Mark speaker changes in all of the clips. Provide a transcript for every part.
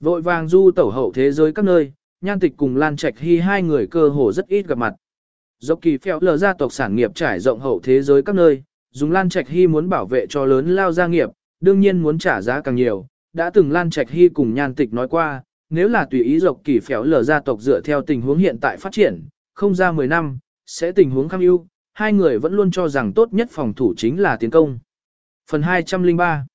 Speaker 1: Vội vàng du tẩu hậu thế giới các nơi, nhan tịch cùng Lan Trạch Hy hai người cơ hồ rất ít gặp mặt. Dốc kỳ phèo lờ gia tộc sản nghiệp trải rộng hậu thế giới các nơi, dùng Lan Trạch Hy muốn bảo vệ cho lớn lao gia nghiệp, đương nhiên muốn trả giá càng nhiều. Đã từng Lan Trạch Hy cùng nhan tịch nói qua, nếu là tùy ý dọc kỳ phèo lờ gia tộc dựa theo tình huống hiện tại phát triển, không ra 10 năm, sẽ tình huống kham ưu, hai người vẫn luôn cho rằng tốt nhất phòng thủ chính là tiến công. Phần 203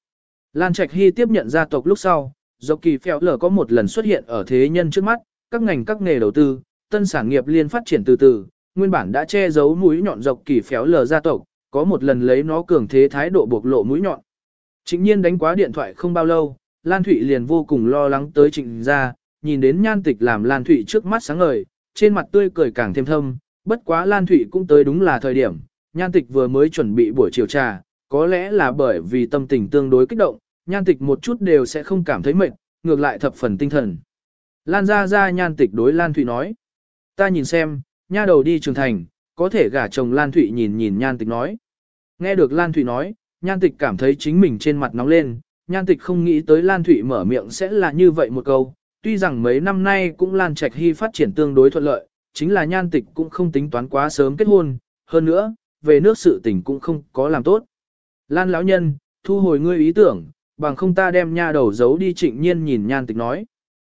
Speaker 1: Lan Trạch Hy tiếp nhận gia tộc lúc sau, dọc kỳ phèo lở có một lần xuất hiện ở thế nhân trước mắt, các ngành các nghề đầu tư, tân sản nghiệp liên phát triển từ từ, nguyên bản đã che giấu mũi nhọn dọc kỳ phéo lở gia tộc, có một lần lấy nó cường thế thái độ bộc lộ mũi nhọn. Trịnh nhiên đánh quá điện thoại không bao lâu, Lan Thụy liền vô cùng lo lắng tới trịnh ra, nhìn đến nhan tịch làm Lan Thụy trước mắt sáng ngời, trên mặt tươi cười càng thêm thâm, bất quá Lan Thụy cũng tới đúng là thời điểm, nhan tịch vừa mới chuẩn bị buổi chiều trà, có lẽ là bởi vì tâm tình tương đối kích động, nhan tịch một chút đều sẽ không cảm thấy mệt, ngược lại thập phần tinh thần. Lan ra ra nhan tịch đối Lan Thụy nói, ta nhìn xem, nha đầu đi trường thành, có thể gả chồng Lan Thụy nhìn nhìn nhan tịch nói. Nghe được Lan Thụy nói, nhan tịch cảm thấy chính mình trên mặt nóng lên, nhan tịch không nghĩ tới Lan Thụy mở miệng sẽ là như vậy một câu, tuy rằng mấy năm nay cũng Lan Trạch Hy phát triển tương đối thuận lợi, chính là nhan tịch cũng không tính toán quá sớm kết hôn, hơn nữa, về nước sự tình cũng không có làm tốt. Lan lão nhân, thu hồi ngươi ý tưởng, bằng không ta đem nha đầu giấu đi trịnh nhiên nhìn nhan tịch nói.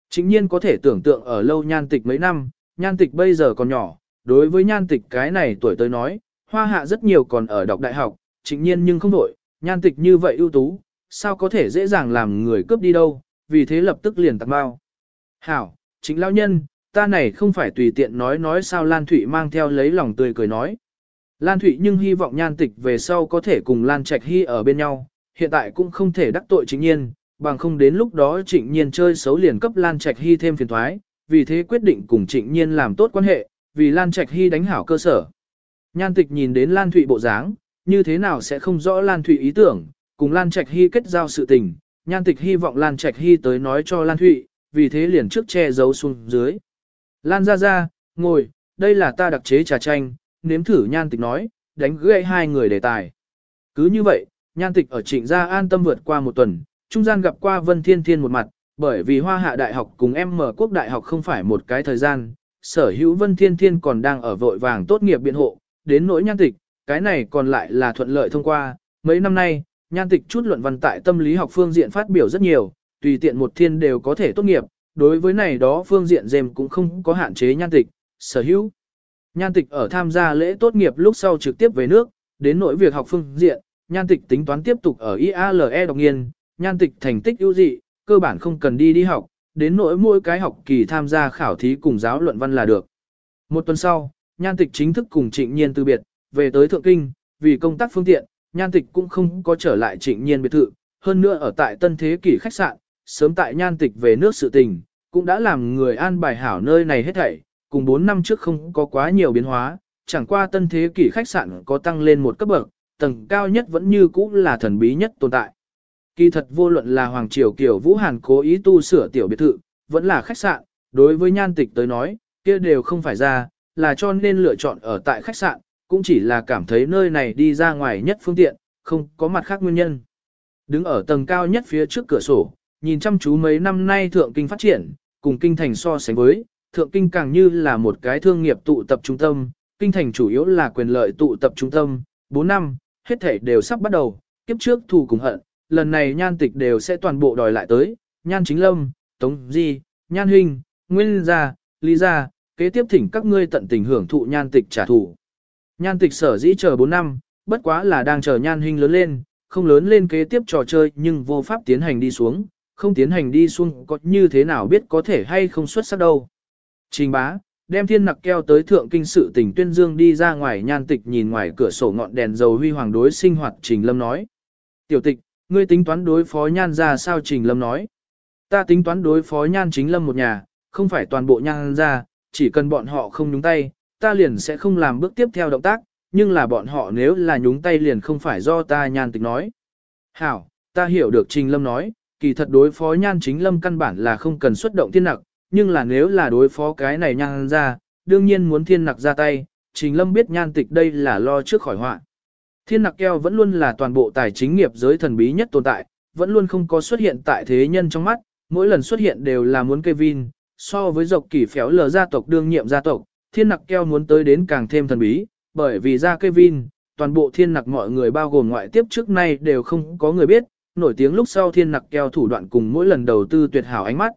Speaker 1: Trịnh nhiên có thể tưởng tượng ở lâu nhan tịch mấy năm, nhan tịch bây giờ còn nhỏ, đối với nhan tịch cái này tuổi tới nói, hoa hạ rất nhiều còn ở đọc đại học, trịnh nhiên nhưng không đổi, nhan tịch như vậy ưu tú, sao có thể dễ dàng làm người cướp đi đâu, vì thế lập tức liền tặng bao. Hảo, chính lão nhân, ta này không phải tùy tiện nói nói sao Lan Thụy mang theo lấy lòng tươi cười nói. Lan Thụy nhưng hy vọng nhan tịch về sau có thể cùng Lan Trạch Hy ở bên nhau, hiện tại cũng không thể đắc tội chính nhiên, bằng không đến lúc đó trịnh nhiên chơi xấu liền cấp Lan Trạch Hy thêm phiền thoái, vì thế quyết định cùng trịnh nhiên làm tốt quan hệ, vì Lan Trạch Hy đánh hảo cơ sở. Nhan tịch nhìn đến Lan Thụy bộ dáng, như thế nào sẽ không rõ Lan Thụy ý tưởng, cùng Lan Trạch Hy kết giao sự tình, Nhan tịch hy vọng Lan Trạch Hy tới nói cho Lan Thụy, vì thế liền trước che giấu xuống dưới. Lan ra ra, ngồi, đây là ta đặc chế trà chanh, nếm thử Nhan tịch nói, đánh gãy hai người đề tài. Cứ như vậy, Nhan tịch ở trịnh gia an tâm vượt qua một tuần, trung gian gặp qua Vân Thiên Thiên một mặt, bởi vì Hoa Hạ Đại học cùng em mở quốc đại học không phải một cái thời gian, sở hữu Vân Thiên Thiên còn đang ở vội vàng tốt nghiệp biện hộ, đến nỗi nhan tịch, cái này còn lại là thuận lợi thông qua. Mấy năm nay, nhan tịch chút luận văn tại tâm lý học phương diện phát biểu rất nhiều, tùy tiện một thiên đều có thể tốt nghiệp, đối với này đó phương diện dèm cũng không có hạn chế nhan tịch, sở hữu. Nhan tịch ở tham gia lễ tốt nghiệp lúc sau trực tiếp về nước, đến nỗi việc học phương diện, nhan tịch tính toán tiếp tục ở IALE đọc nghiên, nhan tịch thành tích ưu dị, cơ bản không cần đi đi học, đến nỗi mỗi cái học kỳ tham gia khảo thí cùng giáo luận văn là được. Một tuần sau, nhan tịch chính thức cùng trịnh nhiên từ biệt, về tới Thượng Kinh, vì công tác phương tiện, nhan tịch cũng không có trở lại trịnh nhiên biệt thự, hơn nữa ở tại tân thế kỷ khách sạn, sớm tại nhan tịch về nước sự tình, cũng đã làm người an bài hảo nơi này hết thảy, cùng 4 năm trước không có quá nhiều biến hóa, chẳng qua tân thế kỷ khách sạn có tăng lên một cấp bậc, tầng cao nhất vẫn như cũ là thần bí nhất tồn tại. Kỳ thật vô luận là Hoàng Triều Kiều Vũ Hàn cố ý tu sửa tiểu biệt thự, vẫn là khách sạn, đối với nhan tịch tới nói, kia đều không phải ra, là cho nên lựa chọn ở tại khách sạn, cũng chỉ là cảm thấy nơi này đi ra ngoài nhất phương tiện, không có mặt khác nguyên nhân. Đứng ở tầng cao nhất phía trước cửa sổ, nhìn chăm chú mấy năm nay thượng kinh phát triển, cùng kinh thành so sánh với, thượng kinh càng như là một cái thương nghiệp tụ tập trung tâm, kinh thành chủ yếu là quyền lợi tụ tập trung tâm, 4 năm, hết thể đều sắp bắt đầu, kiếp trước thù cùng hận, lần này nhan tịch đều sẽ toàn bộ đòi lại tới, nhan chính lâm, tống di, nhan huynh, nguyên gia, lý gia, kế tiếp thỉnh các ngươi tận tình hưởng thụ nhan tịch trả thù. Nhan tịch sở dĩ chờ 4 năm, bất quá là đang chờ nhan huynh lớn lên, không lớn lên kế tiếp trò chơi nhưng vô pháp tiến hành đi xuống, không tiến hành đi xuống có như thế nào biết có thể hay không xuất sắc đâu. Trình bá, đem thiên nặc keo tới thượng kinh sự tỉnh tuyên dương đi ra ngoài nhan tịch nhìn ngoài cửa sổ ngọn đèn dầu huy hoàng đối sinh hoạt trình lâm nói. Tiểu tịch, ngươi tính toán đối phó nhan ra sao trình lâm nói. Ta tính toán đối phó nhan chính lâm một nhà, không phải toàn bộ nhan ra, chỉ cần bọn họ không nhúng tay, ta liền sẽ không làm bước tiếp theo động tác, nhưng là bọn họ nếu là nhúng tay liền không phải do ta nhan tịch nói. Hảo, ta hiểu được Trình Lâm nói, kỳ thật đối phó nhan chính Lâm căn bản là không cần xuất động thiên nặc, nhưng là nếu là đối phó cái này nhan ra, đương nhiên muốn thiên nặc ra tay, Trình Lâm biết nhan tịch đây là lo trước khỏi họa. Thiên nặc keo vẫn luôn là toàn bộ tài chính nghiệp giới thần bí nhất tồn tại, vẫn luôn không có xuất hiện tại thế nhân trong mắt, mỗi lần xuất hiện đều là muốn Kevin, so với dọc kỷ phéo lờ gia tộc đương nhiệm gia tộc, thiên nặc keo muốn tới đến càng thêm thần bí, bởi vì ra Kevin, toàn bộ thiên nặc mọi người bao gồm ngoại tiếp trước nay đều không có người biết, nổi tiếng lúc sau thiên nặc keo thủ đoạn cùng mỗi lần đầu tư tuyệt hảo ánh mắt.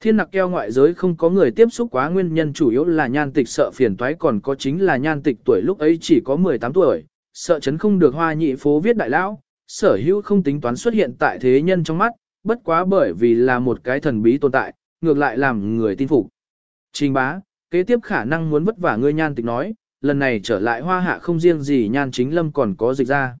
Speaker 1: Thiên nặc keo ngoại giới không có người tiếp xúc quá nguyên nhân chủ yếu là nhan tịch sợ phiền toái còn có chính là nhan tịch tuổi lúc ấy chỉ có 18 tuổi, sợ chấn không được hoa nhị phố viết đại lão, sở hữu không tính toán xuất hiện tại thế nhân trong mắt, bất quá bởi vì là một cái thần bí tồn tại, ngược lại làm người tin phục. Trình bá, kế tiếp khả năng muốn vất vả ngươi nhan tịch nói, lần này trở lại hoa hạ không riêng gì nhan chính lâm còn có dịch ra.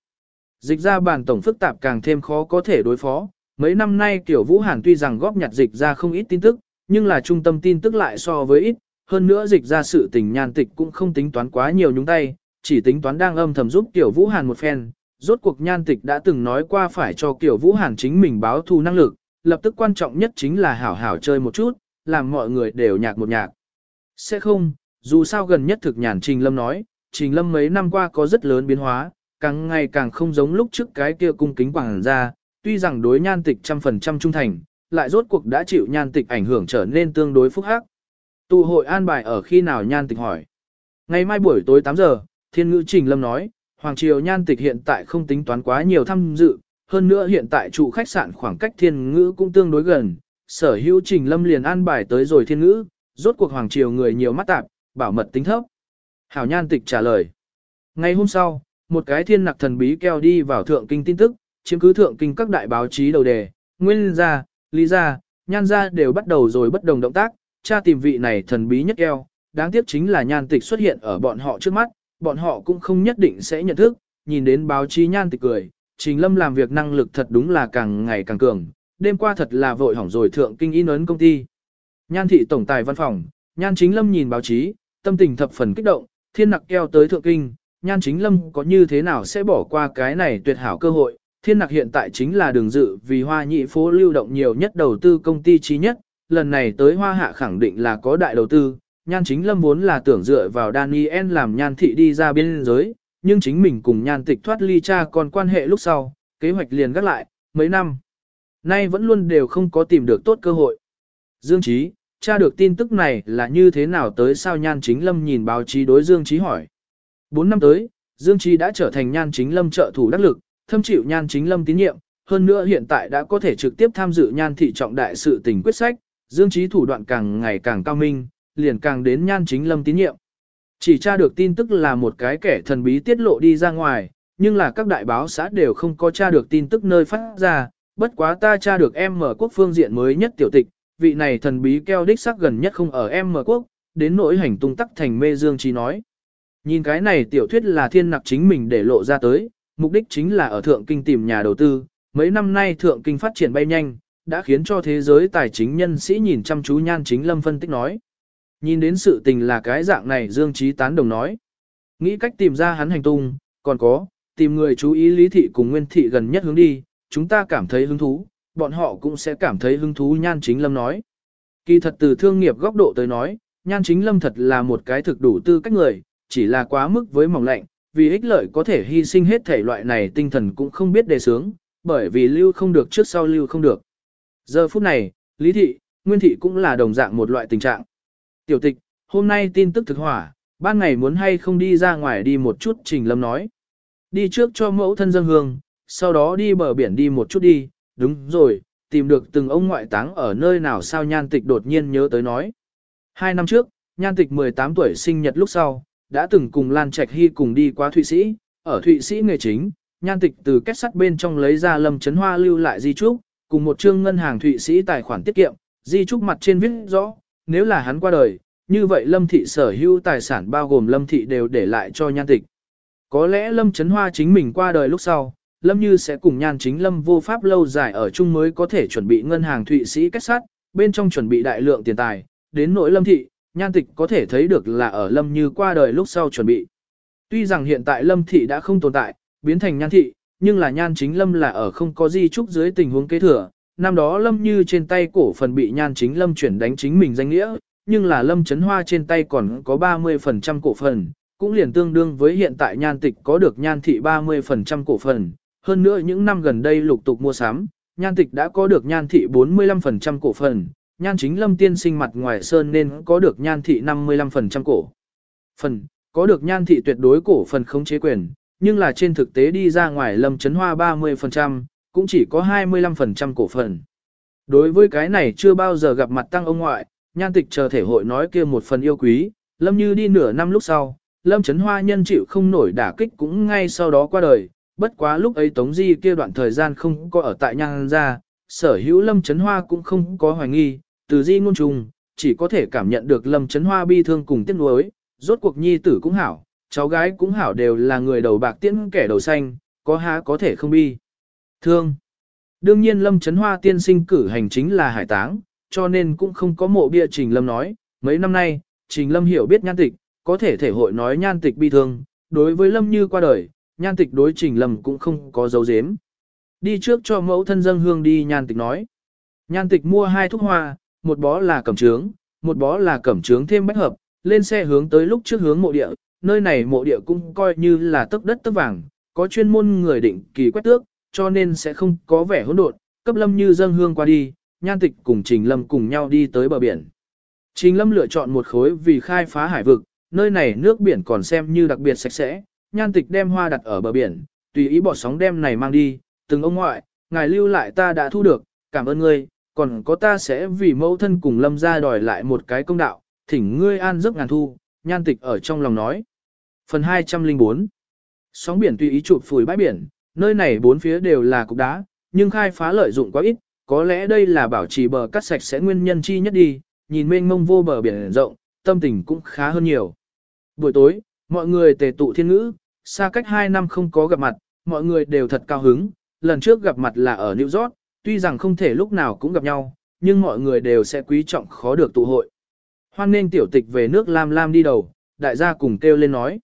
Speaker 1: Dịch ra bản tổng phức tạp càng thêm khó có thể đối phó, mấy năm nay tiểu Vũ Hàn tuy rằng góp nhặt dịch ra không ít tin tức, nhưng là trung tâm tin tức lại so với ít, hơn nữa dịch ra sự tình nhan tịch cũng không tính toán quá nhiều nhúng tay, chỉ tính toán đang âm thầm giúp tiểu Vũ Hàn một phen. Rốt cuộc nhan tịch đã từng nói qua phải cho tiểu Vũ Hàn chính mình báo thù năng lực, lập tức quan trọng nhất chính là hảo hảo chơi một chút, làm mọi người đều nhạc một nhạc. Sẽ không, dù sao gần nhất thực nhàn Trình Lâm nói, Trình Lâm mấy năm qua có rất lớn biến hóa, càng ngày càng không giống lúc trước cái kia cung kính quảng ra, tuy rằng đối nhan tịch trăm phần trăm trung thành, lại rốt cuộc đã chịu nhan tịch ảnh hưởng trở nên tương đối phúc hắc. Tụ hội an bài ở khi nào nhan tịch hỏi. Ngày mai buổi tối 8 giờ, thiên ngữ Trình Lâm nói, Hoàng Triều nhan tịch hiện tại không tính toán quá nhiều tham dự, hơn nữa hiện tại trụ khách sạn khoảng cách thiên ngữ cũng tương đối gần, sở hữu Trình Lâm liền an bài tới rồi thiên ngữ, rốt cuộc Hoàng Triều người nhiều mắt tạp, bảo mật tính thấp. Hảo nhan tịch trả lời. Ngày hôm sau, một cái thiên nặc thần bí keo đi vào thượng kinh tin tức, chiếm cứ thượng kinh các đại báo chí đầu đề, nguyên gia, lý gia, nhan gia đều bắt đầu rồi bất đồng động tác, cha tìm vị này thần bí nhất eo đáng tiếc chính là nhan tịch xuất hiện ở bọn họ trước mắt, bọn họ cũng không nhất định sẽ nhận thức, nhìn đến báo chí nhan tịch cười, trình lâm làm việc năng lực thật đúng là càng ngày càng cường, đêm qua thật là vội hỏng rồi thượng kinh in ấn công ty. Nhan thị tổng tài văn phòng, nhan chính lâm nhìn báo chí, tâm tình thập phần kích động, thiên nặc keo tới thượng kinh, nhan chính lâm có như thế nào sẽ bỏ qua cái này tuyệt hảo cơ hội. Thiên nặc hiện tại chính là đường dự vì hoa nhị phố lưu động nhiều nhất đầu tư công ty trí nhất, lần này tới hoa hạ khẳng định là có đại đầu tư. Nhan chính lâm muốn là tưởng dựa vào Daniel làm nhan thị đi ra biên giới, nhưng chính mình cùng nhan tịch thoát ly cha còn quan hệ lúc sau, kế hoạch liền gác lại, mấy năm. Nay vẫn luôn đều không có tìm được tốt cơ hội. Dương Trí, cha được tin tức này là như thế nào tới sao Nhan Chính Lâm nhìn báo chí đối Dương Trí hỏi. Bốn năm tới, Dương Trí đã trở thành Nhan Chính Lâm trợ thủ đắc lực, thâm chịu Nhan Chính Lâm tín nhiệm, hơn nữa hiện tại đã có thể trực tiếp tham dự Nhan thị trọng đại sự tình quyết sách, Dương Trí thủ đoạn càng ngày càng cao minh, liền càng đến Nhan Chính Lâm tín nhiệm. Chỉ tra được tin tức là một cái kẻ thần bí tiết lộ đi ra ngoài, nhưng là các đại báo xã đều không có tra được tin tức nơi phát ra, bất quá ta tra được em mở quốc phương diện mới nhất tiểu tịch, vị này thần bí keo đích sắc gần nhất không ở em mở quốc, đến nỗi hành tung tắc thành mê dương trí nói. Nhìn cái này tiểu thuyết là thiên nặc chính mình để lộ ra tới, mục đích chính là ở thượng kinh tìm nhà đầu tư, mấy năm nay thượng kinh phát triển bay nhanh, đã khiến cho thế giới tài chính nhân sĩ nhìn chăm chú nhan chính lâm phân tích nói. Nhìn đến sự tình là cái dạng này Dương Trí tán đồng nói. Nghĩ cách tìm ra hắn hành tung, còn có, tìm người chú ý lý thị cùng nguyên thị gần nhất hướng đi, chúng ta cảm thấy hứng thú, bọn họ cũng sẽ cảm thấy hứng thú Nhan Chính Lâm nói. Kỳ thật từ thương nghiệp góc độ tới nói, Nhan Chính Lâm thật là một cái thực đủ tư cách người, chỉ là quá mức với mỏng lạnh, vì ích lợi có thể hy sinh hết thể loại này tinh thần cũng không biết đề sướng, bởi vì lưu không được trước sau lưu không được. Giờ phút này, Lý Thị, Nguyên Thị cũng là đồng dạng một loại tình trạng. Tiểu tịch, hôm nay tin tức thực hỏa, ban ngày muốn hay không đi ra ngoài đi một chút Trình Lâm nói. Đi trước cho mẫu thân dân hương, sau đó đi bờ biển đi một chút đi, đúng rồi, tìm được từng ông ngoại táng ở nơi nào sao nhan tịch đột nhiên nhớ tới nói. Hai năm trước, nhan tịch 18 tuổi sinh nhật lúc sau, đã từng cùng Lan Trạch Hy cùng đi qua Thụy Sĩ, ở Thụy Sĩ nghề chính, nhan tịch từ kết sắt bên trong lấy ra lâm chấn hoa lưu lại di trúc, cùng một chương ngân hàng Thụy Sĩ tài khoản tiết kiệm, di trúc mặt trên viết rõ, nếu là hắn qua đời, như vậy lâm thị sở hữu tài sản bao gồm lâm thị đều để lại cho nhan tịch. Có lẽ lâm chấn hoa chính mình qua đời lúc sau, Lâm Như sẽ cùng nhan chính Lâm vô pháp lâu dài ở chung mới có thể chuẩn bị ngân hàng Thụy Sĩ kết sắt bên trong chuẩn bị đại lượng tiền tài, đến nỗi Lâm Thị, nhan tịch có thể thấy được là ở Lâm Như qua đời lúc sau chuẩn bị. Tuy rằng hiện tại Lâm Thị đã không tồn tại, biến thành nhan thị, nhưng là nhan chính Lâm là ở không có di trúc dưới tình huống kế thừa. Năm đó Lâm Như trên tay cổ phần bị nhan chính Lâm chuyển đánh chính mình danh nghĩa, nhưng là Lâm Trấn Hoa trên tay còn có 30% cổ phần, cũng liền tương đương với hiện tại nhan tịch có được nhan thị 30% cổ phần, hơn nữa những năm gần đây lục tục mua sắm, nhan tịch đã có được nhan thị 45% cổ phần, nhan chính lâm tiên sinh mặt ngoài sơn nên có được nhan thị 55% cổ phần, có được nhan thị tuyệt đối cổ phần khống chế quyền, nhưng là trên thực tế đi ra ngoài lâm chấn hoa 30%, cũng chỉ có 25% cổ phần. Đối với cái này chưa bao giờ gặp mặt tăng ông ngoại, nhan tịch chờ thể hội nói kia một phần yêu quý, lâm như đi nửa năm lúc sau, lâm chấn hoa nhân chịu không nổi đả kích cũng ngay sau đó qua đời, bất quá lúc ấy tống di kia đoạn thời gian không có ở tại nhan ra, sở hữu lâm chấn hoa cũng không có hoài nghi, từ di ngôn trùng, chỉ có thể cảm nhận được lâm chấn hoa bi thương cùng tiếc nuối, rốt cuộc nhi tử cũng hảo, cháu gái cũng hảo đều là người đầu bạc tiễn kẻ đầu xanh, có há có thể không bi. Thương. Đương nhiên Lâm Trấn Hoa tiên sinh cử hành chính là hải táng, cho nên cũng không có mộ bia Trình Lâm nói, mấy năm nay, Trình Lâm hiểu biết nhan tịch, có thể thể hội nói nhan tịch bi thương, đối với Lâm như qua đời, nhan tịch đối Trình Lâm cũng không có dấu dếm. Đi trước cho mẫu thân dân hương đi nhan tịch nói. Nhan tịch mua hai thuốc hoa, một bó là cẩm trướng, một bó là cẩm trướng thêm bách hợp, lên xe hướng tới lúc trước hướng mộ địa, nơi này mộ địa cũng coi như là tấc đất tấc vàng, có chuyên môn người định kỳ quét tước, cho nên sẽ không có vẻ hỗn độn, cấp lâm như dâng hương qua đi, nhan tịch cùng Trình Lâm cùng nhau đi tới bờ biển. Trình Lâm lựa chọn một khối vì khai phá hải vực, nơi này nước biển còn xem như đặc biệt sạch sẽ, nhan tịch đem hoa đặt ở bờ biển, tùy ý bỏ sóng đem này mang đi, từng ông ngoại, ngài lưu lại ta đã thu được, cảm ơn ngươi, còn có ta sẽ vì mẫu thân cùng lâm ra đòi lại một cái công đạo, thỉnh ngươi an giấc ngàn thu, nhan tịch ở trong lòng nói. Phần 204 Sóng biển tùy ý chụp phủi bãi biển, nơi này bốn phía đều là cục đá, nhưng khai phá lợi dụng quá ít, có lẽ đây là bảo trì bờ cắt sạch sẽ nguyên nhân chi nhất đi, nhìn mênh mông vô bờ biển rộng, tâm tình cũng khá hơn nhiều. Buổi tối, mọi người tề tụ thiên ngữ, xa cách 2 năm không có gặp mặt, mọi người đều thật cao hứng, lần trước gặp mặt là ở New York, tuy rằng không thể lúc nào cũng gặp nhau, nhưng mọi người đều sẽ quý trọng khó được tụ hội. Hoan nên tiểu tịch về nước Lam Lam đi đầu, đại gia cùng kêu lên nói.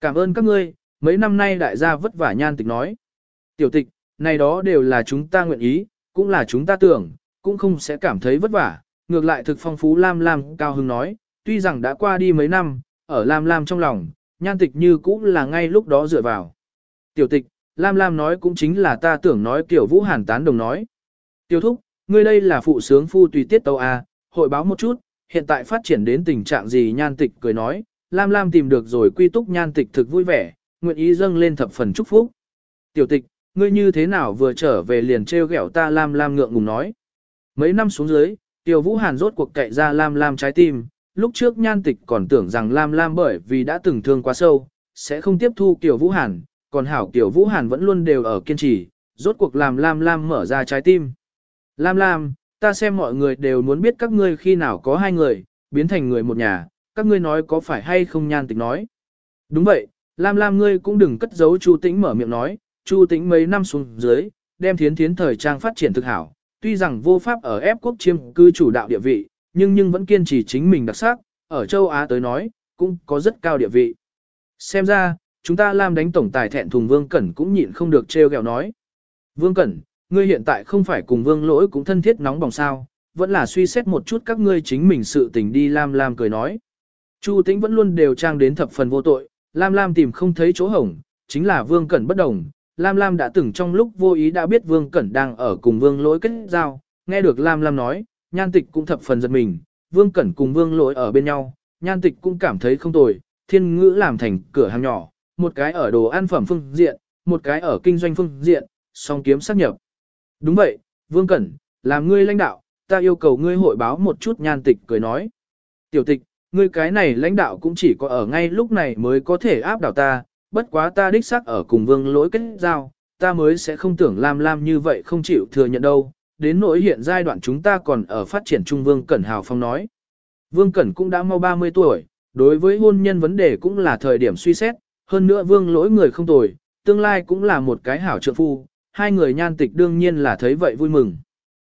Speaker 1: Cảm ơn các ngươi, mấy năm nay đại gia vất vả nhan tịch nói. Tiểu tịch, này đó đều là chúng ta nguyện ý, cũng là chúng ta tưởng, cũng không sẽ cảm thấy vất vả. Ngược lại thực phong phú Lam Lam cao hứng nói, tuy rằng đã qua đi mấy năm, ở Lam Lam trong lòng, nhan tịch như cũng là ngay lúc đó dựa vào. Tiểu tịch, Lam Lam nói cũng chính là ta tưởng nói kiểu Vũ Hàn tán đồng nói. Tiêu thúc, ngươi đây là phụ sướng phu tùy tiết tâu A, à, hội báo một chút, hiện tại phát triển đến tình trạng gì nhan tịch cười nói, Lam Lam tìm được rồi quy túc nhan tịch thực vui vẻ, nguyện ý dâng lên thập phần chúc phúc. Tiểu tịch, ngươi như thế nào vừa trở về liền treo gẻo ta Lam Lam ngượng ngùng nói. Mấy năm xuống dưới, Tiêu Vũ Hàn rốt cuộc cậy ra Lam Lam trái tim, lúc trước nhan tịch còn tưởng rằng Lam Lam bởi vì đã từng thương quá sâu, sẽ không tiếp thu Tiểu Vũ Hàn, còn hảo Tiểu Vũ Hàn vẫn luôn đều ở kiên trì, rốt cuộc làm Lam Lam mở ra trái tim. Lam Lam, ta xem mọi người đều muốn biết các ngươi khi nào có hai người, biến thành người một nhà, các ngươi nói có phải hay không nhan tịch nói. Đúng vậy, Lam Lam ngươi cũng đừng cất giấu Chu Tĩnh mở miệng nói, Chu Tĩnh mấy năm xuống dưới, đem thiến thiến thời trang phát triển thực hảo, tuy rằng vô pháp ở ép quốc chiêm cư chủ đạo địa vị, nhưng nhưng vẫn kiên trì chính mình đặc sắc, ở châu Á tới nói, cũng có rất cao địa vị. Xem ra, chúng ta Lam đánh tổng tài thẹn thùng Vương Cẩn cũng nhịn không được trêu ghẹo nói. Vương Cẩn, ngươi hiện tại không phải cùng Vương Lỗi cũng thân thiết nóng bỏng sao, vẫn là suy xét một chút các ngươi chính mình sự tình đi Lam Lam cười nói. Chu Tĩnh vẫn luôn đều trang đến thập phần vô tội, Lam Lam tìm không thấy chỗ hổng, chính là Vương Cẩn bất đồng. Lam Lam đã từng trong lúc vô ý đã biết Vương Cẩn đang ở cùng Vương Lỗi kết giao, nghe được Lam Lam nói, nhan tịch cũng thập phần giật mình, Vương Cẩn cùng Vương Lỗi ở bên nhau, nhan tịch cũng cảm thấy không tồi, thiên ngữ làm thành cửa hàng nhỏ, một cái ở đồ ăn phẩm phương diện, một cái ở kinh doanh phương diện, song kiếm sát nhập. Đúng vậy, Vương Cẩn, làm ngươi lãnh đạo, ta yêu cầu ngươi hội báo một chút nhan tịch cười nói. Tiểu tịch, ngươi cái này lãnh đạo cũng chỉ có ở ngay lúc này mới có thể áp đảo ta, bất quá ta đích xác ở cùng vương lỗi kết giao, ta mới sẽ không tưởng Lam Lam như vậy không chịu thừa nhận đâu, đến nỗi hiện giai đoạn chúng ta còn ở phát triển Trung Vương Cẩn Hào Phong nói. Vương Cẩn cũng đã mau 30 tuổi, đối với hôn nhân vấn đề cũng là thời điểm suy xét, hơn nữa vương lỗi người không tồi, tương lai cũng là một cái hảo trượng phu, hai người nhan tịch đương nhiên là thấy vậy vui mừng.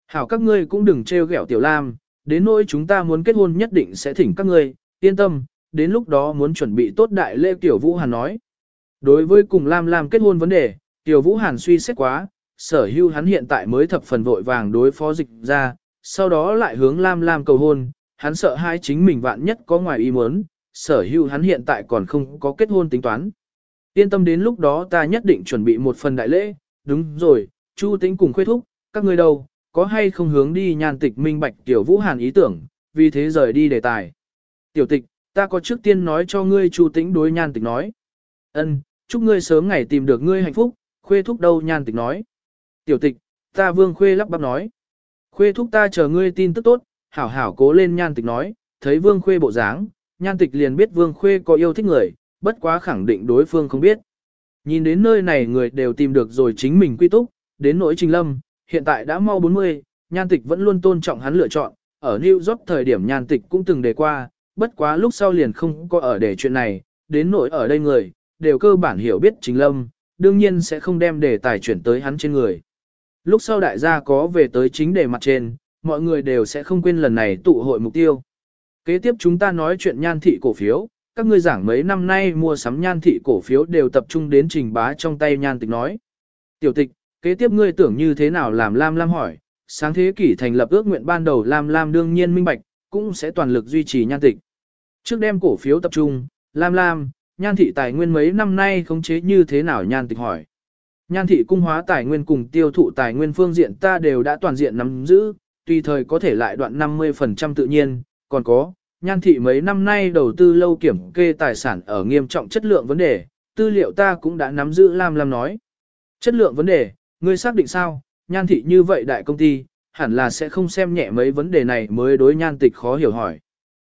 Speaker 1: Hảo các ngươi cũng đừng trêu ghẹo Tiểu Lam, đến nỗi chúng ta muốn kết hôn nhất định sẽ thỉnh các ngươi, yên tâm, đến lúc đó muốn chuẩn bị tốt đại lễ Tiểu Vũ Hàn nói. Đối với cùng Lam Lam kết hôn vấn đề, Tiểu Vũ Hàn suy xét quá, sở hưu hắn hiện tại mới thập phần vội vàng đối phó dịch ra, sau đó lại hướng Lam Lam cầu hôn, hắn sợ hai chính mình vạn nhất có ngoài ý muốn, sở hưu hắn hiện tại còn không có kết hôn tính toán. Yên tâm đến lúc đó ta nhất định chuẩn bị một phần đại lễ, đúng rồi, Chu Tĩnh cùng khuê thúc, các ngươi đâu, có hay không hướng đi nhan tịch minh bạch tiểu vũ hàn ý tưởng, vì thế rời đi đề tài. Tiểu tịch, ta có trước tiên nói cho ngươi chu tĩnh đối nhan tịch nói. ân chúc ngươi sớm ngày tìm được ngươi hạnh phúc, khuê thúc đâu nhan tịch nói. Tiểu tịch, ta vương khuê lắp bắp nói. Khuê thúc ta chờ ngươi tin tức tốt, hảo hảo cố lên nhan tịch nói, thấy vương khuê bộ dáng, nhan tịch liền biết vương khuê có yêu thích người, bất quá khẳng định đối phương không biết. Nhìn đến nơi này người đều tìm được rồi chính mình quy túc, đến nỗi trình lâm, hiện tại đã mau 40, nhan tịch vẫn luôn tôn trọng hắn lựa chọn, ở New York thời điểm nhan tịch cũng từng đề qua, bất quá lúc sau liền không có ở để chuyện này, đến nỗi ở đây người, đều cơ bản hiểu biết trình lâm, đương nhiên sẽ không đem đề tài chuyển tới hắn trên người. Lúc sau đại gia có về tới chính đề mặt trên, mọi người đều sẽ không quên lần này tụ hội mục tiêu. Kế tiếp chúng ta nói chuyện nhan thị cổ phiếu, các ngươi giảng mấy năm nay mua sắm nhan thị cổ phiếu đều tập trung đến trình bá trong tay nhan tịch nói. Tiểu tịch, kế tiếp ngươi tưởng như thế nào làm Lam Lam hỏi, sáng thế kỷ thành lập ước nguyện ban đầu Lam Lam đương nhiên minh bạch, cũng sẽ toàn lực duy trì nhan tịch. Trước đem cổ phiếu tập trung, Lam Lam, nhan thị tài nguyên mấy năm nay khống chế như thế nào nhan tịch hỏi. Nhan thị cung hóa tài nguyên cùng tiêu thụ tài nguyên phương diện ta đều đã toàn diện nắm giữ, tùy thời có thể lại đoạn 50% tự nhiên, còn có, nhan thị mấy năm nay đầu tư lâu kiểm kê tài sản ở nghiêm trọng chất lượng vấn đề, tư liệu ta cũng đã nắm giữ Lam Lam nói. Chất lượng vấn đề, ngươi xác định sao, nhan thị như vậy đại công ty, hẳn là sẽ không xem nhẹ mấy vấn đề này mới đối nhan tịch khó hiểu hỏi.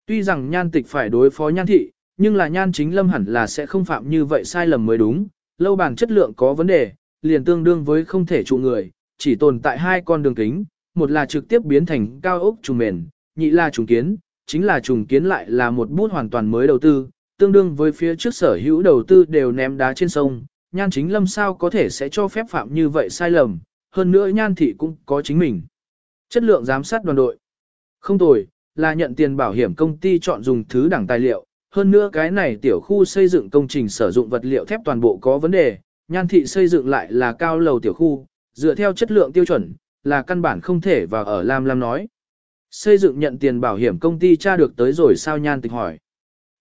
Speaker 1: Tuy rằng nhan tịch phải đối phó nhan thị, nhưng là nhan chính lâm hẳn là sẽ không phạm như vậy sai lầm mới đúng, lâu bàn chất lượng có vấn đề, liền tương đương với không thể trụ người, chỉ tồn tại hai con đường kính, một là trực tiếp biến thành cao ốc trùng mền, nhị là trùng kiến, chính là trùng kiến lại là một bút hoàn toàn mới đầu tư, tương đương với phía trước sở hữu đầu tư đều ném đá trên sông, nhan chính lâm sao có thể sẽ cho phép phạm như vậy sai lầm, hơn nữa nhan thị cũng có chính mình. Chất lượng giám sát đoàn đội. Không tồi, là nhận tiền bảo hiểm công ty chọn dùng thứ đẳng tài liệu, hơn nữa cái này tiểu khu xây dựng công trình sử dụng vật liệu thép toàn bộ có vấn đề, nhan thị xây dựng lại là cao lầu tiểu khu, dựa theo chất lượng tiêu chuẩn, là căn bản không thể vào ở Lam Lam nói. Xây dựng nhận tiền bảo hiểm công ty tra được tới rồi sao nhan tịch hỏi.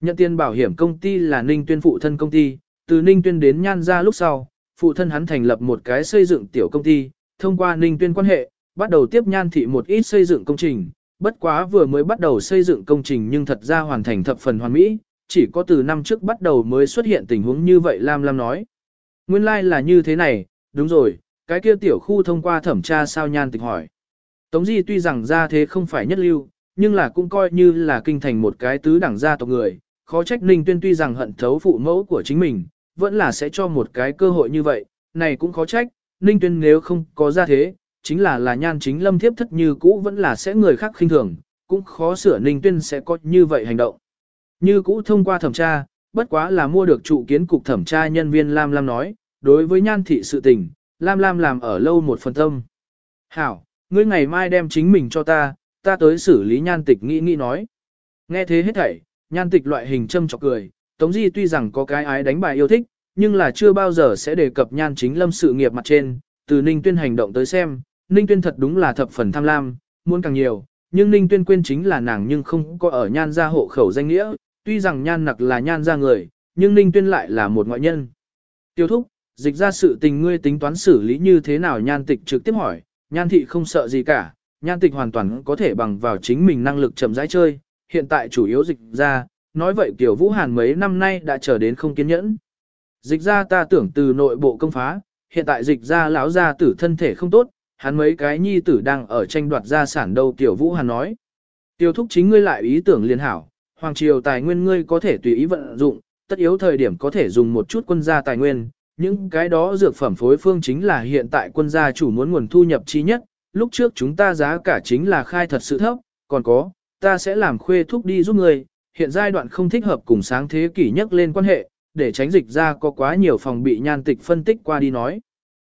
Speaker 1: Nhận tiền bảo hiểm công ty là Ninh Tuyên phụ thân công ty, từ Ninh Tuyên đến nhan ra lúc sau, phụ thân hắn thành lập một cái xây dựng tiểu công ty, thông qua Ninh Tuyên quan hệ, bắt đầu tiếp nhan thị một ít xây dựng công trình, bất quá vừa mới bắt đầu xây dựng công trình nhưng thật ra hoàn thành thập phần hoàn mỹ, chỉ có từ năm trước bắt đầu mới xuất hiện tình huống như vậy Lam Lam nói. Nguyên lai like là như thế này, đúng rồi, cái kia tiểu khu thông qua thẩm tra sao nhan tịch hỏi. Tống Di tuy rằng ra thế không phải nhất lưu, nhưng là cũng coi như là kinh thành một cái tứ đẳng gia tộc người, khó trách Ninh Tuyên tuy rằng hận thấu phụ mẫu của chính mình, vẫn là sẽ cho một cái cơ hội như vậy, này cũng khó trách, Ninh Tuyên nếu không có ra thế, chính là là nhan chính lâm thiếp thất như cũ vẫn là sẽ người khác khinh thường, cũng khó sửa Ninh Tuyên sẽ có như vậy hành động. Như cũ thông qua thẩm tra, bất quá là mua được trụ kiến cục thẩm tra nhân viên Lam Lam nói, đối với nhan thị sự tình, Lam Lam làm ở lâu một phần tâm. Hảo, ngươi ngày mai đem chính mình cho ta, ta tới xử lý nhan tịch nghĩ nghĩ nói. Nghe thế hết thảy, nhan tịch loại hình châm chọc cười, Tống Di tuy rằng có cái ái đánh bài yêu thích, nhưng là chưa bao giờ sẽ đề cập nhan chính lâm sự nghiệp mặt trên, từ Ninh Tuyên hành động tới xem, Ninh Tuyên thật đúng là thập phần tham lam, muốn càng nhiều, nhưng Ninh Tuyên quên chính là nàng nhưng không có ở nhan gia hộ khẩu danh nghĩa, tuy rằng nhan nặc là nhan gia người, nhưng Ninh Tuyên lại là một ngoại nhân. Tiêu thúc, dịch ra sự tình ngươi tính toán xử lý như thế nào nhan tịch trực tiếp hỏi, nhan thị không sợ gì cả, nhan tịch hoàn toàn có thể bằng vào chính mình năng lực chậm rãi chơi, hiện tại chủ yếu dịch ra, nói vậy Tiểu Vũ Hàn mấy năm nay đã trở đến không kiên nhẫn. Dịch ra ta tưởng từ nội bộ công phá, hiện tại dịch ra lão gia tử thân thể không tốt, hắn mấy cái nhi tử đang ở tranh đoạt gia sản đâu Tiểu Vũ Hàn nói. Tiêu thúc chính ngươi lại ý tưởng liên hảo, hoàng triều tài nguyên ngươi có thể tùy ý vận dụng, tất yếu thời điểm có thể dùng một chút quân gia tài nguyên, những cái đó dược phẩm phối phương chính là hiện tại quân gia chủ muốn nguồn thu nhập chi nhất, lúc trước chúng ta giá cả chính là khai thật sự thấp, còn có, ta sẽ làm khuê thúc đi giúp người, hiện giai đoạn không thích hợp cùng sáng thế kỷ nhất lên quan hệ, để tránh dịch ra có quá nhiều phòng bị nhan tịch phân tích qua đi nói.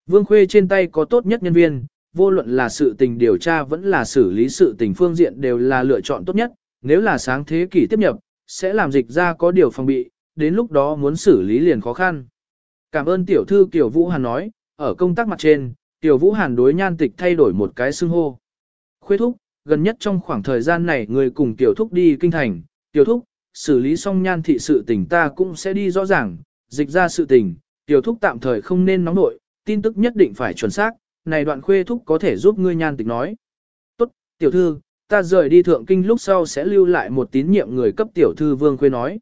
Speaker 1: Vương Khuê trên tay có tốt nhất nhân viên, vô luận là sự tình điều tra vẫn là xử lý sự tình phương diện đều là lựa chọn tốt nhất, nếu là sáng thế kỷ tiếp nhập, sẽ làm dịch ra có điều phòng bị, đến lúc đó muốn xử lý liền khó khăn. Cảm ơn tiểu thư Kiều Vũ Hàn nói, ở công tác mặt trên, Tiểu Vũ Hàn đối nhan tịch thay đổi một cái xưng hô. Khuê thúc, gần nhất trong khoảng thời gian này người cùng Tiểu Thúc đi kinh thành, Tiểu Thúc, xử lý xong nhan thị sự tình ta cũng sẽ đi rõ ràng, dịch ra sự tình, Tiểu Thúc tạm thời không nên nóng nội, tin tức nhất định phải chuẩn xác, này đoạn khuê thúc có thể giúp ngươi nhan tịch nói. Tốt, tiểu thư, ta rời đi thượng kinh lúc sau sẽ lưu lại một tín nhiệm người cấp tiểu thư vương khuê nói.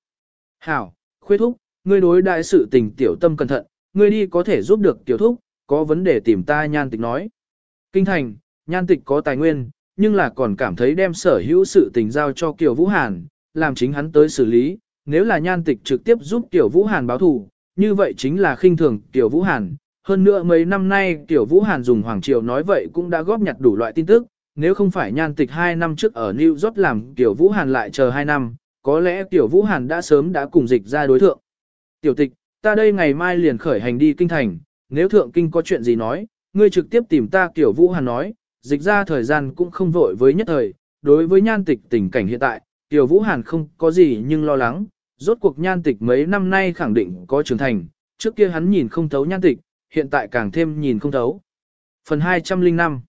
Speaker 1: Hảo, khuê thúc, ngươi đối đại sự tình tiểu tâm cẩn thận, ngươi đi có thể giúp được tiểu thúc, có vấn đề tìm ta nhan tịch nói. Kinh thành, nhan tịch có tài nguyên, nhưng là còn cảm thấy đem sở hữu sự tình giao cho Kiều Vũ Hàn, làm chính hắn tới xử lý, nếu là nhan tịch trực tiếp giúp Kiều Vũ Hàn báo thù, như vậy chính là khinh thường Kiều Vũ Hàn. Hơn nữa mấy năm nay Tiểu Vũ Hàn dùng Hoàng Triều nói vậy cũng đã góp nhặt đủ loại tin tức, nếu không phải nhan tịch 2 năm trước ở New York làm Tiểu Vũ Hàn lại chờ 2 năm, có lẽ Tiểu Vũ Hàn đã sớm đã cùng dịch ra đối thượng. Tiểu tịch, ta đây ngày mai liền khởi hành đi kinh thành, nếu thượng kinh có chuyện gì nói, ngươi trực tiếp tìm ta Tiểu Vũ Hàn nói, dịch ra thời gian cũng không vội với nhất thời, đối với nhan tịch tình cảnh hiện tại, Tiểu Vũ Hàn không có gì nhưng lo lắng, rốt cuộc nhan tịch mấy năm nay khẳng định có trưởng thành, trước kia hắn nhìn không thấu nhan tịch, hiện tại càng thêm nhìn không thấu. Phần 205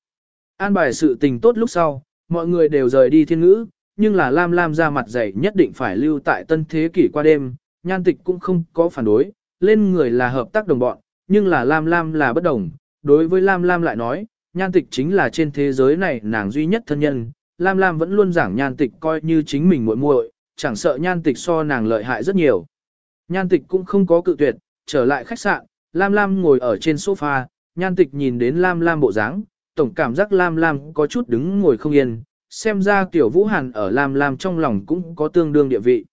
Speaker 1: An bài sự tình tốt lúc sau, mọi người đều rời đi thiên ngữ, nhưng là Lam Lam ra mặt dày nhất định phải lưu tại tân thế kỷ qua đêm, nhan tịch cũng không có phản đối, lên người là hợp tác đồng bọn, nhưng là Lam Lam là bất đồng, đối với Lam Lam lại nói, nhan tịch chính là trên thế giới này nàng duy nhất thân nhân, Lam Lam vẫn luôn giảng nhan tịch coi như chính mình muội muội, chẳng sợ nhan tịch so nàng lợi hại rất nhiều. Nhan tịch cũng không có cự tuyệt, trở lại khách sạn, Lam Lam ngồi ở trên sofa, nhan tịch nhìn đến Lam Lam bộ dáng, tổng cảm giác Lam Lam có chút đứng ngồi không yên, xem ra tiểu Vũ Hàn ở Lam Lam trong lòng cũng có tương đương địa vị.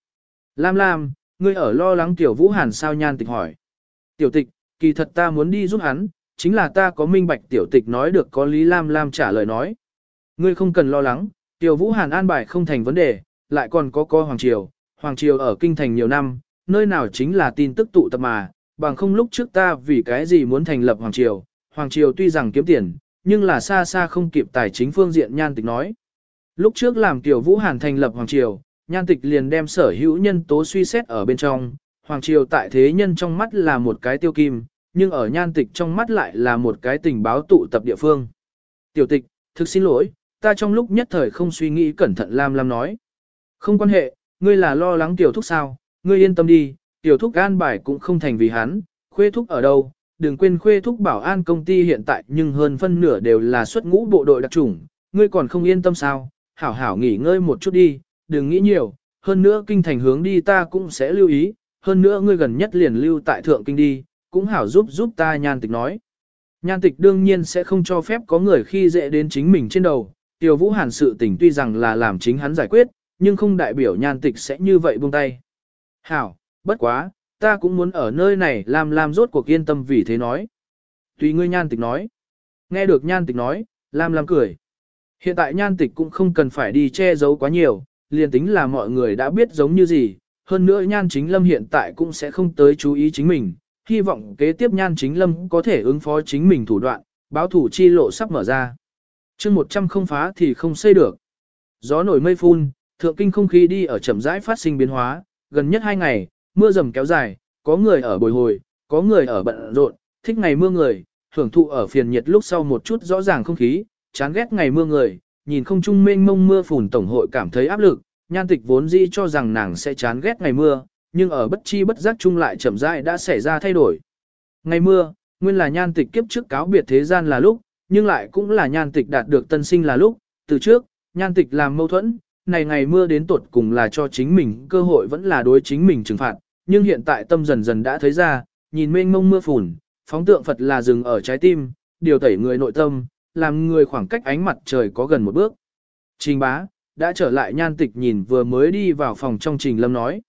Speaker 1: Lam Lam, ngươi ở lo lắng tiểu Vũ Hàn sao nhan tịch hỏi. Tiểu tịch, kỳ thật ta muốn đi giúp hắn, chính là ta có minh bạch tiểu tịch nói được có lý Lam Lam trả lời nói. Ngươi không cần lo lắng, tiểu Vũ Hàn an bài không thành vấn đề, lại còn có co Hoàng Triều, Hoàng Triều ở kinh thành nhiều năm, nơi nào chính là tin tức tụ tập mà, bằng không lúc trước ta vì cái gì muốn thành lập Hoàng Triều, Hoàng Triều tuy rằng kiếm tiền, nhưng là xa xa không kịp tài chính phương diện nhan tịch nói. Lúc trước làm tiểu Vũ Hàn thành lập Hoàng Triều, nhan tịch liền đem sở hữu nhân tố suy xét ở bên trong, Hoàng Triều tại thế nhân trong mắt là một cái tiêu kim, nhưng ở nhan tịch trong mắt lại là một cái tình báo tụ tập địa phương. Tiểu tịch, thực xin lỗi, ta trong lúc nhất thời không suy nghĩ cẩn thận Lam Lam nói. Không quan hệ, ngươi là lo lắng tiểu thúc sao, ngươi yên tâm đi, tiểu thúc an bài cũng không thành vì hắn, khuê thúc ở đâu, đừng quên khuê thúc bảo an công ty hiện tại nhưng hơn phân nửa đều là xuất ngũ bộ đội đặc chủng, ngươi còn không yên tâm sao, hảo hảo nghỉ ngơi một chút đi, đừng nghĩ nhiều, hơn nữa kinh thành hướng đi ta cũng sẽ lưu ý, hơn nữa ngươi gần nhất liền lưu tại thượng kinh đi, cũng hảo giúp giúp ta nhan tịch nói. Nhan tịch đương nhiên sẽ không cho phép có người khi dễ đến chính mình trên đầu, tiểu vũ hàn sự tình tuy rằng là làm chính hắn giải quyết, nhưng không đại biểu nhan tịch sẽ như vậy buông tay. Hảo, bất quá, ta cũng muốn ở nơi này làm làm rốt cuộc yên tâm vì thế nói. Tùy ngươi nhan tịch nói. Nghe được nhan tịch nói, Lam Lam cười. Hiện tại nhan tịch cũng không cần phải đi che giấu quá nhiều, liền tính là mọi người đã biết giống như gì, hơn nữa nhan chính lâm hiện tại cũng sẽ không tới chú ý chính mình, hy vọng kế tiếp nhan chính lâm có thể ứng phó chính mình thủ đoạn, báo thủ chi lộ sắp mở ra. chương 100 không phá thì không xây được. Gió nổi mây phun, thượng kinh không khí đi ở chậm rãi phát sinh biến hóa, gần nhất hai ngày, mưa rầm kéo dài, có người ở bồi hồi, có người ở bận rộn, thích ngày mưa người, hưởng thụ ở phiền nhiệt lúc sau một chút rõ ràng không khí, chán ghét ngày mưa người, nhìn không trung mênh mông mưa phùn tổng hội cảm thấy áp lực, nhan tịch vốn dĩ cho rằng nàng sẽ chán ghét ngày mưa, nhưng ở bất chi bất giác chung lại chậm rãi đã xảy ra thay đổi. Ngày mưa, nguyên là nhan tịch kiếp trước cáo biệt thế gian là lúc, nhưng lại cũng là nhan tịch đạt được tân sinh là lúc, từ trước, nhan tịch làm mâu thuẫn, này ngày mưa đến tuột cùng là cho chính mình cơ hội vẫn là đối chính mình trừng phạt, nhưng hiện tại tâm dần dần đã thấy ra, nhìn mênh mông mưa phùn, phóng tượng Phật là dừng ở trái tim, điều tẩy người nội tâm, làm người khoảng cách ánh mặt trời có gần một bước. Trình bá, đã trở lại nhan tịch nhìn vừa mới đi vào phòng trong trình lâm nói.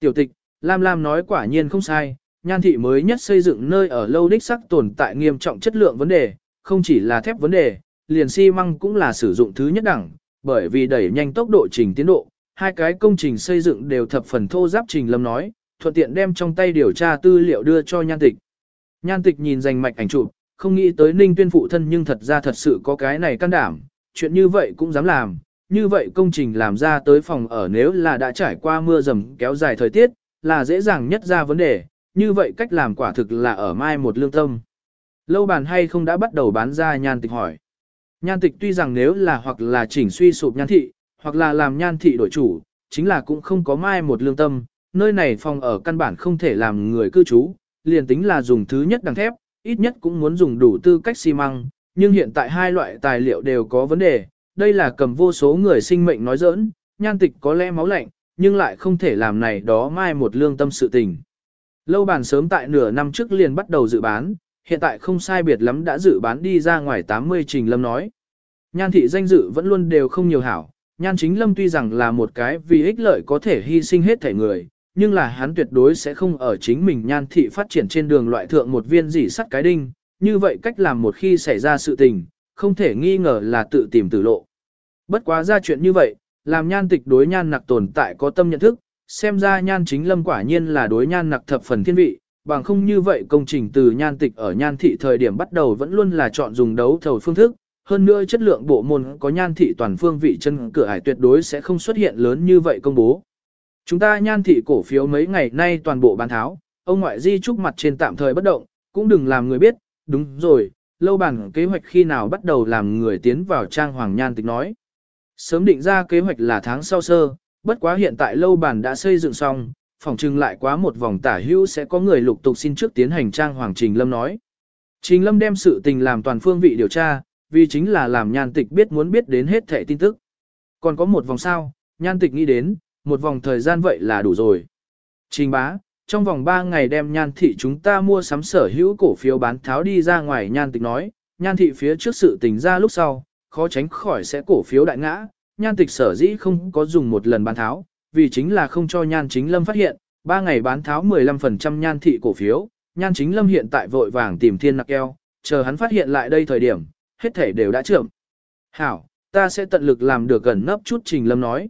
Speaker 1: Tiểu tịch, Lam Lam nói quả nhiên không sai, nhan thị mới nhất xây dựng nơi ở lâu đích sắc tồn tại nghiêm trọng chất lượng vấn đề, không chỉ là thép vấn đề, liền xi măng cũng là sử dụng thứ nhất đẳng, bởi vì đẩy nhanh tốc độ trình tiến độ, hai cái công trình xây dựng đều thập phần thô giáp trình lâm nói, thuận tiện đem trong tay điều tra tư liệu đưa cho nhan tịch. Nhan tịch nhìn danh mạch ảnh chụp, không nghĩ tới ninh tuyên phụ thân nhưng thật ra thật sự có cái này can đảm, chuyện như vậy cũng dám làm, như vậy công trình làm ra tới phòng ở nếu là đã trải qua mưa rầm kéo dài thời tiết, là dễ dàng nhất ra vấn đề, như vậy cách làm quả thực là ở mai một lương tâm. Lâu bàn hay không đã bắt đầu bán ra nhan tịch hỏi. Nhan tịch tuy rằng nếu là hoặc là chỉnh suy sụp nhan thị, hoặc là làm nhan thị đổi chủ, chính là cũng không có mai một lương tâm, nơi này phòng ở căn bản không thể làm người cư trú, liền tính là dùng thứ nhất đằng thép, ít nhất cũng muốn dùng đủ tư cách xi măng, nhưng hiện tại hai loại tài liệu đều có vấn đề, đây là cầm vô số người sinh mệnh nói giỡn, nhan tịch có lẽ máu lạnh, nhưng lại không thể làm này đó mai một lương tâm sự tình. Lâu bàn sớm tại nửa năm trước liền bắt đầu dự bán, hiện tại không sai biệt lắm đã dự bán đi ra ngoài 80 trình lâm nói. Nhan thị danh dự vẫn luôn đều không nhiều hảo, nhan chính lâm tuy rằng là một cái vì ích lợi có thể hy sinh hết thể người, nhưng là hắn tuyệt đối sẽ không ở chính mình nhan thị phát triển trên đường loại thượng một viên dỉ sắt cái đinh, như vậy cách làm một khi xảy ra sự tình, không thể nghi ngờ là tự tìm tử lộ. Bất quá ra chuyện như vậy, làm nhan tịch đối nhan nặc tồn tại có tâm nhận thức, xem ra nhan chính lâm quả nhiên là đối nhan nặc thập phần thiên vị, bằng không như vậy công trình từ nhan tịch ở nhan thị thời điểm bắt đầu vẫn luôn là chọn dùng đấu thầu phương thức, hơn nữa chất lượng bộ môn có nhan thị toàn phương vị chân cửa ải tuyệt đối sẽ không xuất hiện lớn như vậy công bố. Chúng ta nhan thị cổ phiếu mấy ngày nay toàn bộ bán tháo, ông ngoại di trúc mặt trên tạm thời bất động, cũng đừng làm người biết, đúng rồi, lâu bản kế hoạch khi nào bắt đầu làm người tiến vào trang hoàng nhan tịch nói. Sớm định ra kế hoạch là tháng sau sơ, bất quá hiện tại lâu bản đã xây dựng xong, phòng trưng lại quá một vòng tả hữu sẽ có người lục tục xin trước tiến hành trang hoàng Trình Lâm nói. Trình Lâm đem sự tình làm toàn phương vị điều tra, vì chính là làm nhan tịch biết muốn biết đến hết thẻ tin tức. Còn có một vòng sao, nhan tịch nghĩ đến, một vòng thời gian vậy là đủ rồi. Trình bá, trong vòng 3 ngày đem nhan thị chúng ta mua sắm sở hữu cổ phiếu bán tháo đi ra ngoài nhan tịch nói, nhan thị phía trước sự tình ra lúc sau, khó tránh khỏi sẽ cổ phiếu đại ngã, nhan tịch sở dĩ không có dùng một lần bán tháo, vì chính là không cho nhan chính lâm phát hiện, 3 ngày bán tháo 15% nhan thị cổ phiếu, nhan chính lâm hiện tại vội vàng tìm thiên nặc eo, chờ hắn phát hiện lại đây thời điểm, hết thể đều đã trưởng. Hảo, ta sẽ tận lực làm được gần nấp chút trình lâm nói.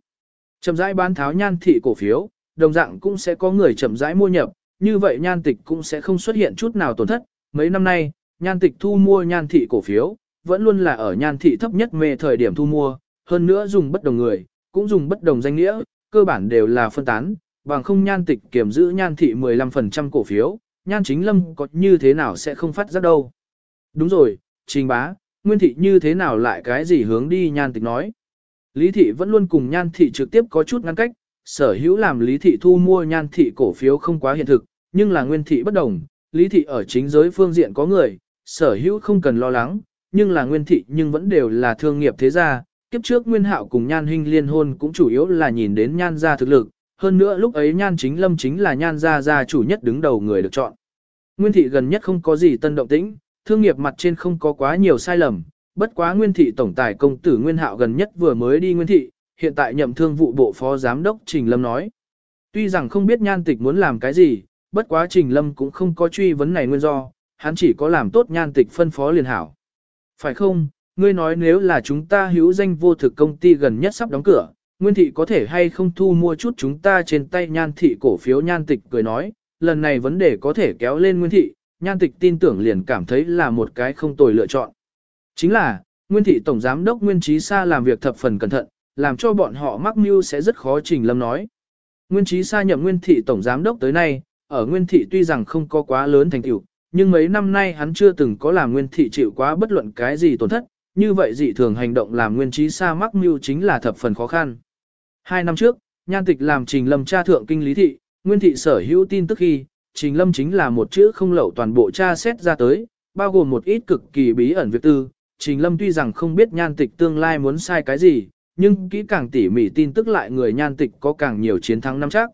Speaker 1: Chậm rãi bán tháo nhan thị cổ phiếu, đồng dạng cũng sẽ có người chậm rãi mua nhập, như vậy nhan tịch cũng sẽ không xuất hiện chút nào tổn thất. Mấy năm nay, nhan tịch thu mua nhan thị cổ phiếu, vẫn luôn là ở nhan thị thấp nhất mê thời điểm thu mua, hơn nữa dùng bất đồng người, cũng dùng bất đồng danh nghĩa, cơ bản đều là phân tán, bằng không nhan tịch kiểm giữ nhan thị 15% cổ phiếu, nhan chính lâm có như thế nào sẽ không phát giác đâu. Đúng rồi, trình bá, nguyên thị như thế nào lại cái gì hướng đi nhan tịch nói. Lý thị vẫn luôn cùng nhan thị trực tiếp có chút ngăn cách, sở hữu làm lý thị thu mua nhan thị cổ phiếu không quá hiện thực, nhưng là nguyên thị bất đồng, lý thị ở chính giới phương diện có người, sở hữu không cần lo lắng, nhưng là nguyên thị nhưng vẫn đều là thương nghiệp thế gia, kiếp trước nguyên hạo cùng nhan huynh liên hôn cũng chủ yếu là nhìn đến nhan gia thực lực, hơn nữa lúc ấy nhan chính lâm chính là nhan gia gia chủ nhất đứng đầu người được chọn. Nguyên thị gần nhất không có gì tân động tĩnh, thương nghiệp mặt trên không có quá nhiều sai lầm, bất quá nguyên thị tổng tài công tử nguyên hạo gần nhất vừa mới đi nguyên thị, hiện tại nhậm thương vụ bộ phó giám đốc Trình Lâm nói. Tuy rằng không biết nhan tịch muốn làm cái gì, bất quá Trình Lâm cũng không có truy vấn này nguyên do, hắn chỉ có làm tốt nhan tịch phân phó liền hảo. Phải không, ngươi nói nếu là chúng ta hữu danh vô thực công ty gần nhất sắp đóng cửa, nguyên thị có thể hay không thu mua chút chúng ta trên tay nhan thị cổ phiếu nhan tịch cười nói, lần này vấn đề có thể kéo lên nguyên thị, nhan tịch tin tưởng liền cảm thấy là một cái không tồi lựa chọn. Chính là, nguyên thị tổng giám đốc Nguyên Trí Sa làm việc thập phần cẩn thận, làm cho bọn họ mắc mưu sẽ rất khó trình lâm nói. Nguyên Trí Sa nhậm Nguyên thị tổng giám đốc tới nay, ở Nguyên thị tuy rằng không có quá lớn thành tựu, nhưng mấy năm nay hắn chưa từng có làm Nguyên thị chịu quá bất luận cái gì tổn thất, như vậy dị thường hành động làm Nguyên Trí Sa mắc mưu chính là thập phần khó khăn. Hai năm trước, Nhan Tịch làm Trình Lâm tra thượng kinh lý thị, Nguyên thị sở hữu tin tức khi, Trình Lâm chính là một chữ không lậu toàn bộ tra xét ra tới, bao gồm một ít cực kỳ bí ẩn việc tư. Trình Lâm tuy rằng không biết Nhan Tịch tương lai muốn sai cái gì, nhưng kỹ càng tỉ mỉ tin tức lại người Nhan Tịch có càng nhiều chiến thắng năm chắc.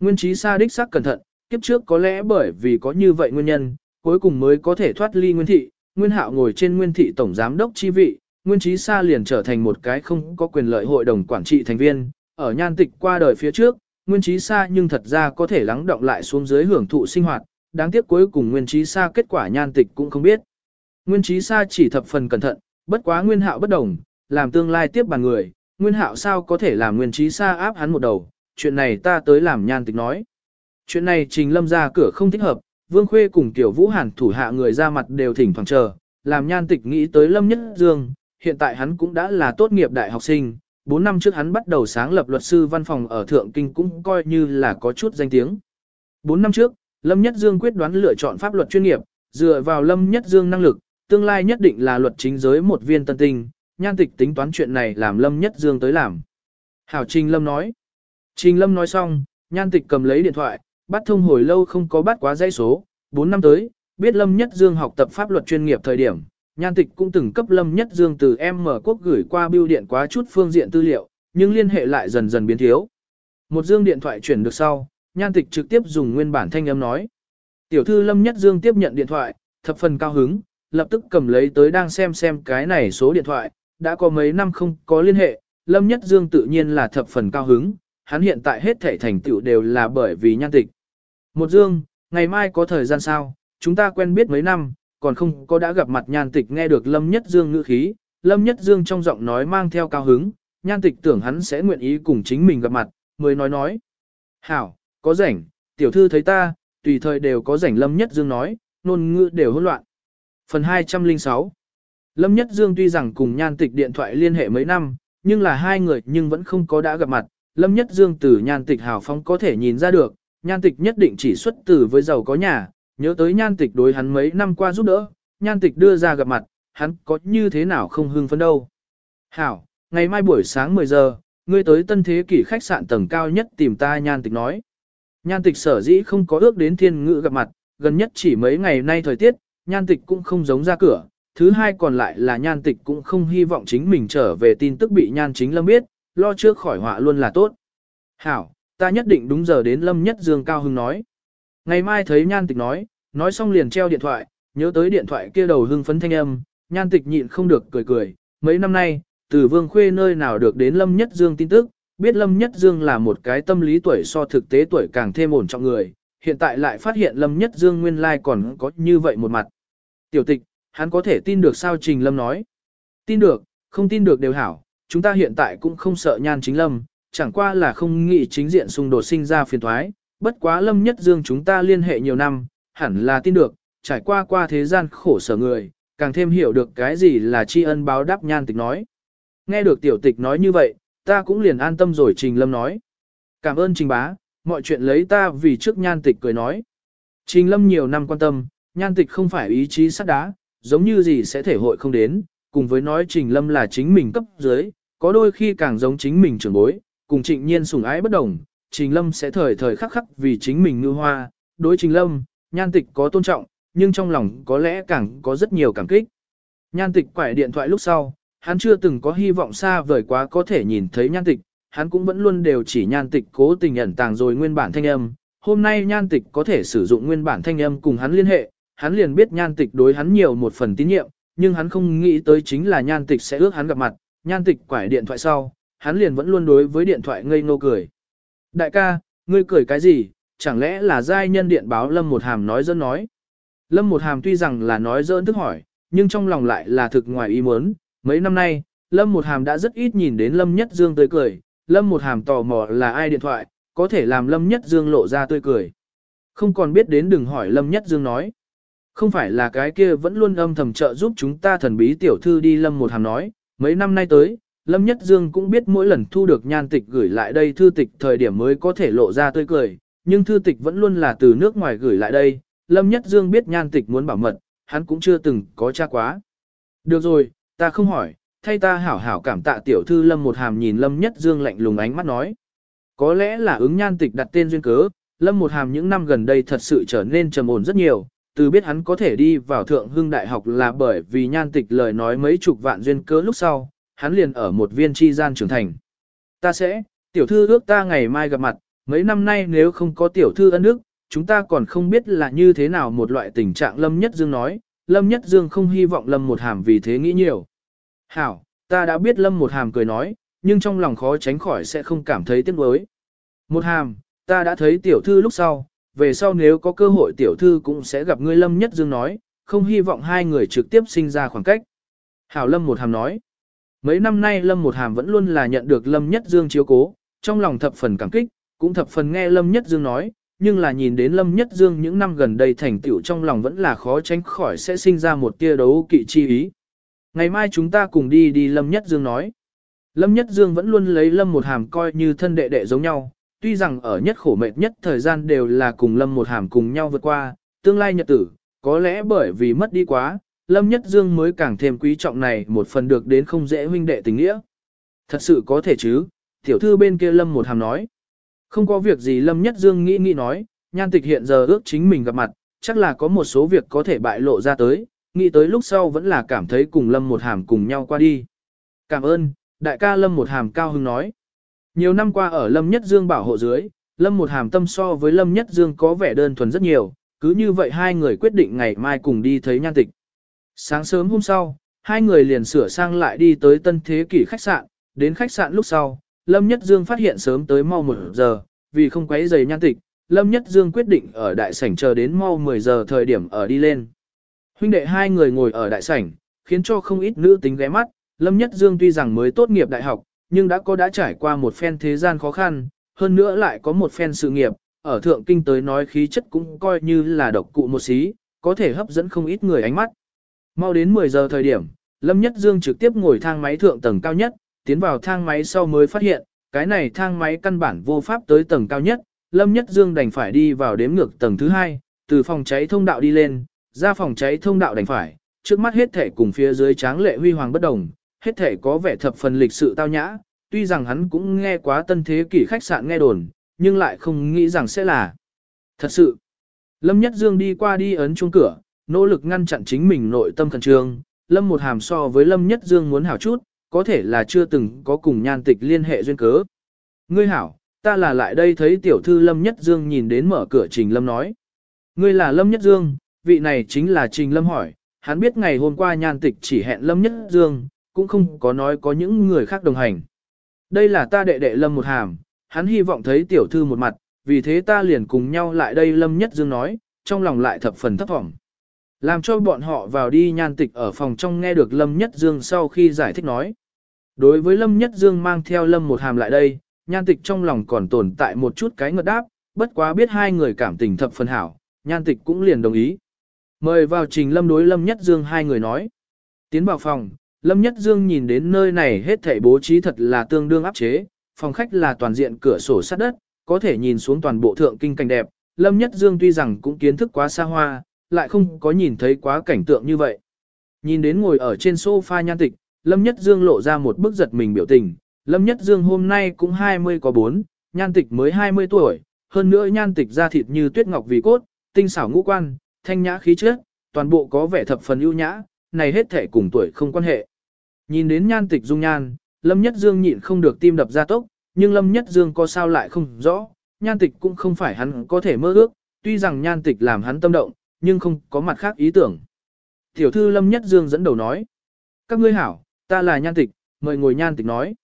Speaker 1: Nguyên trí sa đích xác cẩn thận, kiếp trước có lẽ bởi vì có như vậy nguyên nhân, cuối cùng mới có thể thoát ly Nguyên thị, Nguyên Hạo ngồi trên Nguyên thị tổng giám đốc chi vị, Nguyên trí sa liền trở thành một cái không có quyền lợi hội đồng quản trị thành viên, ở Nhan Tịch qua đời phía trước, Nguyên trí xa nhưng thật ra có thể lắng động lại xuống dưới hưởng thụ sinh hoạt, đáng tiếc cuối cùng Nguyên trí xa kết quả nhan tịch cũng không biết. Nguyên trí xa chỉ thập phần cẩn thận, bất quá Nguyên hạo bất đồng, làm tương lai tiếp bàn người, Nguyên hạo sao có thể làm Nguyên trí xa áp hắn một đầu, chuyện này ta tới làm nhan tịch nói. Chuyện này trình lâm ra cửa không thích hợp, Vương Khuê cùng Tiểu Vũ Hàn thủ hạ người ra mặt đều thỉnh thoảng chờ, làm nhan tịch nghĩ tới Lâm Nhất Dương, hiện tại hắn cũng đã là tốt nghiệp đại học sinh, 4 năm trước hắn bắt đầu sáng lập luật sư văn phòng ở Thượng Kinh cũng coi như là có chút danh tiếng. 4 năm trước, Lâm Nhất Dương quyết đoán lựa chọn pháp luật chuyên nghiệp, dựa vào Lâm Nhất Dương năng lực, tương lai nhất định là luật chính giới một viên tân tinh, nhan tịch tính toán chuyện này làm Lâm Nhất Dương tới làm. Hảo Trình Lâm nói. Trình Lâm nói xong, nhan tịch cầm lấy điện thoại, bắt thông hồi lâu không có bắt quá dây số, 4 năm tới, biết Lâm Nhất Dương học tập pháp luật chuyên nghiệp thời điểm, Nhan tịch cũng từng cấp Lâm Nhất Dương từ M quốc gửi qua bưu điện quá chút phương diện tư liệu, nhưng liên hệ lại dần dần biến thiếu. Một dương điện thoại chuyển được sau, nhan tịch trực tiếp dùng nguyên bản thanh âm nói. Tiểu thư Lâm Nhất Dương tiếp nhận điện thoại, thập phần cao hứng, lập tức cầm lấy tới đang xem xem cái này số điện thoại, đã có mấy năm không có liên hệ, Lâm Nhất Dương tự nhiên là thập phần cao hứng, hắn hiện tại hết thể thành tựu đều là bởi vì nhan tịch. Một Dương, ngày mai có thời gian sao, chúng ta quen biết mấy năm, còn không có đã gặp mặt nhan tịch nghe được Lâm Nhất Dương ngữ khí, Lâm Nhất Dương trong giọng nói mang theo cao hứng, nhan tịch tưởng hắn sẽ nguyện ý cùng chính mình gặp mặt, mới nói nói. Hảo, có rảnh, tiểu thư thấy ta, tùy thời đều có rảnh Lâm Nhất Dương nói, nôn ngữ đều hỗn loạn. Phần 206 Lâm Nhất Dương tuy rằng cùng nhan tịch điện thoại liên hệ mấy năm, nhưng là hai người nhưng vẫn không có đã gặp mặt. Lâm Nhất Dương từ nhan tịch hào phóng có thể nhìn ra được, nhan tịch nhất định chỉ xuất từ với giàu có nhà, nhớ tới nhan tịch đối hắn mấy năm qua giúp đỡ, nhan tịch đưa ra gặp mặt, hắn có như thế nào không hưng phấn đâu. Hảo, ngày mai buổi sáng 10 giờ, ngươi tới tân thế kỷ khách sạn tầng cao nhất tìm ta nhan tịch nói. Nhan tịch sở dĩ không có ước đến thiên ngữ gặp mặt, gần nhất chỉ mấy ngày nay thời tiết, nhan tịch cũng không giống ra cửa. Thứ hai còn lại là nhan tịch cũng không hy vọng chính mình trở về tin tức bị nhan chính lâm biết, lo trước khỏi họa luôn là tốt. Hảo, ta nhất định đúng giờ đến lâm nhất dương cao hưng nói. Ngày mai thấy nhan tịch nói, nói xong liền treo điện thoại, nhớ tới điện thoại kia đầu hưng phấn thanh âm, nhan tịch nhịn không được cười cười. Mấy năm nay, từ vương khuê nơi nào được đến lâm nhất dương tin tức, biết lâm nhất dương là một cái tâm lý tuổi so thực tế tuổi càng thêm ổn trọng người, hiện tại lại phát hiện lâm nhất dương nguyên lai còn có như vậy một mặt. Tiểu tịch, hắn có thể tin được sao Trình Lâm nói. Tin được, không tin được đều hảo, chúng ta hiện tại cũng không sợ nhan chính Lâm, chẳng qua là không nghĩ chính diện xung đột sinh ra phiền thoái, bất quá Lâm Nhất Dương chúng ta liên hệ nhiều năm, hẳn là tin được, trải qua qua thế gian khổ sở người, càng thêm hiểu được cái gì là tri ân báo đáp nhan tịch nói. Nghe được tiểu tịch nói như vậy, ta cũng liền an tâm rồi Trình Lâm nói. Cảm ơn Trình Bá, mọi chuyện lấy ta vì trước nhan tịch cười nói. Trình Lâm nhiều năm quan tâm, nhan tịch không phải ý chí sắt đá, giống như gì sẽ thể hội không đến, cùng với nói Trình Lâm là chính mình cấp dưới, có đôi khi càng giống chính mình trưởng bối, cùng trịnh nhiên sủng ái bất đồng, Trình Lâm sẽ thời thời khắc khắc vì chính mình ngư hoa, đối Trình Lâm, nhan tịch có tôn trọng, nhưng trong lòng có lẽ càng có rất nhiều cảm kích. Nhan tịch quải điện thoại lúc sau, hắn chưa từng có hy vọng xa vời quá có thể nhìn thấy nhan tịch, hắn cũng vẫn luôn đều chỉ nhan tịch cố tình ẩn tàng rồi nguyên bản thanh âm. Hôm nay nhan tịch có thể sử dụng nguyên bản thanh âm cùng hắn liên hệ, hắn liền biết nhan tịch đối hắn nhiều một phần tín nhiệm, nhưng hắn không nghĩ tới chính là nhan tịch sẽ ước hắn gặp mặt, nhan tịch quải điện thoại sau, hắn liền vẫn luôn đối với điện thoại ngây ngô cười. Đại ca, ngươi cười cái gì, chẳng lẽ là giai nhân điện báo Lâm Một Hàm nói dỡn nói. Lâm Một Hàm tuy rằng là nói dỡn thức hỏi, nhưng trong lòng lại là thực ngoài ý muốn, mấy năm nay, Lâm Một Hàm đã rất ít nhìn đến Lâm Nhất Dương tươi cười, Lâm Một Hàm tò mò là ai điện thoại, có thể làm Lâm Nhất Dương lộ ra tươi cười. Không còn biết đến đừng hỏi Lâm Nhất Dương nói. Không phải là cái kia vẫn luôn âm thầm trợ giúp chúng ta thần bí tiểu thư đi Lâm Một Hàm nói, mấy năm nay tới, Lâm Nhất Dương cũng biết mỗi lần thu được nhan tịch gửi lại đây thư tịch thời điểm mới có thể lộ ra tươi cười, nhưng thư tịch vẫn luôn là từ nước ngoài gửi lại đây, Lâm Nhất Dương biết nhan tịch muốn bảo mật, hắn cũng chưa từng có tra quá. Được rồi, ta không hỏi, thay ta hảo hảo cảm tạ tiểu thư Lâm một hàm nhìn Lâm Nhất Dương lạnh lùng ánh mắt nói. Có lẽ là ứng nhan tịch đặt tên duyên cớ, Lâm một hàm những năm gần đây thật sự trở nên trầm ổn rất nhiều, từ biết hắn có thể đi vào thượng hưng đại học là bởi vì nhan tịch lời nói mấy chục vạn duyên cớ lúc sau, hắn liền ở một viên chi gian trưởng thành. Ta sẽ, tiểu thư ước ta ngày mai gặp mặt, mấy năm nay nếu không có tiểu thư ân đức, chúng ta còn không biết là như thế nào một loại tình trạng Lâm Nhất Dương nói, Lâm Nhất Dương không hy vọng Lâm một hàm vì thế nghĩ nhiều. Hảo, ta đã biết Lâm một hàm cười nói, nhưng trong lòng khó tránh khỏi sẽ không cảm thấy tiếc nuối. Một hàm, ta đã thấy tiểu thư lúc sau, về sau nếu có cơ hội tiểu thư cũng sẽ gặp ngươi Lâm Nhất Dương nói, không hy vọng hai người trực tiếp sinh ra khoảng cách. Hảo Lâm một hàm nói, mấy năm nay Lâm một hàm vẫn luôn là nhận được Lâm Nhất Dương chiếu cố, trong lòng thập phần cảm kích, cũng thập phần nghe Lâm Nhất Dương nói, nhưng là nhìn đến Lâm Nhất Dương những năm gần đây thành tựu trong lòng vẫn là khó tránh khỏi sẽ sinh ra một tia đấu kỵ chi ý. Ngày mai chúng ta cùng đi đi Lâm Nhất Dương nói. Lâm Nhất Dương vẫn luôn lấy Lâm một hàm coi như thân đệ đệ giống nhau, tuy rằng ở nhất khổ mệt nhất thời gian đều là cùng Lâm một hàm cùng nhau vượt qua, tương lai nhật tử, có lẽ bởi vì mất đi quá, Lâm Nhất Dương mới càng thêm quý trọng này một phần được đến không dễ huynh đệ tình nghĩa. Thật sự có thể chứ, tiểu thư bên kia Lâm một hàm nói. Không có việc gì Lâm Nhất Dương nghĩ nghĩ nói, nhan tịch hiện giờ ước chính mình gặp mặt, chắc là có một số việc có thể bại lộ ra tới, nghĩ tới lúc sau vẫn là cảm thấy cùng Lâm một hàm cùng nhau qua đi. Cảm ơn, đại ca Lâm một hàm cao hưng nói. Nhiều năm qua ở Lâm Nhất Dương bảo hộ dưới, Lâm một hàm tâm so với Lâm Nhất Dương có vẻ đơn thuần rất nhiều, cứ như vậy hai người quyết định ngày mai cùng đi thấy nhan tịch. Sáng sớm hôm sau, hai người liền sửa sang lại đi tới tân thế kỷ khách sạn, đến khách sạn lúc sau, Lâm Nhất Dương phát hiện sớm tới mau một giờ, vì không quấy giày nhan tịch, Lâm Nhất Dương quyết định ở đại sảnh chờ đến mau 10 giờ thời điểm ở đi lên. Huynh đệ hai người ngồi ở đại sảnh, khiến cho không ít nữ tính ghé mắt, Lâm Nhất Dương tuy rằng mới tốt nghiệp đại học, nhưng đã có đã trải qua một phen thế gian khó khăn, hơn nữa lại có một phen sự nghiệp, ở thượng kinh tới nói khí chất cũng coi như là độc cụ một xí, có thể hấp dẫn không ít người ánh mắt. Mau đến 10 giờ thời điểm, Lâm Nhất Dương trực tiếp ngồi thang máy thượng tầng cao nhất, tiến vào thang máy sau mới phát hiện, cái này thang máy căn bản vô pháp tới tầng cao nhất, Lâm Nhất Dương đành phải đi vào đếm ngược tầng thứ hai, từ phòng cháy thông đạo đi lên, ra phòng cháy thông đạo đành phải, trước mắt hết thể cùng phía dưới tráng lệ huy hoàng bất đồng, hết thể có vẻ thập phần lịch sự tao nhã, tuy rằng hắn cũng nghe quá tân thế kỷ khách sạn nghe đồn, nhưng lại không nghĩ rằng sẽ là thật sự. Lâm Nhất Dương đi qua đi ấn chuông cửa, nỗ lực ngăn chặn chính mình nội tâm khẩn trương, Lâm một hàm so với Lâm Nhất Dương muốn hảo chút, có thể là chưa từng có cùng nhan tịch liên hệ duyên cớ. Ngươi hảo, ta là lại đây thấy tiểu thư Lâm Nhất Dương nhìn đến mở cửa Trình Lâm nói. Ngươi là Lâm Nhất Dương, vị này chính là Trình Lâm hỏi, hắn biết ngày hôm qua nhan tịch chỉ hẹn Lâm Nhất Dương, cũng không có nói có những người khác đồng hành. Đây là ta đệ đệ Lâm một hàm, hắn hy vọng thấy tiểu thư một mặt, vì thế ta liền cùng nhau lại đây Lâm Nhất Dương nói, trong lòng lại thập phần thấp vọng. Làm cho bọn họ vào đi nhan tịch ở phòng trong nghe được Lâm Nhất Dương sau khi giải thích nói. Đối với Lâm Nhất Dương mang theo Lâm một hàm lại đây, nhan tịch trong lòng còn tồn tại một chút cái ngợt đáp, bất quá biết hai người cảm tình thập phần hảo, nhan tịch cũng liền đồng ý. Mời vào trình Lâm đối Lâm Nhất Dương hai người nói. Tiến vào phòng, Lâm Nhất Dương nhìn đến nơi này hết thảy bố trí thật là tương đương áp chế, phòng khách là toàn diện cửa sổ sát đất, có thể nhìn xuống toàn bộ thượng kinh cảnh đẹp. Lâm Nhất Dương tuy rằng cũng kiến thức quá xa hoa, lại không có nhìn thấy quá cảnh tượng như vậy. Nhìn đến ngồi ở trên sofa nhan tịch, Lâm Nhất Dương lộ ra một bức giật mình biểu tình. Lâm Nhất Dương hôm nay cũng 20 có 4, nhan tịch mới 20 tuổi, hơn nữa nhan tịch da thịt như tuyết ngọc vì cốt, tinh xảo ngũ quan, thanh nhã khí chất, toàn bộ có vẻ thập phần ưu nhã, này hết thể cùng tuổi không quan hệ. Nhìn đến nhan tịch dung nhan, Lâm Nhất Dương nhịn không được tim đập ra tốc, nhưng Lâm Nhất Dương có sao lại không rõ, nhan tịch cũng không phải hắn có thể mơ ước, tuy rằng nhan tịch làm hắn tâm động, nhưng không có mặt khác ý tưởng. Tiểu thư Lâm Nhất Dương dẫn đầu nói, các ngươi hảo, ta là nhan tịch, mời ngồi nhan tịch nói.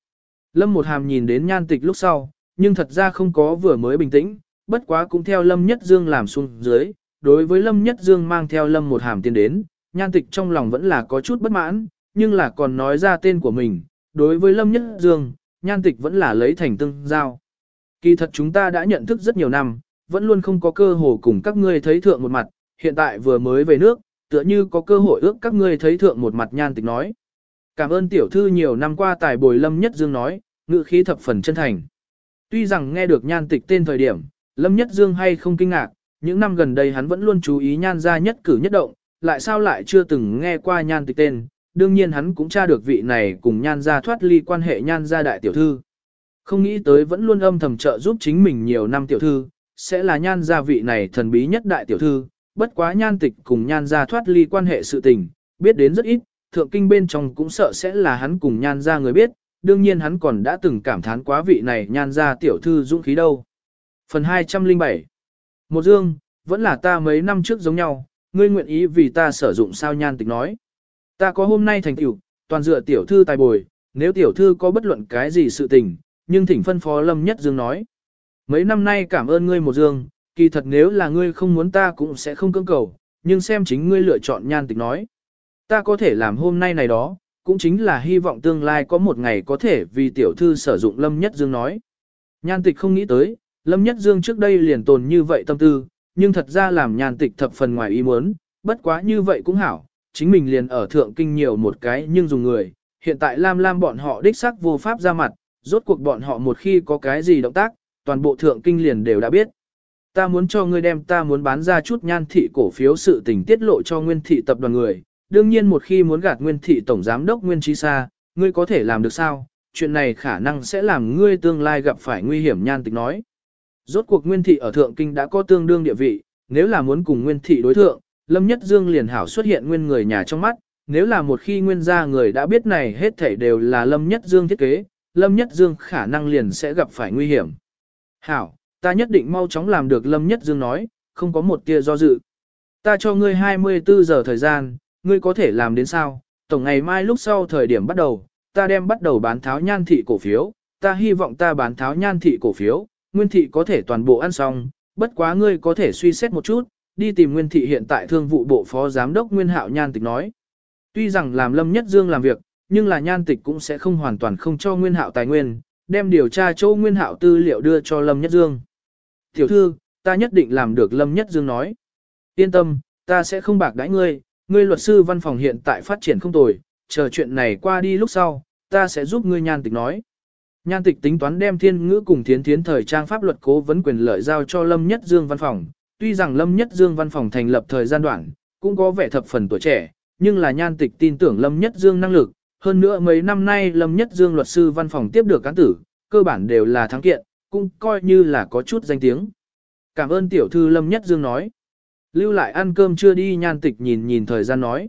Speaker 1: Lâm một hàm nhìn đến nhan tịch lúc sau, nhưng thật ra không có vừa mới bình tĩnh, bất quá cũng theo Lâm Nhất Dương làm xuống dưới, đối với Lâm Nhất Dương mang theo Lâm một hàm tiến đến, nhan tịch trong lòng vẫn là có chút bất mãn, nhưng là còn nói ra tên của mình, đối với Lâm Nhất Dương, nhan tịch vẫn là lấy thành tương giao. Kỳ thật chúng ta đã nhận thức rất nhiều năm, vẫn luôn không có cơ hội cùng các ngươi thấy thượng một mặt, hiện tại vừa mới về nước, tựa như có cơ hội ước các ngươi thấy thượng một mặt nhan tịch nói. Cảm ơn tiểu thư nhiều năm qua tài bồi Lâm Nhất Dương nói, ngữ khí thập phần chân thành. Tuy rằng nghe được nhan tịch tên thời điểm, Lâm Nhất Dương hay không kinh ngạc, những năm gần đây hắn vẫn luôn chú ý nhan ra nhất cử nhất động, lại sao lại chưa từng nghe qua nhan tịch tên, đương nhiên hắn cũng tra được vị này cùng nhan ra thoát ly quan hệ nhan ra đại tiểu thư. Không nghĩ tới vẫn luôn âm thầm trợ giúp chính mình nhiều năm tiểu thư, sẽ là nhan gia vị này thần bí nhất đại tiểu thư, bất quá nhan tịch cùng nhan gia thoát ly quan hệ sự tình, biết đến rất ít, thượng kinh bên trong cũng sợ sẽ là hắn cùng nhan gia người biết, đương nhiên hắn còn đã từng cảm thán quá vị này nhan gia tiểu thư dũng khí đâu. Phần 207 Một dương, vẫn là ta mấy năm trước giống nhau, ngươi nguyện ý vì ta sử dụng sao nhan tịch nói. Ta có hôm nay thành tiểu, toàn dựa tiểu thư tài bồi, nếu tiểu thư có bất luận cái gì sự tình, nhưng thỉnh phân phó lâm nhất dương nói. Mấy năm nay cảm ơn ngươi một dương, kỳ thật nếu là ngươi không muốn ta cũng sẽ không cưỡng cầu, nhưng xem chính ngươi lựa chọn nhan tịch nói. Ta có thể làm hôm nay này đó, cũng chính là hy vọng tương lai có một ngày có thể vì tiểu thư sử dụng Lâm Nhất Dương nói. Nhan tịch không nghĩ tới, Lâm Nhất Dương trước đây liền tồn như vậy tâm tư, nhưng thật ra làm nhan tịch thập phần ngoài ý muốn, bất quá như vậy cũng hảo, chính mình liền ở thượng kinh nhiều một cái nhưng dùng người, hiện tại Lam Lam bọn họ đích xác vô pháp ra mặt, rốt cuộc bọn họ một khi có cái gì động tác, toàn bộ thượng kinh liền đều đã biết. Ta muốn cho ngươi đem ta muốn bán ra chút nhan thị cổ phiếu sự tình tiết lộ cho nguyên thị tập đoàn người, đương nhiên một khi muốn gạt nguyên thị tổng giám đốc nguyên trí xa, ngươi có thể làm được sao, chuyện này khả năng sẽ làm ngươi tương lai gặp phải nguy hiểm nhan tịch nói. Rốt cuộc nguyên thị ở thượng kinh đã có tương đương địa vị, nếu là muốn cùng nguyên thị đối thượng, Lâm Nhất Dương liền hảo xuất hiện nguyên người nhà trong mắt, nếu là một khi nguyên gia người đã biết này hết thảy đều là Lâm Nhất Dương thiết kế, Lâm Nhất Dương khả năng liền sẽ gặp phải nguy hiểm. Hảo, ta nhất định mau chóng làm được Lâm Nhất Dương nói, không có một tia do dự. Ta cho ngươi 24 giờ thời gian, ngươi có thể làm đến sao? Tổng ngày mai lúc sau thời điểm bắt đầu, ta đem bắt đầu bán tháo nhan thị cổ phiếu, ta hy vọng ta bán tháo nhan thị cổ phiếu, nguyên thị có thể toàn bộ ăn xong, bất quá ngươi có thể suy xét một chút, đi tìm nguyên thị hiện tại thương vụ bộ phó giám đốc Nguyên Hạo Nhan Tịch nói. Tuy rằng làm Lâm Nhất Dương làm việc, nhưng là Nhan Tịch cũng sẽ không hoàn toàn không cho Nguyên Hạo tài nguyên, đem điều tra chỗ Nguyên Hạo tư liệu đưa cho Lâm Nhất Dương. Tiểu thư, ta nhất định làm được Lâm Nhất Dương nói. Yên tâm, ta sẽ không bạc đãi ngươi, ngươi luật sư văn phòng hiện tại phát triển không tồi, chờ chuyện này qua đi lúc sau, ta sẽ giúp ngươi Nhan Tịch nói. Nhan Tịch tính toán đem thiên ngữ cùng thiến thiến thời trang pháp luật cố vấn quyền lợi giao cho Lâm Nhất Dương văn phòng, tuy rằng Lâm Nhất Dương văn phòng thành lập thời gian đoạn, cũng có vẻ thập phần tuổi trẻ, nhưng là nhan tịch tin tưởng Lâm Nhất Dương năng lực, hơn nữa mấy năm nay Lâm Nhất Dương luật sư văn phòng tiếp được cán tử, cơ bản đều là thắng kiện, cũng coi như là có chút danh tiếng. Cảm ơn tiểu thư Lâm Nhất Dương nói. Lưu lại ăn cơm chưa đi nhan tịch nhìn nhìn thời gian nói.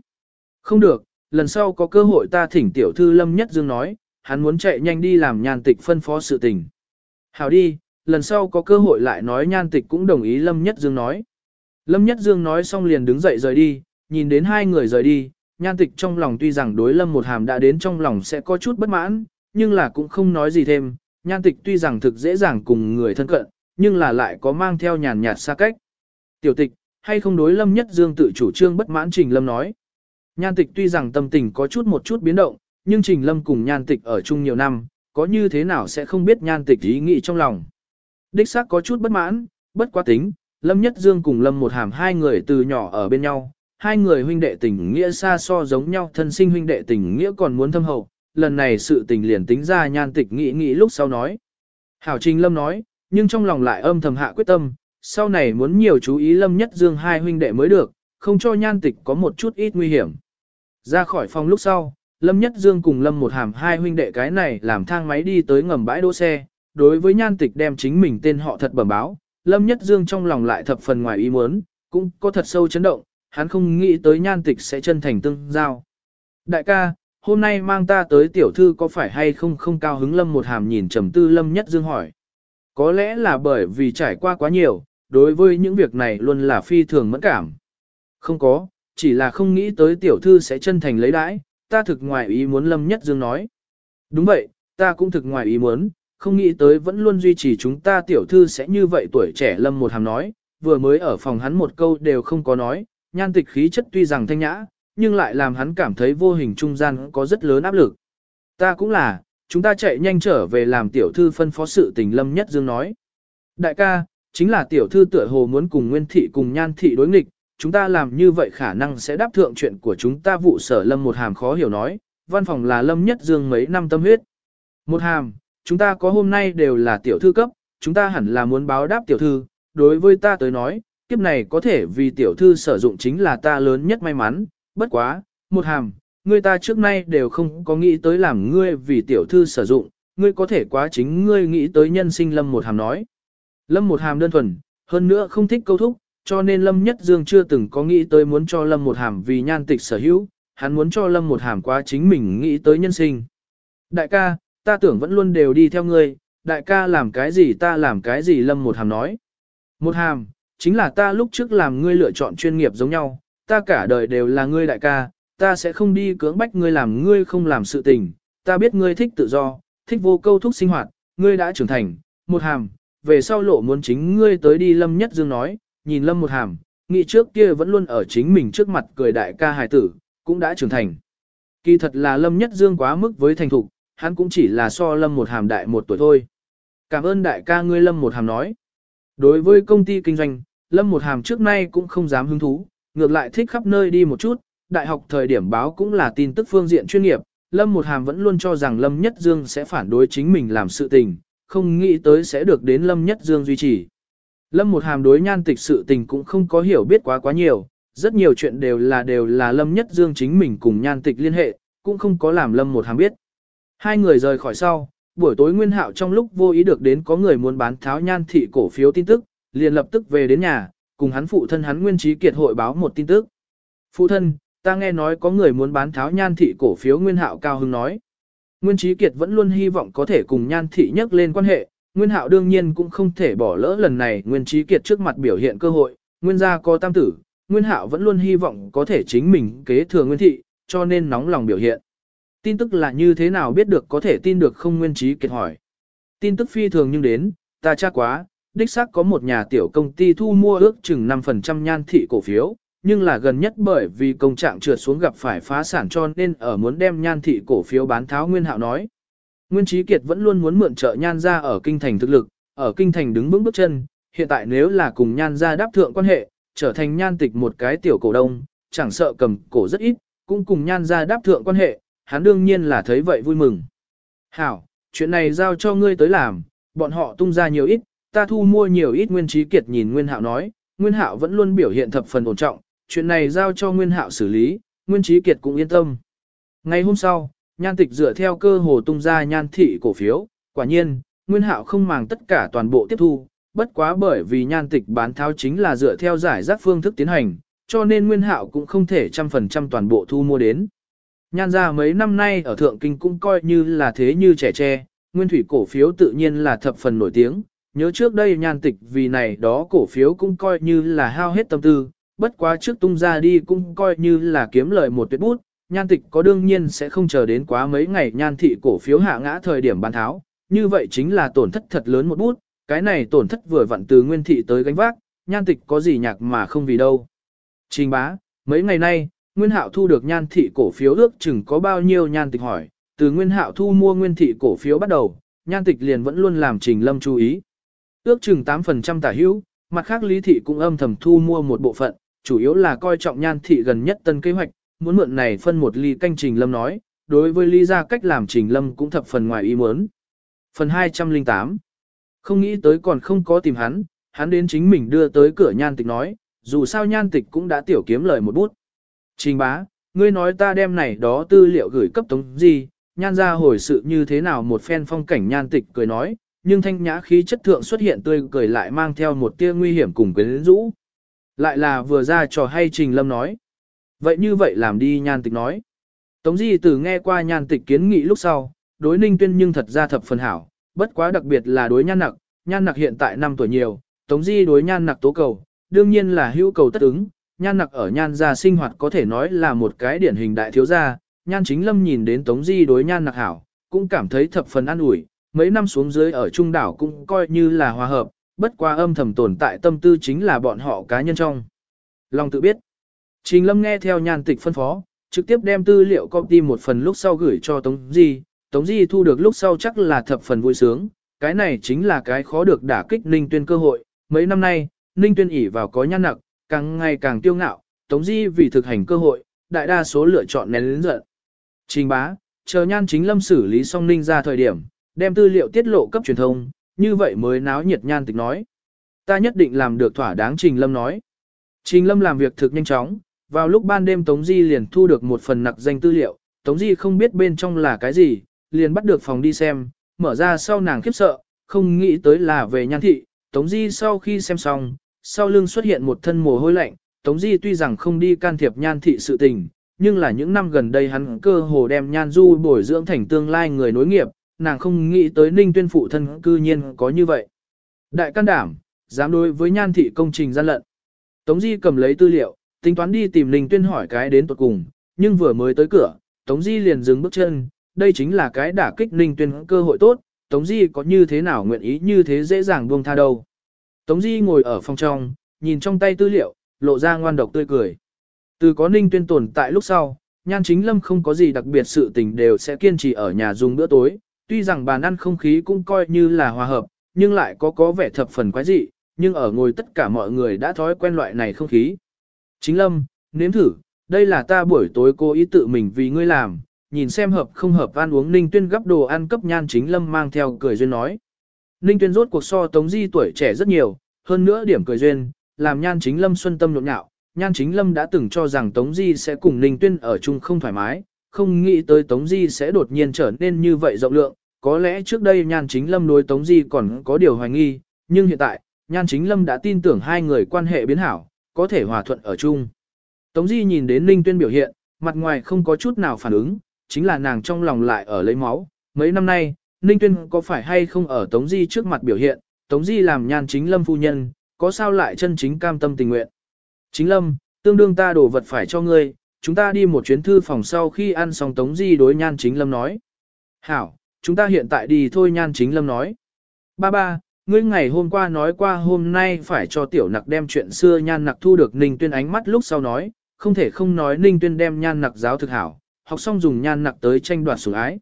Speaker 1: Không được, lần sau có cơ hội ta thỉnh tiểu thư Lâm Nhất Dương nói, hắn muốn chạy nhanh đi làm nhan tịch phân phó sự tình. Hào đi, lần sau có cơ hội lại nói nhan tịch cũng đồng ý Lâm Nhất Dương nói. Lâm Nhất Dương nói xong liền đứng dậy rời đi, nhìn đến hai người rời đi, nhan tịch trong lòng tuy rằng đối Lâm một hàm đã đến trong lòng sẽ có chút bất mãn, nhưng là cũng không nói gì thêm, nhan tịch tuy rằng thực dễ dàng cùng người thân cận, nhưng là lại có mang theo nhàn nhạt xa cách. Tiểu tịch, hay không đối Lâm Nhất Dương tự chủ trương bất mãn Trình Lâm nói. Nhan tịch tuy rằng tâm tình có chút một chút biến động, nhưng Trình Lâm cùng nhan tịch ở chung nhiều năm, có như thế nào sẽ không biết nhan tịch ý nghĩ trong lòng. Đích xác có chút bất mãn, bất quá tính, Lâm Nhất Dương cùng Lâm Một Hàm hai người từ nhỏ ở bên nhau, hai người huynh đệ tình nghĩa xa so giống nhau thân sinh huynh đệ tình nghĩa còn muốn thâm hậu, lần này sự tình liền tính ra nhan tịch nghĩ nghĩ lúc sau nói. Hảo Trình Lâm nói, nhưng trong lòng lại âm thầm hạ quyết tâm, sau này muốn nhiều chú ý Lâm Nhất Dương hai huynh đệ mới được, không cho nhan tịch có một chút ít nguy hiểm. Ra khỏi phòng lúc sau, Lâm Nhất Dương cùng Lâm Một Hàm hai huynh đệ cái này làm thang máy đi tới ngầm bãi đỗ xe, đối với nhan tịch đem chính mình tên họ thật bẩm báo, Lâm Nhất Dương trong lòng lại thập phần ngoài ý muốn, cũng có thật sâu chấn động, hắn không nghĩ tới nhan tịch sẽ chân thành tương giao. Đại ca, hôm nay mang ta tới tiểu thư có phải hay không không cao hứng Lâm một hàm nhìn trầm tư Lâm Nhất Dương hỏi. Có lẽ là bởi vì trải qua quá nhiều, đối với những việc này luôn là phi thường mẫn cảm. Không có, chỉ là không nghĩ tới tiểu thư sẽ chân thành lấy đãi, ta thực ngoài ý muốn Lâm Nhất Dương nói. Đúng vậy, ta cũng thực ngoài ý muốn, không nghĩ tới vẫn luôn duy trì chúng ta tiểu thư sẽ như vậy tuổi trẻ lâm một hàm nói, vừa mới ở phòng hắn một câu đều không có nói, nhan tịch khí chất tuy rằng thanh nhã, nhưng lại làm hắn cảm thấy vô hình trung gian có rất lớn áp lực. Ta cũng là, chúng ta chạy nhanh trở về làm tiểu thư phân phó sự tình lâm nhất dương nói. Đại ca, chính là tiểu thư tựa hồ muốn cùng nguyên thị cùng nhan thị đối nghịch, chúng ta làm như vậy khả năng sẽ đáp thượng chuyện của chúng ta vụ sở lâm một hàm khó hiểu nói, văn phòng là lâm nhất dương mấy năm tâm huyết. Một hàm, chúng ta có hôm nay đều là tiểu thư cấp, chúng ta hẳn là muốn báo đáp tiểu thư, đối với ta tới nói, kiếp này có thể vì tiểu thư sử dụng chính là ta lớn nhất may mắn, bất quá, một hàm, ngươi ta trước nay đều không có nghĩ tới làm ngươi vì tiểu thư sử dụng, ngươi có thể quá chính ngươi nghĩ tới nhân sinh lâm một hàm nói. Lâm một hàm đơn thuần, hơn nữa không thích câu thúc, cho nên Lâm Nhất Dương chưa từng có nghĩ tới muốn cho Lâm một hàm vì nhan tịch sở hữu, hắn muốn cho Lâm một hàm quá chính mình nghĩ tới nhân sinh. Đại ca, ta tưởng vẫn luôn đều đi theo ngươi, đại ca làm cái gì ta làm cái gì lâm một hàm nói. Một hàm, chính là ta lúc trước làm ngươi lựa chọn chuyên nghiệp giống nhau, ta cả đời đều là ngươi đại ca, ta sẽ không đi cưỡng bách ngươi làm ngươi không làm sự tình, ta biết ngươi thích tự do, thích vô câu thúc sinh hoạt, ngươi đã trưởng thành, một hàm, về sau lộ muốn chính ngươi tới đi lâm nhất dương nói, nhìn lâm một hàm, nghĩ trước kia vẫn luôn ở chính mình trước mặt cười đại ca hài tử, cũng đã trưởng thành. Kỳ thật là lâm nhất dương quá mức với thành thục, hắn cũng chỉ là so lâm một hàm đại một tuổi thôi. Cảm ơn đại ca ngươi lâm một hàm nói. Đối với công ty kinh doanh, lâm một hàm trước nay cũng không dám hứng thú, ngược lại thích khắp nơi đi một chút, đại học thời điểm báo cũng là tin tức phương diện chuyên nghiệp, lâm một hàm vẫn luôn cho rằng lâm nhất dương sẽ phản đối chính mình làm sự tình, không nghĩ tới sẽ được đến lâm nhất dương duy trì. Lâm một hàm đối nhan tịch sự tình cũng không có hiểu biết quá quá nhiều, rất nhiều chuyện đều là đều là lâm nhất dương chính mình cùng nhan tịch liên hệ, cũng không có làm lâm một hàm biết. Hai người rời khỏi sau, buổi tối Nguyên Hạo trong lúc vô ý được đến có người muốn bán tháo nhan thị cổ phiếu tin tức, liền lập tức về đến nhà, cùng hắn phụ thân hắn Nguyên Trí Kiệt hội báo một tin tức. Phụ thân, ta nghe nói có người muốn bán tháo nhan thị cổ phiếu Nguyên Hạo cao hưng nói. Nguyên Trí Kiệt vẫn luôn hy vọng có thể cùng nhan thị nhắc lên quan hệ, Nguyên Hạo đương nhiên cũng không thể bỏ lỡ lần này Nguyên Trí Kiệt trước mặt biểu hiện cơ hội, Nguyên gia có tam tử, Nguyên Hạo vẫn luôn hy vọng có thể chính mình kế thừa Nguyên thị, cho nên nóng lòng biểu hiện. Tin tức là như thế nào biết được có thể tin được không Nguyên Trí Kiệt hỏi. Tin tức phi thường nhưng đến, ta chắc quá, đích xác có một nhà tiểu công ty thu mua ước chừng 5% nhan thị cổ phiếu, nhưng là gần nhất bởi vì công trạng trượt xuống gặp phải phá sản cho nên ở muốn đem nhan thị cổ phiếu bán tháo Nguyên Hạo nói. Nguyên Trí Kiệt vẫn luôn muốn mượn trợ nhan ra ở kinh thành thực lực, ở kinh thành đứng vững bước chân, hiện tại nếu là cùng nhan ra đáp thượng quan hệ, trở thành nhan tịch một cái tiểu cổ đông, chẳng sợ cầm cổ rất ít, cũng cùng nhan ra đáp thượng quan hệ, hắn đương nhiên là thấy vậy vui mừng. Hảo, chuyện này giao cho ngươi tới làm, bọn họ tung ra nhiều ít, ta thu mua nhiều ít Nguyên Trí Kiệt nhìn Nguyên Hạo nói, Nguyên Hạo vẫn luôn biểu hiện thập phần ổn trọng, chuyện này giao cho Nguyên Hạo xử lý, Nguyên Trí Kiệt cũng yên tâm. Ngày hôm sau, nhan tịch dựa theo cơ hồ tung ra nhan thị cổ phiếu, quả nhiên, Nguyên Hạo không màng tất cả toàn bộ tiếp thu, bất quá bởi vì nhan tịch bán tháo chính là dựa theo giải rác phương thức tiến hành, cho nên Nguyên Hạo cũng không thể trăm phần trăm toàn bộ thu mua đến. Nhan ra mấy năm nay ở Thượng Kinh cũng coi như là thế như trẻ tre, nguyên thủy cổ phiếu tự nhiên là thập phần nổi tiếng, nhớ trước đây nhan tịch vì này đó cổ phiếu cũng coi như là hao hết tâm tư, bất quá trước tung ra đi cũng coi như là kiếm lời một tuyệt bút, nhan tịch có đương nhiên sẽ không chờ đến quá mấy ngày nhan thị cổ phiếu hạ ngã thời điểm bán tháo, như vậy chính là tổn thất thật lớn một bút, cái này tổn thất vừa vặn từ nguyên thị tới gánh vác, nhan tịch có gì nhạc mà không vì đâu. Trình bá, mấy ngày nay, Nguyên Hạo thu được nhan thị cổ phiếu ước chừng có bao nhiêu nhan tịch hỏi, từ Nguyên Hạo thu mua nguyên thị cổ phiếu bắt đầu, nhan tịch liền vẫn luôn làm Trình Lâm chú ý. Ước chừng 8% tả hữu, mặt khác Lý thị cũng âm thầm thu mua một bộ phận, chủ yếu là coi trọng nhan thị gần nhất tân kế hoạch, muốn mượn này phân một ly canh Trình Lâm nói, đối với Lý ra cách làm Trình Lâm cũng thập phần ngoài ý muốn. Phần 208 Không nghĩ tới còn không có tìm hắn, hắn đến chính mình đưa tới cửa nhan tịch nói, dù sao nhan tịch cũng đã tiểu kiếm lời một bút. Trình bá, ngươi nói ta đem này đó tư liệu gửi cấp tống gì, nhan ra hồi sự như thế nào một phen phong cảnh nhan tịch cười nói, nhưng thanh nhã khí chất thượng xuất hiện tươi cười lại mang theo một tia nguy hiểm cùng quyến rũ. Lại là vừa ra trò hay Trình Lâm nói. Vậy như vậy làm đi nhan tịch nói. Tống Di từ nghe qua nhan tịch kiến nghị lúc sau, đối ninh tuyên nhưng thật ra thập phần hảo, bất quá đặc biệt là đối nhan nặc, nhan nặc hiện tại 5 tuổi nhiều, Tống Di đối nhan nặc tố cầu, đương nhiên là hữu cầu tất ứng, nhan nặc ở nhan gia sinh hoạt có thể nói là một cái điển hình đại thiếu gia, nhan chính lâm nhìn đến Tống Di đối nhan nặc hảo, cũng cảm thấy thập phần an ủi, mấy năm xuống dưới ở trung đảo cũng coi như là hòa hợp, bất qua âm thầm tồn tại tâm tư chính là bọn họ cá nhân trong. Lòng tự biết. Trình lâm nghe theo nhan tịch phân phó, trực tiếp đem tư liệu copy một phần lúc sau gửi cho Tống Di, Tống Di thu được lúc sau chắc là thập phần vui sướng, cái này chính là cái khó được đả kích Ninh Tuyên cơ hội, mấy năm nay, Ninh Tuyên ỉ vào có nhan nặc, càng ngày càng tiêu ngạo, Tống Di vì thực hành cơ hội, đại đa số lựa chọn nén lớn giận. Trình bá, chờ nhan chính lâm xử lý song Ninh ra thời điểm, đem tư liệu tiết lộ cấp truyền thông, như vậy mới náo nhiệt nhan tịch nói. Ta nhất định làm được thỏa đáng Trình Lâm nói. Trình Lâm làm việc thực nhanh chóng, vào lúc ban đêm Tống Di liền thu được một phần nặc danh tư liệu, Tống Di không biết bên trong là cái gì, liền bắt được phòng đi xem, mở ra sau nàng khiếp sợ, không nghĩ tới là về nhan thị, Tống Di sau khi xem xong, sau lưng xuất hiện một thân mồ hôi lạnh, Tống Di tuy rằng không đi can thiệp nhan thị sự tình, nhưng là những năm gần đây hắn cơ hồ đem nhan du bồi dưỡng thành tương lai người nối nghiệp, nàng không nghĩ tới ninh tuyên phụ thân cư nhiên có như vậy. Đại can đảm, dám đối với nhan thị công trình gian lận. Tống Di cầm lấy tư liệu, tính toán đi tìm ninh tuyên hỏi cái đến tuột cùng, nhưng vừa mới tới cửa, Tống Di liền dừng bước chân, đây chính là cái đả kích ninh tuyên cơ hội tốt, Tống Di có như thế nào nguyện ý như thế dễ dàng buông tha đâu. Tống Di ngồi ở phòng trong, nhìn trong tay tư liệu, lộ ra ngoan độc tươi cười. Từ có ninh tuyên tồn tại lúc sau, nhan chính lâm không có gì đặc biệt sự tình đều sẽ kiên trì ở nhà dùng bữa tối. Tuy rằng bàn ăn không khí cũng coi như là hòa hợp, nhưng lại có có vẻ thập phần quái dị, nhưng ở ngồi tất cả mọi người đã thói quen loại này không khí. Chính lâm, nếm thử, đây là ta buổi tối cố ý tự mình vì ngươi làm, nhìn xem hợp không hợp ăn uống Ninh Tuyên gấp đồ ăn cấp nhan chính lâm mang theo cười duyên nói. Ninh Tuyên rốt cuộc so Tống Di tuổi trẻ rất nhiều, hơn nữa điểm cười duyên, làm nhan chính lâm xuân tâm nhộn nhạo. Nhan chính lâm đã từng cho rằng Tống Di sẽ cùng Ninh Tuyên ở chung không thoải mái, không nghĩ tới Tống Di sẽ đột nhiên trở nên như vậy rộng lượng. Có lẽ trước đây nhan chính lâm đối Tống Di còn có điều hoài nghi, nhưng hiện tại, nhan chính lâm đã tin tưởng hai người quan hệ biến hảo, có thể hòa thuận ở chung. Tống Di nhìn đến Ninh Tuyên biểu hiện, mặt ngoài không có chút nào phản ứng, chính là nàng trong lòng lại ở lấy máu. Mấy năm nay, Ninh Tuyên có phải hay không ở Tống Di trước mặt biểu hiện, Tống Di làm nhan chính lâm phu nhân, có sao lại chân chính cam tâm tình nguyện. Chính lâm, tương đương ta đổ vật phải cho ngươi, chúng ta đi một chuyến thư phòng sau khi ăn xong Tống Di đối nhan chính lâm nói. Hảo, chúng ta hiện tại đi thôi nhan chính lâm nói. Ba ba, ngươi ngày hôm qua nói qua hôm nay phải cho tiểu nặc đem chuyện xưa nhan nặc thu được ninh tuyên ánh mắt lúc sau nói, không thể không nói ninh tuyên đem nhan nặc giáo thực hảo, học xong dùng nhan nặc tới tranh đoạt sủng ái.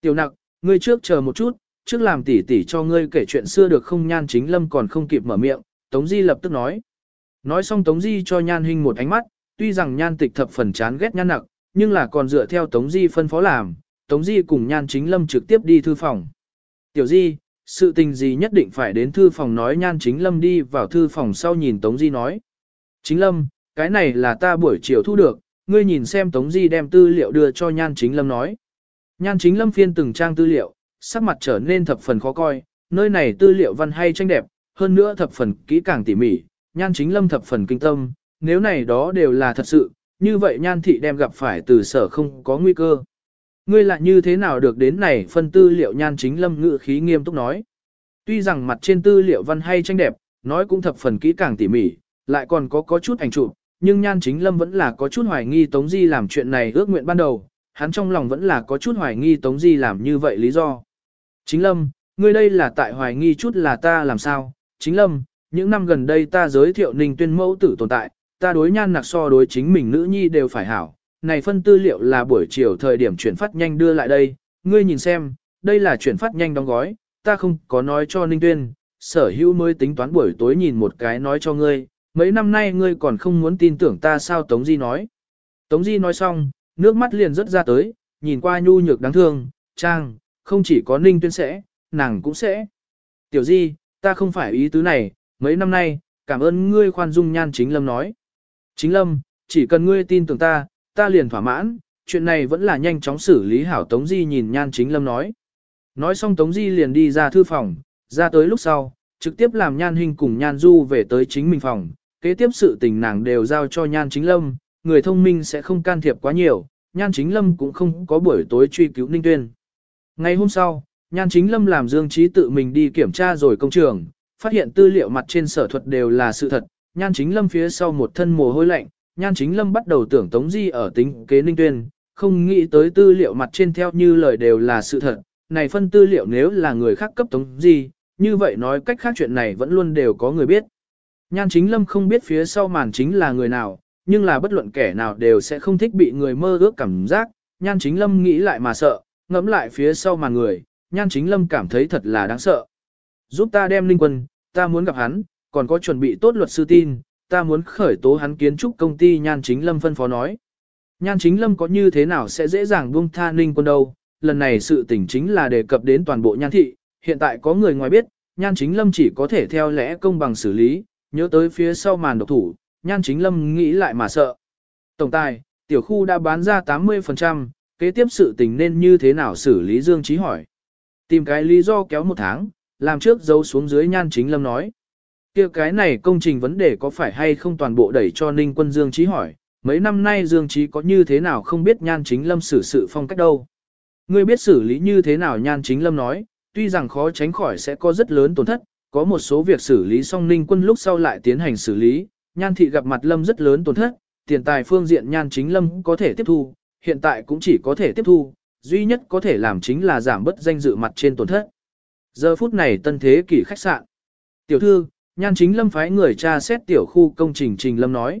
Speaker 1: Tiểu nặc, ngươi trước chờ một chút, trước làm tỉ tỉ cho ngươi kể chuyện xưa được không nhan chính lâm còn không kịp mở miệng, Tống Di lập tức nói. Nói xong Tống Di cho nhan hình một ánh mắt, tuy rằng nhan tịch thập phần chán ghét nhan nặc, nhưng là còn dựa theo Tống Di phân phó làm, Tống Di cùng nhan chính lâm trực tiếp đi thư phòng. Tiểu Di, sự tình gì nhất định phải đến thư phòng nói nhan chính lâm đi vào thư phòng sau nhìn Tống Di nói. Chính lâm, cái này là ta buổi chiều thu được, ngươi nhìn xem Tống Di đem tư liệu đưa cho nhan chính lâm nói. Nhan chính lâm phiên từng trang tư liệu, sắc mặt trở nên thập phần khó coi, nơi này tư liệu văn hay tranh đẹp, hơn nữa thập phần kỹ càng tỉ mỉ, nhan chính lâm thập phần kinh tâm, nếu này đó đều là thật sự, như vậy nhan thị đem gặp phải từ sở không có nguy cơ. Ngươi lại như thế nào được đến này phân tư liệu nhan chính lâm ngự khí nghiêm túc nói. Tuy rằng mặt trên tư liệu văn hay tranh đẹp, nói cũng thập phần kỹ càng tỉ mỉ, lại còn có có chút ảnh chụp, nhưng nhan chính lâm vẫn là có chút hoài nghi Tống Di làm chuyện này ước nguyện ban đầu, hắn trong lòng vẫn là có chút hoài nghi Tống Di làm như vậy lý do. Chính lâm, ngươi đây là tại hoài nghi chút là ta làm sao, chính lâm, những năm gần đây ta giới thiệu ninh tuyên mẫu tử tồn tại, ta đối nhan nặc so đối chính mình nữ nhi đều phải hảo, này phân tư liệu là buổi chiều thời điểm chuyển phát nhanh đưa lại đây, ngươi nhìn xem, đây là chuyển phát nhanh đóng gói, ta không có nói cho Ninh Tuyên, sở hữu mới tính toán buổi tối nhìn một cái nói cho ngươi, mấy năm nay ngươi còn không muốn tin tưởng ta sao Tống Di nói. Tống Di nói xong, nước mắt liền rớt ra tới, nhìn qua nhu nhược đáng thương, trang, không chỉ có Ninh Tuyên sẽ, nàng cũng sẽ. Tiểu Di, ta không phải ý tứ này, mấy năm nay, cảm ơn ngươi khoan dung nhan chính lâm nói. Chính lâm, chỉ cần ngươi tin tưởng ta, ta liền thỏa mãn, chuyện này vẫn là nhanh chóng xử lý hảo Tống Di nhìn nhan chính lâm nói. Nói xong Tống Di liền đi ra thư phòng, ra tới lúc sau, trực tiếp làm nhan hình cùng nhan du về tới chính mình phòng, kế tiếp sự tình nàng đều giao cho nhan chính lâm, người thông minh sẽ không can thiệp quá nhiều, nhan chính lâm cũng không có buổi tối truy cứu ninh tuyên. Ngày hôm sau, nhan chính lâm làm dương trí tự mình đi kiểm tra rồi công trường, phát hiện tư liệu mặt trên sở thuật đều là sự thật, nhan chính lâm phía sau một thân mồ hôi lạnh, nhan chính lâm bắt đầu tưởng Tống Di ở tính kế ninh tuyên, không nghĩ tới tư liệu mặt trên theo như lời đều là sự thật, này phân tư liệu nếu là người khác cấp Tống Di, như vậy nói cách khác chuyện này vẫn luôn đều có người biết. Nhan chính lâm không biết phía sau màn chính là người nào, nhưng là bất luận kẻ nào đều sẽ không thích bị người mơ ước cảm giác, nhan chính lâm nghĩ lại mà sợ, ngẫm lại phía sau màn người, nhan chính lâm cảm thấy thật là đáng sợ. Giúp ta đem linh quân, ta muốn gặp hắn, còn có chuẩn bị tốt luật sư tin, ta muốn khởi tố hắn kiến trúc công ty Nhan Chính Lâm phân phó nói. Nhan Chính Lâm có như thế nào sẽ dễ dàng buông tha ninh quân đâu, lần này sự tình chính là đề cập đến toàn bộ nhan thị, hiện tại có người ngoài biết, Nhan Chính Lâm chỉ có thể theo lẽ công bằng xử lý, nhớ tới phía sau màn độc thủ, Nhan Chính Lâm nghĩ lại mà sợ. Tổng tài, tiểu khu đã bán ra 80%, kế tiếp sự tình nên như thế nào xử lý Dương Trí hỏi. Tìm cái lý do kéo một tháng, làm trước dấu xuống dưới Nhan Chính Lâm nói kia cái này công trình vấn đề có phải hay không toàn bộ đẩy cho Ninh quân Dương Trí hỏi, mấy năm nay Dương Trí có như thế nào không biết nhan chính lâm xử sự phong cách đâu. Ngươi biết xử lý như thế nào nhan chính lâm nói, tuy rằng khó tránh khỏi sẽ có rất lớn tổn thất, có một số việc xử lý xong Ninh quân lúc sau lại tiến hành xử lý, nhan thị gặp mặt lâm rất lớn tổn thất, tiền tài phương diện nhan chính lâm có thể tiếp thu, hiện tại cũng chỉ có thể tiếp thu, duy nhất có thể làm chính là giảm bớt danh dự mặt trên tổn thất. Giờ phút này tân thế kỷ khách sạn. Tiểu thư, Nhan chính lâm phái người tra xét tiểu khu công trình trình lâm nói.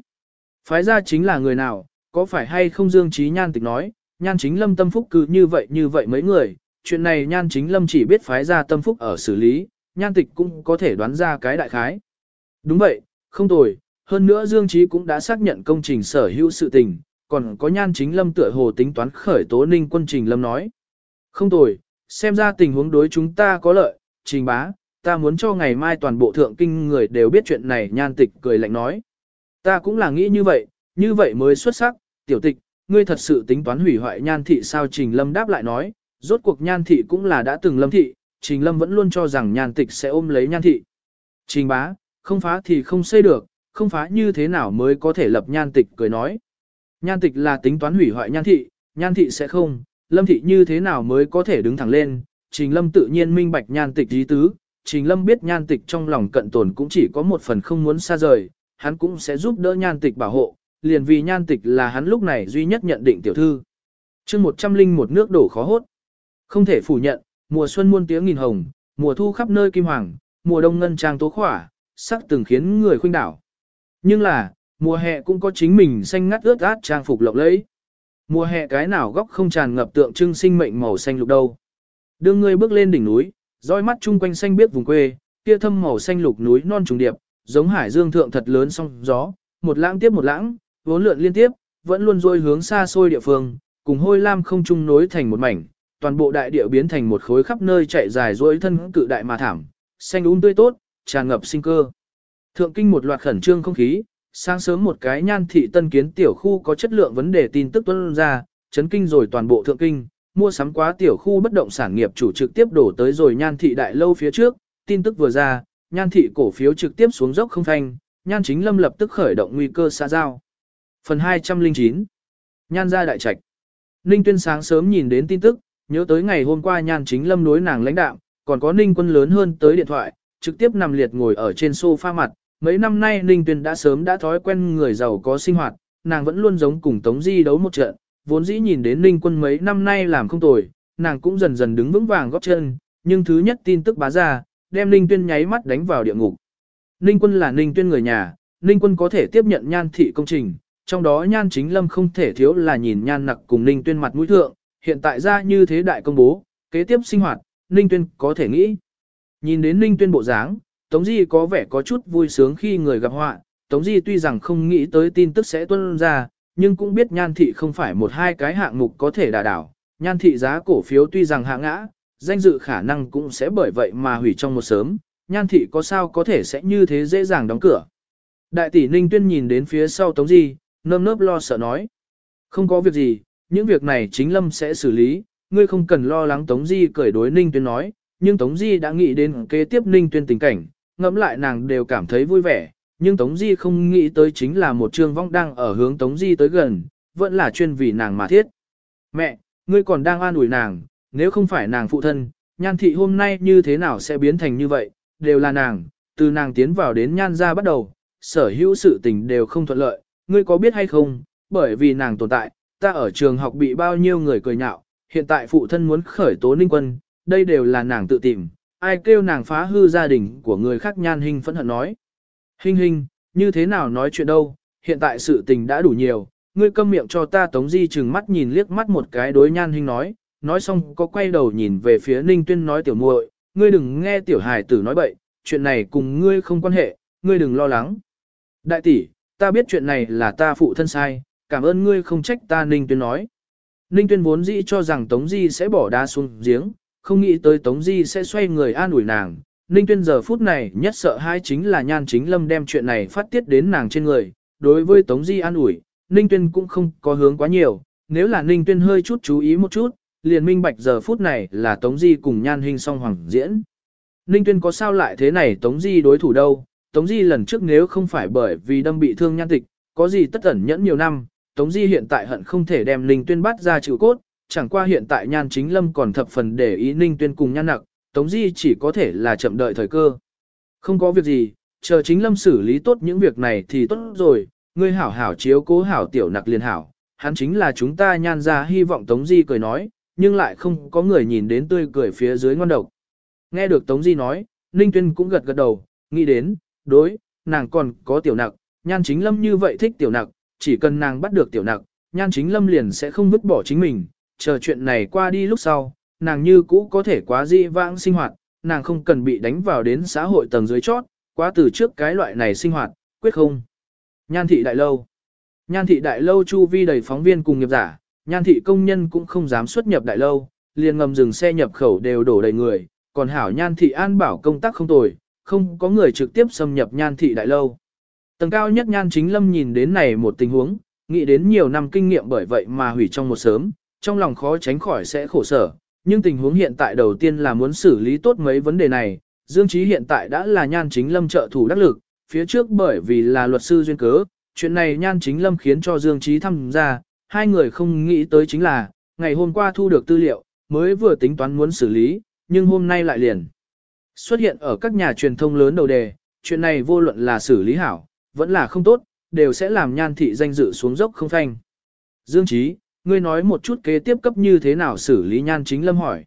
Speaker 1: Phái ra chính là người nào, có phải hay không dương trí nhan tịch nói, nhan chính lâm tâm phúc cứ như vậy như vậy mấy người, chuyện này nhan chính lâm chỉ biết phái ra tâm phúc ở xử lý, nhan tịch cũng có thể đoán ra cái đại khái. Đúng vậy, không tồi, hơn nữa dương trí cũng đã xác nhận công trình sở hữu sự tình, còn có nhan chính lâm tựa hồ tính toán khởi tố ninh quân trình lâm nói. Không tồi, xem ra tình huống đối chúng ta có lợi, trình bá, ta muốn cho ngày mai toàn bộ thượng kinh người đều biết chuyện này nhan tịch cười lạnh nói. Ta cũng là nghĩ như vậy, như vậy mới xuất sắc, tiểu tịch, ngươi thật sự tính toán hủy hoại nhan thị sao Trình Lâm đáp lại nói, rốt cuộc nhan thị cũng là đã từng lâm thị, Trình Lâm vẫn luôn cho rằng nhan tịch sẽ ôm lấy nhan thị. Trình bá, không phá thì không xây được, không phá như thế nào mới có thể lập nhan tịch cười nói. Nhan tịch là tính toán hủy hoại nhan thị, nhan thị sẽ không, lâm thị như thế nào mới có thể đứng thẳng lên, trình lâm tự nhiên minh bạch nhan tịch ý tứ, trình lâm biết nhan tịch trong lòng cận tồn cũng chỉ có một phần không muốn xa rời, hắn cũng sẽ giúp đỡ nhan tịch bảo hộ, liền vì nhan tịch là hắn lúc này duy nhất nhận định tiểu thư. chương một trăm linh một nước đổ khó hốt. Không thể phủ nhận, mùa xuân muôn tiếng nghìn hồng, mùa thu khắp nơi kim hoàng, mùa đông ngân trang tố khỏa, sắc từng khiến người khuynh đảo. Nhưng là, mùa hè cũng có chính mình xanh ngắt ướt át trang phục lộng lẫy. Mùa hè cái nào góc không tràn ngập tượng trưng sinh mệnh màu xanh lục đâu. Đưa người bước lên đỉnh núi, dõi mắt chung quanh xanh biết vùng quê, kia thâm màu xanh lục núi non trùng điệp, giống hải dương thượng thật lớn song gió, một lãng tiếp một lãng, vốn lượn liên tiếp, vẫn luôn rôi hướng xa xôi địa phương, cùng hôi lam không chung nối thành một mảnh, toàn bộ đại địa biến thành một khối khắp nơi chạy dài rối thân cự đại mà thảm, xanh úng tươi tốt, tràn ngập sinh cơ. Thượng kinh một loạt khẩn trương không khí, sáng sớm một cái nhan thị tân kiến tiểu khu có chất lượng vấn đề tin tức tuân ra, chấn kinh rồi toàn bộ thượng kinh, mua sắm quá tiểu khu bất động sản nghiệp chủ trực tiếp đổ tới rồi nhan thị đại lâu phía trước, tin tức vừa ra, nhan thị cổ phiếu trực tiếp xuống dốc không thanh, nhan chính lâm lập tức khởi động nguy cơ xa giao. Phần 209 Nhan gia đại trạch Ninh tuyên sáng sớm nhìn đến tin tức, nhớ tới ngày hôm qua nhan chính lâm đối nàng lãnh đạo, còn có ninh quân lớn hơn tới điện thoại, trực tiếp nằm liệt ngồi ở trên sofa mặt. Mấy năm nay ninh tuyên đã sớm đã thói quen người giàu có sinh hoạt, nàng vẫn luôn giống cùng Tống Di đấu một trận, vốn dĩ nhìn đến ninh quân mấy năm nay làm không tồi, nàng cũng dần dần đứng vững vàng góp chân, nhưng thứ nhất tin tức bá ra, đem ninh tuyên nháy mắt đánh vào địa ngục. Ninh quân là ninh tuyên người nhà, ninh quân có thể tiếp nhận nhan thị công trình, trong đó nhan chính lâm không thể thiếu là nhìn nhan nặc cùng ninh tuyên mặt mũi thượng, hiện tại ra như thế đại công bố, kế tiếp sinh hoạt, ninh tuyên có thể nghĩ. Nhìn đến ninh tuyên bộ dáng, Tống Di có vẻ có chút vui sướng khi người gặp họa, Tống Di tuy rằng không nghĩ tới tin tức sẽ tuân ra, nhưng cũng biết nhan thị không phải một hai cái hạng mục có thể đả đảo, nhan thị giá cổ phiếu tuy rằng hạ ngã, danh dự khả năng cũng sẽ bởi vậy mà hủy trong một sớm, nhan thị có sao có thể sẽ như thế dễ dàng đóng cửa. Đại tỷ Ninh Tuyên nhìn đến phía sau Tống Di, nơm nớp lo sợ nói. Không có việc gì, những việc này chính Lâm sẽ xử lý, ngươi không cần lo lắng Tống Di cởi đối Ninh Tuyên nói, nhưng Tống Di đã nghĩ đến kế tiếp Ninh Tuyên tình cảnh, ngẫm lại nàng đều cảm thấy vui vẻ, nhưng Tống Di không nghĩ tới chính là một trương vong đang ở hướng Tống Di tới gần, vẫn là chuyên vì nàng mà thiết. Mẹ, ngươi còn đang an ủi nàng, nếu không phải nàng phụ thân, nhan thị hôm nay như thế nào sẽ biến thành như vậy, đều là nàng, từ nàng tiến vào đến nhan ra bắt đầu, sở hữu sự tình đều không thuận lợi, ngươi có biết hay không, bởi vì nàng tồn tại, ta ở trường học bị bao nhiêu người cười nhạo, hiện tại phụ thân muốn khởi tố ninh quân, đây đều là nàng tự tìm, ai kêu nàng phá hư gia đình của người khác nhan hình phẫn hận nói. Hình hình, như thế nào nói chuyện đâu, hiện tại sự tình đã đủ nhiều, ngươi câm miệng cho ta tống di chừng mắt nhìn liếc mắt một cái đối nhan hình nói, nói xong có quay đầu nhìn về phía ninh tuyên nói tiểu muội, ngươi đừng nghe tiểu hài tử nói bậy, chuyện này cùng ngươi không quan hệ, ngươi đừng lo lắng. Đại tỷ, ta biết chuyện này là ta phụ thân sai, cảm ơn ngươi không trách ta Ninh Tuyên nói. Ninh Tuyên vốn dĩ cho rằng Tống Di sẽ bỏ đá xuống giếng, không nghĩ tới Tống Di sẽ xoay người an ủi nàng. Ninh Tuyên giờ phút này nhất sợ hai chính là nhan chính lâm đem chuyện này phát tiết đến nàng trên người. Đối với Tống Di an ủi, Ninh Tuyên cũng không có hướng quá nhiều, nếu là Ninh Tuyên hơi chút chú ý một chút, liền minh bạch giờ phút này là Tống Di cùng nhan hình song hoàng diễn. Ninh Tuyên có sao lại thế này Tống Di đối thủ đâu, Tống Di lần trước nếu không phải bởi vì đâm bị thương nhan tịch, có gì tất ẩn nhẫn nhiều năm, Tống Di hiện tại hận không thể đem Ninh Tuyên bắt ra chịu cốt, chẳng qua hiện tại nhan chính lâm còn thập phần để ý Ninh Tuyên cùng nhan nặc, Tống Di chỉ có thể là chậm đợi thời cơ. Không có việc gì, chờ chính lâm xử lý tốt những việc này thì tốt rồi, ngươi hảo hảo chiếu cố hảo tiểu nặc liền hảo, hắn chính là chúng ta nhan ra hy vọng Tống Di cười nói, nhưng lại không có người nhìn đến tươi cười phía dưới ngon độc. Nghe được Tống Di nói, Ninh Tuyên cũng gật gật đầu, nghĩ đến, đối, nàng còn có tiểu nặc, nhan chính lâm như vậy thích tiểu nặc, chỉ cần nàng bắt được tiểu nặc, nhan chính lâm liền sẽ không vứt bỏ chính mình, chờ chuyện này qua đi lúc sau, nàng như cũ có thể quá dị vãng sinh hoạt, nàng không cần bị đánh vào đến xã hội tầng dưới chót, quá từ trước cái loại này sinh hoạt, quyết không. Nhan thị đại lâu Nhan thị đại lâu chu vi đầy phóng viên cùng nghiệp giả, nhan thị công nhân cũng không dám xuất nhập đại lâu, liền ngầm dừng xe nhập khẩu đều đổ đầy người, còn hảo nhan thị an bảo công tác không tồi, không có người trực tiếp xâm nhập nhan thị đại lâu. Tầng cao nhất nhan chính lâm nhìn đến này một tình huống, nghĩ đến nhiều năm kinh nghiệm bởi vậy mà hủy trong một sớm, trong lòng khó tránh khỏi sẽ khổ sở, nhưng tình huống hiện tại đầu tiên là muốn xử lý tốt mấy vấn đề này, Dương Chí hiện tại đã là nhan chính lâm trợ thủ đắc lực, phía trước bởi vì là luật sư duyên cớ, chuyện này nhan chính lâm khiến cho Dương Chí tham gia, hai người không nghĩ tới chính là, ngày hôm qua thu được tư liệu, mới vừa tính toán muốn xử lý, nhưng hôm nay lại liền. Xuất hiện ở các nhà truyền thông lớn đầu đề, chuyện này vô luận là xử lý hảo, vẫn là không tốt, đều sẽ làm nhan thị danh dự xuống dốc không phanh. Dương Chí, ngươi nói một chút kế tiếp cấp như thế nào xử lý nhan chính lâm hỏi.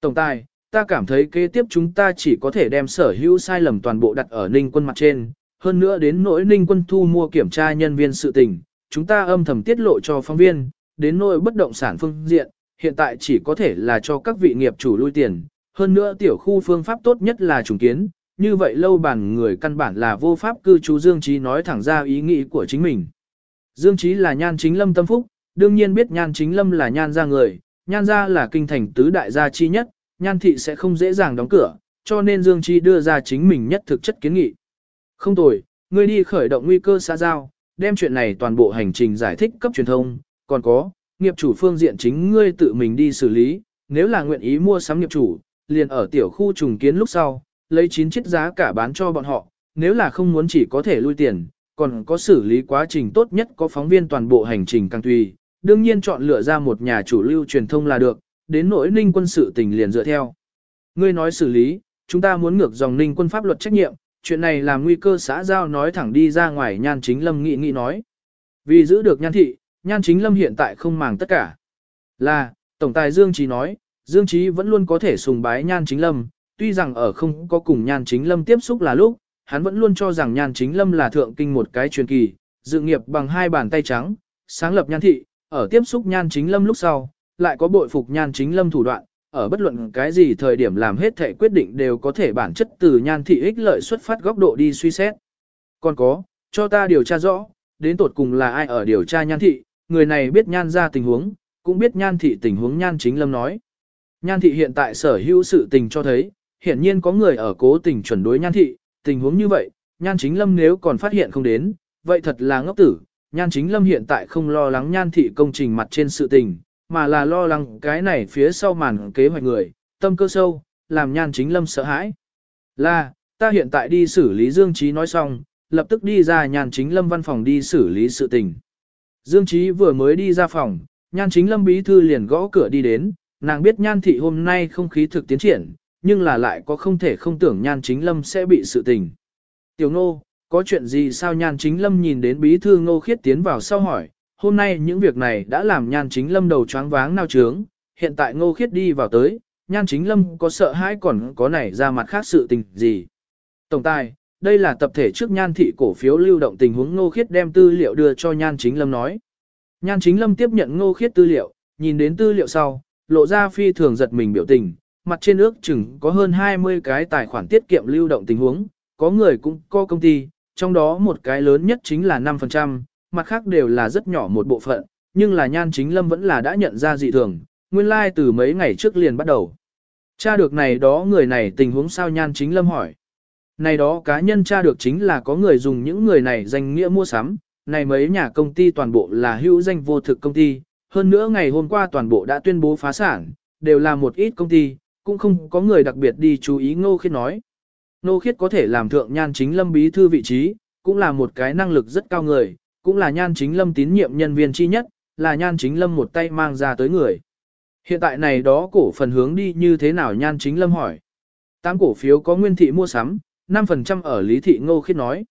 Speaker 1: Tổng tài, ta cảm thấy kế tiếp chúng ta chỉ có thể đem sở hữu sai lầm toàn bộ đặt ở ninh quân mặt trên, hơn nữa đến nỗi ninh quân thu mua kiểm tra nhân viên sự tình, chúng ta âm thầm tiết lộ cho phóng viên, đến nỗi bất động sản phương diện, hiện tại chỉ có thể là cho các vị nghiệp chủ lui tiền, hơn nữa tiểu khu phương pháp tốt nhất là trùng kiến, như vậy lâu bản người căn bản là vô pháp cư trú Dương Trí nói thẳng ra ý nghĩ của chính mình. Dương Trí là nhan chính lâm tâm phúc, đương nhiên biết nhan chính lâm là nhan gia người, nhan gia là kinh thành tứ đại gia chi nhất, nhan thị sẽ không dễ dàng đóng cửa, cho nên Dương Chi đưa ra chính mình nhất thực chất kiến nghị. Không tồi, ngươi đi khởi động nguy cơ xã giao, đem chuyện này toàn bộ hành trình giải thích cấp truyền thông, còn có, nghiệp chủ phương diện chính ngươi tự mình đi xử lý, nếu là nguyện ý mua sắm nghiệp chủ, liền ở tiểu khu trùng kiến lúc sau, lấy 9 chiếc giá cả bán cho bọn họ, nếu là không muốn chỉ có thể lui tiền, còn có xử lý quá trình tốt nhất có phóng viên toàn bộ hành trình càng tùy, đương nhiên chọn lựa ra một nhà chủ lưu truyền thông là được, đến nỗi ninh quân sự tình liền dựa theo. Ngươi nói xử lý, chúng ta muốn ngược dòng ninh quân pháp luật trách nhiệm, chuyện này là nguy cơ xã giao nói thẳng đi ra ngoài nhan chính lâm nghị nghị nói. Vì giữ được nhan thị, nhan chính lâm hiện tại không màng tất cả. Là, Tổng tài Dương Trí nói, Dương Trí vẫn luôn có thể sùng bái nhan chính lâm, tuy rằng ở không có cùng nhan chính lâm tiếp xúc là lúc, hắn vẫn luôn cho rằng nhan chính lâm là thượng kinh một cái truyền kỳ, dự nghiệp bằng hai bàn tay trắng, sáng lập nhan thị, ở tiếp xúc nhan chính lâm lúc sau, lại có bội phục nhan chính lâm thủ đoạn, ở bất luận cái gì thời điểm làm hết thể quyết định đều có thể bản chất từ nhan thị ích lợi xuất phát góc độ đi suy xét. Còn có, cho ta điều tra rõ, đến tột cùng là ai ở điều tra nhan thị, người này biết nhan ra tình huống, cũng biết nhan thị tình huống nhan chính lâm nói. Nhan thị hiện tại sở hữu sự tình cho thấy, hiển nhiên có người ở cố tình chuẩn đối nhan thị, tình huống như vậy, nhan chính lâm nếu còn phát hiện không đến, vậy thật là ngốc tử, nhan chính lâm hiện tại không lo lắng nhan thị công trình mặt trên sự tình, mà là lo lắng cái này phía sau màn kế hoạch người, tâm cơ sâu, làm nhan chính lâm sợ hãi. Là, ta hiện tại đi xử lý Dương Trí nói xong, lập tức đi ra nhan chính lâm văn phòng đi xử lý sự tình. Dương Trí vừa mới đi ra phòng, nhan chính lâm bí thư liền gõ cửa đi đến, nàng biết nhan thị hôm nay không khí thực tiến triển, nhưng là lại có không thể không tưởng nhan chính lâm sẽ bị sự tình. Tiểu ngô, có chuyện gì sao nhan chính lâm nhìn đến bí thư ngô khiết tiến vào sau hỏi, hôm nay những việc này đã làm nhan chính lâm đầu choáng váng nao trướng, hiện tại ngô khiết đi vào tới, nhan chính lâm có sợ hãi còn có này ra mặt khác sự tình gì. Tổng tài, đây là tập thể trước nhan thị cổ phiếu lưu động tình huống ngô khiết đem tư liệu đưa cho nhan chính lâm nói. Nhan chính lâm tiếp nhận ngô khiết tư liệu, nhìn đến tư liệu sau, lộ ra phi thường giật mình biểu tình, mặt trên ước chừng có hơn 20 cái tài khoản tiết kiệm lưu động tình huống, có người cũng có công ty, trong đó một cái lớn nhất chính là 5%, mặt khác đều là rất nhỏ một bộ phận, nhưng là nhan chính lâm vẫn là đã nhận ra dị thường, nguyên lai like từ mấy ngày trước liền bắt đầu. Cha được này đó người này tình huống sao nhan chính lâm hỏi. Này đó cá nhân cha được chính là có người dùng những người này danh nghĩa mua sắm, này mấy nhà công ty toàn bộ là hữu danh vô thực công ty, hơn nữa ngày hôm qua toàn bộ đã tuyên bố phá sản, đều là một ít công ty, cũng không có người đặc biệt đi chú ý Ngô khi nói. Ngô Khiết có thể làm thượng nhan chính lâm bí thư vị trí, cũng là một cái năng lực rất cao người, cũng là nhan chính lâm tín nhiệm nhân viên chi nhất, là nhan chính lâm một tay mang ra tới người. Hiện tại này đó cổ phần hướng đi như thế nào nhan chính lâm hỏi. Tám cổ phiếu có nguyên thị mua sắm, 5% ở lý thị ngô khiết nói.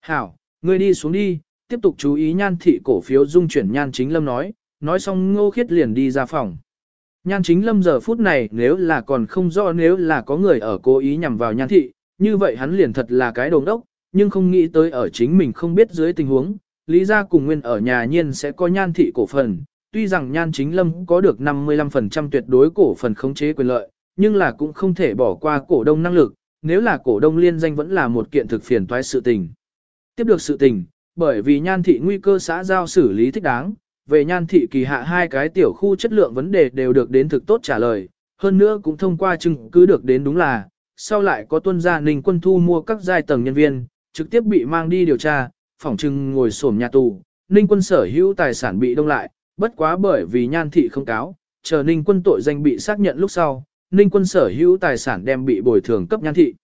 Speaker 1: Hảo, ngươi đi xuống đi, tiếp tục chú ý nhan thị cổ phiếu dung chuyển nhan chính lâm nói, nói xong ngô khiết liền đi ra phòng. Nhan chính lâm giờ phút này nếu là còn không rõ nếu là có người ở cố ý nhằm vào nhan thị, như vậy hắn liền thật là cái đồng đốc, nhưng không nghĩ tới ở chính mình không biết dưới tình huống, lý gia cùng nguyên ở nhà nhiên sẽ có nhan thị cổ phần, tuy rằng nhan chính lâm có được 55% tuyệt đối cổ phần khống chế quyền lợi, nhưng là cũng không thể bỏ qua cổ đông năng lực, nếu là cổ đông liên danh vẫn là một kiện thực phiền toái sự tình. Tiếp được sự tình, bởi vì nhan thị nguy cơ xã giao xử lý thích đáng, về nhan thị kỳ hạ hai cái tiểu khu chất lượng vấn đề đều được đến thực tốt trả lời, hơn nữa cũng thông qua chứng cứ được đến đúng là, sau lại có tuân gia ninh quân thu mua các giai tầng nhân viên, trực tiếp bị mang đi điều tra, phỏng trừng ngồi sổm nhà tù, ninh quân sở hữu tài sản bị đông lại, bất quá bởi vì nhan thị không cáo, chờ ninh quân tội danh bị xác nhận lúc sau, ninh quân sở hữu tài sản đem bị bồi thường cấp nhan thị.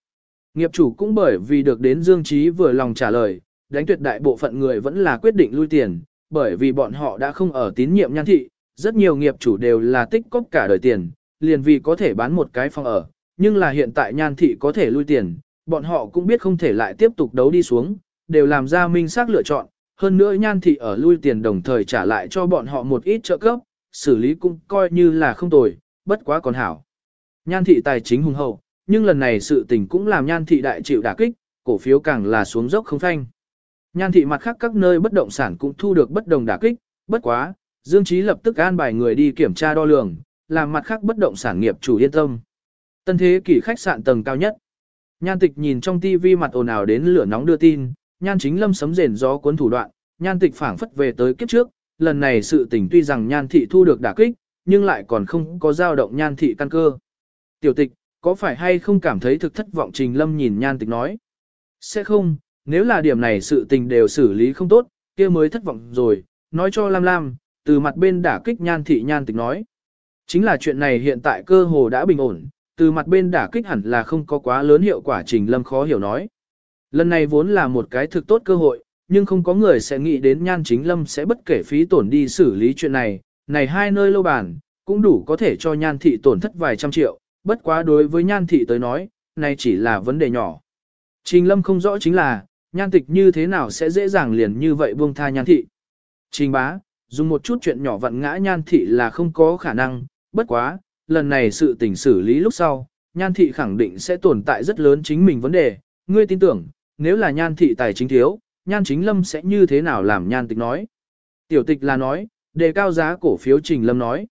Speaker 1: Nghiệp chủ cũng bởi vì được đến Dương Trí vừa lòng trả lời, đánh tuyệt đại bộ phận người vẫn là quyết định lui tiền, bởi vì bọn họ đã không ở tín nhiệm nhan thị, rất nhiều nghiệp chủ đều là tích cóp cả đời tiền, liền vì có thể bán một cái phòng ở, nhưng là hiện tại nhan thị có thể lui tiền, bọn họ cũng biết không thể lại tiếp tục đấu đi xuống, đều làm ra minh xác lựa chọn, hơn nữa nhan thị ở lui tiền đồng thời trả lại cho bọn họ một ít trợ cấp, xử lý cũng coi như là không tồi, bất quá còn hảo. Nhan thị tài chính hùng hậu, nhưng lần này sự tình cũng làm nhan thị đại chịu đả kích, cổ phiếu càng là xuống dốc không thanh. Nhan thị mặt khác các nơi bất động sản cũng thu được bất đồng đả kích, bất quá, Dương Trí lập tức an bài người đi kiểm tra đo lường, làm mặt khác bất động sản nghiệp chủ yên tâm. Tân thế kỷ khách sạn tầng cao nhất. Nhan tịch nhìn trong tivi mặt ồn ào đến lửa nóng đưa tin, nhan chính lâm sấm rền gió cuốn thủ đoạn, nhan tịch phảng phất về tới kiếp trước, lần này sự tình tuy rằng nhan thị thu được đả kích, nhưng lại còn không có dao động nhan thị căn cơ. Tiểu tịch, có phải hay không cảm thấy thực thất vọng trình lâm nhìn nhan tịch nói? Sẽ không, nếu là điểm này sự tình đều xử lý không tốt, kia mới thất vọng rồi, nói cho Lam Lam, từ mặt bên đả kích nhan thị nhan tịch nói. Chính là chuyện này hiện tại cơ hồ đã bình ổn, từ mặt bên đả kích hẳn là không có quá lớn hiệu quả trình lâm khó hiểu nói. Lần này vốn là một cái thực tốt cơ hội, nhưng không có người sẽ nghĩ đến nhan chính lâm sẽ bất kể phí tổn đi xử lý chuyện này, này hai nơi lâu bản cũng đủ có thể cho nhan thị tổn thất vài trăm triệu, bất quá đối với nhan thị tới nói, này chỉ là vấn đề nhỏ. Trình lâm không rõ chính là, nhan tịch như thế nào sẽ dễ dàng liền như vậy buông tha nhan thị. Trình bá, dùng một chút chuyện nhỏ vặn ngã nhan thị là không có khả năng, bất quá, lần này sự tình xử lý lúc sau, nhan thị khẳng định sẽ tồn tại rất lớn chính mình vấn đề, ngươi tin tưởng, nếu là nhan thị tài chính thiếu, nhan chính lâm sẽ như thế nào làm nhan tịch nói. Tiểu tịch là nói, đề cao giá cổ phiếu trình lâm nói.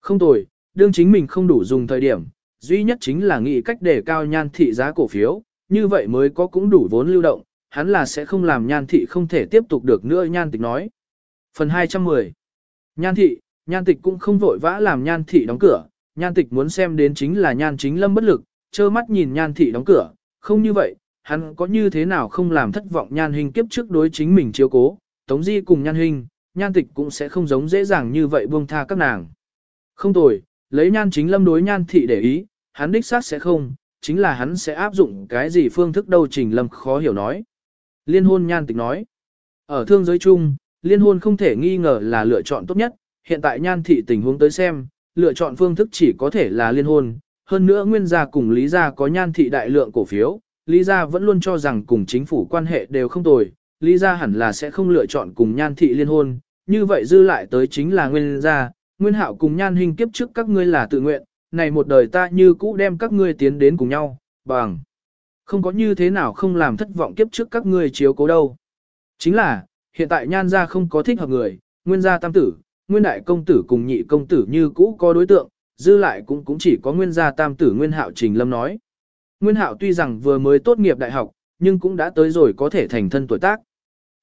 Speaker 1: Không tồi, đương chính mình không đủ dùng thời điểm, duy nhất chính là nghĩ cách đề cao nhan thị giá cổ phiếu, như vậy mới có cũng đủ vốn lưu động, hắn là sẽ không làm nhan thị không thể tiếp tục được nữa nhan tịch nói. Phần 210 Nhan thị, nhan tịch cũng không vội vã làm nhan thị đóng cửa, nhan tịch muốn xem đến chính là nhan chính lâm bất lực, trơ mắt nhìn nhan thị đóng cửa, không như vậy, hắn có như thế nào không làm thất vọng nhan hình kiếp trước đối chính mình chiếu cố, tống di cùng nhan hình, nhan tịch cũng sẽ không giống dễ dàng như vậy buông tha các nàng. Không tồi, lấy nhan chính lâm đối nhan thị để ý, hắn đích xác sẽ không, chính là hắn sẽ áp dụng cái gì phương thức đâu trình lâm khó hiểu nói. Liên hôn nhan tịch nói, ở thương giới chung, liên hôn không thể nghi ngờ là lựa chọn tốt nhất, hiện tại nhan thị tình huống tới xem, lựa chọn phương thức chỉ có thể là liên hôn, hơn nữa nguyên gia cùng lý gia có nhan thị đại lượng cổ phiếu, lý gia vẫn luôn cho rằng cùng chính phủ quan hệ đều không tồi, lý gia hẳn là sẽ không lựa chọn cùng nhan thị liên hôn, như vậy dư lại tới chính là nguyên gia, nguyên hạo cùng nhan hình kiếp trước các ngươi là tự nguyện, này một đời ta như cũ đem các ngươi tiến đến cùng nhau, bằng. Không có như thế nào không làm thất vọng kiếp trước các ngươi chiếu cố đâu. Chính là, hiện tại nhan gia không có thích hợp người, nguyên gia tam tử, nguyên đại công tử cùng nhị công tử như cũ có đối tượng, dư lại cũng cũng chỉ có nguyên gia tam tử nguyên hạo trình lâm nói. Nguyên hạo tuy rằng vừa mới tốt nghiệp đại học, nhưng cũng đã tới rồi có thể thành thân tuổi tác.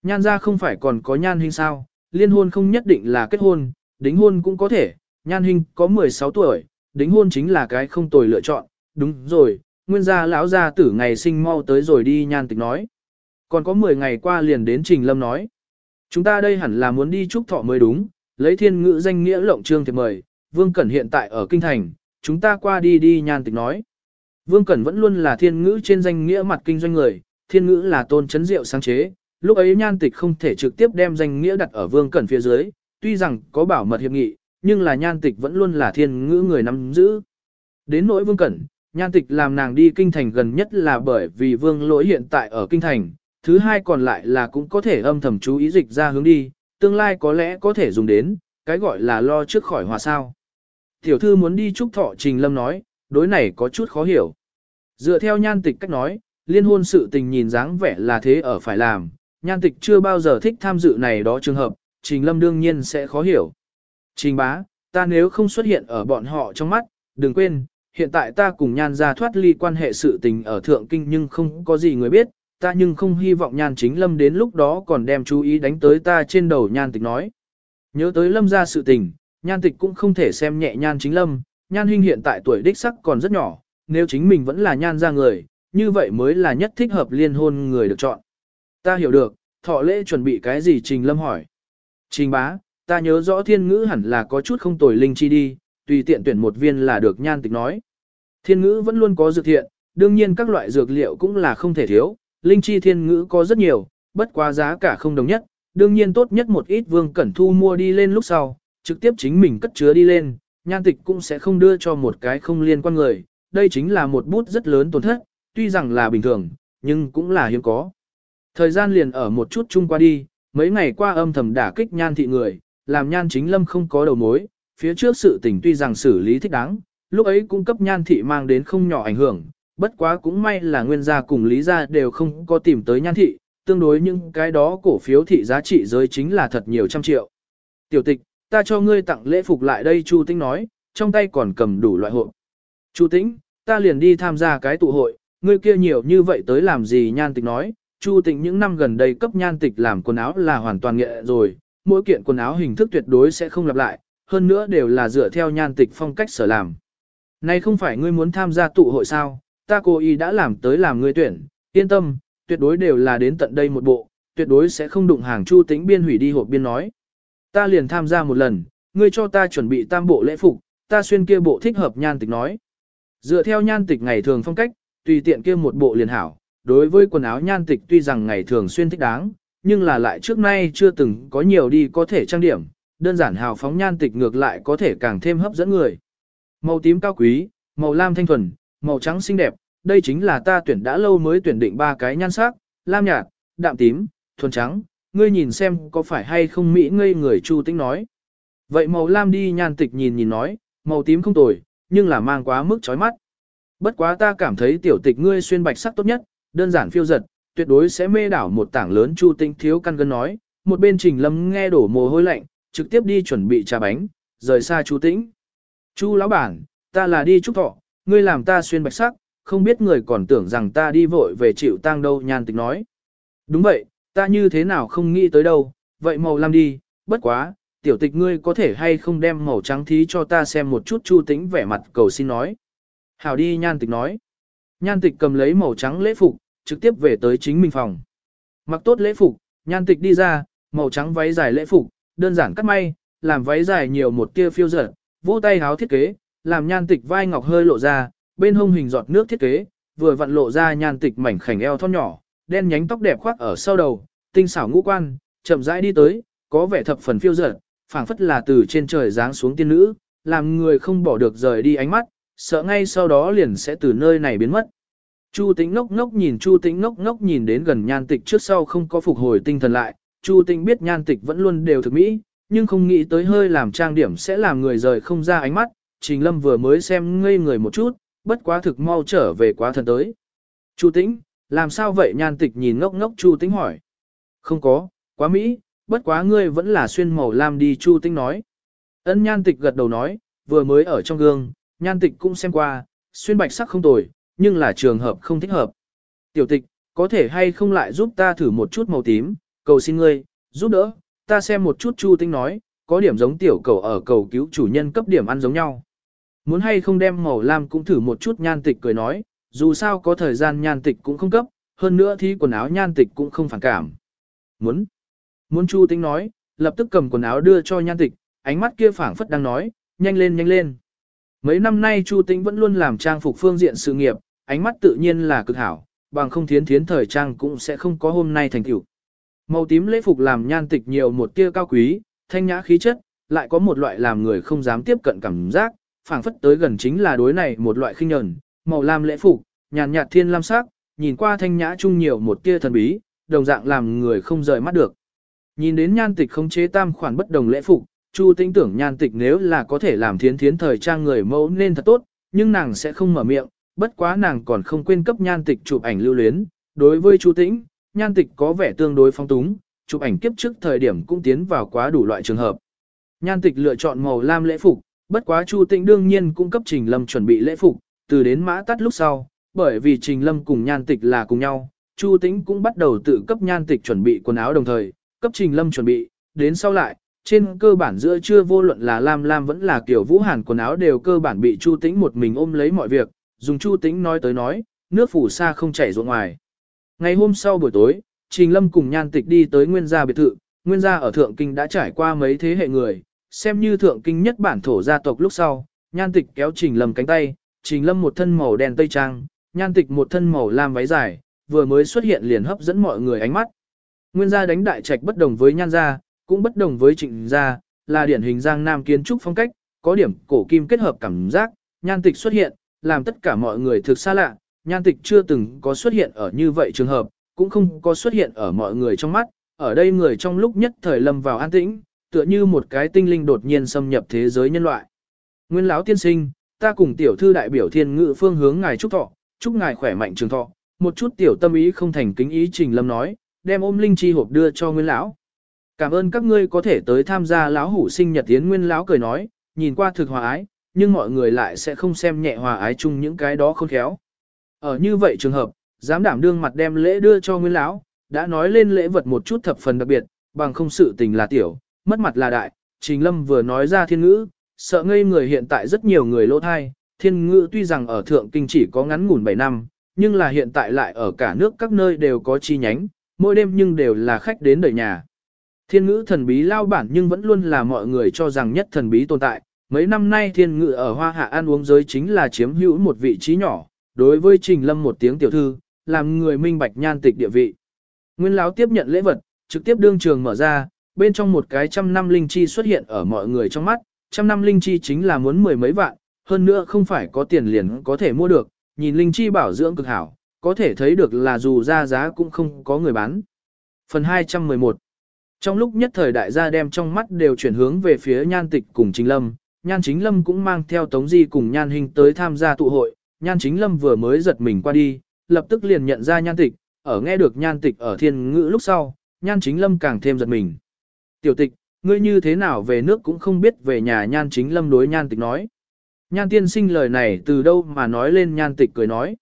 Speaker 1: Nhan gia không phải còn có nhan hình sao, liên hôn không nhất định là kết hôn, đính hôn cũng có thể, nhan hình có 16 tuổi, đính hôn chính là cái không tồi lựa chọn, đúng rồi, nguyên gia lão gia tử ngày sinh mau tới rồi đi nhan tịch nói. Còn có 10 ngày qua liền đến trình lâm nói. Chúng ta đây hẳn là muốn đi chúc thọ mới đúng, lấy thiên ngữ danh nghĩa lộng trương thiệp mời, Vương Cẩn hiện tại ở Kinh Thành, chúng ta qua đi đi nhan tịch nói. Vương Cẩn vẫn luôn là thiên ngữ trên danh nghĩa mặt kinh doanh người, thiên ngữ là tôn chấn diệu sáng chế, lúc ấy nhan tịch không thể trực tiếp đem danh nghĩa đặt ở Vương Cẩn phía dưới, tuy rằng có bảo mật hiệp nghị, nhưng là nhan tịch vẫn luôn là thiên ngữ người nắm giữ. Đến nỗi Vương Cẩn, nhan tịch làm nàng đi kinh thành gần nhất là bởi vì Vương lỗi hiện tại ở kinh thành, thứ hai còn lại là cũng có thể âm thầm chú ý dịch ra hướng đi, tương lai có lẽ có thể dùng đến, cái gọi là lo trước khỏi hòa sao. Tiểu thư muốn đi chúc thọ Trình Lâm nói, đối này có chút khó hiểu. Dựa theo nhan tịch cách nói, liên hôn sự tình nhìn dáng vẻ là thế ở phải làm, nhan tịch chưa bao giờ thích tham dự này đó trường hợp, Trình Lâm đương nhiên sẽ khó hiểu. Trình bá, ta nếu không xuất hiện ở bọn họ trong mắt, đừng quên, hiện tại ta cùng nhan ra thoát ly quan hệ sự tình ở Thượng Kinh nhưng không có gì người biết, ta nhưng không hy vọng nhan chính lâm đến lúc đó còn đem chú ý đánh tới ta trên đầu nhan tịch nói. Nhớ tới lâm ra sự tình, nhan tịch cũng không thể xem nhẹ nhan chính lâm, nhan huynh hiện tại tuổi đích sắc còn rất nhỏ, nếu chính mình vẫn là nhan ra người, như vậy mới là nhất thích hợp liên hôn người được chọn. Ta hiểu được, thọ lễ chuẩn bị cái gì trình lâm hỏi. Trình bá, ta nhớ rõ thiên ngữ hẳn là có chút không tồi linh chi đi, tùy tiện tuyển một viên là được nhan tịch nói. Thiên ngữ vẫn luôn có dược thiện, đương nhiên các loại dược liệu cũng là không thể thiếu, linh chi thiên ngữ có rất nhiều, bất quá giá cả không đồng nhất, đương nhiên tốt nhất một ít vương cẩn thu mua đi lên lúc sau, trực tiếp chính mình cất chứa đi lên, nhan tịch cũng sẽ không đưa cho một cái không liên quan người, đây chính là một bút rất lớn tổn thất, tuy rằng là bình thường, nhưng cũng là hiếm có. Thời gian liền ở một chút chung qua đi, mấy ngày qua âm thầm đả kích nhan thị người, làm nhan chính lâm không có đầu mối, phía trước sự tình tuy rằng xử lý thích đáng, lúc ấy cung cấp nhan thị mang đến không nhỏ ảnh hưởng, bất quá cũng may là nguyên gia cùng lý gia đều không có tìm tới nhan thị, tương đối những cái đó cổ phiếu thị giá trị giới chính là thật nhiều trăm triệu. Tiểu tịch, ta cho ngươi tặng lễ phục lại đây Chu Tĩnh nói, trong tay còn cầm đủ loại hộp. Chu Tĩnh, ta liền đi tham gia cái tụ hội, ngươi kia nhiều như vậy tới làm gì nhan tịch nói, Chu Tĩnh những năm gần đây cấp nhan tịch làm quần áo là hoàn toàn nghệ rồi, mỗi kiện quần áo hình thức tuyệt đối sẽ không lặp lại, hơn nữa đều là dựa theo nhan tịch phong cách sở làm. Này không phải ngươi muốn tham gia tụ hội sao, ta cô y đã làm tới làm ngươi tuyển, yên tâm, tuyệt đối đều là đến tận đây một bộ, tuyệt đối sẽ không đụng hàng Chu tính biên hủy đi hộp biên nói. Ta liền tham gia một lần, ngươi cho ta chuẩn bị tam bộ lễ phục, ta xuyên kia bộ thích hợp nhan tịch nói. Dựa theo nhan tịch ngày thường phong cách, tùy tiện kia một bộ liền hảo, đối với quần áo nhan tịch tuy rằng ngày thường xuyên thích đáng, nhưng là lại trước nay chưa từng có nhiều đi có thể trang điểm, đơn giản hào phóng nhan tịch ngược lại có thể càng thêm hấp dẫn người. Màu tím cao quý, màu lam thanh thuần, màu trắng xinh đẹp, đây chính là ta tuyển đã lâu mới tuyển định ba cái nhan sắc, lam nhạt, đạm tím, thuần trắng, ngươi nhìn xem có phải hay không mỹ ngây người Chu Tĩnh nói. Vậy màu lam đi nhan tịch nhìn nhìn nói, màu tím không tồi, nhưng là mang quá mức chói mắt. Bất quá ta cảm thấy tiểu tịch ngươi xuyên bạch sắc tốt nhất, đơn giản phiêu giật, tuyệt đối sẽ mê đảo một tảng lớn Chu Tĩnh thiếu căn gân nói, một bên Trình Lâm nghe đổ mồ hôi lạnh, trực tiếp đi chuẩn bị trà bánh, rời xa Chu Tĩnh. Chu lão bản, ta là đi chúc thọ, ngươi làm ta xuyên bạch sắc, không biết người còn tưởng rằng ta đi vội về chịu tang đâu nhan tịch nói. Đúng vậy, ta như thế nào không nghĩ tới đâu, vậy màu lam đi, bất quá, tiểu tịch ngươi có thể hay không đem màu trắng thí cho ta xem một chút chu tĩnh vẻ mặt cầu xin nói. Hảo đi nhan tịch nói. Nhan tịch cầm lấy màu trắng lễ phục, trực tiếp về tới chính mình phòng. Mặc tốt lễ phục, nhan tịch đi ra, màu trắng váy dài lễ phục, đơn giản cắt may, làm váy dài nhiều một tia phiêu dở, vỗ tay háo thiết kế, làm nhan tịch vai ngọc hơi lộ ra, bên hông hình giọt nước thiết kế, vừa vặn lộ ra nhan tịch mảnh khảnh eo thon nhỏ, đen nhánh tóc đẹp khoác ở sau đầu, tinh xảo ngũ quan, chậm rãi đi tới, có vẻ thập phần phiêu dở, phảng phất là từ trên trời giáng xuống tiên nữ, làm người không bỏ được rời đi ánh mắt, sợ ngay sau đó liền sẽ từ nơi này biến mất. Chu Tĩnh ngốc ngốc nhìn Chu Tĩnh ngốc ngốc nhìn đến gần Nhan Tịch trước sau không có phục hồi tinh thần lại, Chu Tĩnh biết Nhan Tịch vẫn luôn đều thực mỹ, nhưng không nghĩ tới hơi làm trang điểm sẽ làm người rời không ra ánh mắt. Trình Lâm vừa mới xem ngây người một chút, bất quá thực mau trở về quá thần tới. Chu Tĩnh, làm sao vậy Nhan Tịch nhìn ngốc ngốc Chu Tĩnh hỏi. Không có, quá mỹ, bất quá ngươi vẫn là xuyên màu lam đi Chu Tĩnh nói. Ân Nhan Tịch gật đầu nói, vừa mới ở trong gương, Nhan Tịch cũng xem qua, xuyên bạch sắc không tồi, nhưng là trường hợp không thích hợp. Tiểu tịch, có thể hay không lại giúp ta thử một chút màu tím, cầu xin ngươi, giúp đỡ, ta xem một chút Chu Tinh nói, có điểm giống tiểu cầu ở cầu cứu chủ nhân cấp điểm ăn giống nhau. Muốn hay không đem màu lam cũng thử một chút nhan tịch cười nói, dù sao có thời gian nhan tịch cũng không cấp, hơn nữa thì quần áo nhan tịch cũng không phản cảm. Muốn, muốn Chu Tinh nói, lập tức cầm quần áo đưa cho nhan tịch, ánh mắt kia phảng phất đang nói, nhanh lên nhanh lên. Mấy năm nay Chu Tĩnh vẫn luôn làm trang phục phương diện sự nghiệp, ánh mắt tự nhiên là cực hảo, bằng không thiến thiến thời trang cũng sẽ không có hôm nay thành tựu. Màu tím lễ phục làm nhan tịch nhiều một tia cao quý, thanh nhã khí chất, lại có một loại làm người không dám tiếp cận cảm giác, phảng phất tới gần chính là đối này một loại khinh nhẫn, màu lam lễ phục, nhàn nhạt thiên lam sắc, nhìn qua thanh nhã chung nhiều một tia thần bí, đồng dạng làm người không rời mắt được. Nhìn đến nhan tịch không chế tam khoản bất đồng lễ phục, Chu Tĩnh tưởng nhan tịch nếu là có thể làm thiến thiến thời trang người mẫu nên thật tốt, nhưng nàng sẽ không mở miệng, bất quá nàng còn không quên cấp nhan tịch chụp ảnh lưu luyến. Đối với Chu Tĩnh, nhan tịch có vẻ tương đối phong túng, chụp ảnh kiếp trước thời điểm cũng tiến vào quá đủ loại trường hợp. Nhan tịch lựa chọn màu lam lễ phục, bất quá Chu Tĩnh đương nhiên cũng cấp Trình Lâm chuẩn bị lễ phục, từ đến mã tắt lúc sau, bởi vì Trình Lâm cùng nhan tịch là cùng nhau, Chu Tĩnh cũng bắt đầu tự cấp nhan tịch chuẩn bị quần áo đồng thời, cấp Trình Lâm chuẩn bị, đến sau lại, trên cơ bản giữa trưa vô luận là Lam Lam vẫn là kiểu Vũ Hàn quần áo đều cơ bản bị Chu Tĩnh một mình ôm lấy mọi việc, dùng Chu Tĩnh nói tới nói, nước phủ xa không chảy ruộng ngoài. Ngày hôm sau buổi tối, Trình Lâm cùng Nhan Tịch đi tới Nguyên gia biệt thự, Nguyên gia ở Thượng Kinh đã trải qua mấy thế hệ người, xem như Thượng Kinh nhất bản thổ gia tộc lúc sau, Nhan Tịch kéo Trình Lâm cánh tay, Trình Lâm một thân màu đen tây trang, nhan tịch một thân màu lam váy dài, vừa mới xuất hiện liền hấp dẫn mọi người ánh mắt. Nguyên gia đánh đại trạch bất đồng với nhan gia, cũng bất đồng với trịnh gia, là điển hình giang nam kiến trúc phong cách, có điểm cổ kim kết hợp cảm giác, nhan tịch xuất hiện, làm tất cả mọi người thực xa lạ, nhan tịch chưa từng có xuất hiện ở như vậy trường hợp, cũng không có xuất hiện ở mọi người trong mắt, ở đây người trong lúc nhất thời lâm vào an tĩnh, tựa như một cái tinh linh đột nhiên xâm nhập thế giới nhân loại. Nguyên lão tiên sinh, ta cùng tiểu thư đại biểu thiên ngự phương hướng ngài chúc thọ, chúc ngài khỏe mạnh trường thọ, một chút tiểu tâm ý không thành kính ý trình lâm nói, đem ôm linh chi hộp đưa cho nguyên lão. Cảm ơn các ngươi có thể tới tham gia lão hủ sinh nhật tiến nguyên lão cười nói, nhìn qua thực hòa ái, nhưng mọi người lại sẽ không xem nhẹ hòa ái chung những cái đó khôn khéo. Ở như vậy trường hợp, dám đảm đương mặt đem lễ đưa cho nguyên lão, đã nói lên lễ vật một chút thập phần đặc biệt, bằng không sự tình là tiểu, mất mặt là đại. Trình Lâm vừa nói ra thiên ngữ, sợ ngây người hiện tại rất nhiều người lỗ thai, thiên ngữ tuy rằng ở thượng kinh chỉ có ngắn ngủn 7 năm, nhưng là hiện tại lại ở cả nước các nơi đều có chi nhánh, mỗi đêm nhưng đều là khách đến đời nhà. Thiên ngữ thần bí lao bản nhưng vẫn luôn là mọi người cho rằng nhất thần bí tồn tại, mấy năm nay thiên ngữ ở hoa hạ ăn uống giới chính là chiếm hữu một vị trí nhỏ, đối với Trình Lâm một tiếng tiểu thư, làm người minh bạch nhan tịch địa vị. Nguyên lão tiếp nhận lễ vật, trực tiếp đương trường mở ra, bên trong một cái trăm năm linh chi xuất hiện ở mọi người trong mắt, trăm năm linh chi chính là muốn mười mấy vạn, hơn nữa không phải có tiền liền có thể mua được, nhìn linh chi bảo dưỡng cực hảo, có thể thấy được là dù ra giá cũng không có người bán. Phần 211 Trong lúc nhất thời đại gia đem trong mắt đều chuyển hướng về phía nhan tịch cùng chính lâm, nhan chính lâm cũng mang theo tống di cùng nhan hình tới tham gia tụ hội, nhan chính lâm vừa mới giật mình qua đi, lập tức liền nhận ra nhan tịch, ở nghe được nhan tịch ở thiên ngữ lúc sau, nhan chính lâm càng thêm giật mình. Tiểu tịch, ngươi như thế nào về nước cũng không biết về nhà nhan chính lâm đối nhan tịch nói. Nhan tiên sinh lời này từ đâu mà nói lên nhan tịch cười nói.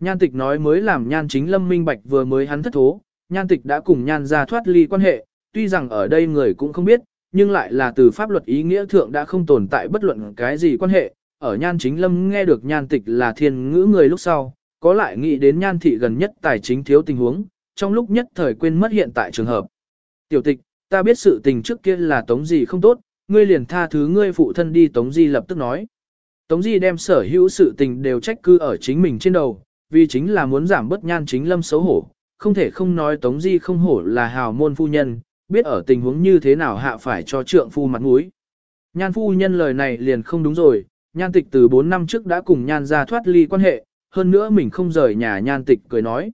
Speaker 1: Nhan tịch nói mới làm nhan chính lâm minh bạch vừa mới hắn thất thố, nhan tịch đã cùng nhan ra thoát ly quan hệ, tuy rằng ở đây người cũng không biết, nhưng lại là từ pháp luật ý nghĩa thượng đã không tồn tại bất luận cái gì quan hệ. Ở nhan chính lâm nghe được nhan tịch là thiên ngữ người lúc sau, có lại nghĩ đến nhan thị gần nhất tài chính thiếu tình huống, trong lúc nhất thời quên mất hiện tại trường hợp. Tiểu tịch, ta biết sự tình trước kia là tống gì không tốt, ngươi liền tha thứ ngươi phụ thân đi tống di lập tức nói. Tống di đem sở hữu sự tình đều trách cư ở chính mình trên đầu, vì chính là muốn giảm bớt nhan chính lâm xấu hổ, không thể không nói tống di không hổ là hào môn phu nhân, biết ở tình huống như thế nào hạ phải cho trượng phu mặt mũi. Nhan phu nhân lời này liền không đúng rồi, nhan tịch từ 4 năm trước đã cùng nhan ra thoát ly quan hệ, hơn nữa mình không rời nhà nhan tịch cười nói.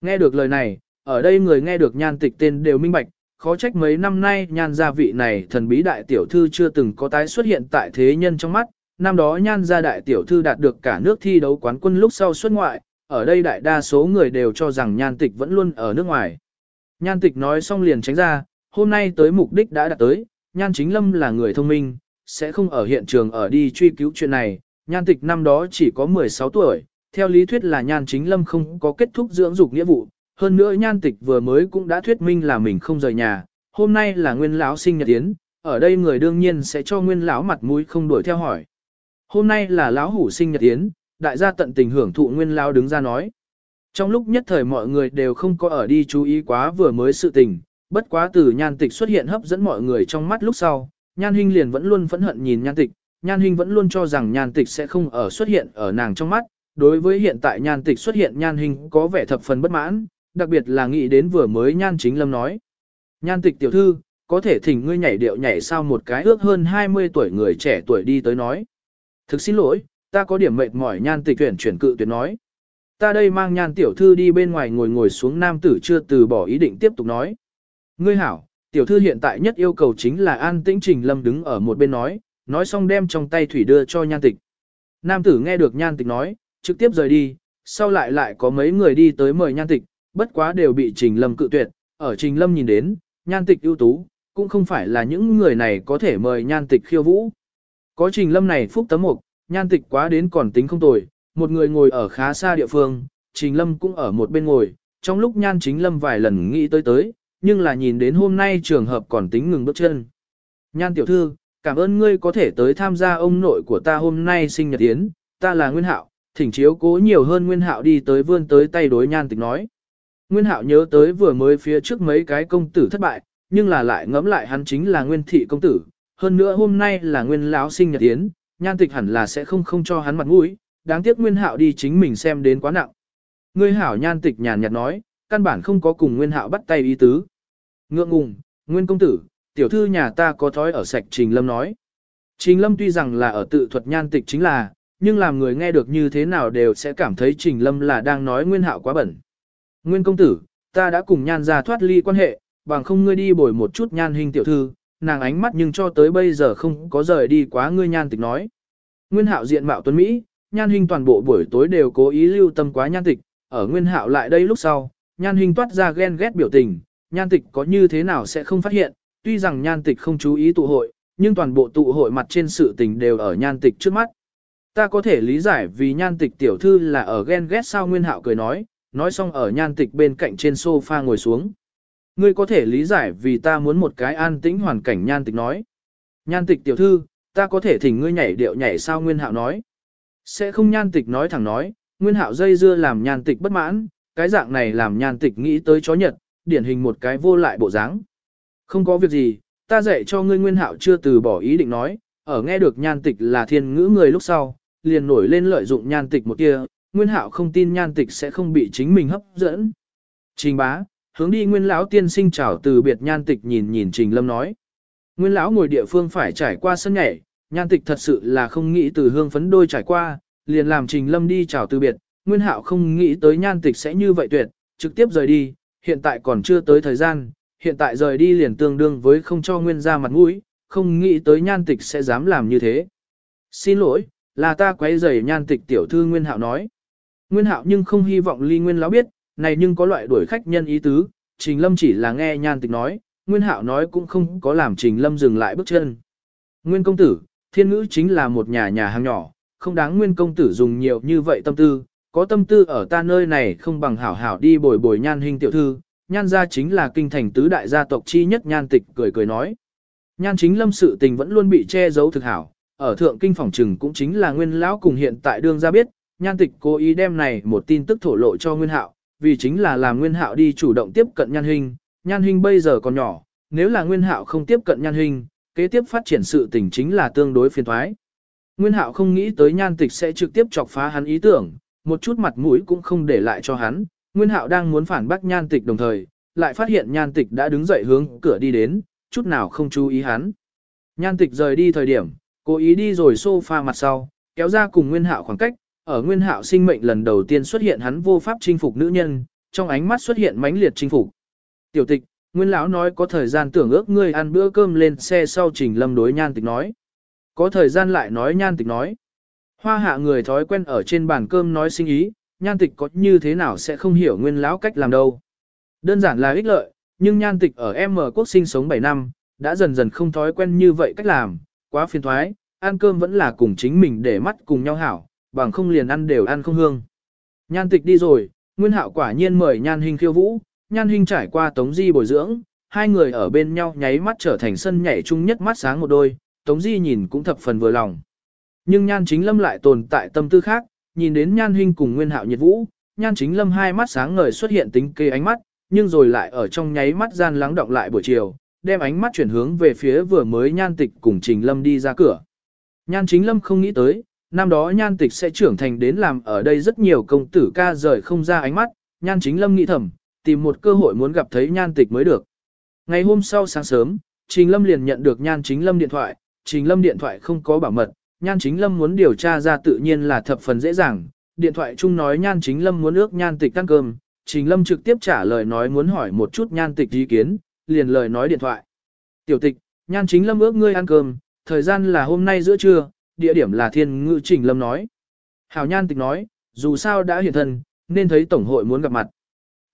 Speaker 1: Nghe được lời này, ở đây người nghe được nhan tịch tên đều minh bạch, khó trách mấy năm nay nhan gia vị này thần bí đại tiểu thư chưa từng có tái xuất hiện tại thế nhân trong mắt. Năm đó nhan gia đại tiểu thư đạt được cả nước thi đấu quán quân lúc sau xuất ngoại, ở đây đại đa số người đều cho rằng nhan tịch vẫn luôn ở nước ngoài. Nhan tịch nói xong liền tránh ra, hôm nay tới mục đích đã đạt tới, nhan chính lâm là người thông minh, sẽ không ở hiện trường ở đi truy cứu chuyện này, nhan tịch năm đó chỉ có 16 tuổi, theo lý thuyết là nhan chính lâm không có kết thúc dưỡng dục nghĩa vụ, hơn nữa nhan tịch vừa mới cũng đã thuyết minh là mình không rời nhà, hôm nay là nguyên lão sinh nhật tiến, ở đây người đương nhiên sẽ cho nguyên lão mặt mũi không đuổi theo hỏi. Hôm nay là lão hủ sinh nhật tiến, đại gia tận tình hưởng thụ nguyên lão đứng ra nói. Trong lúc nhất thời mọi người đều không có ở đi chú ý quá vừa mới sự tình, bất quá từ nhan tịch xuất hiện hấp dẫn mọi người trong mắt lúc sau, nhan hình liền vẫn luôn phẫn hận nhìn nhan tịch, nhan hình vẫn luôn cho rằng nhan tịch sẽ không ở xuất hiện ở nàng trong mắt, đối với hiện tại nhan tịch xuất hiện nhan hình có vẻ thập phần bất mãn, đặc biệt là nghĩ đến vừa mới nhan chính lâm nói. Nhan tịch tiểu thư, có thể thỉnh ngươi nhảy điệu nhảy sao một cái ước hơn 20 tuổi người trẻ tuổi đi tới nói. Thực xin lỗi, ta có điểm mệt mỏi nhan tịch tuyển chuyển cự tuyệt nói. Ta đây mang nhan tiểu thư đi bên ngoài ngồi ngồi xuống nam tử chưa từ bỏ ý định tiếp tục nói. Ngươi hảo, tiểu thư hiện tại nhất yêu cầu chính là an tĩnh trình lâm đứng ở một bên nói, nói xong đem trong tay thủy đưa cho nhan tịch. Nam tử nghe được nhan tịch nói, trực tiếp rời đi, sau lại lại có mấy người đi tới mời nhan tịch, bất quá đều bị Trình Lâm cự tuyệt, ở Trình Lâm nhìn đến, nhan tịch ưu tú, cũng không phải là những người này có thể mời nhan tịch khiêu vũ. Có Trình Lâm này phúc tấm mục, nhan tịch quá đến còn tính không tồi, một người ngồi ở khá xa địa phương, Trình Lâm cũng ở một bên ngồi, trong lúc nhan chính Lâm vài lần nghĩ tới tới, nhưng là nhìn đến hôm nay trường hợp còn tính ngừng bước chân. Nhan tiểu thư, cảm ơn ngươi có thể tới tham gia ông nội của ta hôm nay sinh nhật yến, ta là Nguyên Hạo, thỉnh chiếu cố nhiều hơn Nguyên Hạo đi tới vươn tới tay đối nhan tịch nói. Nguyên Hạo nhớ tới vừa mới phía trước mấy cái công tử thất bại, nhưng là lại ngẫm lại hắn chính là Nguyên thị công tử, hơn nữa hôm nay là Nguyên lão sinh nhật yến, nhan tịch hẳn là sẽ không không cho hắn mặt mũi, đáng tiếc Nguyên Hạo đi chính mình xem đến quá nặng. Ngươi hảo nhan tịch nhàn nhạt nói, căn bản không có cùng Nguyên Hạo bắt tay ý tứ. Ngượng ngùng, Nguyên công tử, tiểu thư nhà ta có thói ở sạch Trình Lâm nói. Trình Lâm tuy rằng là ở tự thuật nhan tịch chính là, nhưng làm người nghe được như thế nào đều sẽ cảm thấy Trình Lâm là đang nói Nguyên Hạo quá bẩn. Nguyên công tử, ta đã cùng nhan ra thoát ly quan hệ, bằng không ngươi đi bồi một chút nhan hình tiểu thư, nàng ánh mắt nhưng cho tới bây giờ không có rời đi quá ngươi nhan tịch nói. Nguyên hạo diện mạo tuấn Mỹ, nhan hình toàn bộ buổi tối đều cố ý lưu tâm quá nhan tịch, ở nguyên hạo lại đây lúc sau, nhan hình toát ra ghen ghét biểu tình, nhan tịch có như thế nào sẽ không phát hiện, tuy rằng nhan tịch không chú ý tụ hội, nhưng toàn bộ tụ hội mặt trên sự tình đều ở nhan tịch trước mắt. Ta có thể lý giải vì nhan tịch tiểu thư là ở ghen ghét sao nguyên hạo cười nói, nói xong ở nhan tịch bên cạnh trên sofa ngồi xuống. Ngươi có thể lý giải vì ta muốn một cái an tĩnh hoàn cảnh nhan tịch nói. Nhan tịch tiểu thư, ta có thể thỉnh ngươi nhảy điệu nhảy sao Nguyên Hạo nói. Sẽ không nhan tịch nói thẳng nói, Nguyên Hạo dây dưa làm nhan tịch bất mãn, cái dạng này làm nhan tịch nghĩ tới chó nhật, điển hình một cái vô lại bộ dáng. Không có việc gì, ta dạy cho ngươi Nguyên Hạo chưa từ bỏ ý định nói, ở nghe được nhan tịch là thiên ngữ người lúc sau, liền nổi lên lợi dụng nhan tịch một kia, Nguyên Hạo không tin nhan tịch sẽ không bị chính mình hấp dẫn. Trình bá, hướng đi Nguyên lão tiên sinh chào từ biệt nhan tịch nhìn nhìn Trình Lâm nói. Nguyên lão ngồi địa phương phải trải qua sân nhảy, nhan tịch thật sự là không nghĩ từ hương phấn đôi trải qua, liền làm Trình Lâm đi chào từ biệt, Nguyên Hạo không nghĩ tới nhan tịch sẽ như vậy tuyệt, trực tiếp rời đi, hiện tại còn chưa tới thời gian, hiện tại rời đi liền tương đương với không cho Nguyên ra mặt mũi, không nghĩ tới nhan tịch sẽ dám làm như thế. Xin lỗi, là ta quấy rầy nhan tịch tiểu thư Nguyên Hạo nói. Nguyên Hạo nhưng không hy vọng Ly Nguyên lão biết, này nhưng có loại đuổi khách nhân ý tứ, Trình Lâm chỉ là nghe nhan tịch nói, Nguyên Hạo nói cũng không có làm Trình Lâm dừng lại bước chân. Nguyên công tử, thiên ngữ chính là một nhà nhà hàng nhỏ, không đáng Nguyên công tử dùng nhiều như vậy tâm tư, có tâm tư ở ta nơi này không bằng hảo hảo đi bồi bồi nhan hình tiểu thư, nhan gia chính là kinh thành tứ đại gia tộc chi nhất nhan tịch cười cười nói. Nhan chính lâm sự tình vẫn luôn bị che giấu thực hảo, ở thượng kinh phòng trừng cũng chính là nguyên lão cùng hiện tại đương gia biết, nhan tịch cố ý đem này một tin tức thổ lộ cho nguyên hạo, vì chính là làm Nguyên Hạo đi chủ động tiếp cận Nhan Hinh, Nhan Hinh bây giờ còn nhỏ, nếu là Nguyên Hạo không tiếp cận Nhan Hinh, kế tiếp phát triển sự tình chính là tương đối phiền toái. Nguyên Hạo không nghĩ tới Nhan Tịch sẽ trực tiếp chọc phá hắn ý tưởng, một chút mặt mũi cũng không để lại cho hắn. Nguyên Hạo đang muốn phản bác Nhan Tịch đồng thời, lại phát hiện Nhan Tịch đã đứng dậy hướng cửa đi đến, chút nào không chú ý hắn. Nhan Tịch rời đi thời điểm, cố ý đi rồi sofa mặt sau, kéo ra cùng Nguyên Hạo khoảng cách, ở nguyên hạo sinh mệnh lần đầu tiên xuất hiện hắn vô pháp chinh phục nữ nhân, trong ánh mắt xuất hiện mãnh liệt chinh phục. Tiểu tịch, nguyên lão nói có thời gian tưởng ước ngươi ăn bữa cơm lên xe sau trình lâm đối nhan tịch nói. Có thời gian lại nói nhan tịch nói. Hoa hạ người thói quen ở trên bàn cơm nói sinh ý, nhan tịch có như thế nào sẽ không hiểu nguyên lão cách làm đâu. Đơn giản là ích lợi, nhưng nhan tịch ở M quốc sinh sống 7 năm, đã dần dần không thói quen như vậy cách làm, quá phiền thoái, ăn cơm vẫn là cùng chính mình để mắt cùng nhau hảo, bằng không liền ăn đều ăn không hương. Nhan tịch đi rồi, Nguyên Hạo quả nhiên mời Nhan Hinh khiêu vũ, Nhan Hinh trải qua Tống Di bồi dưỡng, hai người ở bên nhau nháy mắt trở thành sân nhảy chung nhất mắt sáng một đôi, Tống Di nhìn cũng thập phần vừa lòng. Nhưng Nhan Chính Lâm lại tồn tại tâm tư khác, nhìn đến Nhan Hinh cùng Nguyên Hạo nhiệt vũ, Nhan Chính Lâm hai mắt sáng ngời xuất hiện tính kê ánh mắt, nhưng rồi lại ở trong nháy mắt gian lắng động lại buổi chiều, đem ánh mắt chuyển hướng về phía vừa mới Nhan Tịch cùng Trình Lâm đi ra cửa. Nhan Chính Lâm không nghĩ tới, năm đó nhan tịch sẽ trưởng thành đến làm ở đây rất nhiều công tử ca rời không ra ánh mắt, nhan chính lâm nghĩ thầm, tìm một cơ hội muốn gặp thấy nhan tịch mới được. Ngày hôm sau sáng sớm, Trình Lâm liền nhận được nhan chính lâm điện thoại, Trình Lâm điện thoại không có bảo mật, nhan chính lâm muốn điều tra ra tự nhiên là thập phần dễ dàng, điện thoại chung nói nhan chính lâm muốn ước nhan tịch ăn cơm, Trình Lâm trực tiếp trả lời nói muốn hỏi một chút nhan tịch ý kiến, liền lời nói điện thoại. Tiểu tịch, nhan chính lâm ước ngươi ăn cơm, thời gian là hôm nay giữa trưa, địa điểm là thiên ngữ trình lâm nói. Hảo nhan tịch nói, dù sao đã hiện thân, nên thấy tổng hội muốn gặp mặt.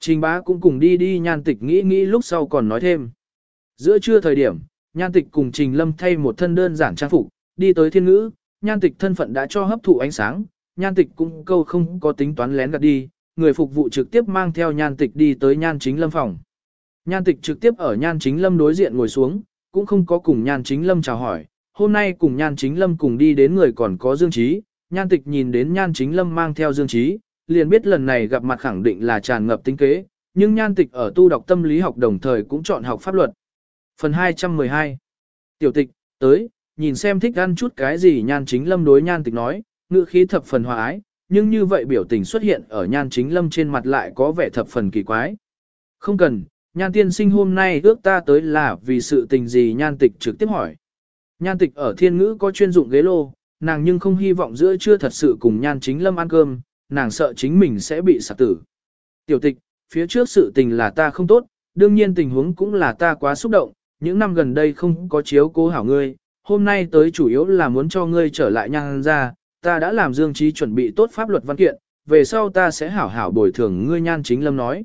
Speaker 1: Trình bá cũng cùng đi đi nhan tịch nghĩ nghĩ lúc sau còn nói thêm. Giữa trưa thời điểm, nhan tịch cùng trình lâm thay một thân đơn giản trang phục, đi tới thiên ngữ, nhan tịch thân phận đã cho hấp thụ ánh sáng, nhan tịch cũng câu không có tính toán lén gạt đi, người phục vụ trực tiếp mang theo nhan tịch đi tới nhan chính lâm phòng. Nhan tịch trực tiếp ở nhan chính lâm đối diện ngồi xuống, cũng không có cùng nhan chính lâm chào hỏi, hôm nay cùng Nhan Chính Lâm cùng đi đến người còn có Dương Trí, Nhan Tịch nhìn đến Nhan Chính Lâm mang theo Dương Trí, liền biết lần này gặp mặt khẳng định là tràn ngập tính kế, nhưng Nhan Tịch ở tu đọc tâm lý học đồng thời cũng chọn học pháp luật. Phần 212 Tiểu Tịch, tới, nhìn xem thích ăn chút cái gì Nhan Chính Lâm đối Nhan Tịch nói, ngữ khí thập phần hòa ái, nhưng như vậy biểu tình xuất hiện ở nhan chính lâm trên mặt lại có vẻ thập phần kỳ quái. Không cần, nhan tiên sinh hôm nay ước ta tới là vì sự tình gì nhan tịch trực tiếp hỏi. Nhan tịch ở thiên ngữ có chuyên dụng ghế lô, nàng nhưng không hy vọng giữa chưa thật sự cùng nhan chính lâm ăn cơm, nàng sợ chính mình sẽ bị sạc tử. Tiểu tịch, phía trước sự tình là ta không tốt, đương nhiên tình huống cũng là ta quá xúc động, những năm gần đây không có chiếu cố hảo ngươi, hôm nay tới chủ yếu là muốn cho ngươi trở lại nhan ra, ta đã làm dương trí chuẩn bị tốt pháp luật văn kiện, về sau ta sẽ hảo hảo bồi thường ngươi nhan chính lâm nói.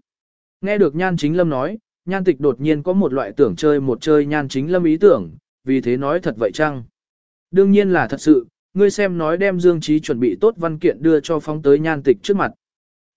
Speaker 1: Nghe được nhan chính lâm nói, nhan tịch đột nhiên có một loại tưởng chơi một chơi nhan chính lâm ý tưởng, vì thế nói thật vậy chăng? Đương nhiên là thật sự, ngươi xem nói đem dương trí chuẩn bị tốt văn kiện đưa cho phóng tới nhan tịch trước mặt.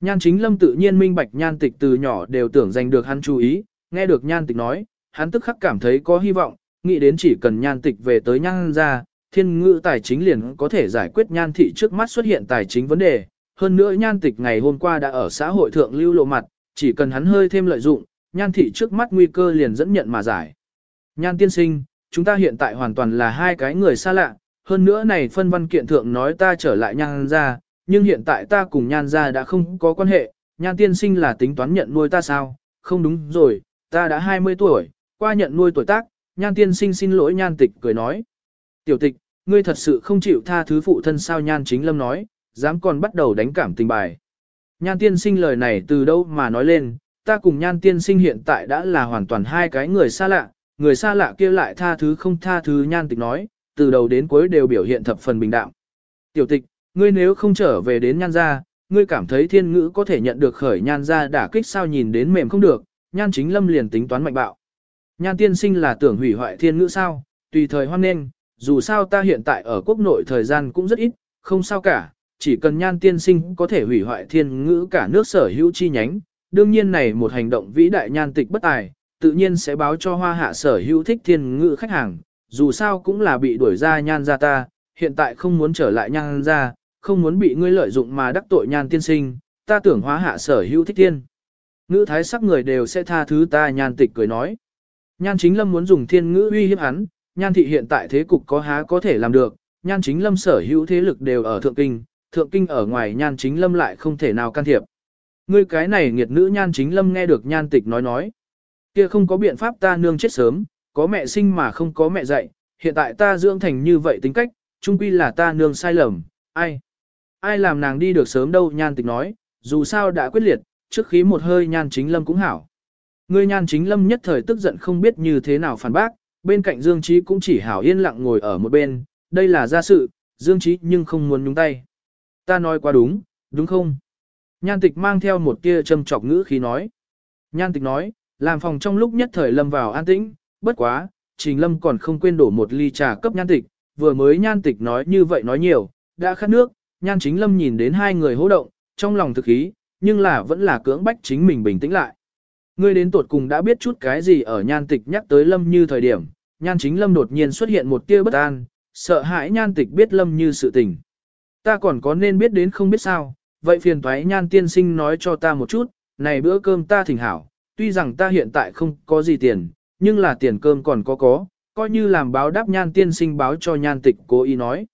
Speaker 1: Nhan chính lâm tự nhiên minh bạch nhan tịch từ nhỏ đều tưởng giành được hắn chú ý, nghe được nhan tịch nói, hắn tức khắc cảm thấy có hy vọng, nghĩ đến chỉ cần nhan tịch về tới nhan ra, thiên ngữ tài chính liền có thể giải quyết nhan thị trước mắt xuất hiện tài chính vấn đề. Hơn nữa nhan tịch ngày hôm qua đã ở xã hội thượng lưu lộ mặt, chỉ cần hắn hơi thêm lợi dụng, nhan thị trước mắt nguy cơ liền dẫn nhận mà giải. Nhan tiên sinh, chúng ta hiện tại hoàn toàn là hai cái người xa lạ, hơn nữa này phân văn kiện thượng nói ta trở lại nhan ra, nhưng hiện tại ta cùng nhan ra đã không có quan hệ, nhan tiên sinh là tính toán nhận nuôi ta sao, không đúng rồi, ta đã 20 tuổi, qua nhận nuôi tuổi tác, nhan tiên sinh xin lỗi nhan tịch cười nói. Tiểu tịch, ngươi thật sự không chịu tha thứ phụ thân sao nhan chính lâm nói, dám còn bắt đầu đánh cảm tình bài. Nhan tiên sinh lời này từ đâu mà nói lên, ta cùng nhan tiên sinh hiện tại đã là hoàn toàn hai cái người xa lạ, người xa lạ kia lại tha thứ không tha thứ nhan tịch nói, từ đầu đến cuối đều biểu hiện thập phần bình đạm. Tiểu tịch, ngươi nếu không trở về đến nhan gia, ngươi cảm thấy thiên ngữ có thể nhận được khởi nhan gia đả kích sao nhìn đến mềm không được, nhan chính lâm liền tính toán mạnh bạo. Nhan tiên sinh là tưởng hủy hoại thiên ngữ sao, tùy thời hoan nghênh, dù sao ta hiện tại ở quốc nội thời gian cũng rất ít, không sao cả, chỉ cần nhan tiên sinh có thể hủy hoại thiên ngữ cả nước sở hữu chi nhánh. Đương nhiên này một hành động vĩ đại nhan tịch bất tài, tự nhiên sẽ báo cho hoa hạ sở hữu thích thiên ngữ khách hàng, dù sao cũng là bị đuổi ra nhan ra ta, hiện tại không muốn trở lại nhan ra, không muốn bị ngươi lợi dụng mà đắc tội nhan tiên sinh, ta tưởng Hoa hạ sở hữu thích thiên. Ngữ thái sắc người đều sẽ tha thứ ta nhan tịch cười nói. Nhan chính lâm muốn dùng thiên ngữ uy hiếp hắn, nhan thị hiện tại thế cục có há có thể làm được, nhan chính lâm sở hữu thế lực đều ở thượng kinh, thượng kinh ở ngoài nhan chính lâm lại không thể nào can thiệp. Ngươi cái này nghiệt nữ nhan chính lâm nghe được nhan tịch nói nói kia không có biện pháp ta nương chết sớm, có mẹ sinh mà không có mẹ dạy, hiện tại ta dưỡng thành như vậy tính cách, chung quy là ta nương sai lầm, ai? Ai làm nàng đi được sớm đâu nhan tịch nói, dù sao đã quyết liệt, trước khí một hơi nhan chính lâm cũng hảo. Ngươi nhan chính lâm nhất thời tức giận không biết như thế nào phản bác, bên cạnh Dương Trí cũng chỉ hảo yên lặng ngồi ở một bên, đây là gia sự, Dương Trí nhưng không muốn nhúng tay. Ta nói quá đúng, đúng không? Nhan tịch mang theo một tia châm chọc ngữ khí nói. Nhan tịch nói, làm phòng trong lúc nhất thời lâm vào an tĩnh, bất quá, Trình Lâm còn không quên đổ một ly trà cấp nhan tịch, vừa mới nhan tịch nói như vậy nói nhiều, đã khát nước, nhan chính Lâm nhìn đến hai người hô động, trong lòng thực ý, nhưng là vẫn là cưỡng bách chính mình bình tĩnh lại. Ngươi đến tuột cùng đã biết chút cái gì ở nhan tịch nhắc tới Lâm như thời điểm, nhan chính Lâm đột nhiên xuất hiện một tia bất an, sợ hãi nhan tịch biết Lâm như sự tình. Ta còn có nên biết đến không biết sao, vậy phiền thoái nhan tiên sinh nói cho ta một chút, này bữa cơm ta thỉnh hảo, tuy rằng ta hiện tại không có gì tiền, nhưng là tiền cơm còn có có, coi như làm báo đáp nhan tiên sinh báo cho nhan tịch cố ý nói.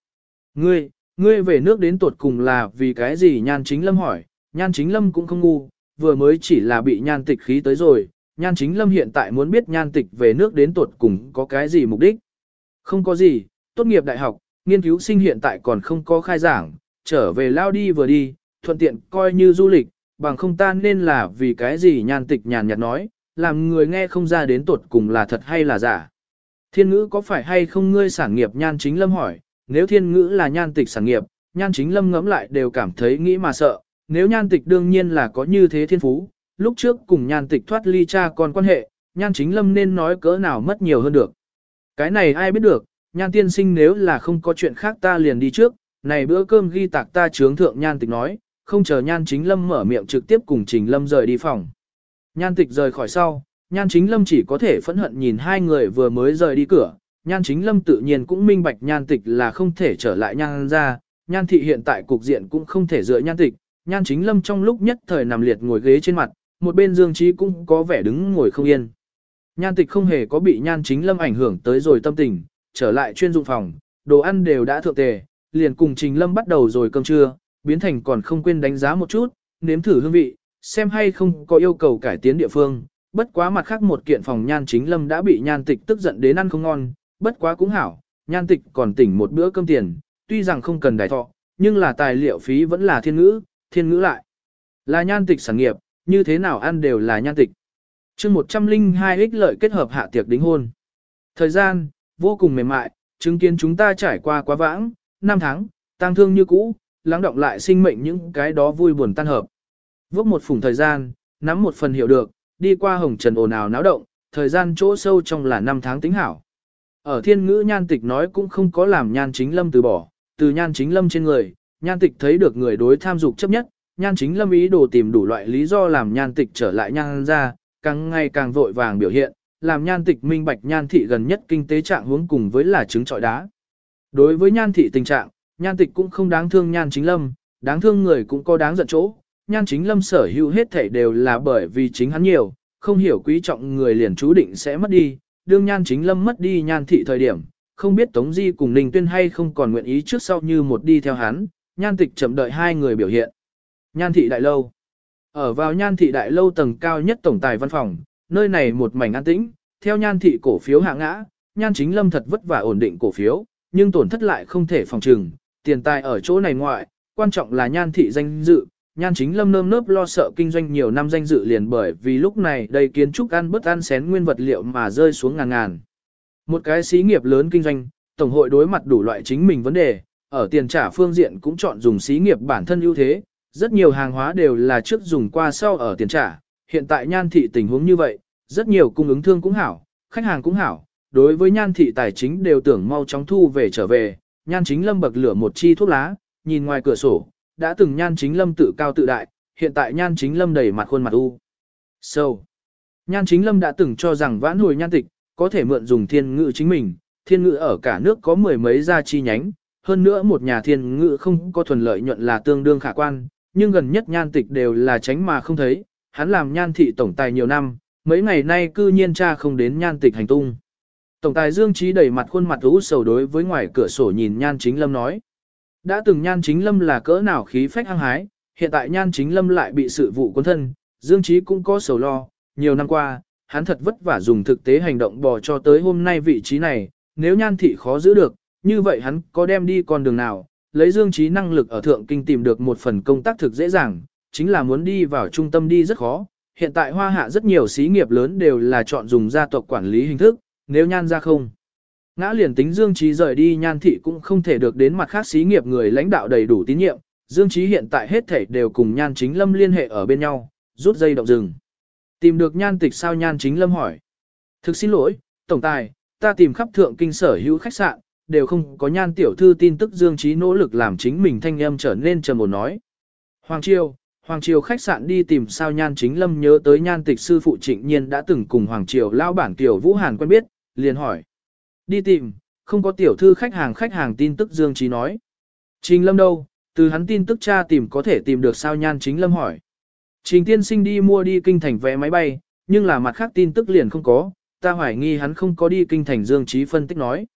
Speaker 1: Ngươi, ngươi về nước đến tuột cùng là vì cái gì nhan chính lâm hỏi, nhan chính lâm cũng không ngu, vừa mới chỉ là bị nhan tịch khí tới rồi, nhan chính lâm hiện tại muốn biết nhan tịch về nước đến tuột cùng có cái gì mục đích. Không có gì, tốt nghiệp đại học, nghiên cứu sinh hiện tại còn không có khai giảng, trở về lao đi vừa đi, thuận tiện coi như du lịch, bằng không tan nên là vì cái gì nhan tịch nhàn nhạt nói, làm người nghe không ra đến tuột cùng là thật hay là giả. Thiên ngữ có phải hay không ngươi sản nghiệp nhan chính lâm hỏi, nếu thiên ngữ là nhan tịch sản nghiệp, nhan chính lâm ngẫm lại đều cảm thấy nghĩ mà sợ, nếu nhan tịch đương nhiên là có như thế thiên phú, lúc trước cùng nhan tịch thoát ly cha con quan hệ, nhan chính lâm nên nói cỡ nào mất nhiều hơn được. Cái này ai biết được, nhan tiên sinh nếu là không có chuyện khác ta liền đi trước, này bữa cơm ghi tạc ta trướng thượng nhan tịch nói, không chờ nhan chính lâm mở miệng trực tiếp cùng trình lâm rời đi phòng. Nhan tịch rời khỏi sau, nhan chính lâm chỉ có thể phẫn hận nhìn hai người vừa mới rời đi cửa, nhan chính lâm tự nhiên cũng minh bạch nhan tịch là không thể trở lại nhan ra, nhan thị hiện tại cục diện cũng không thể dựa nhan tịch, nhan chính lâm trong lúc nhất thời nằm liệt ngồi ghế trên mặt, một bên dương trí cũng có vẻ đứng ngồi không yên. Nhan tịch không hề có bị nhan chính lâm ảnh hưởng tới rồi tâm tình, trở lại chuyên dụng phòng, đồ ăn đều đã thượng tề, liền cùng Trình Lâm bắt đầu rồi cơm trưa, biến thành còn không quên đánh giá một chút, nếm thử hương vị, xem hay không có yêu cầu cải tiến địa phương. Bất quá mặt khác một kiện phòng nhan chính lâm đã bị nhan tịch tức giận đến ăn không ngon, bất quá cũng hảo, nhan tịch còn tỉnh một bữa cơm tiền, tuy rằng không cần đài thọ, nhưng là tài liệu phí vẫn là thiên ngữ, thiên ngữ lại. Là nhan tịch sản nghiệp, như thế nào ăn đều là nhan tịch. chương 102 ích lợi kết hợp hạ tiệc đính hôn. Thời gian, vô cùng mềm mại, chứng kiến chúng ta trải qua quá vãng, năm tháng, tang thương như cũ, lắng động lại sinh mệnh những cái đó vui buồn tan hợp. Vốc một phùng thời gian, nắm một phần hiểu được, đi qua hồng trần ồn ào náo động, thời gian chỗ sâu trong là năm tháng tính hảo. Ở thiên ngữ nhan tịch nói cũng không có làm nhan chính lâm từ bỏ, từ nhan chính lâm trên người, nhan tịch thấy được người đối tham dục chấp nhất, nhan chính lâm ý đồ tìm đủ loại lý do làm nhan tịch trở lại nhan ra, càng ngày càng vội vàng biểu hiện, làm nhan tịch minh bạch nhan thị gần nhất kinh tế trạng huống cùng với là trứng trọi đá. Đối với nhan thị tình trạng, nhan tịch cũng không đáng thương nhan chính lâm, đáng thương người cũng có đáng giận chỗ, nhan chính lâm sở hữu hết thảy đều là bởi vì chính hắn nhiều, không hiểu quý trọng người liền chú định sẽ mất đi, đương nhan chính lâm mất đi nhan thị thời điểm, không biết Tống Di cùng Ninh Tuyên hay không còn nguyện ý trước sau như một đi theo hắn, nhan tịch chậm đợi hai người biểu hiện. Nhan thị đại lâu. Ở vào nhan thị đại lâu tầng cao nhất tổng tài văn phòng, nơi này một mảnh an tĩnh, theo nhan thị cổ phiếu hạ ngã, nhan chính lâm thật vất vả ổn định cổ phiếu, nhưng tổn thất lại không thể phòng trừng, tiền tài ở chỗ này ngoại, quan trọng là nhan thị danh dự, nhan chính lâm nơm nớp lo sợ kinh doanh nhiều năm danh dự liền bởi vì lúc này đầy kiến trúc ăn bất ăn xén nguyên vật liệu mà rơi xuống ngàn ngàn. Một cái xí nghiệp lớn kinh doanh, tổng hội đối mặt đủ loại chính mình vấn đề, ở tiền trả phương diện cũng chọn dùng xí nghiệp bản thân ưu thế, rất nhiều hàng hóa đều là trước dùng qua sau ở tiền trả, hiện tại nhan thị tình huống như vậy, rất nhiều cung ứng thương cũng hảo, khách hàng cũng hảo, đối với nhan thị tài chính đều tưởng mau chóng thu về trở về, nhan chính lâm bậc lửa một chi thuốc lá, nhìn ngoài cửa sổ, đã từng nhan chính lâm tự cao tự đại, hiện tại nhan chính lâm đầy mặt khuôn mặt u. Sâu. So. Nhan chính lâm đã từng cho rằng vãn hồi nhan tịch, có thể mượn dùng thiên ngữ chính mình, thiên ngữ ở cả nước có mười mấy gia chi nhánh, hơn nữa một nhà thiên ngữ không có thuần lợi nhuận là tương đương khả quan, nhưng gần nhất nhan tịch đều là tránh mà không thấy, hắn làm nhan thị tổng tài nhiều năm, mấy ngày nay cư nhiên cha không đến nhan tịch hành tung. Tổng tài Dương Trí đẩy mặt khuôn mặt u sầu đối với ngoài cửa sổ nhìn nhan chính lâm nói. Đã từng nhan chính lâm là cỡ nào khí phách hăng hái, hiện tại nhan chính lâm lại bị sự vụ quân thân, Dương Trí cũng có sầu lo, nhiều năm qua, hắn thật vất vả dùng thực tế hành động bò cho tới hôm nay vị trí này, nếu nhan thị khó giữ được, như vậy hắn có đem đi con đường nào, lấy Dương Trí năng lực ở Thượng Kinh tìm được một phần công tác thực dễ dàng, chính là muốn đi vào trung tâm đi rất khó. Hiện tại hoa hạ rất nhiều xí nghiệp lớn đều là chọn dùng gia tộc quản lý hình thức, nếu nhan ra không. Ngã liền tính Dương Trí rời đi nhan thị cũng không thể được đến mặt khác xí nghiệp người lãnh đạo đầy đủ tín nhiệm, Dương Trí hiện tại hết thể đều cùng nhan chính lâm liên hệ ở bên nhau, rút dây động rừng. Tìm được nhan tịch sao nhan chính lâm hỏi. Thực xin lỗi, tổng tài, ta tìm khắp thượng kinh sở hữu khách sạn, đều không có nhan tiểu thư tin tức Dương Trí nỗ lực làm chính mình thanh âm trở nên trầm ổn nói. Hoàng Triều, Hoàng Triều khách sạn đi tìm sao nhan chính lâm nhớ tới nhan tịch sư phụ trịnh nhiên đã từng cùng Hoàng Triều lao bản tiểu Vũ Hàn quen biết, liền hỏi. Đi tìm, không có tiểu thư khách hàng khách hàng tin tức Dương Trí nói. Trình lâm đâu, từ hắn tin tức cha tìm có thể tìm được sao nhan chính lâm hỏi. Trình tiên sinh đi mua đi kinh thành vé máy bay, nhưng là mặt khác tin tức liền không có, ta hoài nghi hắn không có đi kinh thành Dương Trí phân tích nói.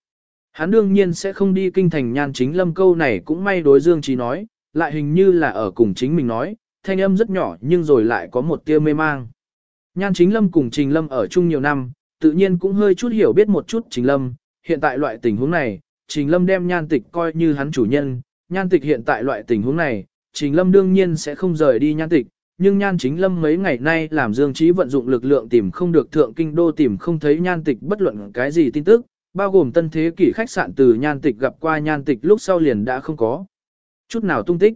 Speaker 1: Hắn đương nhiên sẽ không đi kinh thành nhan chính lâm câu này cũng may đối Dương Trí nói, lại hình như là ở cùng chính mình nói, thanh âm rất nhỏ nhưng rồi lại có một tia mê mang. Nhan chính lâm cùng Trình Lâm ở chung nhiều năm, tự nhiên cũng hơi chút hiểu biết một chút Trình Lâm, hiện tại loại tình huống này, Trình Lâm đem nhan tịch coi như hắn chủ nhân, nhan tịch hiện tại loại tình huống này, Trình Lâm đương nhiên sẽ không rời đi nhan tịch, nhưng nhan chính lâm mấy ngày nay làm dương trí vận dụng lực lượng tìm không được thượng kinh đô tìm không thấy nhan tịch bất luận cái gì tin tức, bao gồm tân thế kỷ khách sạn từ nhan tịch gặp qua nhan tịch lúc sau liền đã không có. Chút nào tung tích.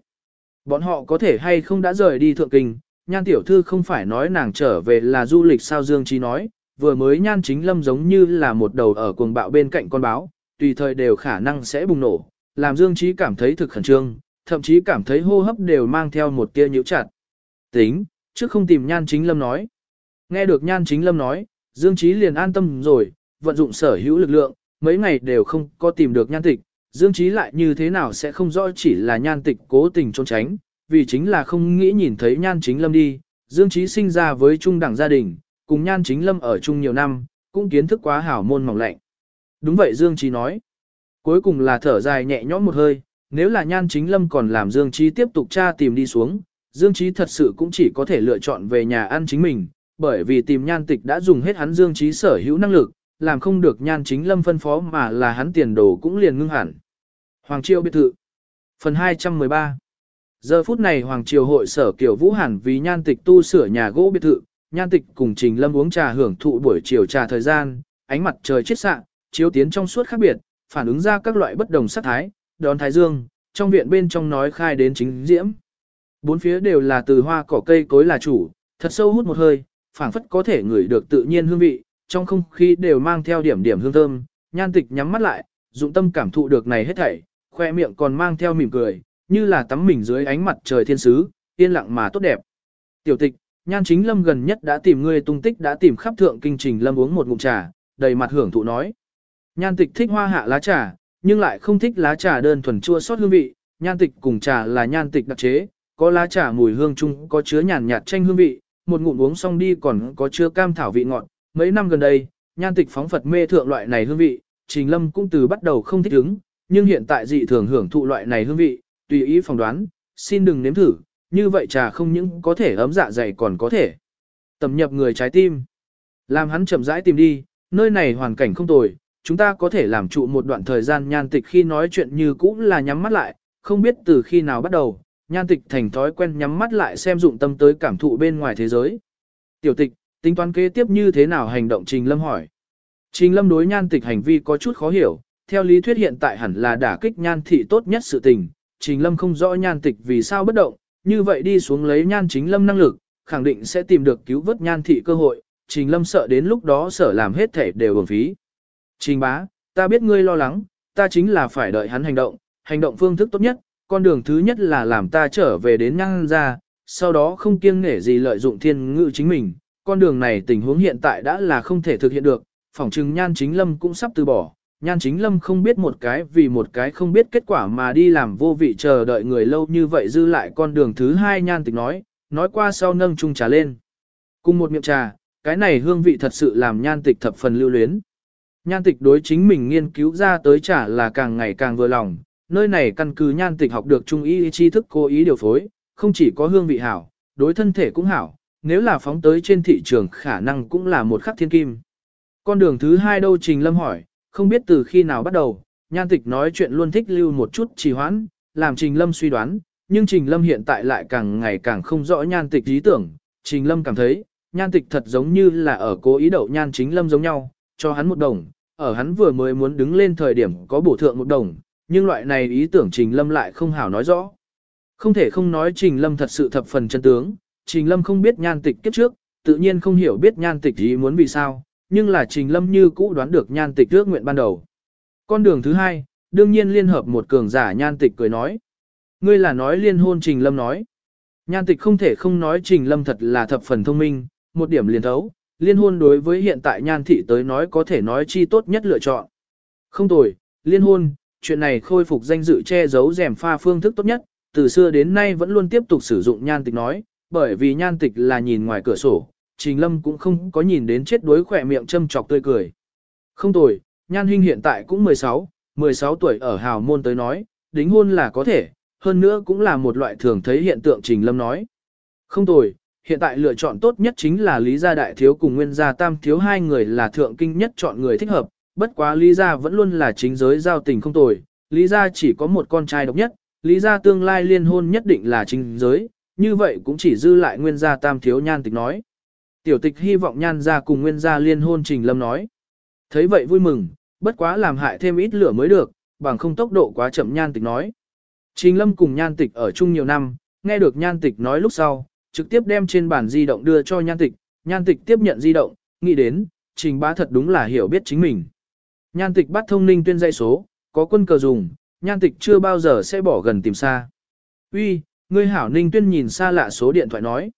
Speaker 1: Bọn họ có thể hay không đã rời đi thượng kinh, nhan tiểu thư không phải nói nàng trở về là du lịch sao dương trí nói, vừa mới nhan chính lâm giống như là một đầu ở cuồng bạo bên cạnh con báo, tùy thời đều khả năng sẽ bùng nổ, làm dương trí cảm thấy thực khẩn trương, thậm chí cảm thấy hô hấp đều mang theo một tia nhiễu chặt. Tính, trước không tìm nhan chính lâm nói. Nghe được nhan chính lâm nói, Dương Trí liền an tâm rồi, vận dụng sở hữu lực lượng, mấy ngày đều không có tìm được nhan tịch. Dương Trí lại như thế nào sẽ không rõ chỉ là nhan tịch cố tình trốn tránh, vì chính là không nghĩ nhìn thấy nhan chính lâm đi. Dương Trí sinh ra với trung đẳng gia đình, cùng nhan chính lâm ở chung nhiều năm, cũng kiến thức quá hảo môn mỏng lạnh. Đúng vậy Dương Trí nói. Cuối cùng là thở dài nhẹ nhõm một hơi, nếu là nhan chính lâm còn làm Dương Trí tiếp tục tra tìm đi xuống, Dương Trí thật sự cũng chỉ có thể lựa chọn về nhà ăn chính mình, bởi vì tìm nhan tịch đã dùng hết hắn Dương Trí sở hữu năng lực, làm không được nhan chính lâm phân phó mà là hắn tiền đồ cũng liền ngưng hẳn. Hoàng Triều biệt thự Phần 213 Giờ phút này Hoàng Triều hội sở kiểu Vũ Hàn vì nhan tịch tu sửa nhà gỗ biệt thự, nhan tịch cùng Trình Lâm uống trà hưởng thụ buổi chiều trà thời gian, ánh mặt trời chết xạ, chiếu tiến trong suốt khác biệt, phản ứng ra các loại bất đồng sắc thái, đón thái dương, trong viện bên trong nói khai đến chính diễm. Bốn phía đều là từ hoa cỏ cây cối là chủ, thật sâu hút một hơi, phảng phất có thể ngửi được tự nhiên hương vị, trong không khí đều mang theo điểm điểm hương thơm, nhan tịch nhắm mắt lại, dụng tâm cảm thụ được này hết thảy, khoe miệng còn mang theo mỉm cười, như là tắm mình dưới ánh mặt trời thiên sứ, yên lặng mà tốt đẹp. Tiểu tịch, nhan chính lâm gần nhất đã tìm ngươi tung tích đã tìm khắp thượng kinh trình lâm uống một ngụm trà, đầy mặt hưởng thụ nói. Nhan tịch thích hoa hạ lá trà, nhưng lại không thích lá trà đơn thuần chua sót hương vị, nhan tịch cùng trà là nhan tịch đặc chế, có lá trà mùi hương chung có chứa nhàn nhạt chanh hương vị, một ngụm uống xong đi còn có chứa cam thảo vị ngọt. Mấy năm gần đây, nhan tịch phóng Phật mê thượng loại này hương vị, Trình Lâm cũng từ bắt đầu không thích ứng, nhưng hiện tại dị thường hưởng thụ loại này hương vị, tùy ý phỏng đoán, xin đừng nếm thử, như vậy trà không những có thể ấm dạ dày còn có thể tầm nhập người trái tim. Làm hắn chậm rãi tìm đi, nơi này hoàn cảnh không tồi, chúng ta có thể làm trụ một đoạn thời gian nhan tịch khi nói chuyện như cũ là nhắm mắt lại, không biết từ khi nào bắt đầu, nhan tịch thành thói quen nhắm mắt lại xem dụng tâm tới cảm thụ bên ngoài thế giới. Tiểu tịch, tính toán kế tiếp như thế nào hành động Trình Lâm hỏi. Trình Lâm đối nhan tịch hành vi có chút khó hiểu, theo lý thuyết hiện tại hẳn là đả kích nhan thị tốt nhất sự tình, Trình Lâm không rõ nhan tịch vì sao bất động, như vậy đi xuống lấy nhan chính Lâm năng lực, khẳng định sẽ tìm được cứu vớt nhan thị cơ hội, Trình Lâm sợ đến lúc đó sở làm hết thể đều bổng phí. Trình bá, ta biết ngươi lo lắng, ta chính là phải đợi hắn hành động, hành động phương thức tốt nhất, con đường thứ nhất là làm ta trở về đến nhan ra, sau đó không kiêng nể gì lợi dụng thiên ngự chính mình, con đường này tình huống hiện tại đã là không thể thực hiện được, phỏng chừng nhan chính lâm cũng sắp từ bỏ, nhan chính lâm không biết một cái vì một cái không biết kết quả mà đi làm vô vị chờ đợi người lâu như vậy dư lại con đường thứ hai nhan tịch nói, nói qua sau nâng chung trà lên. Cùng một miệng trà, cái này hương vị thật sự làm nhan tịch thập phần lưu luyến. Nhan tịch đối chính mình nghiên cứu ra tới trà là càng ngày càng vừa lòng, nơi này căn cứ nhan tịch học được trung y tri thức cố ý điều phối, không chỉ có hương vị hảo, đối thân thể cũng hảo, nếu là phóng tới trên thị trường khả năng cũng là một khắc thiên kim. Con đường thứ hai đâu Trình Lâm hỏi, không biết từ khi nào bắt đầu, nhan tịch nói chuyện luôn thích lưu một chút trì hoãn, làm Trình Lâm suy đoán, nhưng Trình Lâm hiện tại lại càng ngày càng không rõ nhan tịch ý tưởng, Trình Lâm cảm thấy, nhan tịch thật giống như là ở cố ý đậu nhan chính Lâm giống nhau, cho hắn một đồng, ở hắn vừa mới muốn đứng lên thời điểm có bổ thượng một đồng, nhưng loại này ý tưởng Trình Lâm lại không hảo nói rõ. Không thể không nói Trình Lâm thật sự thập phần chân tướng, Trình Lâm không biết nhan tịch kiếp trước, tự nhiên không hiểu biết nhan tịch ý muốn vì sao, nhưng là Trình Lâm như cũ đoán được nhan tịch ước nguyện ban đầu. Con đường thứ hai, đương nhiên liên hợp một cường giả nhan tịch cười nói. Ngươi là nói liên hôn Trình Lâm nói. Nhan tịch không thể không nói Trình Lâm thật là thập phần thông minh, một điểm liền thấu, liên hôn đối với hiện tại nhan thị tới nói có thể nói chi tốt nhất lựa chọn. Không tồi, liên hôn, chuyện này khôi phục danh dự che giấu rèm pha phương thức tốt nhất, từ xưa đến nay vẫn luôn tiếp tục sử dụng nhan tịch nói, bởi vì nhan tịch là nhìn ngoài cửa sổ, Trình Lâm cũng không có nhìn đến chết đuối khỏe miệng châm chọc tươi cười. Không tồi, nhan huynh hiện tại cũng 16, 16 tuổi ở hào môn tới nói, đính hôn là có thể, hơn nữa cũng là một loại thường thấy hiện tượng Trình Lâm nói. Không tồi, hiện tại lựa chọn tốt nhất chính là Lý Gia Đại Thiếu cùng Nguyên Gia Tam Thiếu hai người là thượng kinh nhất chọn người thích hợp, bất quá Lý Gia vẫn luôn là chính giới giao tình không tồi, Lý Gia chỉ có một con trai độc nhất, Lý Gia tương lai liên hôn nhất định là chính giới, như vậy cũng chỉ dư lại Nguyên Gia Tam Thiếu nhan tịch nói. Tiểu tịch hy vọng nhan gia cùng Nguyên Gia liên hôn Trình Lâm nói. Thấy vậy vui mừng, bất quá làm hại thêm ít lửa mới được, bằng không tốc độ quá chậm nhan tịch nói. Trình Lâm cùng nhan tịch ở chung nhiều năm, nghe được nhan tịch nói lúc sau, trực tiếp đem trên bản di động đưa cho nhan tịch, nhan tịch tiếp nhận di động, nghĩ đến, trình bá thật đúng là hiểu biết chính mình. Nhan tịch bắt thông ninh tuyên dây số, có quân cờ dùng, nhan tịch chưa bao giờ sẽ bỏ gần tìm xa. Uy, ngươi hảo ninh tuyên nhìn xa lạ số điện thoại nói.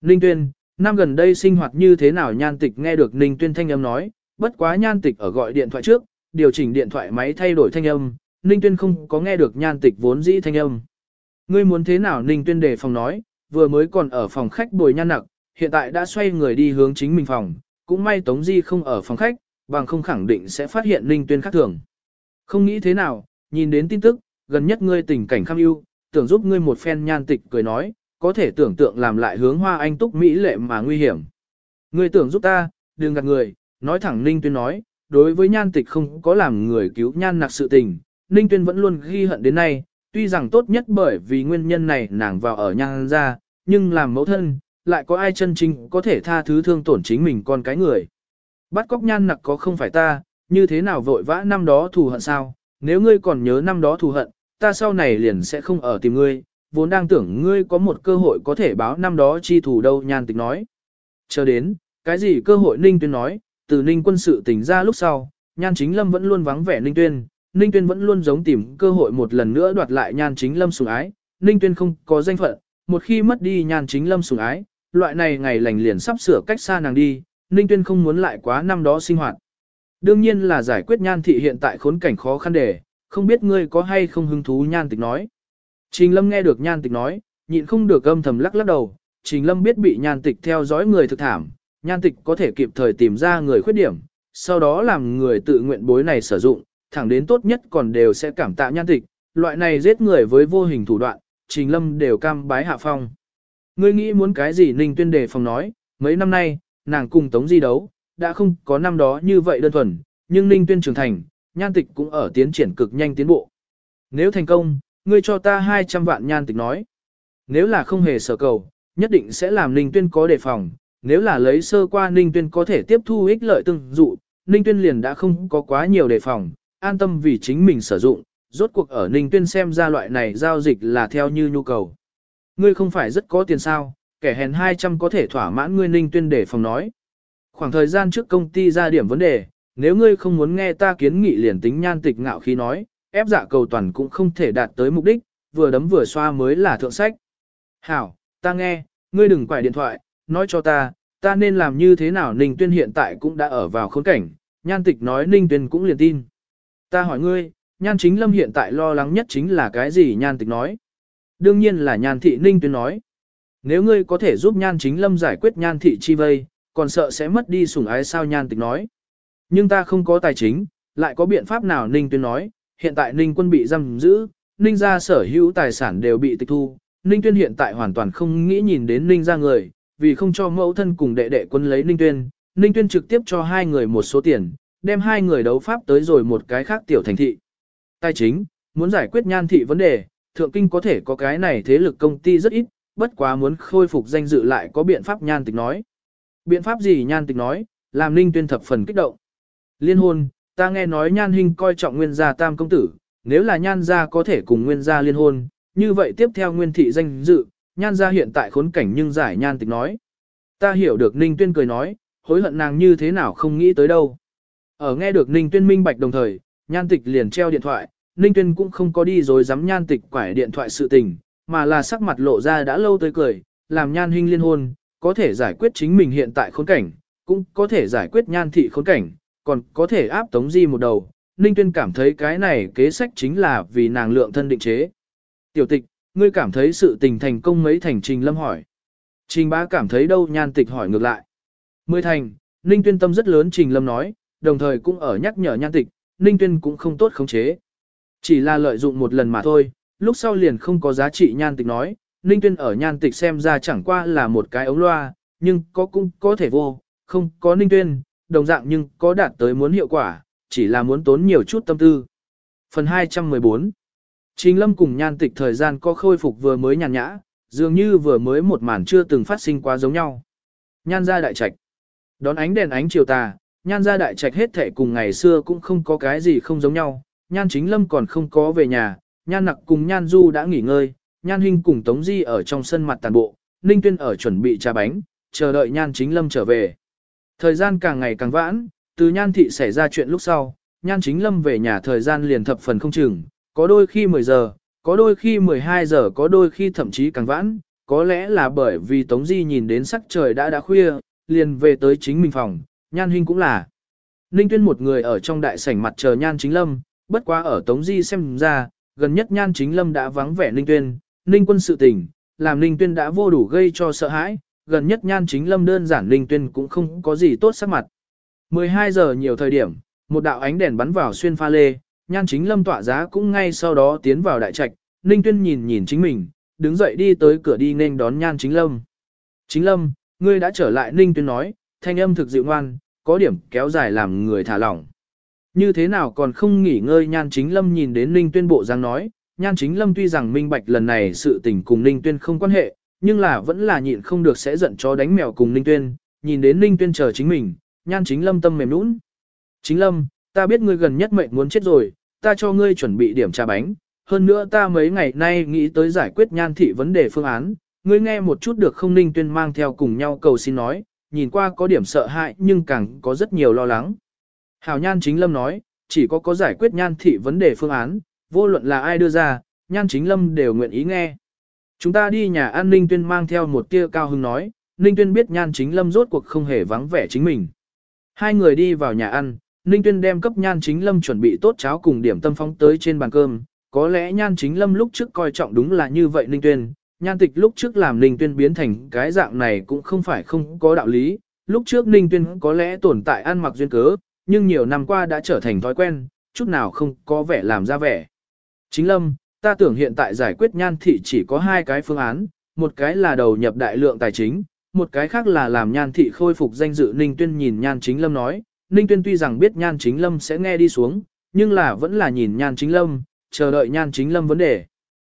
Speaker 1: Ninh tuyên, năm gần đây sinh hoạt như thế nào nhan tịch nghe được ninh tuyên thanh âm nói, bất quá nhan tịch ở gọi điện thoại trước, điều chỉnh điện thoại máy thay đổi thanh âm, ninh tuyên không có nghe được nhan tịch vốn dĩ thanh âm. Ngươi muốn thế nào ninh tuyên đề phòng nói, vừa mới còn ở phòng khách bồi nhan nặc, hiện tại đã xoay người đi hướng chính mình phòng, cũng may Tống Di không ở phòng khách, bằng không khẳng định sẽ phát hiện Ninh Tuyên khác thường. Không nghĩ thế nào, nhìn đến tin tức, gần nhất ngươi tình cảnh kham ưu, tưởng giúp ngươi một phen nhan tịch cười nói, có thể tưởng tượng làm lại hướng hoa anh túc Mỹ lệ mà nguy hiểm. Ngươi tưởng giúp ta, đừng gạt người, nói thẳng Ninh Tuyên nói, đối với nhan tịch không có làm người cứu nhan nặc sự tình, Ninh Tuyên vẫn luôn ghi hận đến nay, tuy rằng tốt nhất bởi vì nguyên nhân này nàng vào ở nhan ra, nhưng làm mẫu thân, lại có ai chân chính có thể tha thứ thương tổn chính mình con cái người. Bắt cóc nhan nặc có không phải ta, như thế nào vội vã năm đó thù hận sao, nếu ngươi còn nhớ năm đó thù hận, ta sau này liền sẽ không ở tìm ngươi, vốn đang tưởng ngươi có một cơ hội có thể báo năm đó chi thù đâu nhan tịch nói. Chờ đến, cái gì cơ hội Ninh Tuyên nói, từ Ninh quân sự tỉnh ra lúc sau, nhan chính lâm vẫn luôn vắng vẻ Ninh Tuyên, Ninh Tuyên vẫn luôn giống tìm cơ hội một lần nữa đoạt lại nhan chính lâm sủng ái, Ninh Tuyên không có danh phận, một khi mất đi nhan chính lâm sủng ái, loại này ngày lành liền sắp sửa cách xa nàng đi, Ninh Tuyên không muốn lại quá năm đó sinh hoạt. Đương nhiên là giải quyết nhan thị hiện tại khốn cảnh khó khăn để, không biết ngươi có hay không hứng thú nhan tịch nói. Trình Lâm nghe được nhan tịch nói, nhịn không được âm thầm lắc lắc đầu, Trình Lâm biết bị nhan tịch theo dõi người thực thảm, nhan tịch có thể kịp thời tìm ra người khuyết điểm, sau đó làm người tự nguyện bối này sử dụng, thẳng đến tốt nhất còn đều sẽ cảm tạ nhan tịch, loại này giết người với vô hình thủ đoạn, Trình Lâm đều cam bái hạ phong. Ngươi nghĩ muốn cái gì Ninh Tuyên đề phòng nói, mấy năm nay, nàng cùng Tống Di đấu, đã không có năm đó như vậy đơn thuần, nhưng Ninh Tuyên trưởng thành, nhan tịch cũng ở tiến triển cực nhanh tiến bộ. Nếu thành công, ngươi cho ta 200 vạn nhan tịch nói. Nếu là không hề sở cầu, nhất định sẽ làm Ninh Tuyên có đề phòng, nếu là lấy sơ qua Ninh Tuyên có thể tiếp thu ích lợi tương dụ, Ninh Tuyên liền đã không có quá nhiều đề phòng, an tâm vì chính mình sử dụng, rốt cuộc ở Ninh Tuyên xem ra loại này giao dịch là theo như nhu cầu. Ngươi không phải rất có tiền sao, kẻ hèn 200 có thể thỏa mãn ngươi Ninh Tuyên để phòng nói. Khoảng thời gian trước công ty ra điểm vấn đề, nếu ngươi không muốn nghe ta kiến nghị liền tính nhan tịch ngạo khi nói, ép dạ cầu toàn cũng không thể đạt tới mục đích, vừa đấm vừa xoa mới là thượng sách. Hảo, ta nghe, ngươi đừng quải điện thoại, nói cho ta, ta nên làm như thế nào Ninh Tuyên hiện tại cũng đã ở vào khốn cảnh, nhan tịch nói Ninh Tuyên cũng liền tin. Ta hỏi ngươi, nhan chính lâm hiện tại lo lắng nhất chính là cái gì nhan tịch nói. Đương nhiên là nhan thị Ninh Tuyên nói. Nếu ngươi có thể giúp nhan chính lâm giải quyết nhan thị chi vây, còn sợ sẽ mất đi sủng ái sao nhan tịch nói. Nhưng ta không có tài chính, lại có biện pháp nào Ninh Tuyên nói, hiện tại Ninh quân bị giam giữ, Ninh gia sở hữu tài sản đều bị tịch thu, Ninh Tuyên hiện tại hoàn toàn không nghĩ nhìn đến Ninh gia người, vì không cho mẫu thân cùng đệ đệ quân lấy Ninh Tuyên, Ninh Tuyên trực tiếp cho hai người một số tiền, đem hai người đấu pháp tới rồi một cái khác tiểu thành thị. Tài chính, muốn giải quyết nhan thị vấn đề, thượng kinh có thể có cái này thế lực công ty rất ít, bất quá muốn khôi phục danh dự lại có biện pháp nhan tịch nói. Biện pháp gì nhan tịch nói, làm Ninh Tuyên thập phần kích động. Liên hôn, ta nghe nói nhan hình coi trọng nguyên gia tam công tử, nếu là nhan gia có thể cùng nguyên gia liên hôn, như vậy tiếp theo nguyên thị danh dự, nhan gia hiện tại khốn cảnh nhưng giải nhan tịch nói. Ta hiểu được Ninh Tuyên cười nói, hối hận nàng như thế nào không nghĩ tới đâu. Ở nghe được Ninh Tuyên minh bạch đồng thời, nhan tịch liền treo điện thoại, Ninh Tuyên cũng không có đi rồi dám nhan tịch quải điện thoại sự tình, mà là sắc mặt lộ ra đã lâu tới cười, làm nhan hình liên hôn, có thể giải quyết chính mình hiện tại khốn cảnh, cũng có thể giải quyết nhan thị khốn cảnh, còn có thể áp tống di một đầu. Ninh Tuyên cảm thấy cái này kế sách chính là vì nàng lượng thân định chế. Tiểu tịch, ngươi cảm thấy sự tình thành công mấy thành trình lâm hỏi. Trình bá cảm thấy đâu nhan tịch hỏi ngược lại. Mười thành, Ninh Tuyên tâm rất lớn trình lâm nói, đồng thời cũng ở nhắc nhở nhan tịch, Ninh Tuyên cũng không tốt khống chế. Chỉ là lợi dụng một lần mà thôi, lúc sau liền không có giá trị nhan tịch nói, Ninh Tuyên ở nhan tịch xem ra chẳng qua là một cái ống loa, nhưng có cũng có thể vô, không có Ninh Tuyên, đồng dạng nhưng có đạt tới muốn hiệu quả, chỉ là muốn tốn nhiều chút tâm tư. Phần 214 Trình Lâm cùng nhan tịch thời gian có khôi phục vừa mới nhàn nhã, dường như vừa mới một màn chưa từng phát sinh quá giống nhau. Nhan ra đại trạch. Đón ánh đèn ánh chiều tà, nhan ra đại trạch hết thể cùng ngày xưa cũng không có cái gì không giống nhau. Nhan chính lâm còn không có về nhà, nhan nặc cùng nhan du đã nghỉ ngơi, nhan hình cùng tống di ở trong sân mặt tàn bộ, ninh tuyên ở chuẩn bị trà bánh, chờ đợi nhan chính lâm trở về. Thời gian càng ngày càng vãn, từ nhan thị xảy ra chuyện lúc sau, nhan chính lâm về nhà thời gian liền thập phần không chừng, có đôi khi 10 giờ, có đôi khi 12 giờ, có đôi khi thậm chí càng vãn, có lẽ là bởi vì Tống Di nhìn đến sắc trời đã đã khuya, liền về tới chính mình phòng, nhan hình cũng là. Ninh Tuyên một người ở trong đại sảnh mặt chờ nhan chính lâm, bất quá ở Tống Di xem ra, gần nhất nhan chính lâm đã vắng vẻ Ninh Tuyên, Ninh quân sự tình, làm Ninh Tuyên đã vô đủ gây cho sợ hãi, gần nhất nhan chính lâm đơn giản linh Tuyên cũng không có gì tốt sắc mặt. 12 giờ nhiều thời điểm, một đạo ánh đèn bắn vào xuyên pha lê, nhan chính lâm tỏa giá cũng ngay sau đó tiến vào đại trạch, linh Tuyên nhìn nhìn chính mình, đứng dậy đi tới cửa đi nên đón nhan chính lâm. Chính lâm, ngươi đã trở lại Ninh Tuyên nói, thanh âm thực dịu ngoan, có điểm kéo dài làm người thả lỏng. Như thế nào còn không nghỉ ngơi nhan chính lâm nhìn đến Ninh Tuyên bộ dáng nói, nhan chính lâm tuy rằng minh bạch lần này sự tình cùng Ninh Tuyên không quan hệ, nhưng là vẫn là nhịn không được sẽ giận chó đánh mèo cùng Ninh Tuyên, nhìn đến Ninh Tuyên chờ chính mình, nhan chính lâm tâm mềm nũng. Chính lâm, ta biết ngươi gần nhất mệnh muốn chết rồi, ta cho ngươi chuẩn bị điểm trà bánh, hơn nữa ta mấy ngày nay nghĩ tới giải quyết nhan thị vấn đề phương án, ngươi nghe một chút được không Ninh Tuyên mang theo cùng nhau cầu xin nói, nhìn qua có điểm sợ hãi nhưng càng có rất nhiều lo lắng. Hảo Nhan Chính Lâm nói, chỉ có có giải quyết Nhan thị vấn đề phương án, vô luận là ai đưa ra, Nhan Chính Lâm đều nguyện ý nghe. Chúng ta đi nhà an Ninh Tuyên mang theo một tia cao hưng nói, Ninh Tuyên biết Nhan Chính Lâm rốt cuộc không hề vắng vẻ chính mình. Hai người đi vào nhà ăn, Ninh Tuyên đem cấp Nhan Chính Lâm chuẩn bị tốt cháo cùng điểm tâm phóng tới trên bàn cơm. Có lẽ Nhan Chính Lâm lúc trước coi trọng đúng là như vậy Ninh Tuyên, Nhan Tịch lúc trước làm Ninh Tuyên biến thành cái dạng này cũng không phải không có đạo lý. Lúc trước Ninh Tuyên có lẽ tồn tại ăn mặc duyên cớ, nhưng nhiều năm qua đã trở thành thói quen, chút nào không có vẻ làm ra vẻ. Chính Lâm, ta tưởng hiện tại giải quyết Nhan Thị chỉ có hai cái phương án, một cái là đầu nhập đại lượng tài chính, một cái khác là làm nhan thị khôi phục danh dự Ninh Tuyên nhìn nhan chính lâm nói, Ninh Tuyên tuy rằng biết nhan chính lâm sẽ nghe đi xuống, nhưng là vẫn là nhìn nhan chính lâm, chờ đợi nhan chính lâm vấn đề.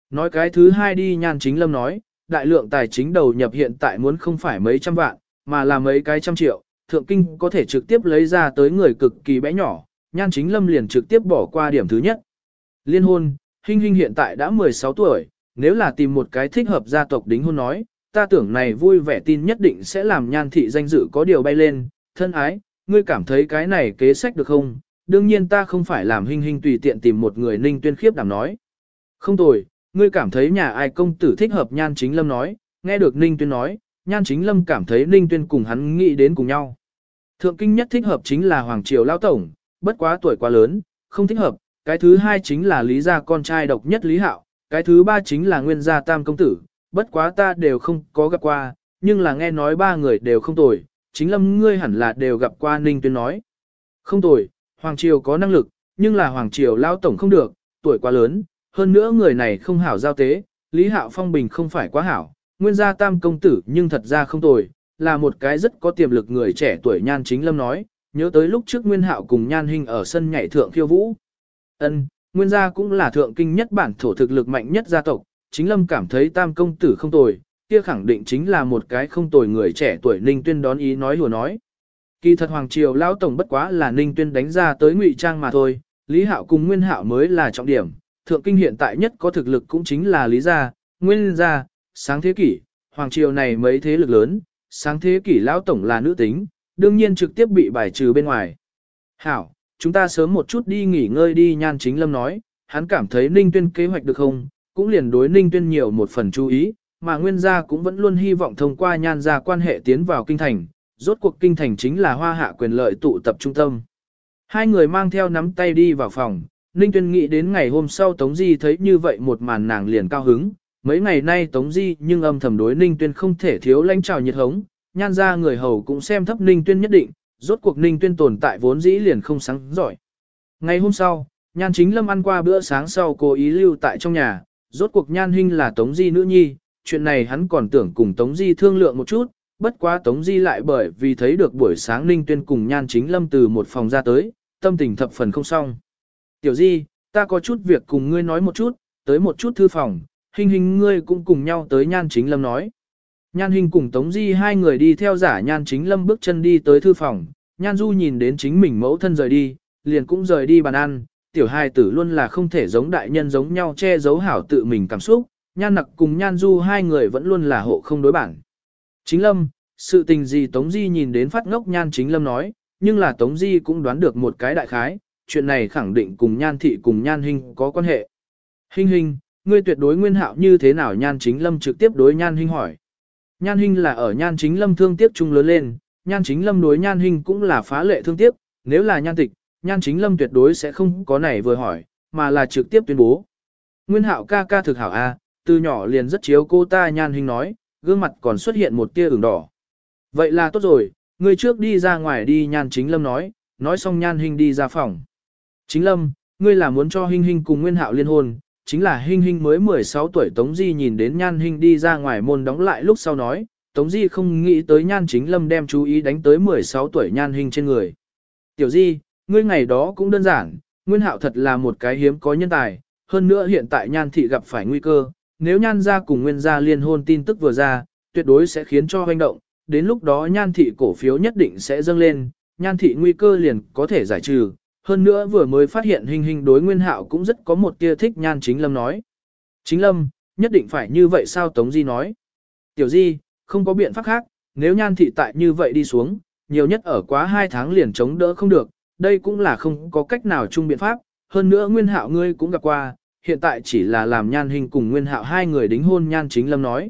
Speaker 1: Nói cái thứ hai đi nhan chính lâm nói, đại lượng tài chính đầu nhập hiện tại muốn không phải mấy trăm vạn, mà là mấy cái trăm triệu, thượng kinh có thể trực tiếp lấy ra tới người cực kỳ bé nhỏ, nhan chính lâm liền trực tiếp bỏ qua điểm thứ nhất. Liên hôn, Hinh Hinh hiện tại đã 16 tuổi, nếu là tìm một cái thích hợp gia tộc đính hôn nói, ta tưởng này vui vẻ tin nhất định sẽ làm nhan thị danh dự có điều bay lên, thân ái, ngươi cảm thấy cái này kế sách được không? Đương nhiên ta không phải làm Hinh Hinh tùy tiện tìm một người ninh tuyên khiếp đảm nói. Không tồi, ngươi cảm thấy nhà ai công tử thích hợp nhan chính lâm nói, nghe được ninh tuyên nói, nhan chính lâm cảm thấy ninh tuyên cùng hắn nghĩ đến cùng nhau. Thượng kinh nhất thích hợp chính là Hoàng Triều Lao Tổng, bất quá tuổi quá lớn, không thích hợp, cái thứ hai chính là Lý gia con trai độc nhất Lý Hạo, cái thứ ba chính là Nguyên gia Tam Công Tử, bất quá ta đều không có gặp qua, nhưng là nghe nói ba người đều không tồi, chính lâm ngươi hẳn là đều gặp qua Ninh Tuyên nói. Không tồi, Hoàng Triều có năng lực, nhưng là Hoàng Triều lao tổng không được, tuổi quá lớn, hơn nữa người này không hảo giao tế, Lý Hạo Phong Bình không phải quá hảo, nguyên gia tam công tử nhưng thật ra không tồi, là một cái rất có tiềm lực người trẻ tuổi nhan chính lâm nói, nhớ tới lúc trước Nguyên Hạo cùng nhan hình ở sân nhảy thượng khiêu vũ. Ân, Nguyên gia cũng là thượng kinh nhất bản thổ thực lực mạnh nhất gia tộc, chính lâm cảm thấy tam công tử không tồi, kia khẳng định chính là một cái không tồi người trẻ tuổi Ninh Tuyên đón ý nói hùa nói. Kỳ thật Hoàng Triều Lão Tổng bất quá là Ninh Tuyên đánh ra tới ngụy trang mà thôi, Lý Hạo cùng Nguyên Hạo mới là trọng điểm, thượng kinh hiện tại nhất có thực lực cũng chính là Lý Gia, Nguyên Gia, sáng thế kỷ, Hoàng Triều này mấy thế lực lớn, sáng thế kỷ Lão Tổng là nữ tính, đương nhiên trực tiếp bị bài trừ bên ngoài. Hảo, chúng ta sớm một chút đi nghỉ ngơi đi nhan chính lâm nói, hắn cảm thấy Ninh Tuyên kế hoạch được không, cũng liền đối Ninh Tuyên nhiều một phần chú ý, mà Nguyên gia cũng vẫn luôn hy vọng thông qua nhan gia quan hệ tiến vào kinh thành, rốt cuộc kinh thành chính là hoa hạ quyền lợi tụ tập trung tâm. Hai người mang theo nắm tay đi vào phòng, Ninh Tuyên nghĩ đến ngày hôm sau Tống Di thấy như vậy một màn nàng liền cao hứng, mấy ngày nay Tống Di nhưng âm thầm đối Ninh Tuyên không thể thiếu lãnh trào nhiệt hống, nhan gia người hầu cũng xem thấp Ninh Tuyên nhất định, rốt cuộc Ninh Tuyên tồn tại vốn dĩ liền không sáng giỏi. Ngày hôm sau, nhan chính lâm ăn qua bữa sáng sau cố ý lưu tại trong nhà, rốt cuộc nhan huynh là Tống Di nữ nhi, chuyện này hắn còn tưởng cùng Tống Di thương lượng một chút, bất quá Tống Di lại bởi vì thấy được buổi sáng Ninh Tuyên cùng nhan chính lâm từ một phòng ra tới, tâm tình thập phần không xong. Tiểu Di, ta có chút việc cùng ngươi nói một chút, tới một chút thư phòng, hình hình ngươi cũng cùng nhau tới nhan chính lâm nói. Nhan Hinh cùng Tống Di hai người đi theo giả nhan chính lâm bước chân đi tới thư phòng, nhan du nhìn đến chính mình mẫu thân rời đi, liền cũng rời đi bàn ăn, tiểu hài tử luôn là không thể giống đại nhân giống nhau che giấu hảo tự mình cảm xúc, nhan nặc cùng nhan du hai người vẫn luôn là hộ không đối bản. Chính lâm, sự tình gì Tống Di nhìn đến phát ngốc nhan chính lâm nói, nhưng là Tống Di cũng đoán được một cái đại khái, chuyện này khẳng định cùng nhan thị cùng nhan Hinh có quan hệ. Hinh Hinh, ngươi tuyệt đối nguyên hạo như thế nào nhan chính lâm trực tiếp đối nhan Hinh hỏi. Nhan hình là ở nhan chính lâm thương tiếc chung lớn lên, nhan chính lâm đối nhan hình cũng là phá lệ thương tiếc, nếu là nhan tịch, nhan chính lâm tuyệt đối sẽ không có này vừa hỏi, mà là trực tiếp tuyên bố. Nguyên hạo ca ca thực hảo A, từ nhỏ liền rất chiếu cô ta nhan hình nói, gương mặt còn xuất hiện một tia ửng đỏ. Vậy là tốt rồi, người trước đi ra ngoài đi nhan chính lâm nói, nói xong nhan hình đi ra phòng. Chính lâm, ngươi là muốn cho Hinh Hinh cùng Nguyên Hạo liên hôn, chính là Hinh Hinh mới 16 tuổi Tống Di nhìn đến Nhan Hinh đi ra ngoài môn đóng lại lúc sau nói, Tống Di không nghĩ tới Nhan Chính Lâm đem chú ý đánh tới 16 tuổi Nhan Hinh trên người. Tiểu Di, ngươi ngày đó cũng đơn giản, Nguyên Hạo thật là một cái hiếm có nhân tài, hơn nữa hiện tại Nhan Thị gặp phải nguy cơ, nếu Nhan gia cùng Nguyên gia liên hôn tin tức vừa ra, tuyệt đối sẽ khiến cho hoành động, đến lúc đó Nhan Thị cổ phiếu nhất định sẽ dâng lên, Nhan Thị nguy cơ liền có thể giải trừ. Hơn nữa vừa mới phát hiện hình hình đối Nguyên Hạo cũng rất có một tia thích Nhan Chính Lâm nói. Chính Lâm, nhất định phải như vậy sao Tống Di nói. Tiểu Di, không có biện pháp khác, nếu Nhan Thị tại như vậy đi xuống, nhiều nhất ở quá 2 tháng liền chống đỡ không được, đây cũng là không có cách nào chung biện pháp, hơn nữa Nguyên Hạo ngươi cũng gặp qua, hiện tại chỉ là làm Nhan Hình cùng Nguyên Hạo hai người đính hôn Nhan Chính Lâm nói.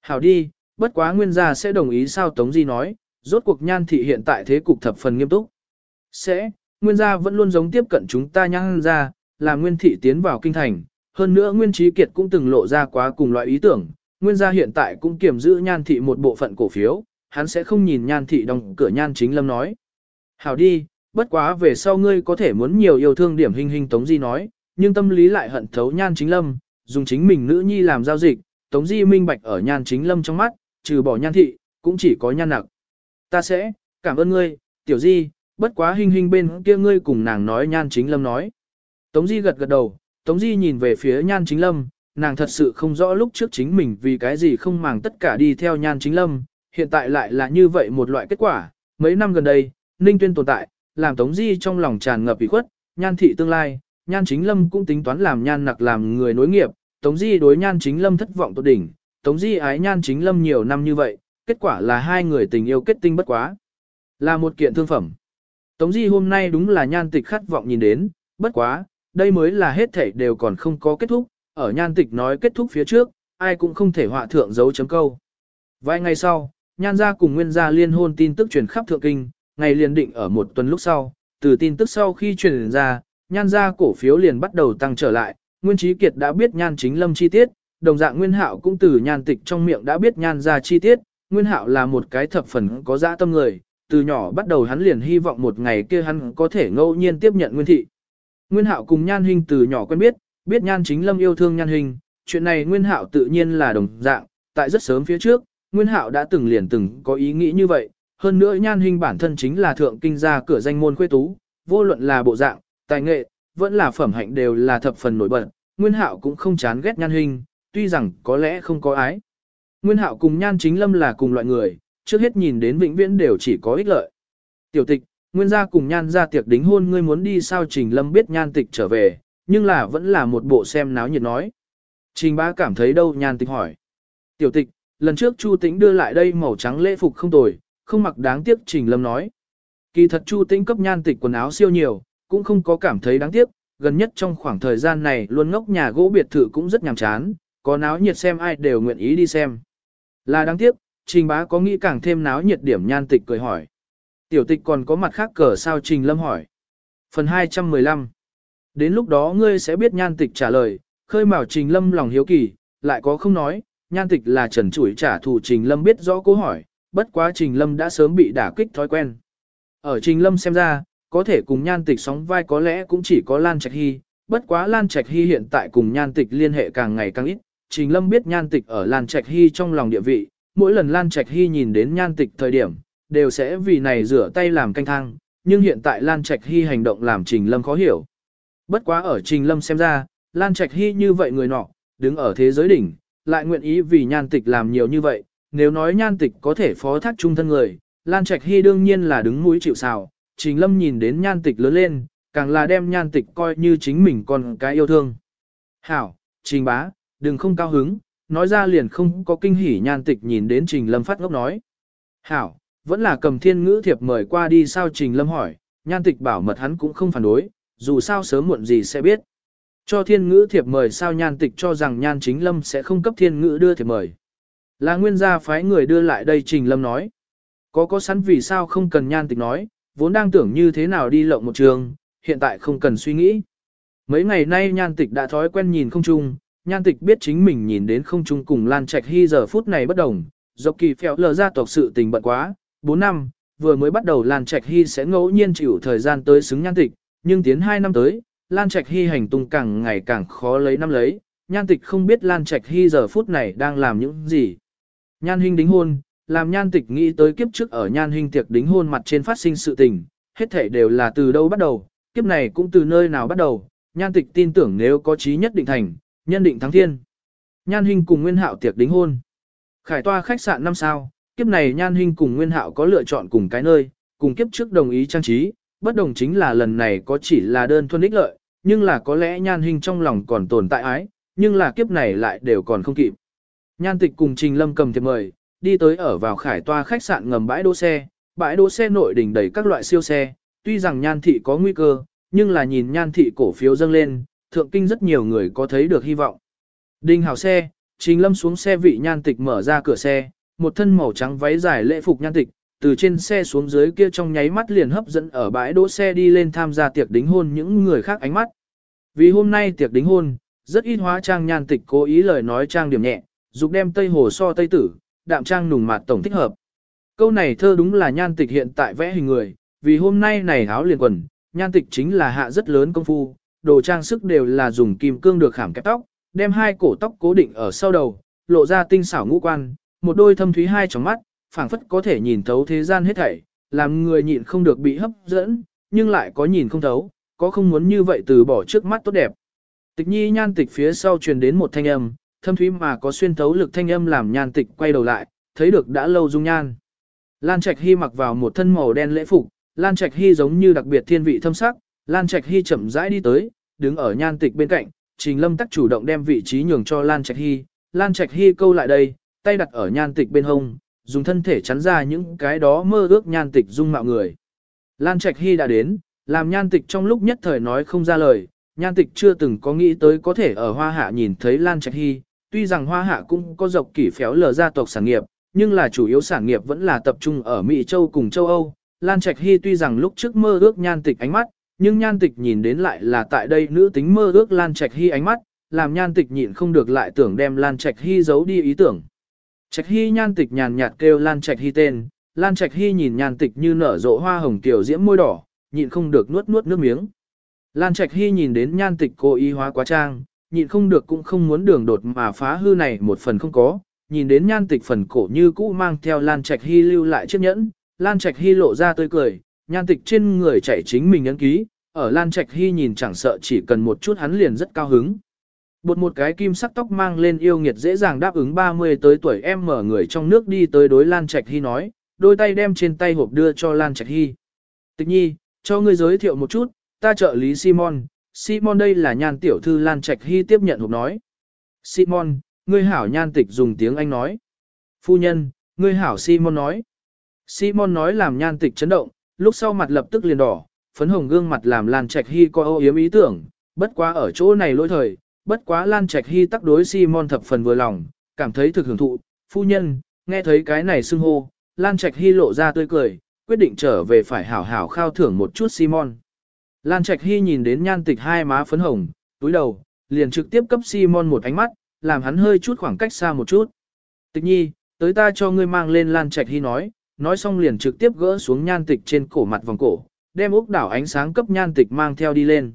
Speaker 1: Hảo đi, bất quá Nguyên gia sẽ đồng ý sao Tống Di nói, rốt cuộc Nhan Thị hiện tại thế cục thập phần nghiêm túc. Sẽ, Nguyên gia vẫn luôn giống tiếp cận chúng ta Nhan ra, là Nguyên Thị tiến vào kinh thành, hơn nữa Nguyên Trí Kiệt cũng từng lộ ra quá cùng loại ý tưởng, Nguyên gia hiện tại cũng kiểm giữ Nhan Thị một bộ phận cổ phiếu, hắn sẽ không nhìn Nhan Thị đóng cửa Nhan Chính Lâm nói. Hảo đi, bất quá về sau ngươi có thể muốn nhiều yêu thương điểm hình hình Tống Di nói, nhưng tâm lý lại hận thấu Nhan Chính Lâm, dùng chính mình nữ nhi làm giao dịch, Tống Di minh bạch ở Nhan Chính Lâm trong mắt, trừ bỏ Nhan Thị, cũng chỉ có Nhan Nặc. Ta sẽ, cảm ơn ngươi, Tiểu Di, bất quá hình hình bên kia ngươi cùng nàng nói Nhan Chính Lâm nói. Tống Di gật gật đầu, Tống Di nhìn về phía Nhan Chính Lâm, nàng thật sự không rõ lúc trước chính mình vì cái gì không màng tất cả đi theo Nhan Chính Lâm, hiện tại lại là như vậy một loại kết quả. Mấy năm gần đây, Ninh Tuyên tồn tại, làm Tống Di trong lòng tràn ngập ủy khuất, Nhan Thị tương lai, Nhan Chính Lâm cũng tính toán làm Nhan Nặc làm người nối nghiệp, Tống Di đối Nhan Chính Lâm thất vọng tột đỉnh, Tống Di ái Nhan Chính Lâm nhiều năm như vậy, kết quả là hai người tình yêu kết tinh bất quá. Là một kiện thương phẩm. Tống Di hôm nay đúng là Nhan Tịch khát vọng nhìn đến, bất quá, đây mới là hết thảy đều còn không có kết thúc, ở Nhan Tịch nói kết thúc phía trước, ai cũng không thể họa thượng dấu chấm câu. Vài ngày sau, Nhan gia cùng Nguyên gia liên hôn tin tức truyền khắp thượng kinh, ngày liền định ở một tuần lúc sau, từ tin tức sau khi truyền ra, Nhan gia cổ phiếu liền bắt đầu tăng trở lại, Nguyên Trí Kiệt đã biết Nhan Chính Lâm chi tiết, đồng dạng Nguyên Hạo cũng từ Nhan Tịch trong miệng đã biết Nhan gia chi tiết, Nguyên Hạo là một cái thập phần có dã tâm người, từ nhỏ bắt đầu hắn liền hy vọng một ngày kia hắn có thể ngẫu nhiên tiếp nhận Nguyên Thị. Nguyên Hạo cùng Nhan Hinh từ nhỏ quen biết, biết Nhan Chính Lâm yêu thương Nhan Hinh, chuyện này Nguyên Hạo tự nhiên là đồng dạng, tại rất sớm phía trước, Nguyên Hạo đã từng liền từng có ý nghĩ như vậy, hơn nữa Nhan Hinh bản thân chính là thượng kinh gia cửa danh môn khuê tú, vô luận là bộ dạng, tài nghệ, vẫn là phẩm hạnh đều là thập phần nổi bật, Nguyên Hạo cũng không chán ghét Nhan Hinh, tuy rằng có lẽ không có ái. Nguyên Hạo cùng Nhan Chính Lâm là cùng loại người, trước hết nhìn đến vĩnh viễn đều chỉ có ích lợi. Tiểu tịch, Nguyên gia cùng Nhan gia tiệc đính hôn ngươi muốn đi sao Trình Lâm biết Nhan tịch trở về, nhưng là vẫn là một bộ xem náo nhiệt nói. Trình bá cảm thấy đâu Nhan tịch hỏi. Tiểu tịch, lần trước Chu Tĩnh đưa lại đây màu trắng lễ phục không tồi, không mặc đáng tiếc Trình Lâm nói. Kỳ thật Chu Tĩnh cấp Nhan tịch quần áo siêu nhiều, cũng không có cảm thấy đáng tiếc, gần nhất trong khoảng thời gian này luôn ngốc nhà gỗ biệt thự cũng rất nhàm chán, có náo nhiệt xem ai đều nguyện ý đi xem. Là đáng tiếc, Trình bá có nghĩ càng thêm náo nhiệt điểm Nhan tịch cười hỏi. Tiểu tịch còn có mặt khác cờ sao Trình Lâm hỏi. Phần 215 Đến lúc đó ngươi sẽ biết nhan tịch trả lời, khơi mào Trình Lâm lòng hiếu kỳ, lại có không nói, nhan tịch là trần chủi trả thù Trình Lâm biết rõ câu hỏi, bất quá Trình Lâm đã sớm bị đả kích thói quen. Ở Trình Lâm xem ra, có thể cùng nhan tịch sóng vai có lẽ cũng chỉ có Lan Trạch Hy, bất quá Lan Trạch Hy hiện tại cùng nhan tịch liên hệ càng ngày càng ít, Trình Lâm biết nhan tịch ở Lan Trạch Hy trong lòng địa vị, mỗi lần Lan Trạch Hy nhìn đến nhan tịch thời điểm, đều sẽ vì này rửa tay làm canh thang, nhưng hiện tại Lan Trạch Hy hành động làm Trình Lâm khó hiểu. Bất quá ở Trình Lâm xem ra, Lan Trạch Hy như vậy người nọ, đứng ở thế giới đỉnh, lại nguyện ý vì nhan tịch làm nhiều như vậy, nếu nói nhan tịch có thể phó thác trung thân người, Lan Trạch Hy đương nhiên là đứng mũi chịu sào, Trình Lâm nhìn đến nhan tịch lớn lên, càng là đem nhan tịch coi như chính mình còn cái yêu thương. Hảo, Trình bá, đừng không cao hứng, nói ra liền không có kinh hỉ nhan tịch nhìn đến Trình Lâm phát ngốc nói. Hảo, vẫn là cầm thiên ngữ thiệp mời qua đi sao Trình Lâm hỏi, nhan tịch bảo mật hắn cũng không phản đối, dù sao sớm muộn gì sẽ biết. Cho thiên ngữ thiệp mời sao nhan tịch cho rằng nhan chính lâm sẽ không cấp thiên ngữ đưa thiệp mời. Là nguyên gia phái người đưa lại đây Trình Lâm nói. Có có sẵn vì sao không cần nhan tịch nói, vốn đang tưởng như thế nào đi lộng một trường, hiện tại không cần suy nghĩ. Mấy ngày nay nhan tịch đã thói quen nhìn không chung, nhan tịch biết chính mình nhìn đến không chung cùng Lan Trạch Hy giờ phút này bất đồng, dọc kỳ phèo lờ ra tộc sự tình bận quá, 4 năm, vừa mới bắt đầu Lan Trạch Hy sẽ ngẫu nhiên chịu thời gian tới xứng nhan tịch, nhưng tiến 2 năm tới, Lan Trạch Hy hành tung càng ngày càng khó lấy năm lấy, nhan tịch không biết Lan Trạch Hy giờ phút này đang làm những gì. Nhan Hinh đính hôn, làm nhan tịch nghĩ tới kiếp trước ở nhan Hinh tiệc đính hôn mặt trên phát sinh sự tình, hết thể đều là từ đâu bắt đầu, kiếp này cũng từ nơi nào bắt đầu, nhan tịch tin tưởng nếu có trí nhất định thành, nhân định thắng thiên. Nhan Hinh cùng Nguyên Hạo tiệc đính hôn. Khải toa khách sạn năm sao, kiếp này nhan Hinh cùng Nguyên Hạo có lựa chọn cùng cái nơi, cùng kiếp trước đồng ý trang trí, bất đồng chính là lần này có chỉ là đơn thuần ích lợi, nhưng là có lẽ nhan Hinh trong lòng còn tồn tại ái, nhưng là kiếp này lại đều còn không kịp. Nhan tịch cùng Trình Lâm cầm thiệp mời, đi tới ở vào khải toa khách sạn ngầm bãi đỗ xe, bãi đỗ xe nội đỉnh đầy các loại siêu xe, tuy rằng nhan thị có nguy cơ, nhưng là nhìn nhan thị cổ phiếu dâng lên, thượng kinh rất nhiều người có thấy được hy vọng. Đinh hào xe, Trình Lâm xuống xe vị nhan tịch mở ra cửa xe, một thân màu trắng váy dài lễ phục nhan tịch, từ trên xe xuống dưới kia trong nháy mắt liền hấp dẫn ở bãi đỗ xe đi lên tham gia tiệc đính hôn những người khác ánh mắt. Vì hôm nay tiệc đính hôn, rất ít hóa trang nhan tịch cố ý lời nói trang điểm nhẹ, dục đem tây hồ so tây tử, đạm trang nùng mạt tổng thích hợp. Câu này thơ đúng là nhan tịch hiện tại vẽ hình người, vì hôm nay này áo liền quần, nhan tịch chính là hạ rất lớn công phu, đồ trang sức đều là dùng kim cương được khảm kẹp tóc, đem hai cổ tóc cố định ở sau đầu, lộ ra tinh xảo ngũ quan, một đôi thâm thúy hai tròng mắt, phảng phất có thể nhìn thấu thế gian hết thảy, làm người nhịn không được bị hấp dẫn, nhưng lại có nhìn không thấu, có không muốn như vậy từ bỏ trước mắt tốt đẹp. Tịch nhi nhan tịch phía sau truyền đến một thanh âm, thâm thúy mà có xuyên thấu lực thanh âm làm nhan tịch quay đầu lại, thấy được đã lâu dung nhan. Lan Trạch Hy mặc vào một thân màu đen lễ phục, Lan Trạch Hy giống như đặc biệt thiên vị thâm sắc, Lan Trạch Hy chậm rãi đi tới, đứng ở nhan tịch bên cạnh, Trình Lâm tắc chủ động đem vị trí nhường cho Lan Trạch Hy, Lan Trạch Hy câu lại đây, tay đặt ở nhan tịch bên hông, dùng thân thể chắn ra những cái đó mơ ước nhan tịch dung mạo người. Lan Trạch Hy đã đến, làm nhan tịch trong lúc nhất thời nói không ra lời, nhan tịch chưa từng có nghĩ tới có thể ở Hoa Hạ nhìn thấy Lan Trạch Hy, tuy rằng Hoa Hạ cũng có dọc kỷ phéo lờ gia tộc sản nghiệp, nhưng là chủ yếu sản nghiệp vẫn là tập trung ở Mỹ Châu cùng châu Âu. Lan Trạch Hy tuy rằng lúc trước mơ ước nhan tịch ánh mắt, nhưng nhan tịch nhìn đến lại là tại đây nữ tính mơ ước Lan Trạch Hy ánh mắt, làm nhan tịch nhịn không được lại tưởng đem Lan Trạch Hy giấu đi ý tưởng. Trạch Hy nhan tịch nhàn nhạt kêu Lan Trạch Hy tên, Lan Trạch Hy nhìn nhan tịch như nở rộ hoa hồng tiểu diễm môi đỏ, nhịn không được nuốt nuốt nước miếng. Lan Trạch Hy nhìn đến nhan tịch cố ý hóa quá trang, nhịn không được cũng không muốn đường đột mà phá hư này một phần không có, nhìn đến nhan tịch phần cổ như cũ mang theo Lan Trạch Hy lưu lại chiếc nhẫn, Lan Trạch Hy lộ ra tươi cười, nhan tịch trên người chạy chính mình ấn ký, ở Lan Trạch Hy nhìn chẳng sợ chỉ cần một chút hắn liền rất cao hứng. Bột một cái kim sắc tóc mang lên yêu nghiệt dễ dàng đáp ứng 30 tới tuổi em mở người trong nước đi tới đối Lan Trạch Hy nói, đôi tay đem trên tay hộp đưa cho Lan Trạch Hy. Tịch nhi, cho ngươi giới thiệu một chút, ta trợ lý Simon, Simon đây là nhan tiểu thư Lan Trạch Hy tiếp nhận hộp nói. Simon, ngươi hảo nhan tịch dùng tiếng Anh nói. Phu nhân, ngươi hảo Simon nói. Simon nói làm nhan tịch chấn động, lúc sau mặt lập tức liền đỏ, phấn hồng gương mặt làm Lan Trạch Hy coi ô yếm ý tưởng, bất quá ở chỗ này lỗi thời, bất quá Lan Trạch Hy tắc đối Simon thập phần vừa lòng, cảm thấy thực hưởng thụ, phu nhân, nghe thấy cái này xưng hô, Lan Trạch Hy lộ ra tươi cười, quyết định trở về phải hảo hảo khao thưởng một chút Simon. Lan Trạch Hy nhìn đến nhan tịch hai má phấn hồng, túi đầu, liền trực tiếp cấp Simon một ánh mắt, làm hắn hơi chút khoảng cách xa một chút. Tịch nhi, tới ta cho ngươi mang lên Lan Trạch Hy nói, nói xong liền trực tiếp gỡ xuống nhan tịch trên cổ mặt vòng cổ, đem ốc đảo ánh sáng cấp nhan tịch mang theo đi lên.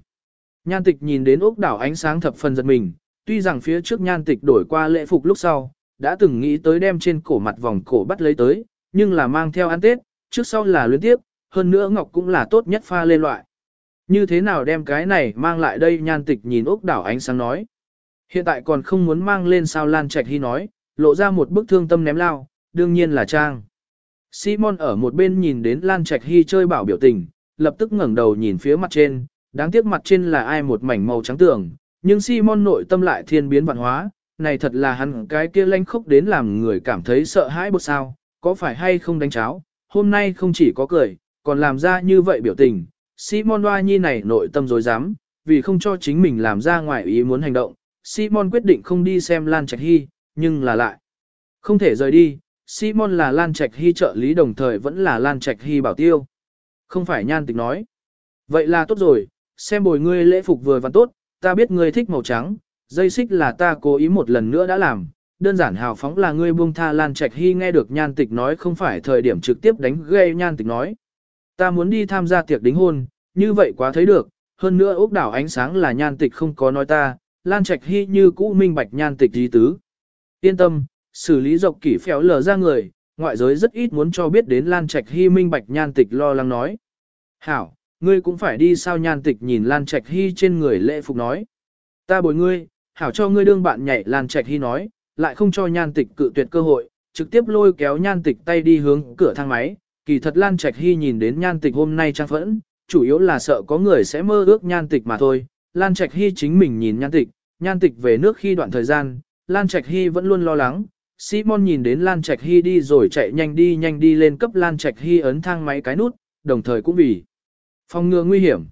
Speaker 1: Nhan tịch nhìn đến ốc đảo ánh sáng thập phần giật mình, tuy rằng phía trước nhan tịch đổi qua lễ phục lúc sau, đã từng nghĩ tới đem trên cổ mặt vòng cổ bắt lấy tới, nhưng là mang theo ăn tết, trước sau là luyến tiếp, hơn nữa ngọc cũng là tốt nhất pha lên loại. Như thế nào đem cái này mang lại đây nhan tịch nhìn ốc đảo ánh sáng nói. Hiện tại còn không muốn mang lên sao Lan Trạch Hy nói, lộ ra một bức thương tâm ném lao, đương nhiên là Trang. Simon ở một bên nhìn đến Lan Trạch Hy chơi bảo biểu tình, lập tức ngẩng đầu nhìn phía mặt trên, đáng tiếc mặt trên là ai một mảnh màu trắng tường, nhưng Simon nội tâm lại thiên biến vạn hóa, này thật là hắn cái kia lanh khốc đến làm người cảm thấy sợ hãi bột sao, có phải hay không đánh cháo, hôm nay không chỉ có cười, còn làm ra như vậy biểu tình, Simon Hoa Nhi này nội tâm dối dám, vì không cho chính mình làm ra ngoài ý muốn hành động, Simon quyết định không đi xem Lan Trạch Hy, nhưng là lại. Không thể rời đi, Simon là Lan Trạch Hy trợ lý đồng thời vẫn là Lan Trạch Hy bảo tiêu. Không phải nhan tịch nói. Vậy là tốt rồi, xem bồi ngươi lễ phục vừa văn tốt, ta biết ngươi thích màu trắng, dây xích là ta cố ý một lần nữa đã làm. Đơn giản hào phóng là ngươi buông tha Lan Trạch Hy nghe được nhan tịch nói không phải thời điểm trực tiếp đánh gây nhan tịch nói. Ta muốn đi tham gia tiệc đính hôn, như vậy quá thấy được, hơn nữa ốc đảo ánh sáng là nhan tịch không có nói ta, Lan Trạch Hy như cũ minh bạch nhan tịch di tứ. Yên tâm, xử lý dọc kỷ phéo lờ ra người, ngoại giới rất ít muốn cho biết đến Lan Trạch Hy minh bạch nhan tịch lo lắng nói. Hảo, ngươi cũng phải đi sao nhan tịch nhìn Lan Trạch Hy trên người lễ phục nói. Ta bồi ngươi, hảo cho ngươi đương bạn nhảy Lan Trạch Hy nói, lại không cho nhan tịch cự tuyệt cơ hội, trực tiếp lôi kéo nhan tịch tay đi hướng cửa thang máy. Kỳ thật Lan Trạch Hy nhìn đến nhan tịch hôm nay trang phẫn, chủ yếu là sợ có người sẽ mơ ước nhan tịch mà thôi. Lan Trạch Hy chính mình nhìn nhan tịch, nhan tịch về nước khi đoạn thời gian, Lan Trạch Hy vẫn luôn lo lắng. Simon nhìn đến Lan Trạch Hy đi rồi chạy nhanh đi nhanh đi lên cấp Lan Trạch Hy ấn thang máy cái nút, đồng thời cũng vì phòng ngừa nguy hiểm.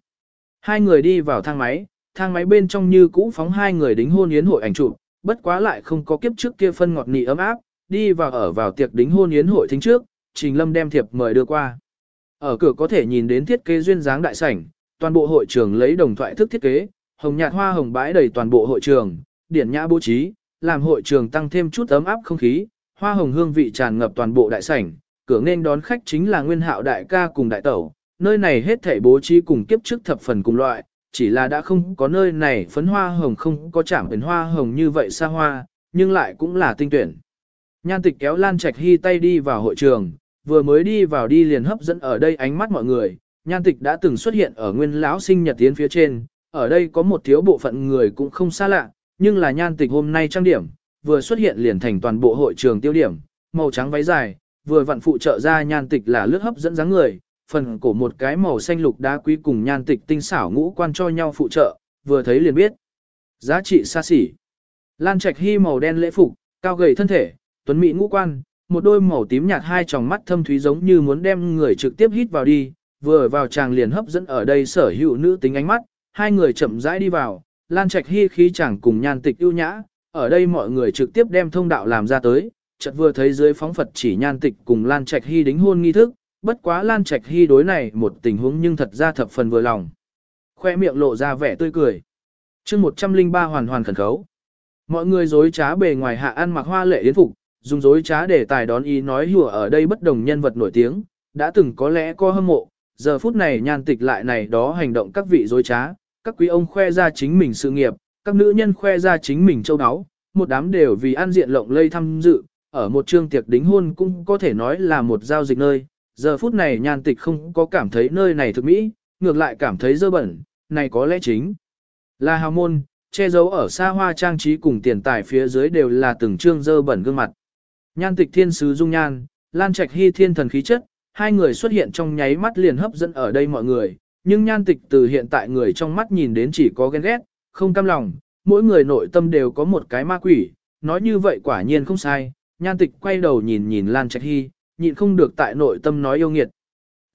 Speaker 1: Hai người đi vào thang máy, thang máy bên trong như cũ phóng hai người đính hôn yến hội ảnh chụp, bất quá lại không có kiếp trước kia phân ngọt nị ấm áp, đi vào ở vào tiệc đính hôn yến hội thính trước, Trình Lâm đem thiệp mời đưa qua. Ở cửa có thể nhìn đến thiết kế duyên dáng đại sảnh, toàn bộ hội trường lấy đồng thoại thức thiết kế, hồng nhạt hoa hồng bãi đầy toàn bộ hội trường, điển nhã bố trí, làm hội trường tăng thêm chút ấm áp không khí, hoa hồng hương vị tràn ngập toàn bộ đại sảnh, cửa nên đón khách chính là Nguyên Hạo đại ca cùng đại tẩu, nơi này hết thảy bố trí cùng kiếp trước thập phần cùng loại, chỉ là đã không có nơi này phấn hoa hồng không có chạm đến hoa hồng như vậy xa hoa, nhưng lại cũng là tinh tuyển. Nhan tịch kéo Lan Trạch Hy tay đi vào hội trường, vừa mới đi vào đi liền hấp dẫn ở đây ánh mắt mọi người, nhan tịch đã từng xuất hiện ở nguyên lão sinh nhật tiến phía trên, ở đây có một thiếu bộ phận người cũng không xa lạ, nhưng là nhan tịch hôm nay trang điểm, vừa xuất hiện liền thành toàn bộ hội trường tiêu điểm, màu trắng váy dài, vừa vặn phụ trợ ra nhan tịch là lướt hấp dẫn dáng người, phần cổ một cái màu xanh lục đá quý cùng nhan tịch tinh xảo ngũ quan cho nhau phụ trợ, vừa thấy liền biết. Giá trị xa xỉ. Lan Trạch Hy màu đen lễ phục, cao gầy thân thể, tuấn mỹ ngũ quan, một đôi màu tím nhạt hai tròng mắt thâm thúy giống như muốn đem người trực tiếp hít vào đi, vừa vào chàng liền hấp dẫn ở đây sở hữu nữ tính ánh mắt, hai người chậm rãi đi vào, Lan Trạch Hy khí chẳng cùng nhan tịch ưu nhã, ở đây mọi người trực tiếp đem thông đạo làm ra tới, chợt vừa thấy dưới phóng Phật chỉ nhan tịch cùng Lan Trạch Hy đính hôn nghi thức, bất quá Lan Trạch Hy đối này một tình huống nhưng thật ra thập phần vừa lòng. Khoe miệng lộ ra vẻ tươi cười. chương 103 hoàn hoàn khẩn khấu. Mọi người dối trá bề ngoài hạ ăn mặc hoa lệ yến phục, dùng dối trá để tài đón ý nói hùa ở đây bất đồng nhân vật nổi tiếng, đã từng có lẽ có hâm mộ, giờ phút này nhan tịch lại này đó hành động các vị dối trá, các quý ông khoe ra chính mình sự nghiệp, các nữ nhân khoe ra chính mình châu áo, một đám đều vì an diện lộng lây tham dự, ở một chương tiệc đính hôn cũng có thể nói là một giao dịch nơi, giờ phút này nhan tịch không có cảm thấy nơi này thực mỹ, ngược lại cảm thấy dơ bẩn, này có lẽ chính là hào môn, che giấu ở xa hoa trang trí cùng tiền tài phía dưới đều là từng trương dơ bẩn gương mặt. Nhan tịch thiên sứ dung nhan, lan trạch hy thiên thần khí chất, hai người xuất hiện trong nháy mắt liền hấp dẫn ở đây mọi người, nhưng nhan tịch từ hiện tại người trong mắt nhìn đến chỉ có ghen ghét, không cam lòng, mỗi người nội tâm đều có một cái ma quỷ, nói như vậy quả nhiên không sai, nhan tịch quay đầu nhìn nhìn Lan Trạch Hy, nhịn không được tại nội tâm nói yêu nghiệt.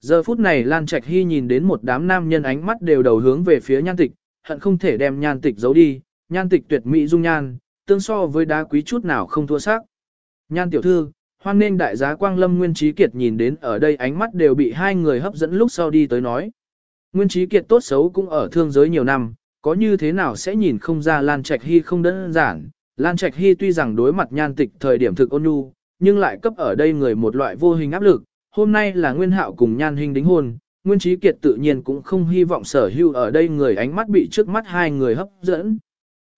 Speaker 1: Giờ phút này Lan Trạch Hy nhìn đến một đám nam nhân ánh mắt đều đầu hướng về phía nhan tịch, hận không thể đem nhan tịch giấu đi, nhan tịch tuyệt mỹ dung nhan, tương so với đá quý chút nào không thua sắc. Nhan tiểu thư, hoan nên đại giá Quang Lâm Nguyên Trí Kiệt nhìn đến ở đây ánh mắt đều bị hai người hấp dẫn lúc sau đi tới nói. Nguyên Trí Kiệt tốt xấu cũng ở thương giới nhiều năm, có như thế nào sẽ nhìn không ra Lan Trạch Hy không đơn giản. Lan Trạch Hy tuy rằng đối mặt nhan tịch thời điểm thực ôn nhu, nhưng lại cấp ở đây người một loại vô hình áp lực. Hôm nay là Nguyên Hạo cùng nhan hình đính hôn, Nguyên Trí Kiệt tự nhiên cũng không hy vọng sở hữu ở đây người ánh mắt bị trước mắt hai người hấp dẫn.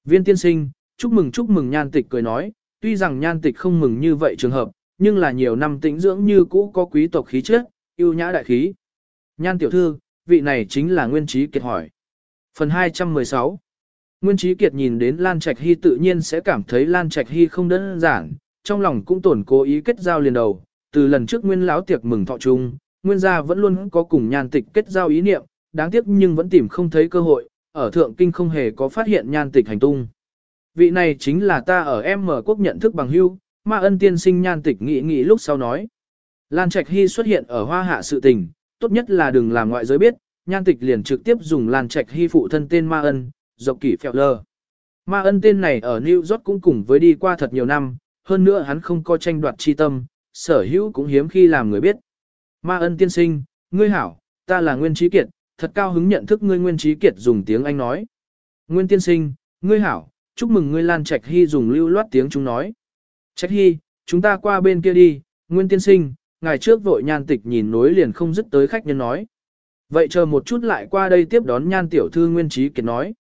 Speaker 1: Viên tiên sinh, chúc mừng chúc mừng nhan tịch cười nói, tuy rằng nhan tịch không mừng như vậy trường hợp, nhưng là nhiều năm tĩnh dưỡng như cũ có quý tộc khí chất, yêu nhã đại khí. Nhan tiểu thư, vị này chính là Nguyên Trí Kiệt hỏi. Phần 216 Nguyên Trí Kiệt nhìn đến Lan Trạch Hy tự nhiên sẽ cảm thấy Lan Trạch Hy không đơn giản, trong lòng cũng tổn cố ý kết giao liền đầu, từ lần trước Nguyên lão tiệc mừng thọ chung, Nguyên gia vẫn luôn có cùng nhan tịch kết giao ý niệm, đáng tiếc nhưng vẫn tìm không thấy cơ hội, ở Thượng Kinh không hề có phát hiện nhan tịch hành tung. Vị này chính là ta ở M quốc nhận thức bằng hưu, mà ân tiên sinh nhan tịch nghĩ nghĩ lúc sau nói. Lan Trạch Hy xuất hiện ở hoa hạ sự tình, tốt nhất là đừng làm ngoại giới biết, nhan tịch liền trực tiếp dùng Lan Trạch Hy phụ thân tên Ma Ân, dọc kỷ phèo lơ. Ma Ân tên này ở New York cũng cùng với đi qua thật nhiều năm, hơn nữa hắn không có tranh đoạt chi tâm, sở hữu cũng hiếm khi làm người biết. Ma Ân tiên sinh, ngươi hảo, ta là Nguyên Trí Kiệt, thật cao hứng nhận thức ngươi Nguyên Trí Kiệt dùng tiếng Anh nói. Nguyên tiên sinh, ngươi hảo, chúc mừng ngươi Lan Trạch Hy dùng lưu loát tiếng chúng nói. Trạch Hy, chúng ta qua bên kia đi, Nguyên tiên sinh, ngày trước vội nhan tịch nhìn nối liền không dứt tới khách nhân nói. Vậy chờ một chút lại qua đây tiếp đón nhan tiểu thư Nguyên Trí Kiệt nói.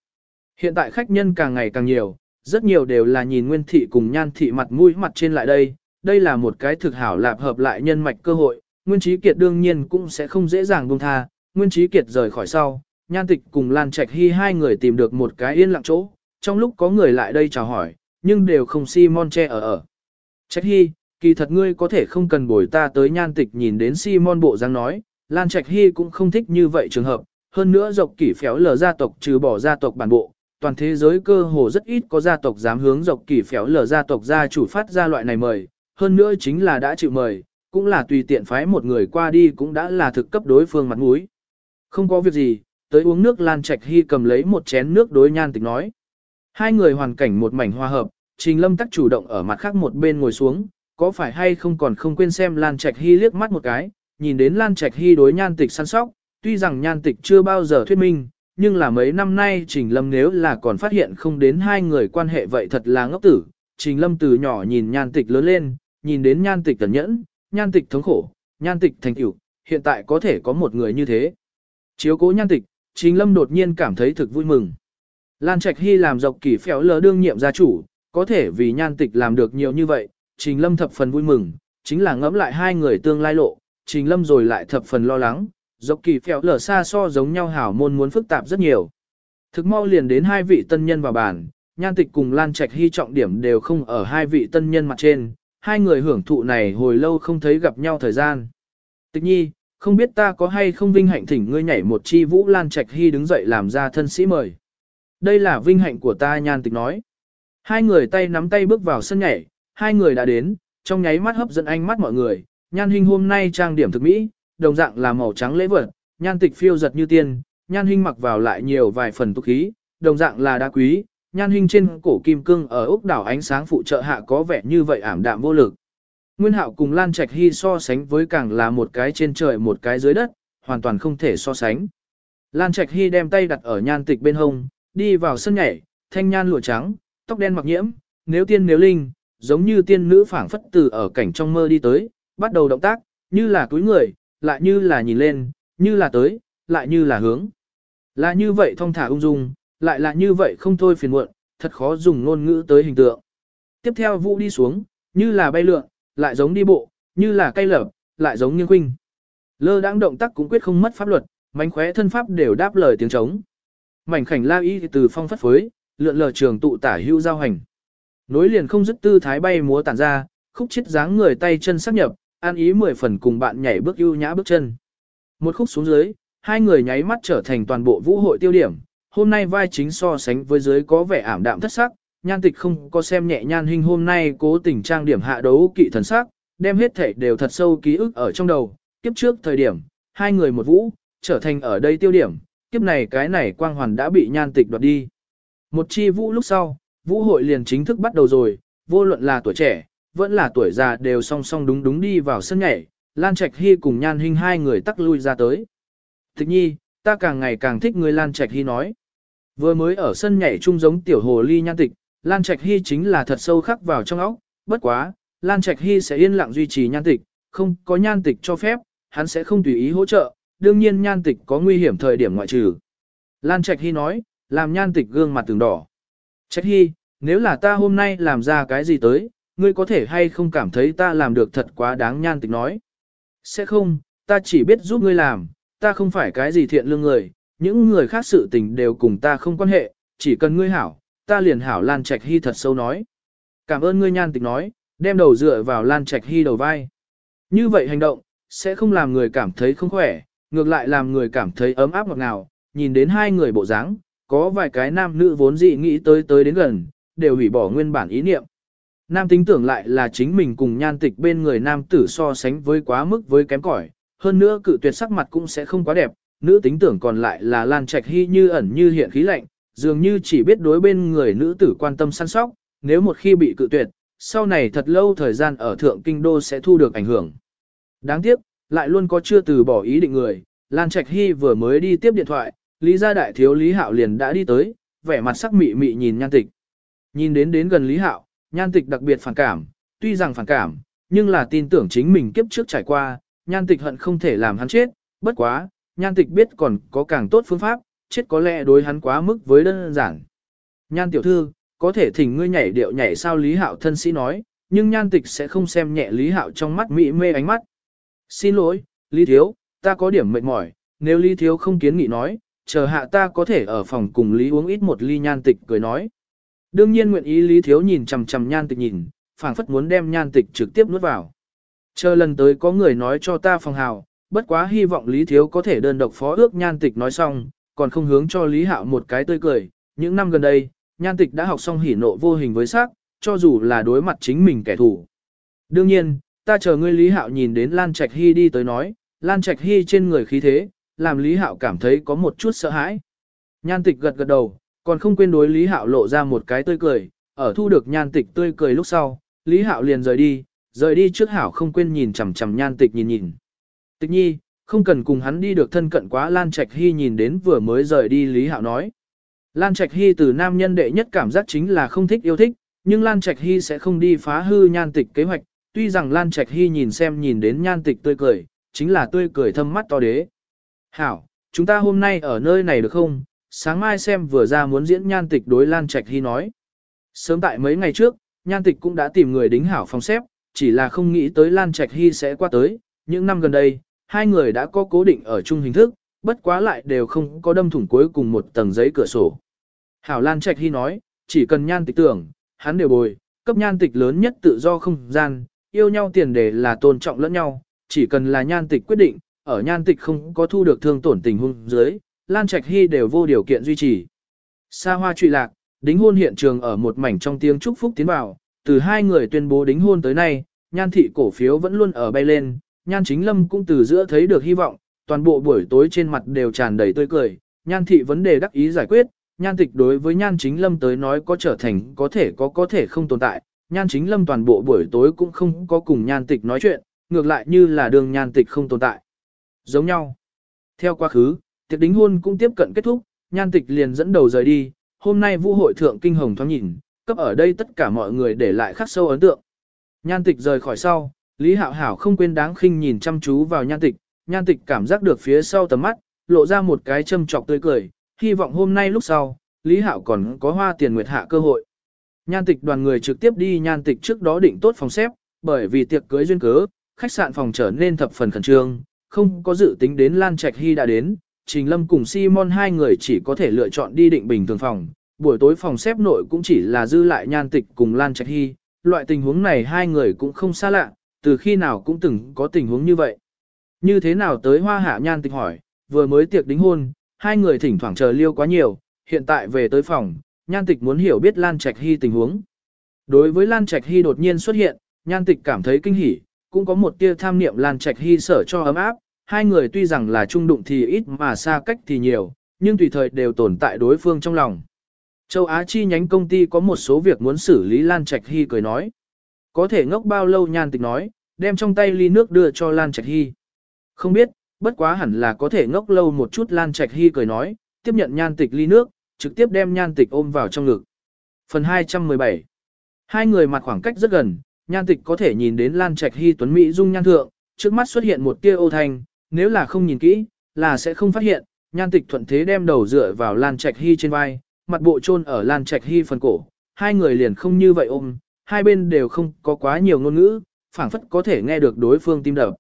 Speaker 1: Hiện tại khách nhân càng ngày càng nhiều, rất nhiều đều là nhìn Nguyên Thị cùng nhan thị mặt mũi mặt trên lại đây. Đây là một cái thực hảo lạp hợp lại nhân mạch cơ hội, Nguyên Trí Kiệt đương nhiên cũng sẽ không dễ dàng buông tha. Nguyên Trí Kiệt rời khỏi sau, nhan tịch cùng Lan Trạch Hy hai người tìm được một cái yên lặng chỗ, trong lúc có người lại đây chào hỏi, nhưng đều không si mon che ở ở. Trạch Hy, kỳ thật ngươi có thể không cần bồi ta tới nhan tịch nhìn đến Simon bộ dáng nói, Lan Trạch Hy cũng không thích như vậy trường hợp, hơn nữa dọc kỷ phéo lờ gia tộc trừ bỏ gia tộc bản bộ, toàn thế giới cơ hồ rất ít có gia tộc dám hướng dọc kỷ phéo lờ gia tộc gia chủ phát ra loại này mời, hơn nữa chính là đã chịu mời, cũng là tùy tiện phái một người qua đi cũng đã là thực cấp đối phương mặt mũi. Không có việc gì, tới uống nước Lan Trạch Hy cầm lấy một chén nước đối nhan tịch nói. Hai người hoàn cảnh một mảnh hòa hợp, Trình Lâm tắc chủ động ở mặt khác một bên ngồi xuống, có phải hay không còn không quên xem Lan Trạch Hy liếc mắt một cái, nhìn đến Lan Trạch Hy đối nhan tịch săn sóc, tuy rằng nhan tịch chưa bao giờ thuyết minh, nhưng là mấy năm nay Trình Lâm nếu là còn phát hiện không đến hai người quan hệ vậy thật là ngốc tử. Trình Lâm từ nhỏ nhìn nhan tịch lớn lên, nhìn đến nhan tịch tẩn nhẫn, nhan tịch thống khổ, nhan tịch thành tựu, hiện tại có thể có một người như thế. Chiếu cố nhan tịch, Trình Lâm đột nhiên cảm thấy thực vui mừng. Lan Trạch Hy làm dọc kỳ phéo lờ đương nhiệm gia chủ, có thể vì nhan tịch làm được nhiều như vậy, Trình Lâm thập phần vui mừng, chính là ngẫm lại hai người tương lai lộ, Trình Lâm rồi lại thập phần lo lắng, dọc kỳ phèo lở xa so giống nhau hảo môn muốn phức tạp rất nhiều. Thực mau liền đến hai vị tân nhân vào bàn, nhan tịch cùng Lan Trạch Hy trọng điểm đều không ở hai vị tân nhân mặt trên, hai người hưởng thụ này hồi lâu không thấy gặp nhau thời gian. Tịch nhi, không biết ta có hay không vinh hạnh thỉnh ngươi nhảy một chi vũ Lan Trạch Hy đứng dậy làm ra thân sĩ mời. Đây là vinh hạnh của ta nhan tịch nói. Hai người tay nắm tay bước vào sân nhảy, hai người đã đến, trong nháy mắt hấp dẫn ánh mắt mọi người, nhan hình hôm nay trang điểm thực mỹ, đồng dạng là màu trắng lễ vật, nhan tịch phiêu giật như tiên, nhan hình mặc vào lại nhiều vài phần tục khí, đồng dạng là đá quý, nhan hình trên cổ kim cương ở ốc đảo ánh sáng phụ trợ hạ có vẻ như vậy ảm đạm vô lực. Nguyên hạo cùng Lan Trạch Hy so sánh với càng là một cái trên trời một cái dưới đất, hoàn toàn không thể so sánh. Lan Trạch Hy đem tay đặt ở nhan tịch bên hông, đi vào sân nhảy, thanh nhan lụa trắng, tóc đen mặc nhiễm, nếu tiên nếu linh, giống như tiên nữ phảng phất từ ở cảnh trong mơ đi tới, bắt đầu động tác, như là cúi người, lại như là nhìn lên, như là tới, lại như là hướng. Là như vậy thông thả ung dung, lại là như vậy không thôi phiền muộn, thật khó dùng ngôn ngữ tới hình tượng. Tiếp theo vũ đi xuống, như là bay lượn, lại giống đi bộ, như là cây lở, lại giống nghiêng khuynh. Lơ đãng động tác cũng quyết không mất pháp luật, mánh khóe thân pháp đều đáp lời tiếng trống. Mảnh khảnh la y từ phong phất phới, lượn lờ trường tụ tả hưu giao hành. Nối liền không dứt tư thái bay múa tản ra, khúc chết dáng người tay chân sắc nhập, an ý mười phần cùng bạn nhảy bước ưu nhã bước chân. Một khúc xuống dưới, hai người nháy mắt trở thành toàn bộ vũ hội tiêu điểm. Hôm nay vai chính so sánh với dưới có vẻ ảm đạm thất sắc, nhan tịch không có xem nhẹ nhan hình hôm nay cố tình trang điểm hạ đấu kỵ thần sắc, đem hết thể đều thật sâu ký ức ở trong đầu. Kiếp trước thời điểm, hai người một vũ, trở thành ở đây tiêu điểm, kiếp này cái này quang hoàn đã bị nhan tịch đoạt đi. Một chi vũ lúc sau, vũ hội liền chính thức bắt đầu rồi, vô luận là tuổi trẻ, vẫn là tuổi già đều song song đúng đúng đi vào sân nhảy, Lan Trạch Hy cùng Nhan Hinh hai người tắc lui ra tới. Thích nhi, ta càng ngày càng thích người Lan Trạch Hy nói. Vừa mới ở sân nhảy chung giống tiểu hồ ly nhan tịch, Lan Trạch Hy chính là thật sâu khắc vào trong óc, bất quá, Lan Trạch Hy sẽ yên lặng duy trì nhan tịch, không có nhan tịch cho phép, hắn sẽ không tùy ý hỗ trợ, đương nhiên nhan tịch có nguy hiểm thời điểm ngoại trừ. Lan Trạch Hy nói, làm nhan tịch gương mặt từng đỏ. Trạch Hy, nếu là ta hôm nay làm ra cái gì tới, ngươi có thể hay không cảm thấy ta làm được thật quá đáng nhan tịch nói. Sẽ không, ta chỉ biết giúp ngươi làm, ta không phải cái gì thiện lương người, những người khác sự tình đều cùng ta không quan hệ, chỉ cần ngươi hảo, ta liền hảo Lan Trạch Hy thật sâu nói. Cảm ơn ngươi nhan tịch nói, đem đầu dựa vào Lan Trạch Hy đầu vai. Như vậy hành động, sẽ không làm người cảm thấy không khỏe, ngược lại làm người cảm thấy ấm áp ngọt ngào, nhìn đến hai người bộ dáng, có vài cái nam nữ vốn dị nghĩ tới tới đến gần, đều hủy bỏ nguyên bản ý niệm. Nam tính tưởng lại là chính mình cùng nhan tịch bên người nam tử so sánh với quá mức với kém cỏi, hơn nữa cự tuyệt sắc mặt cũng sẽ không quá đẹp, nữ tính tưởng còn lại là lan trạch hy như ẩn như hiện khí lạnh, dường như chỉ biết đối bên người nữ tử quan tâm săn sóc, nếu một khi bị cự tuyệt, sau này thật lâu thời gian ở thượng kinh đô sẽ thu được ảnh hưởng. Đáng tiếc, lại luôn có chưa từ bỏ ý định người, Lan Trạch Hy vừa mới đi tiếp điện thoại, Lý gia đại thiếu Lý Hạo liền đã đi tới, vẻ mặt sắc mị mị nhìn nhan tịch. Nhìn đến đến gần Lý Hạo, nhan tịch đặc biệt phản cảm, tuy rằng phản cảm, nhưng là tin tưởng chính mình kiếp trước trải qua, nhan tịch hận không thể làm hắn chết, bất quá, nhan tịch biết còn có càng tốt phương pháp, chết có lẽ đối hắn quá mức với đơn giản. Nhan tiểu thư, có thể thỉnh ngươi nhảy điệu nhảy sao Lý Hạo thân sĩ nói, nhưng nhan tịch sẽ không xem nhẹ Lý Hạo trong mắt mị mê ánh mắt. Xin lỗi, Lý Thiếu, ta có điểm mệt mỏi, nếu Lý Thiếu không kiến nghị nói, chờ hạ ta có thể ở phòng cùng Lý uống ít một ly nhan tịch cười nói. Đương nhiên nguyện ý Lý Thiếu nhìn chằm chằm nhan tịch nhìn, phảng phất muốn đem nhan tịch trực tiếp nuốt vào. Chờ lần tới có người nói cho ta phòng hào, bất quá hy vọng Lý Thiếu có thể đơn độc phó ước nhan tịch nói xong, còn không hướng cho Lý Hạo một cái tươi cười. Những năm gần đây, nhan tịch đã học xong hỉ nộ vô hình với sắc, cho dù là đối mặt chính mình kẻ thù. Đương nhiên, ta chờ ngươi Lý Hạo nhìn đến Lan Trạch Hy đi tới nói, Lan Trạch Hy trên người khí thế, làm Lý Hạo cảm thấy có một chút sợ hãi. Nhan tịch gật gật đầu, còn không quên đối Lý Hạo lộ ra một cái tươi cười, ở thu được nhan tịch tươi cười lúc sau, Lý Hạo liền rời đi, rời đi trước Hảo không quên nhìn chằm chằm nhan tịch nhìn nhìn. Tịch nhi, không cần cùng hắn đi được thân cận quá Lan Trạch Hy nhìn đến vừa mới rời đi Lý Hạo nói. Lan Trạch Hy từ nam nhân đệ nhất cảm giác chính là không thích yêu thích, nhưng Lan Trạch Hy sẽ không đi phá hư nhan tịch kế hoạch, tuy rằng Lan Trạch Hy nhìn xem nhìn đến nhan tịch tươi cười, chính là tươi cười thâm mắt to đế. Hảo, chúng ta hôm nay ở nơi này được không? Sáng mai xem vừa ra muốn diễn nhan tịch đối Lan Trạch Hy nói. Sớm tại mấy ngày trước, nhan tịch cũng đã tìm người đính hảo phòng xếp, chỉ là không nghĩ tới Lan Trạch Hy sẽ qua tới. Những năm gần đây, hai người đã có cố định ở chung hình thức, bất quá lại đều không có đâm thủng cuối cùng một tầng giấy cửa sổ. Hảo Lan Trạch Hy nói, chỉ cần nhan tịch tưởng, hắn đều bồi, cấp nhan tịch lớn nhất tự do không gian, yêu nhau tiền đề là tôn trọng lẫn nhau, chỉ cần là nhan tịch quyết định, ở nhan tịch không có thu được thương tổn tình huống dưới, Lan Trạch Hy đều vô điều kiện duy trì. Sa hoa trụy lạc, đính hôn hiện trường ở một mảnh trong tiếng chúc phúc tiến vào, từ hai người tuyên bố đính hôn tới nay, nhan thị cổ phiếu vẫn luôn ở bay lên, nhan chính lâm cũng từ giữa thấy được hy vọng, toàn bộ buổi tối trên mặt đều tràn đầy tươi cười, nhan thị vấn đề đắc ý giải quyết, nhan tịch đối với nhan chính lâm tới nói có trở thành có thể có có thể không tồn tại, nhan chính lâm toàn bộ buổi tối cũng không có cùng nhan tịch nói chuyện, ngược lại như là đường nhan tịch không tồn tại. Giống nhau. Theo quá khứ, tiệc đính hôn cũng tiếp cận kết thúc, nhan tịch liền dẫn đầu rời đi, hôm nay vũ hội thượng kinh hồng thoáng nhìn, cấp ở đây tất cả mọi người để lại khắc sâu ấn tượng. Nhan tịch rời khỏi sau, Lý Hạo Hảo không quên đáng khinh nhìn chăm chú vào nhan tịch, nhan tịch cảm giác được phía sau tầm mắt, lộ ra một cái châm trọc tươi cười, hy vọng hôm nay lúc sau, Lý Hạo còn có hoa tiền nguyệt hạ cơ hội. Nhan tịch đoàn người trực tiếp đi nhan tịch trước đó định tốt phòng xếp, bởi vì tiệc cưới duyên cớ, khách sạn phòng trở nên thập phần khẩn trương, không có dự tính đến Lan Trạch Hy đã đến, Trình Lâm cùng Simon hai người chỉ có thể lựa chọn đi định bình thường phòng, buổi tối phòng xếp nội cũng chỉ là dư lại nhan tịch cùng Lan Trạch Hy, loại tình huống này hai người cũng không xa lạ, từ khi nào cũng từng có tình huống như vậy. Như thế nào tới hoa hạ nhan tịch hỏi, vừa mới tiệc đính hôn, hai người thỉnh thoảng chờ liêu quá nhiều, hiện tại về tới phòng, nhan tịch muốn hiểu biết Lan Trạch Hy tình huống. Đối với Lan Trạch Hy đột nhiên xuất hiện, nhan tịch cảm thấy kinh hỉ, cũng có một tia tham niệm Lan Trạch Hy sở cho ấm áp, hai người tuy rằng là trung đụng thì ít mà xa cách thì nhiều, nhưng tùy thời đều tồn tại đối phương trong lòng. Châu Á chi nhánh công ty có một số việc muốn xử lý Lan Trạch Hy cười nói. Có thể ngốc bao lâu nhan tịch nói, đem trong tay ly nước đưa cho Lan Trạch Hy. Không biết, bất quá hẳn là có thể ngốc lâu một chút Lan Trạch Hy cười nói, tiếp nhận nhan tịch ly nước, trực tiếp đem nhan tịch ôm vào trong ngực. Phần 217 Hai người mặt khoảng cách rất gần, nhan tịch có thể nhìn đến Lan Trạch Hy tuấn Mỹ dung nhan thượng, trước mắt xuất hiện một tia ô thanh, nếu là không nhìn kỹ, là sẽ không phát hiện, nhan tịch thuận thế đem đầu dựa vào Lan Trạch Hy trên vai, mặt bộ chôn ở Lan Trạch Hy phần cổ, hai người liền không như vậy ôm, hai bên đều không có quá nhiều ngôn ngữ, phảng phất có thể nghe được đối phương tim đập.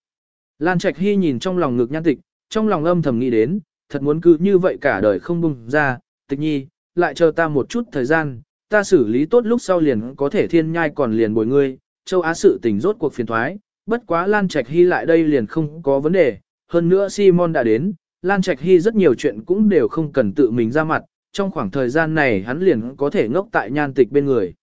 Speaker 1: Lan Trạch Hy nhìn trong lòng ngực nhan tịch, trong lòng âm thầm nghĩ đến, thật muốn cứ như vậy cả đời không bùng ra, tịch nhi, lại chờ ta một chút thời gian, ta xử lý tốt lúc sau liền có thể thiên nhai còn liền bồi ngươi, châu Á sự tình rốt cuộc phiền thoái, bất quá Lan Trạch Hy lại đây liền không có vấn đề, hơn nữa Simon đã đến, Lan Trạch Hy rất nhiều chuyện cũng đều không cần tự mình ra mặt, trong khoảng thời gian này hắn liền có thể ngốc tại nhan tịch bên người.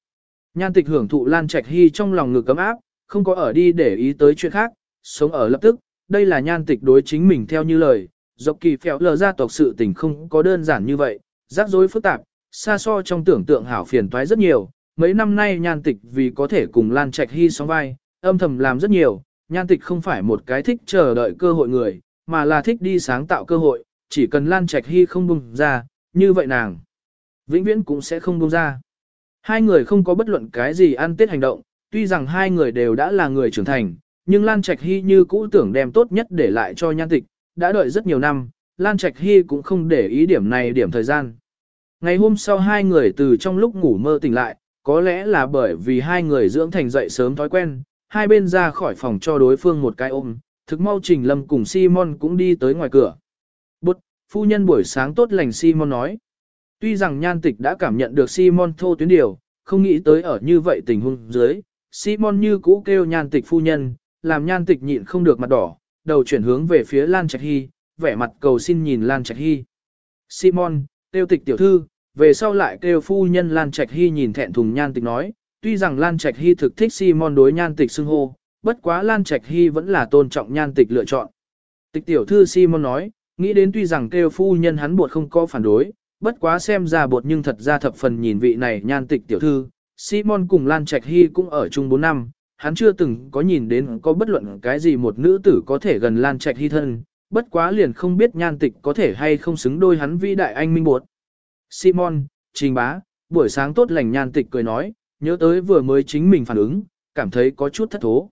Speaker 1: Nhan tịch hưởng thụ Lan Trạch Hy trong lòng ngực cấm áp, không có ở đi để ý tới chuyện khác, sống ở lập tức, đây là nhan tịch đối chính mình theo như lời, dọc kỳ phèo lờ gia tộc sự tình không có đơn giản như vậy, rắc rối phức tạp, xa so trong tưởng tượng hảo phiền toái rất nhiều, mấy năm nay nhan tịch vì có thể cùng Lan Trạch Hy sóng vai, âm thầm làm rất nhiều, nhan tịch không phải một cái thích chờ đợi cơ hội người, mà là thích đi sáng tạo cơ hội, chỉ cần Lan Trạch Hy không bùng ra, như vậy nàng vĩnh viễn cũng sẽ không bùng ra. Hai người không có bất luận cái gì ăn tết hành động, tuy rằng hai người đều đã là người trưởng thành, nhưng Lan Trạch Hy như cũ tưởng đem tốt nhất để lại cho nhan tịch, đã đợi rất nhiều năm, Lan Trạch Hy cũng không để ý điểm này điểm thời gian. Ngày hôm sau hai người từ trong lúc ngủ mơ tỉnh lại, có lẽ là bởi vì hai người dưỡng thành dậy sớm thói quen, hai bên ra khỏi phòng cho đối phương một cái ôm, thực mau Trình Lâm cùng Simon cũng đi tới ngoài cửa. Bụt, phu nhân buổi sáng tốt lành Simon nói. Tuy rằng nhan tịch đã cảm nhận được Simon thô tuyến điều, không nghĩ tới ở như vậy tình huống dưới, Simon như cũ kêu nhan tịch phu nhân, làm nhan tịch nhịn không được mặt đỏ, đầu chuyển hướng về phía Lan Trạch Hy, vẻ mặt cầu xin nhìn Lan Trạch Hy. Simon, tiêu tịch tiểu thư, về sau lại kêu phu nhân Lan Trạch Hy nhìn thẹn thùng nhan tịch nói, tuy rằng Lan Trạch Hy thực thích Simon đối nhan tịch xưng hô, bất quá Lan Trạch Hy vẫn là tôn trọng nhan tịch lựa chọn. Tịch tiểu thư Simon nói, nghĩ đến tuy rằng kêu phu nhân hắn buộc không có phản đối, bất quá xem ra buộc nhưng thật ra thập phần nhìn vị này nhan tịch tiểu thư. Simon cùng Lan Trạch Hy cũng ở chung 4 năm, hắn chưa từng có nhìn đến có bất luận cái gì một nữ tử có thể gần Lan Trạch Hy thân, bất quá liền không biết nhan tịch có thể hay không xứng đôi hắn vĩ đại anh minh buộc. Simon, trình bá, buổi sáng tốt lành nhan tịch cười nói, nhớ tới vừa mới chính mình phản ứng, cảm thấy có chút thất thố.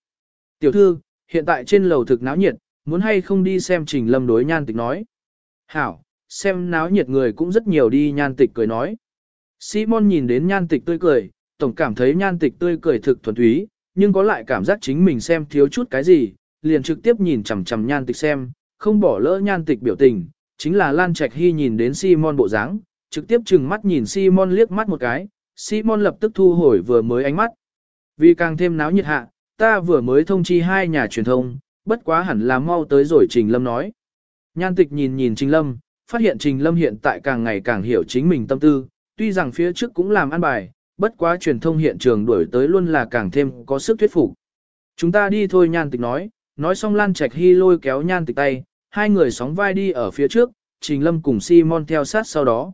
Speaker 1: Tiểu thư, hiện tại trên lầu thực náo nhiệt, muốn hay không đi xem trình lâm đối nhan tịch nói. Hảo, xem náo nhiệt người cũng rất nhiều đi nhan tịch cười nói. Simon nhìn đến nhan tịch tươi cười, tổng cảm thấy nhan tịch tươi cười thực thuần túy, nhưng có lại cảm giác chính mình xem thiếu chút cái gì, liền trực tiếp nhìn chằm chằm nhan tịch xem, không bỏ lỡ nhan tịch biểu tình, chính là Lan Trạch Hy nhìn đến Simon bộ dáng, trực tiếp chừng mắt nhìn Simon liếc mắt một cái, Simon lập tức thu hồi vừa mới ánh mắt. Vì càng thêm náo nhiệt hạ, ta vừa mới thông chi hai nhà truyền thông, bất quá hẳn là mau tới rồi Trình Lâm nói. Nhan tịch nhìn nhìn Trình Lâm, phát hiện Trình Lâm hiện tại càng ngày càng hiểu chính mình tâm tư, tuy rằng phía trước cũng làm ăn bài, bất quá truyền thông hiện trường đuổi tới luôn là càng thêm có sức thuyết phục. Chúng ta đi thôi Nhan tịch nói, nói xong Lan Trạch Hy lôi kéo Nhan tịch tay, hai người sóng vai đi ở phía trước, Trình Lâm cùng Simon theo sát sau đó.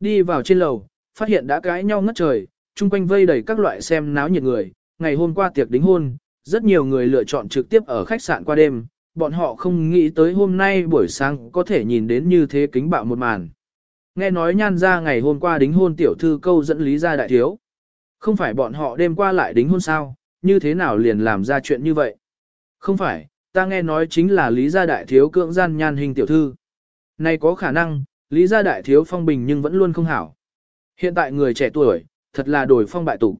Speaker 1: Đi vào trên lầu, phát hiện đã cãi nhau ngất trời, chung quanh vây đầy các loại xem náo nhiệt người, ngày hôm qua tiệc đính hôn, rất nhiều người lựa chọn trực tiếp ở khách sạn qua đêm, bọn họ không nghĩ tới hôm nay buổi sáng có thể nhìn đến như thế kính bạo một màn. Nghe nói nhan ra ngày hôm qua đính hôn tiểu thư câu dẫn lý gia đại thiếu. Không phải bọn họ đêm qua lại đính hôn sao, như thế nào liền làm ra chuyện như vậy? Không phải, ta nghe nói chính là lý gia đại thiếu cưỡng gian nhan hình tiểu thư. Này có khả năng, lý gia đại thiếu phong bình nhưng vẫn luôn không hảo. Hiện tại người trẻ tuổi, thật là đổi phong bại tục.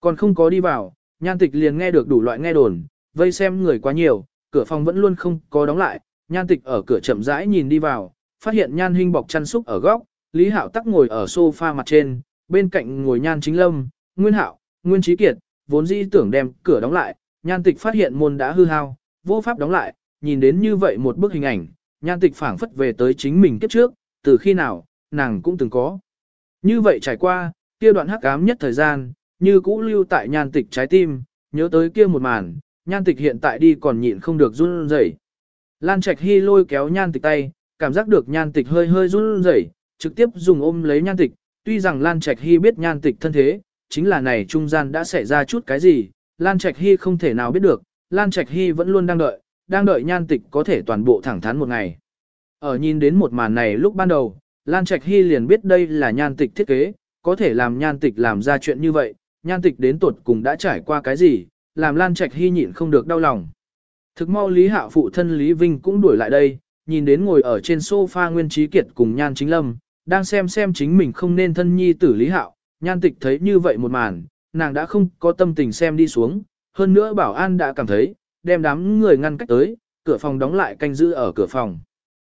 Speaker 1: Còn không có đi vào, nhan tịch liền nghe được đủ loại nghe đồn, vây xem người quá nhiều, cửa phòng vẫn luôn không có đóng lại, nhan tịch ở cửa chậm rãi nhìn đi vào, phát hiện nhan huynh bọc chăn súc ở góc, Lý Hạo tắc ngồi ở sofa mặt trên, bên cạnh ngồi nhan chính lâm, Nguyên Hạo, Nguyên Trí Kiệt, vốn dĩ tưởng đem cửa đóng lại, nhan tịch phát hiện môn đã hư hao, vô pháp đóng lại, nhìn đến như vậy một bức hình ảnh, nhan tịch phảng phất về tới chính mình kiếp trước, từ khi nào, nàng cũng từng có. Như vậy trải qua, kia đoạn hắc ám nhất thời gian, như cũ lưu tại nhan tịch trái tim, nhớ tới kia một màn, nhan tịch hiện tại đi còn nhịn không được run rẩy. Lan Trạch Hy lôi kéo nhan tịch tay, cảm giác được nhan tịch hơi hơi run rẩy, trực tiếp dùng ôm lấy nhan tịch, tuy rằng Lan Trạch Hy biết nhan tịch thân thế, chính là này trung gian đã xảy ra chút cái gì, Lan Trạch Hy không thể nào biết được, Lan Trạch Hy vẫn luôn đang đợi, đang đợi nhan tịch có thể toàn bộ thẳng thắn một ngày. Ở nhìn đến một màn này lúc ban đầu, Lan Trạch Hy liền biết đây là nhan tịch thiết kế, có thể làm nhan tịch làm ra chuyện như vậy, nhan tịch đến tuột cùng đã trải qua cái gì, làm Lan Trạch Hy nhịn không được đau lòng. Thực mau Lý Hạo phụ thân Lý Vinh cũng đuổi lại đây, nhìn đến ngồi ở trên sofa Nguyên Trí Kiệt cùng Nhan Chính Lâm, đang xem xem chính mình không nên thân nhi tử Lý Hạo, Nhan Tịch thấy như vậy một màn, nàng đã không có tâm tình xem đi xuống, hơn nữa bảo an đã cảm thấy, đem đám người ngăn cách tới, cửa phòng đóng lại canh giữ ở cửa phòng.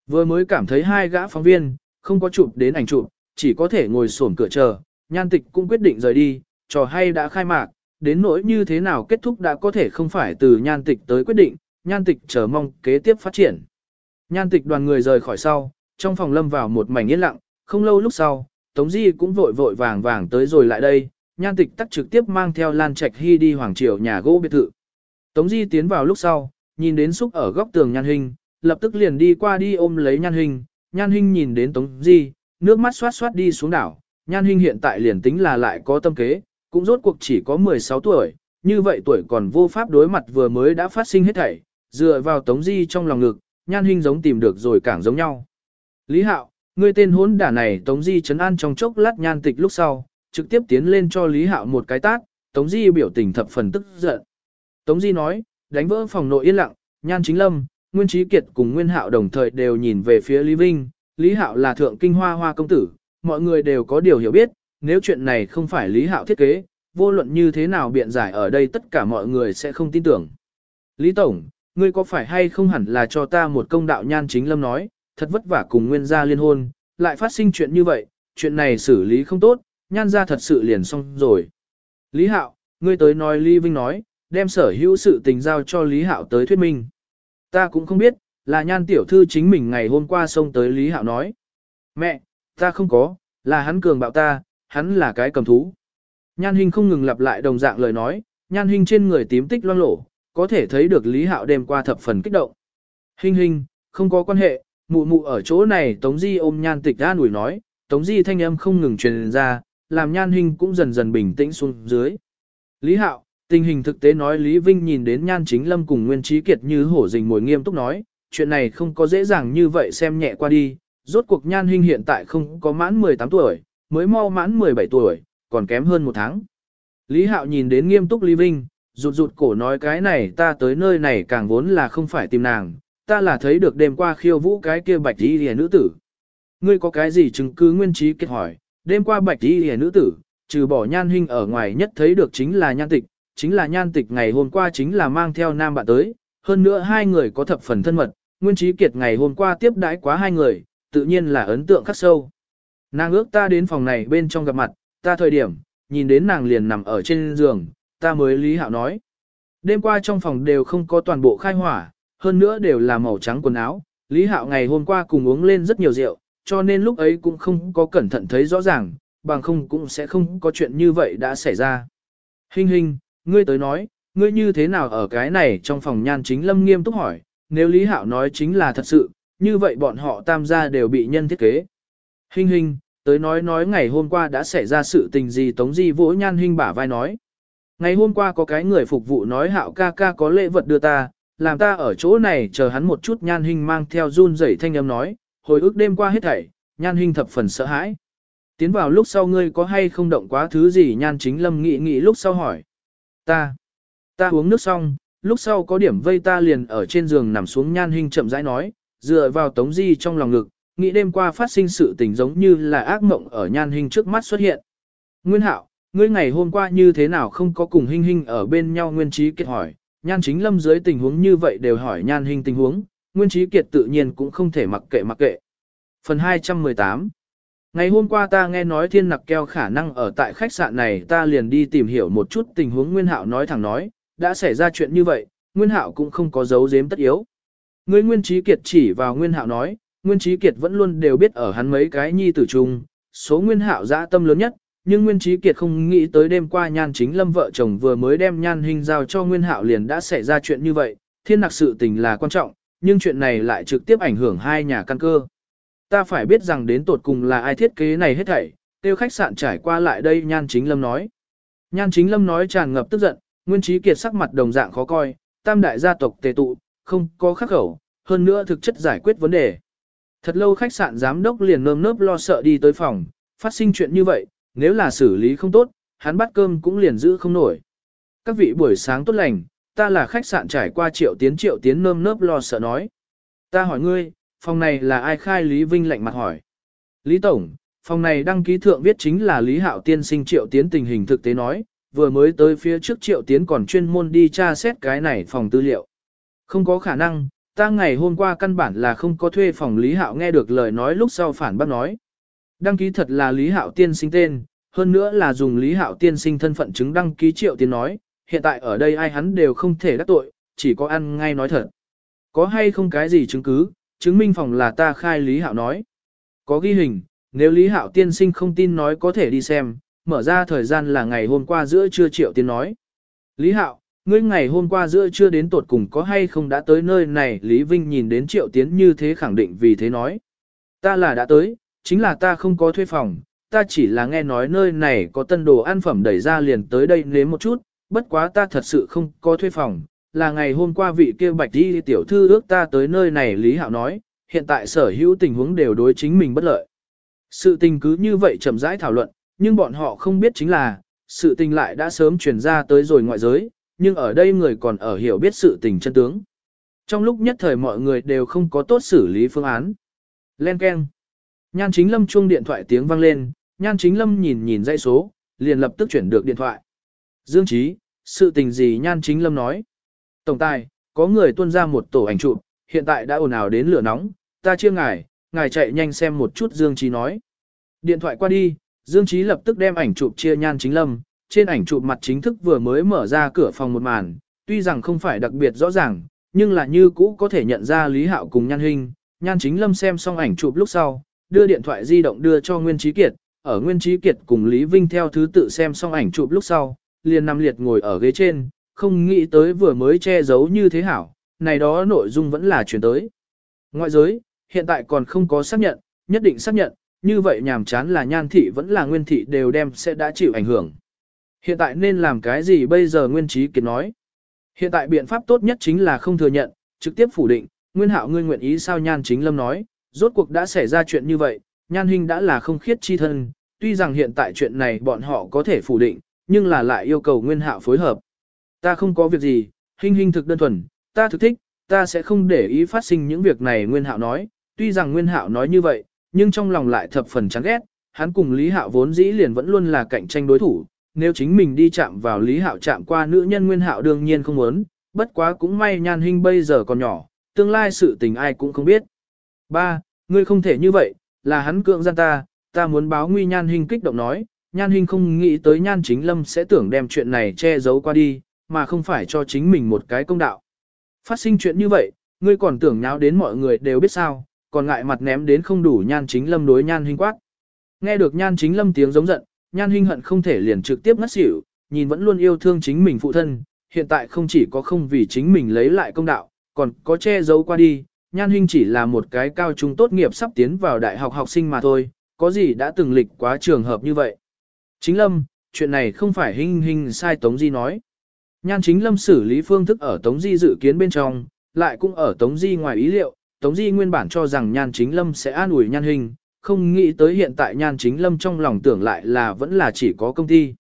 Speaker 1: Vừa mới cảm thấy hai gã phóng viên, không có chụp đến ảnh chụp, chỉ có thể ngồi xổm cửa chờ, Nhan Tịch cũng quyết định rời đi, trò hay đã khai mạc, đến nỗi như thế nào kết thúc đã có thể không phải từ Nhan Tịch tới quyết định, Nhan Tịch chờ mong kế tiếp phát triển. Nhan Tịch đoàn người rời khỏi sau, trong phòng lâm vào một mảnh yên lặng, không lâu lúc sau, Tống Di cũng vội vội vàng vàng tới rồi lại đây, Nhan Tịch tắt trực tiếp mang theo Lan Trạch Hy đi hoàng triều nhà gỗ biệt thự. Tống Di tiến vào lúc sau, nhìn đến xúc ở góc tường Nhan Hình, lập tức liền đi qua đi ôm lấy Nhan Hình, Nhan Hình nhìn đến Tống Di, nước mắt xoát xoát đi xuống đảo, Nhan Hình hiện tại liền tính là lại có tâm kế, cũng rốt cuộc chỉ có 16 tuổi, như vậy tuổi còn vô pháp đối mặt vừa mới đã phát sinh hết thảy, dựa vào Tống Di trong lòng ngực, Nhan Hình giống tìm được rồi càng giống nhau. Lý Hạo, người tên hốn đả này Tống Di chấn an trong chốc lát Nhan Tịch lúc sau, trực tiếp tiến lên cho Lý Hạo một cái tát, Tống Di biểu tình thập phần tức giận. Tống Di nói, đánh vỡ phòng nội yên lặng, Nhan Chính Lâm, Nguyên Trí Kiệt cùng Nguyên Hạo đồng thời đều nhìn về phía Lý Vinh, Lý Hạo là thượng kinh hoa hoa công tử, mọi người đều có điều hiểu biết, nếu chuyện này không phải Lý Hạo thiết kế, vô luận như thế nào biện giải ở đây tất cả mọi người sẽ không tin tưởng. Lý Tổng, ngươi có phải hay không hẳn là cho ta một công đạo nhan chính lâm nói, thật vất vả cùng nguyên gia liên hôn, lại phát sinh chuyện như vậy, chuyện này xử lý không tốt, nhan gia thật sự liền xong rồi. Lý Hạo, ngươi tới nói Lý Vinh nói, đem sở hữu sự tình giao cho Lý Hạo tới thuyết minh. Ta cũng không biết, là nhan tiểu thư chính mình ngày hôm qua xông tới Lý Hạo nói. Mẹ, ta không có, là hắn cường bạo ta, hắn là cái cầm thú. Nhan Hinh không ngừng lặp lại đồng dạng lời nói, Nhan Hinh trên người tím tích loang lổ, có thể thấy được Lý Hạo đêm qua thập phần kích động. Hinh Hinh, không có quan hệ, mụ mụ ở chỗ này Tống Di ôm Nhan Tịch ra nủi nói, Tống Di thanh âm không ngừng truyền ra, làm Nhan Hinh cũng dần dần bình tĩnh xuống dưới. Lý Hạo, tình hình thực tế nói Lý Vinh nhìn đến Nhan Chính Lâm cùng Nguyên Trí Kiệt như hổ rình mồi nghiêm túc nói, chuyện này không có dễ dàng như vậy xem nhẹ qua đi, rốt cuộc Nhan Hinh hiện tại không có mãn 18 tuổi, mới mau mãn 17 tuổi, còn kém hơn một tháng. Lý Hạo nhìn đến nghiêm túc Lý Vinh, rụt rụt cổ nói cái này ta tới nơi này càng vốn là không phải tìm nàng, ta là thấy được đêm qua khiêu vũ cái kia bạch y hề nữ tử. Ngươi có cái gì chứng cứ nguyên trí Kiệt hỏi, đêm qua bạch y hề nữ tử, trừ bỏ nhan Hinh ở ngoài nhất thấy được chính là nhan tịch, chính là nhan tịch ngày hôm qua chính là mang theo nam bạn tới, hơn nữa hai người có thập phần thân mật, nguyên trí kiệt ngày hôm qua tiếp đãi quá hai người, tự nhiên là ấn tượng khắc sâu. Nàng ước ta đến phòng này bên trong gặp mặt, ta thời điểm, nhìn đến nàng liền nằm ở trên giường, ta mới lý hạo nói. Đêm qua trong phòng đều không có toàn bộ khai hỏa, hơn nữa đều là màu trắng quần áo, lý hạo ngày hôm qua cùng uống lên rất nhiều rượu, cho nên lúc ấy cũng không có cẩn thận thấy rõ ràng, bằng không cũng sẽ không có chuyện như vậy đã xảy ra. Hình hình, ngươi tới nói, ngươi như thế nào ở cái này trong phòng nhan chính lâm nghiêm túc hỏi, nếu Lý Hạo nói chính là thật sự, như vậy bọn họ tam gia đều bị nhân thiết kế. Hình hình, tới nói nói ngày hôm qua đã xảy ra sự tình gì Tống Di vỗ nhan hình bả vai nói. Ngày hôm qua có cái người phục vụ nói hạo ca ca có lễ vật đưa ta, làm ta ở chỗ này chờ hắn một chút nhan hình mang theo run rẩy thanh âm nói, hồi ức đêm qua hết thảy, nhan hình thập phần sợ hãi. Tiến vào lúc sau ngươi có hay không động quá thứ gì nhan chính lâm nghĩ nghĩ lúc sau hỏi. Ta, ta uống nước xong, lúc sau có điểm vây ta liền ở trên giường nằm xuống nhan hình chậm rãi nói, dựa vào tống di trong lòng ngực, nghĩ đêm qua phát sinh sự tình giống như là ác mộng ở nhan hình trước mắt xuất hiện. Nguyên hạo, ngươi ngày hôm qua như thế nào không có cùng hình hình ở bên nhau nguyên trí kiệt hỏi, nhan chính lâm dưới tình huống như vậy đều hỏi nhan hình tình huống, nguyên trí kiệt tự nhiên cũng không thể mặc kệ mặc kệ. Phần 218 Ngày hôm qua ta nghe nói thiên nặc keo khả năng ở tại khách sạn này ta liền đi tìm hiểu một chút tình huống Nguyên Hạo nói thẳng nói, đã xảy ra chuyện như vậy, Nguyên Hạo cũng không có giấu giếm tất yếu. Ngươi Nguyên Trí Kiệt chỉ vào Nguyên Hạo nói, Nguyên Trí Kiệt vẫn luôn đều biết ở hắn mấy cái nhi tử chung, số Nguyên Hạo dã tâm lớn nhất, nhưng Nguyên Trí Kiệt không nghĩ tới đêm qua Nhan Chính Lâm vợ chồng vừa mới đem Nhan Hình giao cho Nguyên Hạo liền đã xảy ra chuyện như vậy, thiên nặc sự tình là quan trọng, nhưng chuyện này lại trực tiếp ảnh hưởng hai nhà căn cơ. Ta phải biết rằng đến tột cùng là ai thiết kế này hết thảy, tiêu khách sạn trải qua lại đây Nhan Chính Lâm nói. Nhan Chính Lâm nói tràn ngập tức giận, Nguyên Trí Kiệt sắc mặt đồng dạng khó coi, tam đại gia tộc tề tụ, không có khắc khẩu, hơn nữa thực chất giải quyết vấn đề. Thật lâu khách sạn giám đốc liền nơm nớp lo sợ đi tới phòng, phát sinh chuyện như vậy, nếu là xử lý không tốt, hắn bắt cơm cũng liền giữ không nổi. Các vị buổi sáng tốt lành, ta là khách sạn trải qua triệu tiến triệu tiến nơm nớp lo sợ nói. Ta hỏi ngươi, phòng này là ai khai Lý Vinh lạnh mặt hỏi. Lý Tổng, phòng này đăng ký thượng viết chính là Lý Hạo tiên sinh triệu tiến tình hình thực tế nói, vừa mới tới phía trước triệu tiến còn chuyên môn đi tra xét cái này phòng tư liệu. Không có khả năng, ta ngày hôm qua căn bản là không có thuê phòng Lý Hạo nghe được lời nói lúc sau phản bác nói. Đăng ký thật là Lý Hạo tiên sinh tên, hơn nữa là dùng Lý Hạo tiên sinh thân phận chứng đăng ký triệu tiến nói, hiện tại ở đây ai hắn đều không thể đắc tội, chỉ có ăn ngay nói thật. Có hay không cái gì chứng cứ, chứng minh phòng là ta khai Lý Hạo nói. Có ghi hình, nếu Lý Hạo tiên sinh không tin nói có thể đi xem, mở ra thời gian là ngày hôm qua giữa trưa triệu tiến nói. Lý Hạo, ngươi ngày hôm qua giữa trưa đến tột cùng có hay không đã tới nơi này Lý Vinh nhìn đến triệu tiến như thế khẳng định vì thế nói. Ta là đã tới, chính là ta không có thuê phòng, ta chỉ là nghe nói nơi này có tân đồ ăn phẩm đẩy ra liền tới đây nếm một chút, bất quá ta thật sự không có thuê phòng, là ngày hôm qua vị kia bạch đi tiểu thư ước ta tới nơi này Lý Hạo nói, hiện tại sở hữu tình huống đều đối chính mình bất lợi. Sự tình cứ như vậy chậm rãi thảo luận, nhưng bọn họ không biết chính là, sự tình lại đã sớm truyền ra tới rồi ngoại giới, nhưng ở đây người còn ở hiểu biết sự tình chân tướng. Trong lúc nhất thời mọi người đều không có tốt xử lý phương án. Len Ken. Nhan chính lâm chuông điện thoại tiếng vang lên, nhan chính lâm nhìn nhìn dãy số, liền lập tức chuyển được điện thoại. Dương Chí sự tình gì nhan chính lâm nói. Tổng tài, có người tuân ra một tổ ảnh chụp, hiện tại đã ồn ào đến lửa nóng, ta chia ngài, ngài chạy nhanh xem một chút Dương Trí nói. Điện thoại qua đi, Dương Trí lập tức đem ảnh chụp chia nhan chính lâm, trên ảnh chụp mặt chính thức vừa mới mở ra cửa phòng một màn, tuy rằng không phải đặc biệt rõ ràng, nhưng là như cũ có thể nhận ra Lý Hạo cùng nhan hình, nhan chính lâm xem xong ảnh chụp lúc sau, đưa điện thoại di động đưa cho Nguyên Trí Kiệt, ở Nguyên Trí Kiệt cùng Lý Vinh theo thứ tự xem xong ảnh chụp lúc sau, liền nằm liệt ngồi ở ghế trên, không nghĩ tới vừa mới che giấu như thế hảo, này đó nội dung vẫn là chuyển tới. Ngoại giới, hiện tại còn không có xác nhận, nhất định xác nhận, như vậy nhàm chán là nhan thị vẫn là nguyên thị đều đem sẽ đã chịu ảnh hưởng. Hiện tại nên làm cái gì bây giờ Nguyên Trí Kiệt nói? Hiện tại biện pháp tốt nhất chính là không thừa nhận, trực tiếp phủ định, Nguyên Hạo ngươi nguyện ý sao Nhan Chính Lâm nói, rốt cuộc đã xảy ra chuyện như vậy, Nhan huynh đã là không khiết chi thân, tuy rằng hiện tại chuyện này bọn họ có thể phủ định, nhưng là lại yêu cầu Nguyên Hạo phối hợp. Ta không có việc gì, hình hình thực đơn thuần, ta thực thích, ta sẽ không để ý phát sinh những việc này Nguyên Hạo nói, tuy rằng Nguyên Hạo nói như vậy, nhưng trong lòng lại thập phần chán ghét, hắn cùng Lý Hạo vốn dĩ liền vẫn luôn là cạnh tranh đối thủ, nếu chính mình đi chạm vào Lý Hạo chạm qua nữ nhân Nguyên Hạo đương nhiên không muốn, bất quá cũng may nhan Hinh bây giờ còn nhỏ, tương lai sự tình ai cũng không biết. Ba, ngươi không thể như vậy, là hắn cưỡng gian ta, ta muốn báo nguy nhan Hinh kích động nói, nhan Hinh không nghĩ tới nhan chính lâm sẽ tưởng đem chuyện này che giấu qua đi, mà không phải cho chính mình một cái công đạo. Phát sinh chuyện như vậy, ngươi còn tưởng nháo đến mọi người đều biết sao, còn ngại mặt ném đến không đủ nhan chính lâm đối nhan hình quát. Nghe được nhan chính lâm tiếng giống giận, nhan hình hận không thể liền trực tiếp ngất xỉu, nhìn vẫn luôn yêu thương chính mình phụ thân, hiện tại không chỉ có không vì chính mình lấy lại công đạo, còn có che giấu qua đi, nhan hình chỉ là một cái cao trung tốt nghiệp sắp tiến vào đại học học sinh mà thôi, có gì đã từng lịch quá trường hợp như vậy. Chính lâm, chuyện này không phải hình hình sai Tống Di nói. Nhan chính lâm xử lý phương thức ở Tống Di dự kiến bên trong, lại cũng ở Tống Di ngoài ý liệu, Tống Di nguyên bản cho rằng nhan chính lâm sẽ an ủi nhan hình, không nghĩ tới hiện tại nhan chính lâm trong lòng tưởng lại là vẫn là chỉ có công ty.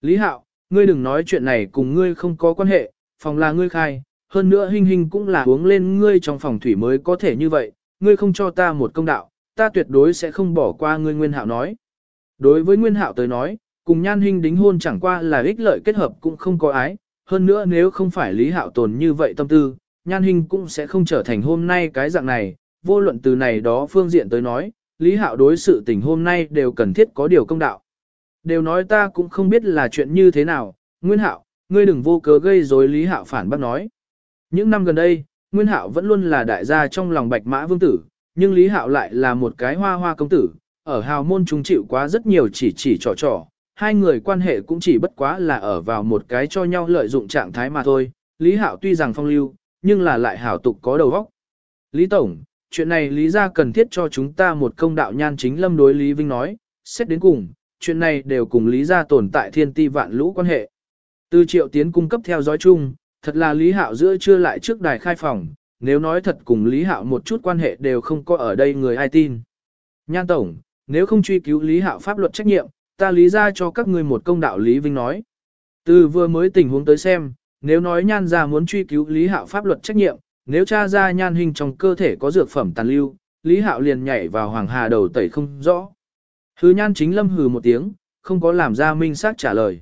Speaker 1: Lý Hạo, ngươi đừng nói chuyện này cùng ngươi không có quan hệ, phòng là ngươi khai, hơn nữa hình hình cũng là uống lên ngươi trong phòng thủy mới có thể như vậy, ngươi không cho ta một công đạo, ta tuyệt đối sẽ không bỏ qua ngươi Nguyên Hạo nói. Đối với Nguyên Hạo tới nói, cùng nhan hình đính hôn chẳng qua là ích lợi kết hợp cũng không có ái, hơn nữa nếu không phải Lý Hạo tồn như vậy tâm tư, nhan hinh cũng sẽ không trở thành hôm nay cái dạng này, vô luận từ này đó phương diện tới nói, Lý Hạo đối sự tình hôm nay đều cần thiết có điều công đạo. Đều nói ta cũng không biết là chuyện như thế nào, Nguyên Hạo, ngươi đừng vô cớ gây rối Lý Hạo phản bác nói. Những năm gần đây, Nguyên Hạo vẫn luôn là đại gia trong lòng bạch mã vương tử, nhưng Lý Hạo lại là một cái hoa hoa công tử, ở hào môn trung chịu quá rất nhiều chỉ chỉ trò trò, hai người quan hệ cũng chỉ bất quá là ở vào một cái cho nhau lợi dụng trạng thái mà thôi. Lý Hạo tuy rằng phong lưu, nhưng là lại hảo tục có đầu óc. Lý Tổng, chuyện này Lý gia cần thiết cho chúng ta một công đạo nhan chính lâm đối Lý Vinh nói, xét đến cùng, chuyện này đều cùng Lý gia tồn tại thiên ti vạn lũ quan hệ. Từ triệu tiến cung cấp theo dõi chung, thật là Lý Hạo giữa chưa lại trước đài khai phòng, nếu nói thật cùng Lý Hạo một chút quan hệ đều không có ở đây người ai tin. Nhan Tổng, nếu không truy cứu Lý Hạo pháp luật trách nhiệm, ta lý ra cho các ngươi một công đạo Lý Vinh nói. Từ vừa mới tình huống tới xem, nếu nói nhan ra muốn truy cứu Lý Hạo pháp luật trách nhiệm, nếu cha ra nhan hình trong cơ thể có dược phẩm tàn lưu, Lý Hạo liền nhảy vào hoàng hà đầu tẩy không rõ. hứ nhan chính lâm hừ một tiếng, không có làm ra minh xác trả lời.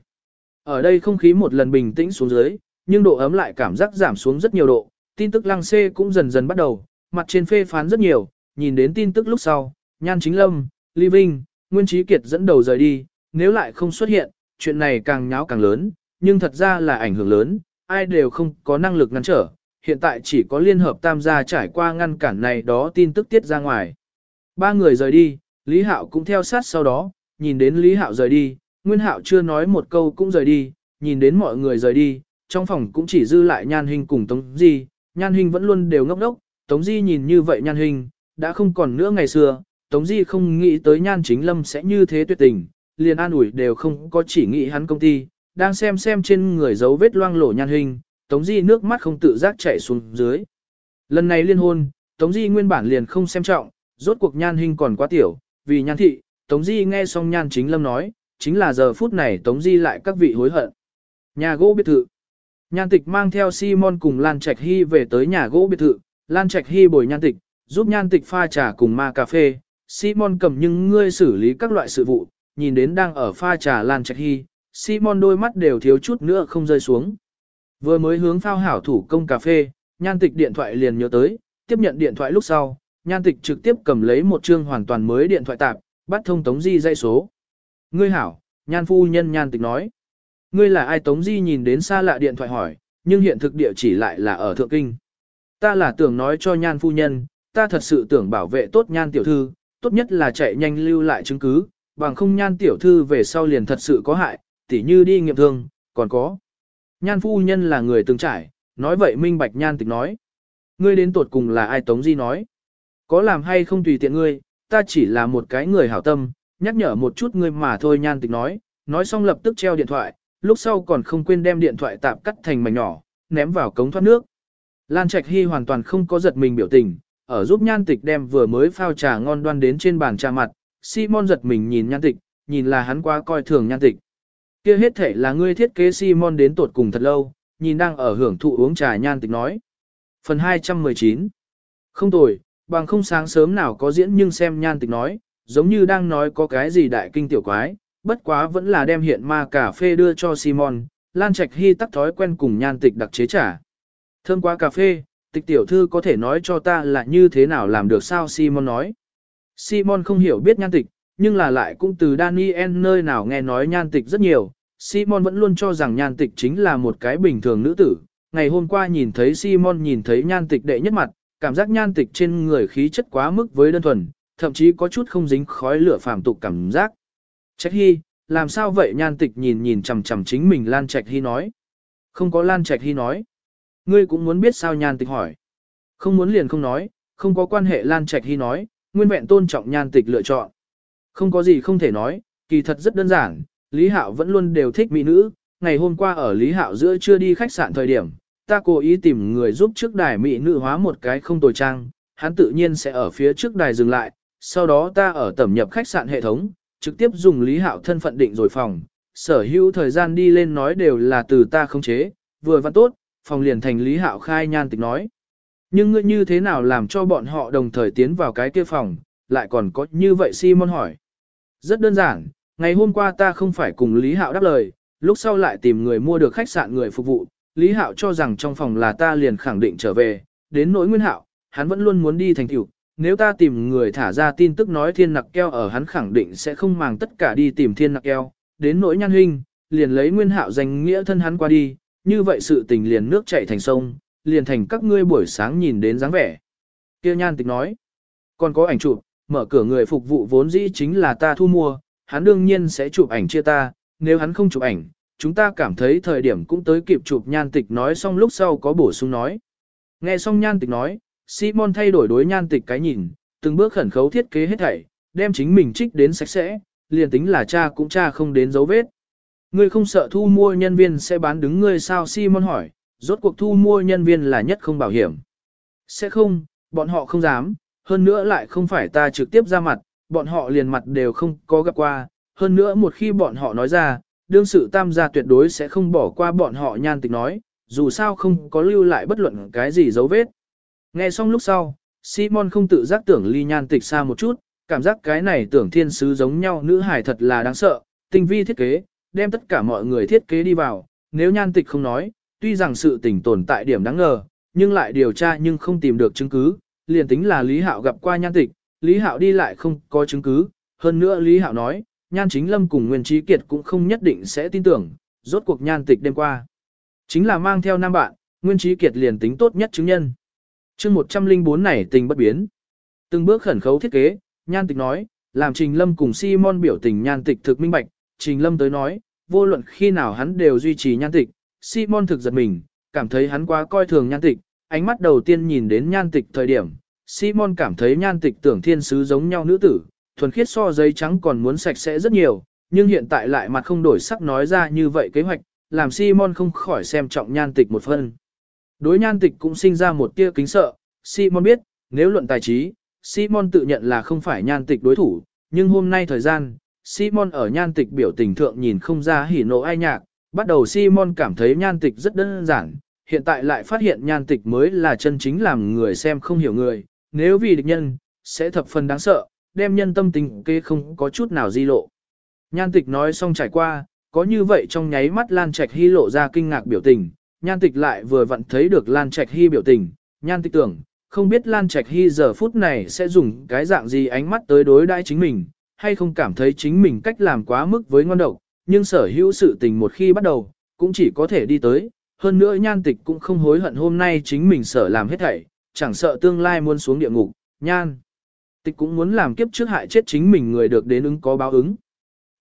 Speaker 1: Ở đây không khí một lần bình tĩnh xuống dưới, nhưng độ ấm lại cảm giác giảm xuống rất nhiều độ, tin tức lăng xê cũng dần dần bắt đầu, mặt trên phê phán rất nhiều, nhìn đến tin tức lúc sau, nhan chính lâm, lý vinh, nguyên trí kiệt dẫn đầu rời đi, nếu lại không xuất hiện, chuyện này càng nháo càng lớn, nhưng thật ra là ảnh hưởng lớn, ai đều không có năng lực ngăn trở, hiện tại chỉ có liên hợp tam gia trải qua ngăn cản này đó tin tức tiết ra ngoài. Ba người rời đi, Lý Hạo cũng theo sát sau đó, nhìn đến Lý Hạo rời đi, Nguyên Hạo chưa nói một câu cũng rời đi, nhìn đến mọi người rời đi, trong phòng cũng chỉ dư lại Nhan Hình cùng Tống Di, Nhan Hình vẫn luôn đều ngốc đốc, Tống Di nhìn như vậy Nhan Hình, đã không còn nữa ngày xưa, Tống Di không nghĩ tới Nhan Chính Lâm sẽ như thế tuyệt tình, liền an ủi đều không có chỉ nghĩ hắn công ty, đang xem xem trên người dấu vết loang lổ Nhan Hình, Tống Di nước mắt không tự giác chảy xuống dưới. Lần này liên hôn, Tống Di nguyên bản liền không xem trọng, rốt cuộc Nhan Hình còn quá tiểu, vì Nhan Thị, Tống Di nghe xong Nhan Chính Lâm nói, chính là giờ phút này Tống Di lại các vị hối hận. Nhà gỗ biệt thự. Nhan tịch mang theo Simon cùng Lan Trạch Hy về tới nhà gỗ biệt thự, Lan Trạch Hy bồi nhan tịch, giúp nhan tịch pha trà cùng ma cà phê, Simon cầm những ngươi xử lý các loại sự vụ, nhìn đến đang ở pha trà Lan Trạch Hy, Simon đôi mắt đều thiếu chút nữa không rơi xuống. Vừa mới hướng phao hảo thủ công cà phê, nhan tịch điện thoại liền nhớ tới, tiếp nhận điện thoại lúc sau, nhan tịch trực tiếp cầm lấy một chương hoàn toàn mới điện thoại tạp, bắt thông Tống Di dây số. Ngươi hảo, nhan phu nhân nhan tịch nói. Ngươi là ai Tống Di nhìn đến xa lạ điện thoại hỏi, nhưng hiện thực địa chỉ lại là ở Thượng Kinh. Ta là tưởng nói cho nhan phu nhân, ta thật sự tưởng bảo vệ tốt nhan tiểu thư, tốt nhất là chạy nhanh lưu lại chứng cứ, bằng không nhan tiểu thư về sau liền thật sự có hại, tỉ như đi nghiệm thương, còn có. Nhan phu nhân là người từng trải, nói vậy minh bạch nhan tịch nói. Ngươi đến tột cùng là ai Tống Di nói. Có làm hay không tùy tiện ngươi, ta chỉ là một cái người hảo tâm, nhắc nhở một chút ngươi mà thôi nhan tịch nói, nói xong lập tức treo điện thoại, lúc sau còn không quên đem điện thoại tạm cắt thành mảnh nhỏ, ném vào cống thoát nước. Lan Trạch Hy hoàn toàn không có giật mình biểu tình, ở giúp nhan tịch đem vừa mới phao trà ngon đoan đến trên bàn trà mặt, Simon giật mình nhìn nhan tịch, nhìn là hắn quá coi thường nhan tịch. kia hết thể là ngươi thiết kế Simon đến tột cùng thật lâu, nhìn đang ở hưởng thụ uống trà nhan tịch nói. Phần 219 Không tồi, bằng không sáng sớm nào có diễn nhưng xem nhan tịch nói, giống như đang nói có cái gì đại kinh tiểu quái, bất quá vẫn là đem hiện ma cà phê đưa cho Simon, Lan Trạch Hy tắc thói quen cùng nhan tịch đặc chế trà. Thơm quá cà phê, tịch tiểu thư có thể nói cho ta là như thế nào làm được sao Simon nói. Simon không hiểu biết nhan tịch, nhưng là lại cũng từ Daniel nơi nào nghe nói nhan tịch rất nhiều. Simon vẫn luôn cho rằng nhan tịch chính là một cái bình thường nữ tử. Ngày hôm qua nhìn thấy Simon nhìn thấy nhan tịch đệ nhất mặt, cảm giác nhan tịch trên người khí chất quá mức với đơn thuần, thậm chí có chút không dính khói lửa phàm tục cảm giác. Trách Hy, làm sao vậy nhan tịch nhìn nhìn chằm chằm chính mình Lan Trạch Hy nói. Không có Lan Trạch Hy nói. Ngươi cũng muốn biết sao nhan tịch hỏi. Không muốn liền không nói, không có quan hệ Lan Trạch Hy nói, nguyên vẹn tôn trọng nhan tịch lựa chọn. Không có gì không thể nói, kỳ thật rất đơn giản, Lý Hạo vẫn luôn đều thích mỹ nữ, ngày hôm qua ở Lý Hạo giữa chưa đi khách sạn thời điểm, ta cố ý tìm người giúp trước đài mỹ nữ hóa một cái không tồi trang, hắn tự nhiên sẽ ở phía trước đài dừng lại, sau đó ta ở tẩm nhập khách sạn hệ thống, trực tiếp dùng Lý Hạo thân phận định rồi phòng, sở hữu thời gian đi lên nói đều là từ ta khống chế, vừa văn tốt, phòng liền thành Lý Hạo khai nhan tịch nói. Nhưng ngươi như thế nào làm cho bọn họ đồng thời tiến vào cái kia phòng, lại còn có như vậy Simon hỏi. Rất đơn giản, ngày hôm qua ta không phải cùng Lý Hạo đáp lời, lúc sau lại tìm người mua được khách sạn người phục vụ, Lý Hạo cho rằng trong phòng là ta liền khẳng định trở về, đến nỗi Nguyên Hạo, hắn vẫn luôn muốn đi thành tiểu, nếu ta tìm người thả ra tin tức nói thiên nặc keo ở hắn khẳng định sẽ không màng tất cả đi tìm thiên nặc keo, đến nỗi nhan huynh, liền lấy Nguyên Hạo danh nghĩa thân hắn qua đi, như vậy sự tình liền nước chảy thành sông, liền thành các ngươi buổi sáng nhìn đến dáng vẻ. Kia nhan tịch nói, còn có ảnh chụp, mở cửa người phục vụ vốn dĩ chính là ta thu mua, hắn đương nhiên sẽ chụp ảnh chia ta, nếu hắn không chụp ảnh, chúng ta cảm thấy thời điểm cũng tới kịp chụp nhan tịch nói xong lúc sau có bổ sung nói. Nghe xong nhan tịch nói, Simon thay đổi đối nhan tịch cái nhìn, từng bước khẩn khấu thiết kế hết thảy, đem chính mình trích đến sạch sẽ, liền tính là cha cũng cha không đến dấu vết. Ngươi không sợ thu mua nhân viên sẽ bán đứng ngươi sao? Simon hỏi, rốt cuộc thu mua nhân viên là nhất không bảo hiểm. Sẽ không, bọn họ không dám, hơn nữa lại không phải ta trực tiếp ra mặt, bọn họ liền mặt đều không có gặp qua, hơn nữa một khi bọn họ nói ra, đương sự tam gia tuyệt đối sẽ không bỏ qua bọn họ nhan tịch nói, dù sao không có lưu lại bất luận cái gì dấu vết. Nghe xong lúc sau, Simon không tự giác tưởng ly nhan tịch xa một chút, cảm giác cái này tưởng thiên sứ giống nhau nữ hải thật là đáng sợ, tinh vi thiết kế, đem tất cả mọi người thiết kế đi vào, nếu nhan tịch không nói, tuy rằng sự tình tồn tại điểm đáng ngờ, nhưng lại điều tra nhưng không tìm được chứng cứ, liền tính là Lý Hạo gặp qua nhan tịch, Lý Hạo đi lại không có chứng cứ, hơn nữa Lý Hạo nói, nhan chính lâm cùng Nguyên Trí Kiệt cũng không nhất định sẽ tin tưởng, rốt cuộc nhan tịch đêm qua. Chính là mang theo nam bạn, Nguyên Trí Kiệt liền tính tốt nhất chứng nhân. chương 104 này tình bất biến. Từng bước khẩn khấu thiết kế, nhan tịch nói, làm Trình Lâm cùng Simon biểu tình nhan tịch thực minh bạch, Trình Lâm tới nói, vô luận khi nào hắn đều duy trì nhan tịch, Simon thực giật mình, cảm thấy hắn quá coi thường nhan tịch, ánh mắt đầu tiên nhìn đến nhan tịch thời điểm, Simon cảm thấy nhan tịch tưởng thiên sứ giống nhau nữ tử, thuần khiết so giấy trắng còn muốn sạch sẽ rất nhiều, nhưng hiện tại lại mặt không đổi sắc nói ra như vậy kế hoạch, làm Simon không khỏi xem trọng nhan tịch một phân. Đối nhan tịch cũng sinh ra một tia kính sợ, Simon biết, nếu luận tài trí, Simon tự nhận là không phải nhan tịch đối thủ, nhưng hôm nay thời gian, Simon ở nhan tịch biểu tình thượng nhìn không ra hỉ nộ ai nhạc, bắt đầu Simon cảm thấy nhan tịch rất đơn giản, hiện tại lại phát hiện nhan tịch mới là chân chính làm người xem không hiểu người, nếu vì địch nhân, sẽ thập phần đáng sợ, đem nhân tâm tình kê không có chút nào di lộ. Nhan tịch nói xong trải qua, có như vậy trong nháy mắt Lan Trạch Hy lộ ra kinh ngạc biểu tình, nhan tịch lại vừa vặn thấy được Lan Trạch Hy biểu tình, nhan tịch tưởng, không biết Lan Trạch Hy giờ phút này sẽ dùng cái dạng gì ánh mắt tới đối đãi chính mình, hay không cảm thấy chính mình cách làm quá mức với ngon độc, nhưng sở hữu sự tình một khi bắt đầu, cũng chỉ có thể đi tới, hơn nữa nhan tịch cũng không hối hận hôm nay chính mình sở làm hết thảy, chẳng sợ tương lai muốn xuống địa ngục, nhan. Tịch cũng muốn làm kiếp trước hại chết chính mình người được đến ứng có báo ứng.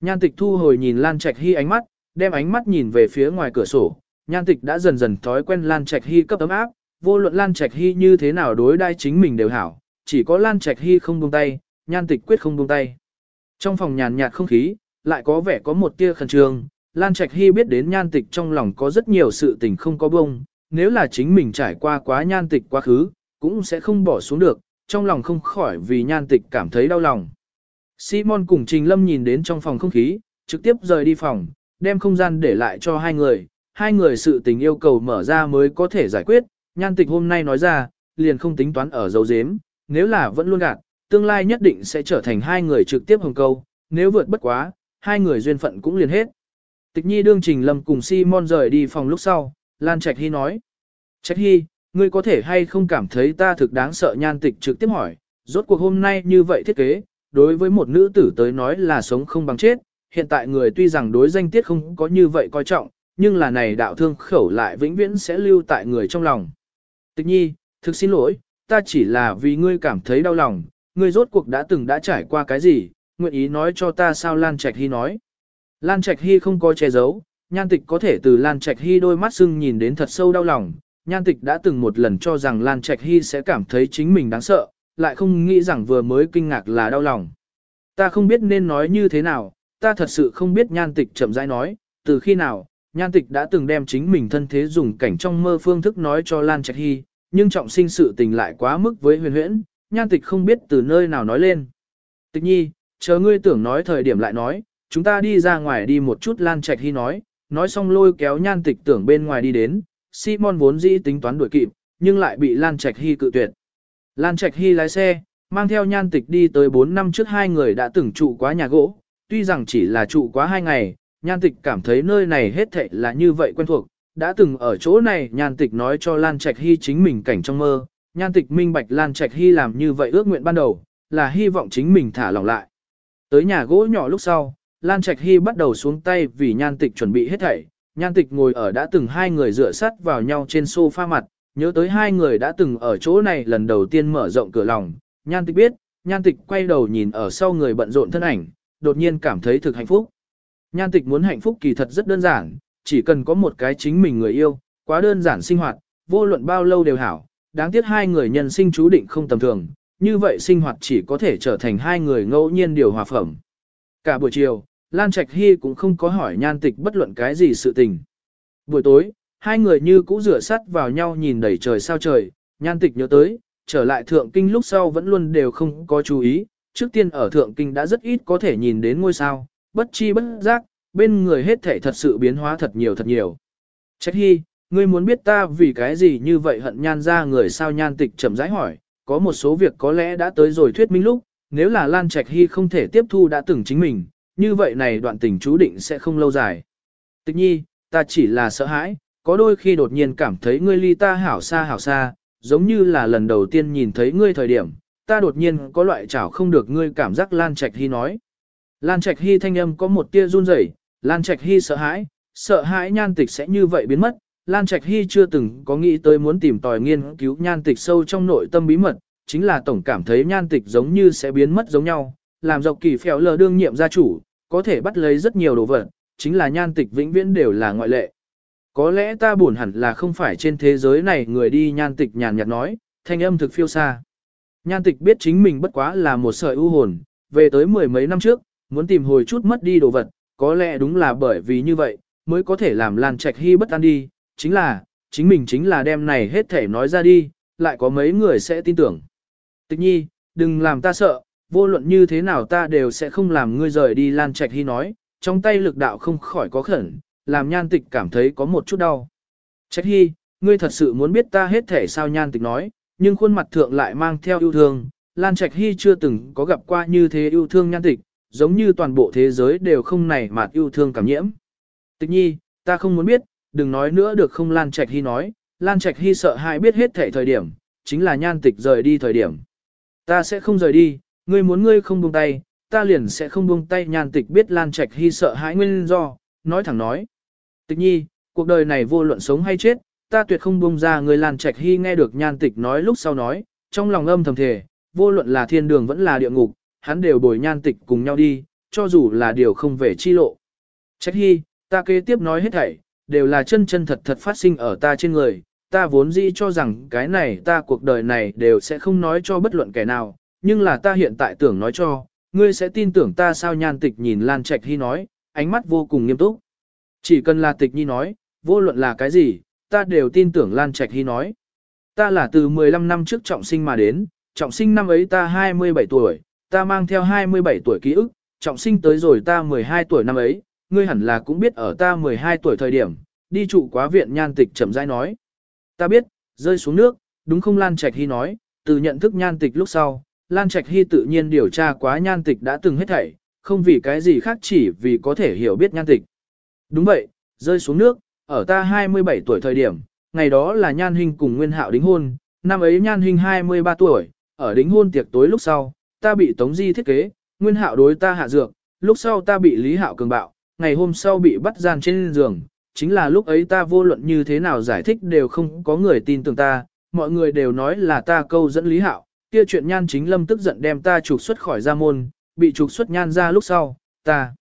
Speaker 1: Nhan tịch thu hồi nhìn Lan Trạch Hy ánh mắt, đem ánh mắt nhìn về phía ngoài cửa sổ, nhan tịch đã dần dần thói quen Lan Trạch Hy cấp ấm áp, vô luận Lan Trạch Hy như thế nào đối đai chính mình đều hảo, chỉ có Lan Trạch Hy không buông tay, nhan tịch quyết không buông tay. Trong phòng nhàn nhạt không khí, lại có vẻ có một tia khẩn trương, Lan Trạch Hy biết đến nhan tịch trong lòng có rất nhiều sự tình không có bông, nếu là chính mình trải qua quá nhan tịch quá khứ, cũng sẽ không bỏ xuống được, trong lòng không khỏi vì nhan tịch cảm thấy đau lòng. Simon cùng Trình Lâm nhìn đến trong phòng không khí, trực tiếp rời đi phòng, đem không gian để lại cho hai người, hai người sự tình yêu cầu mở ra mới có thể giải quyết, nhan tịch hôm nay nói ra, liền không tính toán ở dấu dếm, nếu là vẫn luôn gạt, tương lai nhất định sẽ trở thành hai người trực tiếp hồng câu, nếu vượt bất quá, hai người duyên phận cũng liền hết. Tịch nhi đương trình lâm cùng Simon rời đi phòng lúc sau, Lan Trạch Hy nói. Trạch Hy, ngươi có thể hay không cảm thấy ta thực đáng sợ nhan tịch trực tiếp hỏi, rốt cuộc hôm nay như vậy thiết kế, đối với một nữ tử tới nói là sống không bằng chết, hiện tại người tuy rằng đối danh tiết không có như vậy coi trọng, nhưng là này đạo thương khẩu lại vĩnh viễn sẽ lưu tại người trong lòng. Tịch nhi, thực xin lỗi, ta chỉ là vì ngươi cảm thấy đau lòng, ngươi rốt cuộc đã từng đã trải qua cái gì, nguyện ý nói cho ta sao Lan Trạch Hy nói. Lan Trạch Hy không có che giấu, nhan tịch có thể từ Lan Trạch Hy đôi mắt sưng nhìn đến thật sâu đau lòng, nhan tịch đã từng một lần cho rằng Lan Trạch Hy sẽ cảm thấy chính mình đáng sợ, lại không nghĩ rằng vừa mới kinh ngạc là đau lòng. Ta không biết nên nói như thế nào, ta thật sự không biết nhan tịch chậm rãi nói, từ khi nào, nhan tịch đã từng đem chính mình thân thế dùng cảnh trong mơ phương thức nói cho Lan Trạch Hy, nhưng trọng sinh sự tình lại quá mức với huyền huyễn, nhan tịch không biết từ nơi nào nói lên. Tịch nhi, chờ ngươi tưởng nói thời điểm lại nói, chúng ta đi ra ngoài đi một chút Lan Trạch Hy nói, nói xong lôi kéo nhan tịch tưởng bên ngoài đi đến, Simon vốn dĩ tính toán đuổi kịp, nhưng lại bị Lan Trạch Hy cự tuyệt. Lan Trạch Hy lái xe, mang theo nhan tịch đi tới 4 năm trước hai người đã từng trụ quá nhà gỗ, tuy rằng chỉ là trụ quá hai ngày, nhan tịch cảm thấy nơi này hết thệ là như vậy quen thuộc, đã từng ở chỗ này nhan tịch nói cho Lan Trạch Hy chính mình cảnh trong mơ, nhan tịch minh bạch Lan Trạch Hy làm như vậy ước nguyện ban đầu, là hy vọng chính mình thả lỏng lại. Tới nhà gỗ nhỏ lúc sau, Lan Trạch Hy bắt đầu xuống tay vì nhan tịch chuẩn bị hết thảy, nhan tịch ngồi ở đã từng hai người dựa sắt vào nhau trên sofa mặt, nhớ tới hai người đã từng ở chỗ này lần đầu tiên mở rộng cửa lòng, nhan tịch biết, nhan tịch quay đầu nhìn ở sau người bận rộn thân ảnh, đột nhiên cảm thấy thực hạnh phúc. Nhan tịch muốn hạnh phúc kỳ thật rất đơn giản, chỉ cần có một cái chính mình người yêu, quá đơn giản sinh hoạt, vô luận bao lâu đều hảo, đáng tiếc hai người nhân sinh chú định không tầm thường, như vậy sinh hoạt chỉ có thể trở thành hai người ngẫu nhiên điều hòa phẩm. Cả buổi chiều, Lan Trạch Hy cũng không có hỏi nhan tịch bất luận cái gì sự tình. Buổi tối, hai người như cũ rửa sắt vào nhau nhìn đầy trời sao trời, nhan tịch nhớ tới, trở lại thượng kinh lúc sau vẫn luôn đều không có chú ý, trước tiên ở thượng kinh đã rất ít có thể nhìn đến ngôi sao, bất chi bất giác, bên người hết thể thật sự biến hóa thật nhiều thật nhiều. Trạch Hy, ngươi muốn biết ta vì cái gì như vậy hận nhan ra người sao nhan tịch chậm rãi hỏi, có một số việc có lẽ đã tới rồi thuyết minh lúc, nếu là Lan Trạch Hy không thể tiếp thu đã từng chính mình, như vậy này đoạn tình chú định sẽ không lâu dài. Tịch nhi, ta chỉ là sợ hãi, có đôi khi đột nhiên cảm thấy ngươi ly ta hảo xa hảo xa, giống như là lần đầu tiên nhìn thấy ngươi thời điểm, ta đột nhiên có loại chảo không được ngươi cảm giác Lan Trạch Hy nói. Lan Trạch Hy thanh âm có một tia run rẩy, Lan Trạch Hy sợ hãi, sợ hãi nhan tịch sẽ như vậy biến mất. Lan Trạch Hy chưa từng có nghĩ tới muốn tìm tòi nghiên cứu nhan tịch sâu trong nội tâm bí mật, chính là tổng cảm thấy nhan tịch giống như sẽ biến mất giống nhau, làm dọc kỳ phèo lờ đương nhiệm gia chủ, có thể bắt lấy rất nhiều đồ vật, chính là nhan tịch vĩnh viễn đều là ngoại lệ. Có lẽ ta buồn hẳn là không phải trên thế giới này người đi nhan tịch nhàn nhạt nói, thanh âm thực phiêu xa. Nhan tịch biết chính mình bất quá là một sợi ưu hồn, về tới mười mấy năm trước, muốn tìm hồi chút mất đi đồ vật, có lẽ đúng là bởi vì như vậy, mới có thể làm Lan Trạch Hy bất an đi, chính là, chính mình chính là đem này hết thể nói ra đi, lại có mấy người sẽ tin tưởng. Tịch nhi, đừng làm ta sợ, vô luận như thế nào ta đều sẽ không làm ngươi rời đi Lan Trạch Hy nói, trong tay lực đạo không khỏi có khẩn, làm nhan tịch cảm thấy có một chút đau. Trạch Hy, ngươi thật sự muốn biết ta hết thể sao nhan tịch nói, nhưng khuôn mặt thượng lại mang theo yêu thương. Lan Trạch Hy chưa từng có gặp qua như thế yêu thương nhan tịch, giống như toàn bộ thế giới đều không này mà yêu thương cảm nhiễm. Tịch nhi, ta không muốn biết, đừng nói nữa được không Lan Trạch Hy nói, Lan Trạch Hy sợ hãi biết hết thể thời điểm, chính là nhan tịch rời đi thời điểm. Ta sẽ không rời đi, ngươi muốn ngươi không buông tay, ta liền sẽ không buông tay nhan tịch biết Lan Trạch Hy sợ hãi nguyên do, nói thẳng nói. Tịch nhi, cuộc đời này vô luận sống hay chết, ta tuyệt không buông ra người Lan Trạch Hy nghe được nhan tịch nói lúc sau nói, trong lòng âm thầm thề, vô luận là thiên đường vẫn là địa ngục, hắn đều bồi nhan tịch cùng nhau đi, cho dù là điều không về chi lộ. Trạch Hy, ta kế tiếp nói hết thảy, đều là chân chân thật thật phát sinh ở ta trên người, ta vốn dĩ cho rằng cái này ta cuộc đời này đều sẽ không nói cho bất luận kẻ nào, nhưng là ta hiện tại tưởng nói cho, ngươi sẽ tin tưởng ta sao nhan tịch nhìn Lan Trạch Hy nói, ánh mắt vô cùng nghiêm túc. Chỉ cần là tịch nhi nói, vô luận là cái gì, ta đều tin tưởng Lan Trạch Hy nói. Ta là từ 15 năm trước trọng sinh mà đến, trọng sinh năm ấy ta 27 tuổi, ta mang theo 27 tuổi ký ức, trọng sinh tới rồi ta 12 tuổi năm ấy, ngươi hẳn là cũng biết ở ta 12 tuổi thời điểm, đi trụ quá viện nhan tịch chậm rãi nói. Ta biết, rơi xuống nước, đúng không Lan Trạch Hy nói, từ nhận thức nhan tịch lúc sau, Lan Trạch Hy tự nhiên điều tra quá nhan tịch đã từng hết thảy, không vì cái gì khác chỉ vì có thể hiểu biết nhan tịch. Đúng vậy, rơi xuống nước, ở ta 27 tuổi thời điểm, ngày đó là nhan hình cùng nguyên hạo đính hôn, năm ấy nhan hình 23 tuổi, ở đính hôn tiệc tối lúc sau, ta bị tống di thiết kế, nguyên hạo đối ta hạ dược, lúc sau ta bị lý hạo cường bạo, ngày hôm sau bị bắt gian trên giường, chính là lúc ấy ta vô luận như thế nào giải thích đều không có người tin tưởng ta, mọi người đều nói là ta câu dẫn lý hạo, kia chuyện nhan chính lâm tức giận đem ta trục xuất khỏi gia môn, bị trục xuất nhan ra lúc sau, ta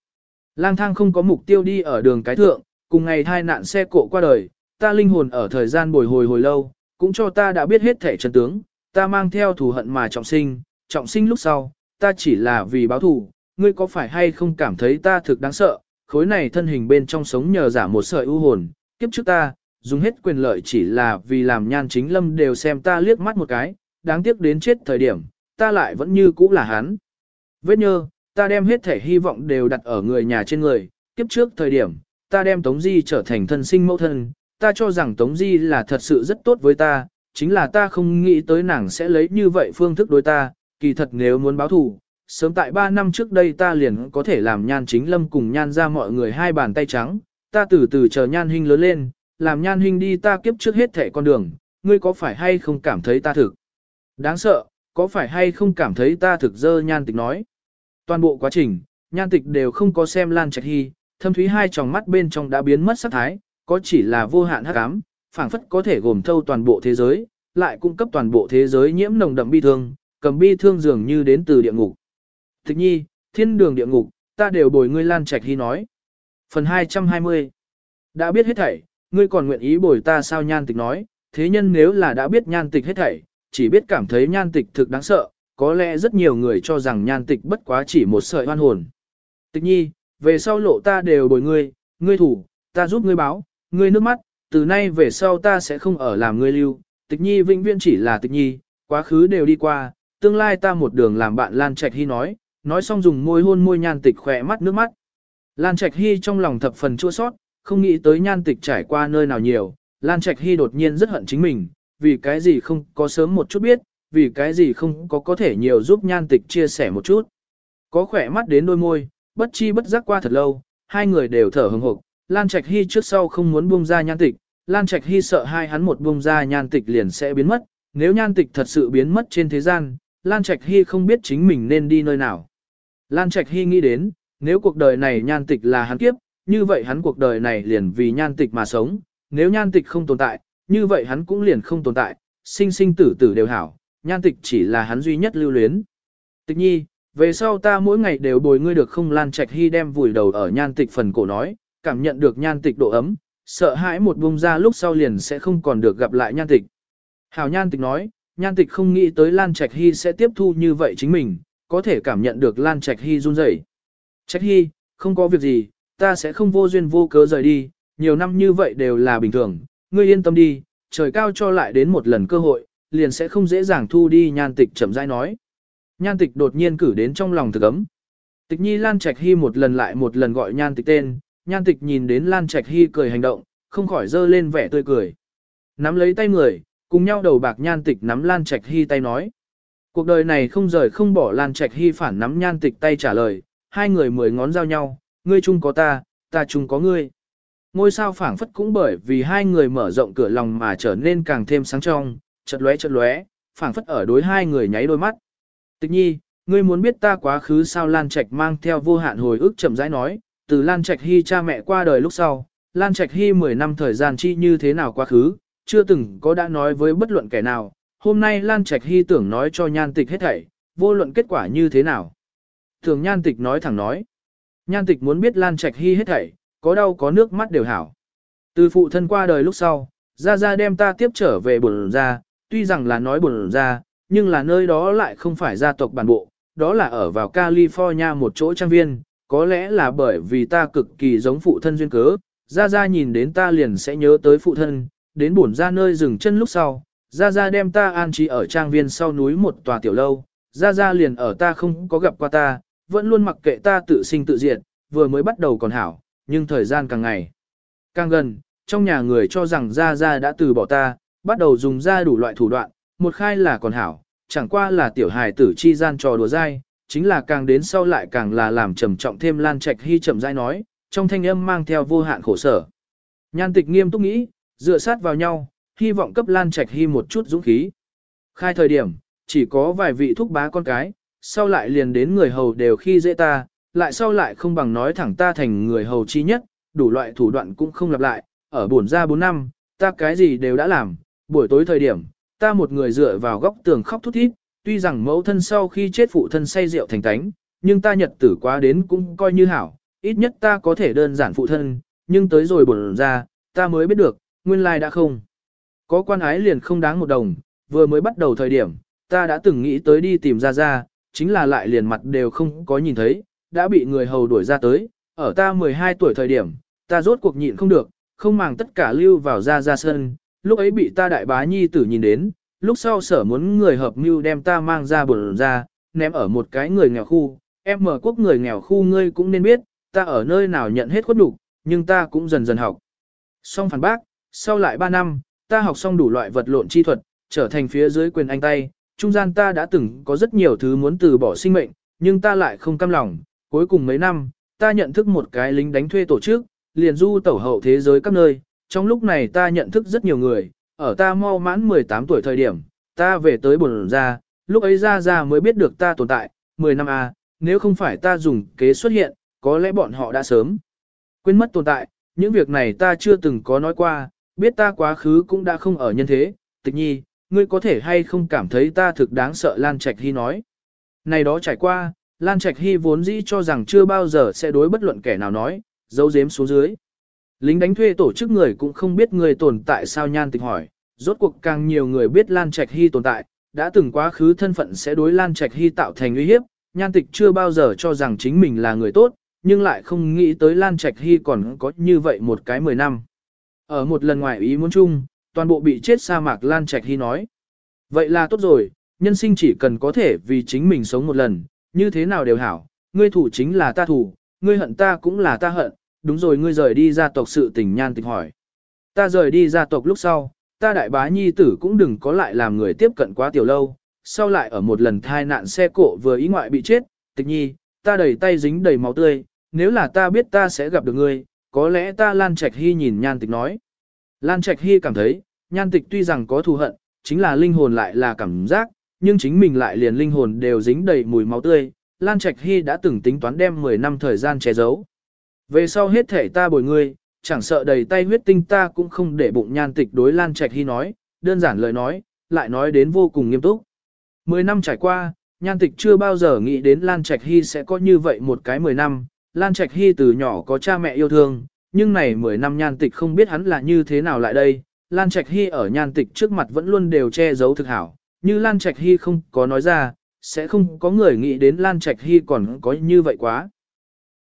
Speaker 1: lang thang không có mục tiêu đi ở đường cái thượng, cùng ngày thai nạn xe cộ qua đời, ta linh hồn ở thời gian bồi hồi hồi lâu, cũng cho ta đã biết hết thể chân tướng, ta mang theo thù hận mà trọng sinh, trọng sinh lúc sau, ta chỉ là vì báo thù, ngươi có phải hay không cảm thấy ta thực đáng sợ, khối này thân hình bên trong sống nhờ giả một sợi ưu hồn, kiếp trước ta, dùng hết quyền lợi chỉ là vì làm nhan chính lâm đều xem ta liếc mắt một cái, đáng tiếc đến chết thời điểm, ta lại vẫn như cũ là hắn. Vết nhơ, ta đem hết thể hy vọng đều đặt ở người nhà trên người, kiếp trước thời điểm, ta đem Tống Di trở thành thân sinh mẫu thân, ta cho rằng Tống Di là thật sự rất tốt với ta, chính là ta không nghĩ tới nàng sẽ lấy như vậy phương thức đối ta, kỳ thật nếu muốn báo thù, sớm tại 3 năm trước đây ta liền có thể làm nhan chính lâm cùng nhan ra mọi người hai bàn tay trắng, ta từ từ chờ nhan hình lớn lên, làm nhan hình đi ta kiếp trước hết thể con đường, ngươi có phải hay không cảm thấy ta thực? Đáng sợ, có phải hay không cảm thấy ta thực dơ nhan tịch nói? Toàn bộ quá trình, nhan tịch đều không có xem Lan Trạch Hy, thâm thúy hai tròng mắt bên trong đã biến mất sắc thái, có chỉ là vô hạn hắc ám, phảng phất có thể gồm thâu toàn bộ thế giới, lại cung cấp toàn bộ thế giới nhiễm nồng đậm bi thương, cầm bi thương dường như đến từ địa ngục. Tịch nhi, thiên đường địa ngục, ta đều bồi ngươi Lan Trạch Hy nói. Phần 220 Đã biết hết thảy, ngươi còn nguyện ý bồi ta sao nhan tịch nói, thế nhân nếu là đã biết nhan tịch hết thảy, chỉ biết cảm thấy nhan tịch thực đáng sợ, có lẽ rất nhiều người cho rằng nhan tịch bất quá chỉ một sợi hoan hồn. Tịch nhi, về sau lộ ta đều bồi ngươi, ngươi thủ, ta giúp ngươi báo, ngươi nước mắt, từ nay về sau ta sẽ không ở làm ngươi lưu, tịch nhi vĩnh viễn chỉ là tịch nhi, quá khứ đều đi qua, tương lai ta một đường làm bạn Lan Trạch Hy nói, nói xong dùng môi hôn môi nhan tịch khỏe mắt nước mắt. Lan Trạch Hy trong lòng thập phần chua sót, không nghĩ tới nhan tịch trải qua nơi nào nhiều, Lan Trạch Hy đột nhiên rất hận chính mình, vì cái gì không có sớm một chút biết, vì cái gì không có có thể nhiều giúp nhan tịch chia sẻ một chút. Có khỏe mắt đến đôi môi, bất chi bất giác qua thật lâu, hai người đều thở hừng hực. Lan Trạch Hy trước sau không muốn buông ra nhan tịch, Lan Trạch Hy sợ hai hắn một buông ra nhan tịch liền sẽ biến mất, nếu nhan tịch thật sự biến mất trên thế gian, Lan Trạch Hy không biết chính mình nên đi nơi nào. Lan Trạch Hy nghĩ đến, nếu cuộc đời này nhan tịch là hắn kiếp, như vậy hắn cuộc đời này liền vì nhan tịch mà sống, nếu nhan tịch không tồn tại, như vậy hắn cũng liền không tồn tại, sinh sinh tử tử đều hảo, nhan tịch chỉ là hắn duy nhất lưu luyến. Tịch nhi, về sau ta mỗi ngày đều bồi ngươi được không Lan Trạch Hy đem vùi đầu ở nhan tịch phần cổ nói, cảm nhận được nhan tịch độ ấm, sợ hãi một bông ra lúc sau liền sẽ không còn được gặp lại nhan tịch. Hảo nhan tịch nói, nhan tịch không nghĩ tới Lan Trạch Hy sẽ tiếp thu như vậy chính mình, có thể cảm nhận được Lan Trạch Hy run rẩy. Trạch Hy, không có việc gì, ta sẽ không vô duyên vô cớ rời đi, nhiều năm như vậy đều là bình thường, ngươi yên tâm đi, trời cao cho lại đến một lần cơ hội, liền sẽ không dễ dàng thu đi nhan tịch chậm rãi nói. Nhan tịch đột nhiên cử đến trong lòng thực ấm. Tịch nhi lan trạch hy một lần lại một lần gọi nhan tịch tên, nhan tịch nhìn đến Lan Trạch Hy cười hành động, không khỏi dơ lên vẻ tươi cười. Nắm lấy tay người, cùng nhau đầu bạc nhan tịch nắm Lan Trạch Hy tay nói. Cuộc đời này không rời không bỏ Lan Trạch Hy phản nắm nhan tịch tay trả lời, hai người mười ngón giao nhau, ngươi chung có ta, ta chung có ngươi. Ngôi sao phảng phất cũng bởi vì hai người mở rộng cửa lòng mà trở nên càng thêm sáng trong, chợt lóe chợt lóe, phảng phất ở đối hai người nháy đôi mắt. Tịch nhi, ngươi muốn biết ta quá khứ sao Lan Trạch mang theo vô hạn hồi ức chậm rãi nói, từ Lan Trạch Hy cha mẹ qua đời lúc sau, Lan Trạch Hy 10 năm thời gian chi như thế nào quá khứ, chưa từng có đã nói với bất luận kẻ nào, hôm nay Lan Trạch Hy tưởng nói cho nhan tịch hết thảy, vô luận kết quả như thế nào. Thường nhan tịch nói thẳng nói, nhan tịch muốn biết Lan Trạch Hy hết thảy, có đau có nước mắt đều hảo. Từ phụ thân qua đời lúc sau, ra ra đem ta tiếp trở về buồn ra, tuy rằng là nói buồn ra, nhưng là nơi đó lại không phải gia tộc bản bộ, đó là ở vào California một chỗ trang viên, có lẽ là bởi vì ta cực kỳ giống phụ thân duyên cớ, ra ra nhìn đến ta liền sẽ nhớ tới phụ thân, đến buồn ra nơi dừng chân lúc sau, Gia Gia đem ta an trí ở trang viên sau núi một tòa tiểu lâu, Gia Gia liền ở ta không có gặp qua ta, vẫn luôn mặc kệ ta tự sinh tự diệt, vừa mới bắt đầu còn hảo, nhưng thời gian càng ngày càng gần, trong nhà người cho rằng Gia Gia đã từ bỏ ta, bắt đầu dùng ra đủ loại thủ đoạn, một khai là còn hảo, chẳng qua là tiểu hài tử chi gian trò đùa dai, chính là càng đến sau lại càng là làm trầm trọng thêm lan trạch hy chậm rãi nói, trong thanh âm mang theo vô hạn khổ sở. Nhan tịch nghiêm túc nghĩ, dựa sát vào nhau, hy vọng cấp lan trạch hy một chút dũng khí. Khai thời điểm, chỉ có vài vị thúc bá con cái, sau lại liền đến người hầu đều khi dễ ta, lại sau lại không bằng nói thẳng ta thành người hầu chi nhất, đủ loại thủ đoạn cũng không lặp lại, ở buồn ra 4 năm, ta cái gì đều đã làm, buổi tối thời điểm, ta một người dựa vào góc tường khóc thút thít, tuy rằng mẫu thân sau khi chết phụ thân say rượu thành tánh, nhưng ta nhật tử quá đến cũng coi như hảo, ít nhất ta có thể đơn giản phụ thân, nhưng tới rồi buồn ra, ta mới biết được, nguyên lai đã không. Có quan ái liền không đáng một đồng, vừa mới bắt đầu thời điểm, ta đã từng nghĩ tới đi tìm ra ra, chính là lại liền mặt đều không có nhìn thấy, đã bị người hầu đuổi ra tới, ở ta 12 tuổi thời điểm, ta rốt cuộc nhịn không được, không màng tất cả lưu vào ra ra sân, lúc ấy bị ta đại bá nhi tử nhìn đến, lúc sau sở muốn người hợp mưu đem ta mang ra bồn ra, ném ở một cái người nghèo khu, em mở quốc người nghèo khu ngươi cũng nên biết, ta ở nơi nào nhận hết khuất đủ, nhưng ta cũng dần dần học. Xong phản bác, sau lại 3 năm, ta học xong đủ loại vật lộn chi thuật, trở thành phía dưới quyền anh tay, trung gian ta đã từng có rất nhiều thứ muốn từ bỏ sinh mệnh, nhưng ta lại không cam lòng, cuối cùng mấy năm, ta nhận thức một cái lính đánh thuê tổ chức, liền du tẩu hậu thế giới các nơi, trong lúc này ta nhận thức rất nhiều người, ở ta mau mãn 18 tuổi thời điểm, ta về tới bồn ra, lúc ấy ra ra mới biết được ta tồn tại, 10 năm a, à, nếu không phải ta dùng kế xuất hiện, có lẽ bọn họ đã sớm quên mất tồn tại, những việc này ta chưa từng có nói qua, biết ta quá khứ cũng đã không ở nhân thế, tịch nhi, ngươi có thể hay không cảm thấy ta thực đáng sợ Lan Trạch Hy nói. Này đó trải qua, Lan Trạch Hy vốn dĩ cho rằng chưa bao giờ sẽ đối bất luận kẻ nào nói, dấu dếm xuống dưới. Lính đánh thuê tổ chức người cũng không biết người tồn tại sao nhan tịch hỏi, rốt cuộc càng nhiều người biết Lan Trạch Hy tồn tại, đã từng quá khứ thân phận sẽ đối Lan Trạch Hy tạo thành uy hiếp, nhan tịch chưa bao giờ cho rằng chính mình là người tốt, nhưng lại không nghĩ tới Lan Trạch Hy còn có như vậy một cái 10 năm. Ở một lần ngoài ý muốn chung, toàn bộ bị chết sa mạc Lan Trạch Hy nói. Vậy là tốt rồi, nhân sinh chỉ cần có thể vì chính mình sống một lần, như thế nào đều hảo, ngươi thủ chính là ta thủ, ngươi hận ta cũng là ta hận, đúng rồi ngươi rời đi gia tộc sự tình nhan tịch hỏi. Ta rời đi gia tộc lúc sau, ta đại bá nhi tử cũng đừng có lại làm người tiếp cận quá tiểu lâu, sau lại ở một lần thai nạn xe cộ vừa ý ngoại bị chết, tịch nhi, ta đầy tay dính đầy máu tươi, nếu là ta biết ta sẽ gặp được ngươi, có lẽ ta Lan Trạch Hy nhìn nhan tịch nói. Lan Trạch Hy cảm thấy, nhan tịch tuy rằng có thù hận, chính là linh hồn lại là cảm giác, nhưng chính mình lại liền linh hồn đều dính đầy mùi máu tươi, Lan Trạch Hy đã từng tính toán đem 10 năm thời gian che giấu. Về sau hết thể ta bồi ngươi, chẳng sợ đầy tay huyết tinh ta cũng không để bụng nhan tịch đối Lan Trạch Hy nói, đơn giản lời nói, lại nói đến vô cùng nghiêm túc. 10 năm trải qua, nhan tịch chưa bao giờ nghĩ đến Lan Trạch Hy sẽ có như vậy một cái 10 năm, Lan Trạch Hy từ nhỏ có cha mẹ yêu thương, nhưng này 10 năm nhan tịch không biết hắn là như thế nào lại đây, Lan Trạch Hy ở nhan tịch trước mặt vẫn luôn đều che giấu thực hảo, như Lan Trạch Hy không có nói ra, sẽ không có người nghĩ đến Lan Trạch Hy còn có như vậy quá.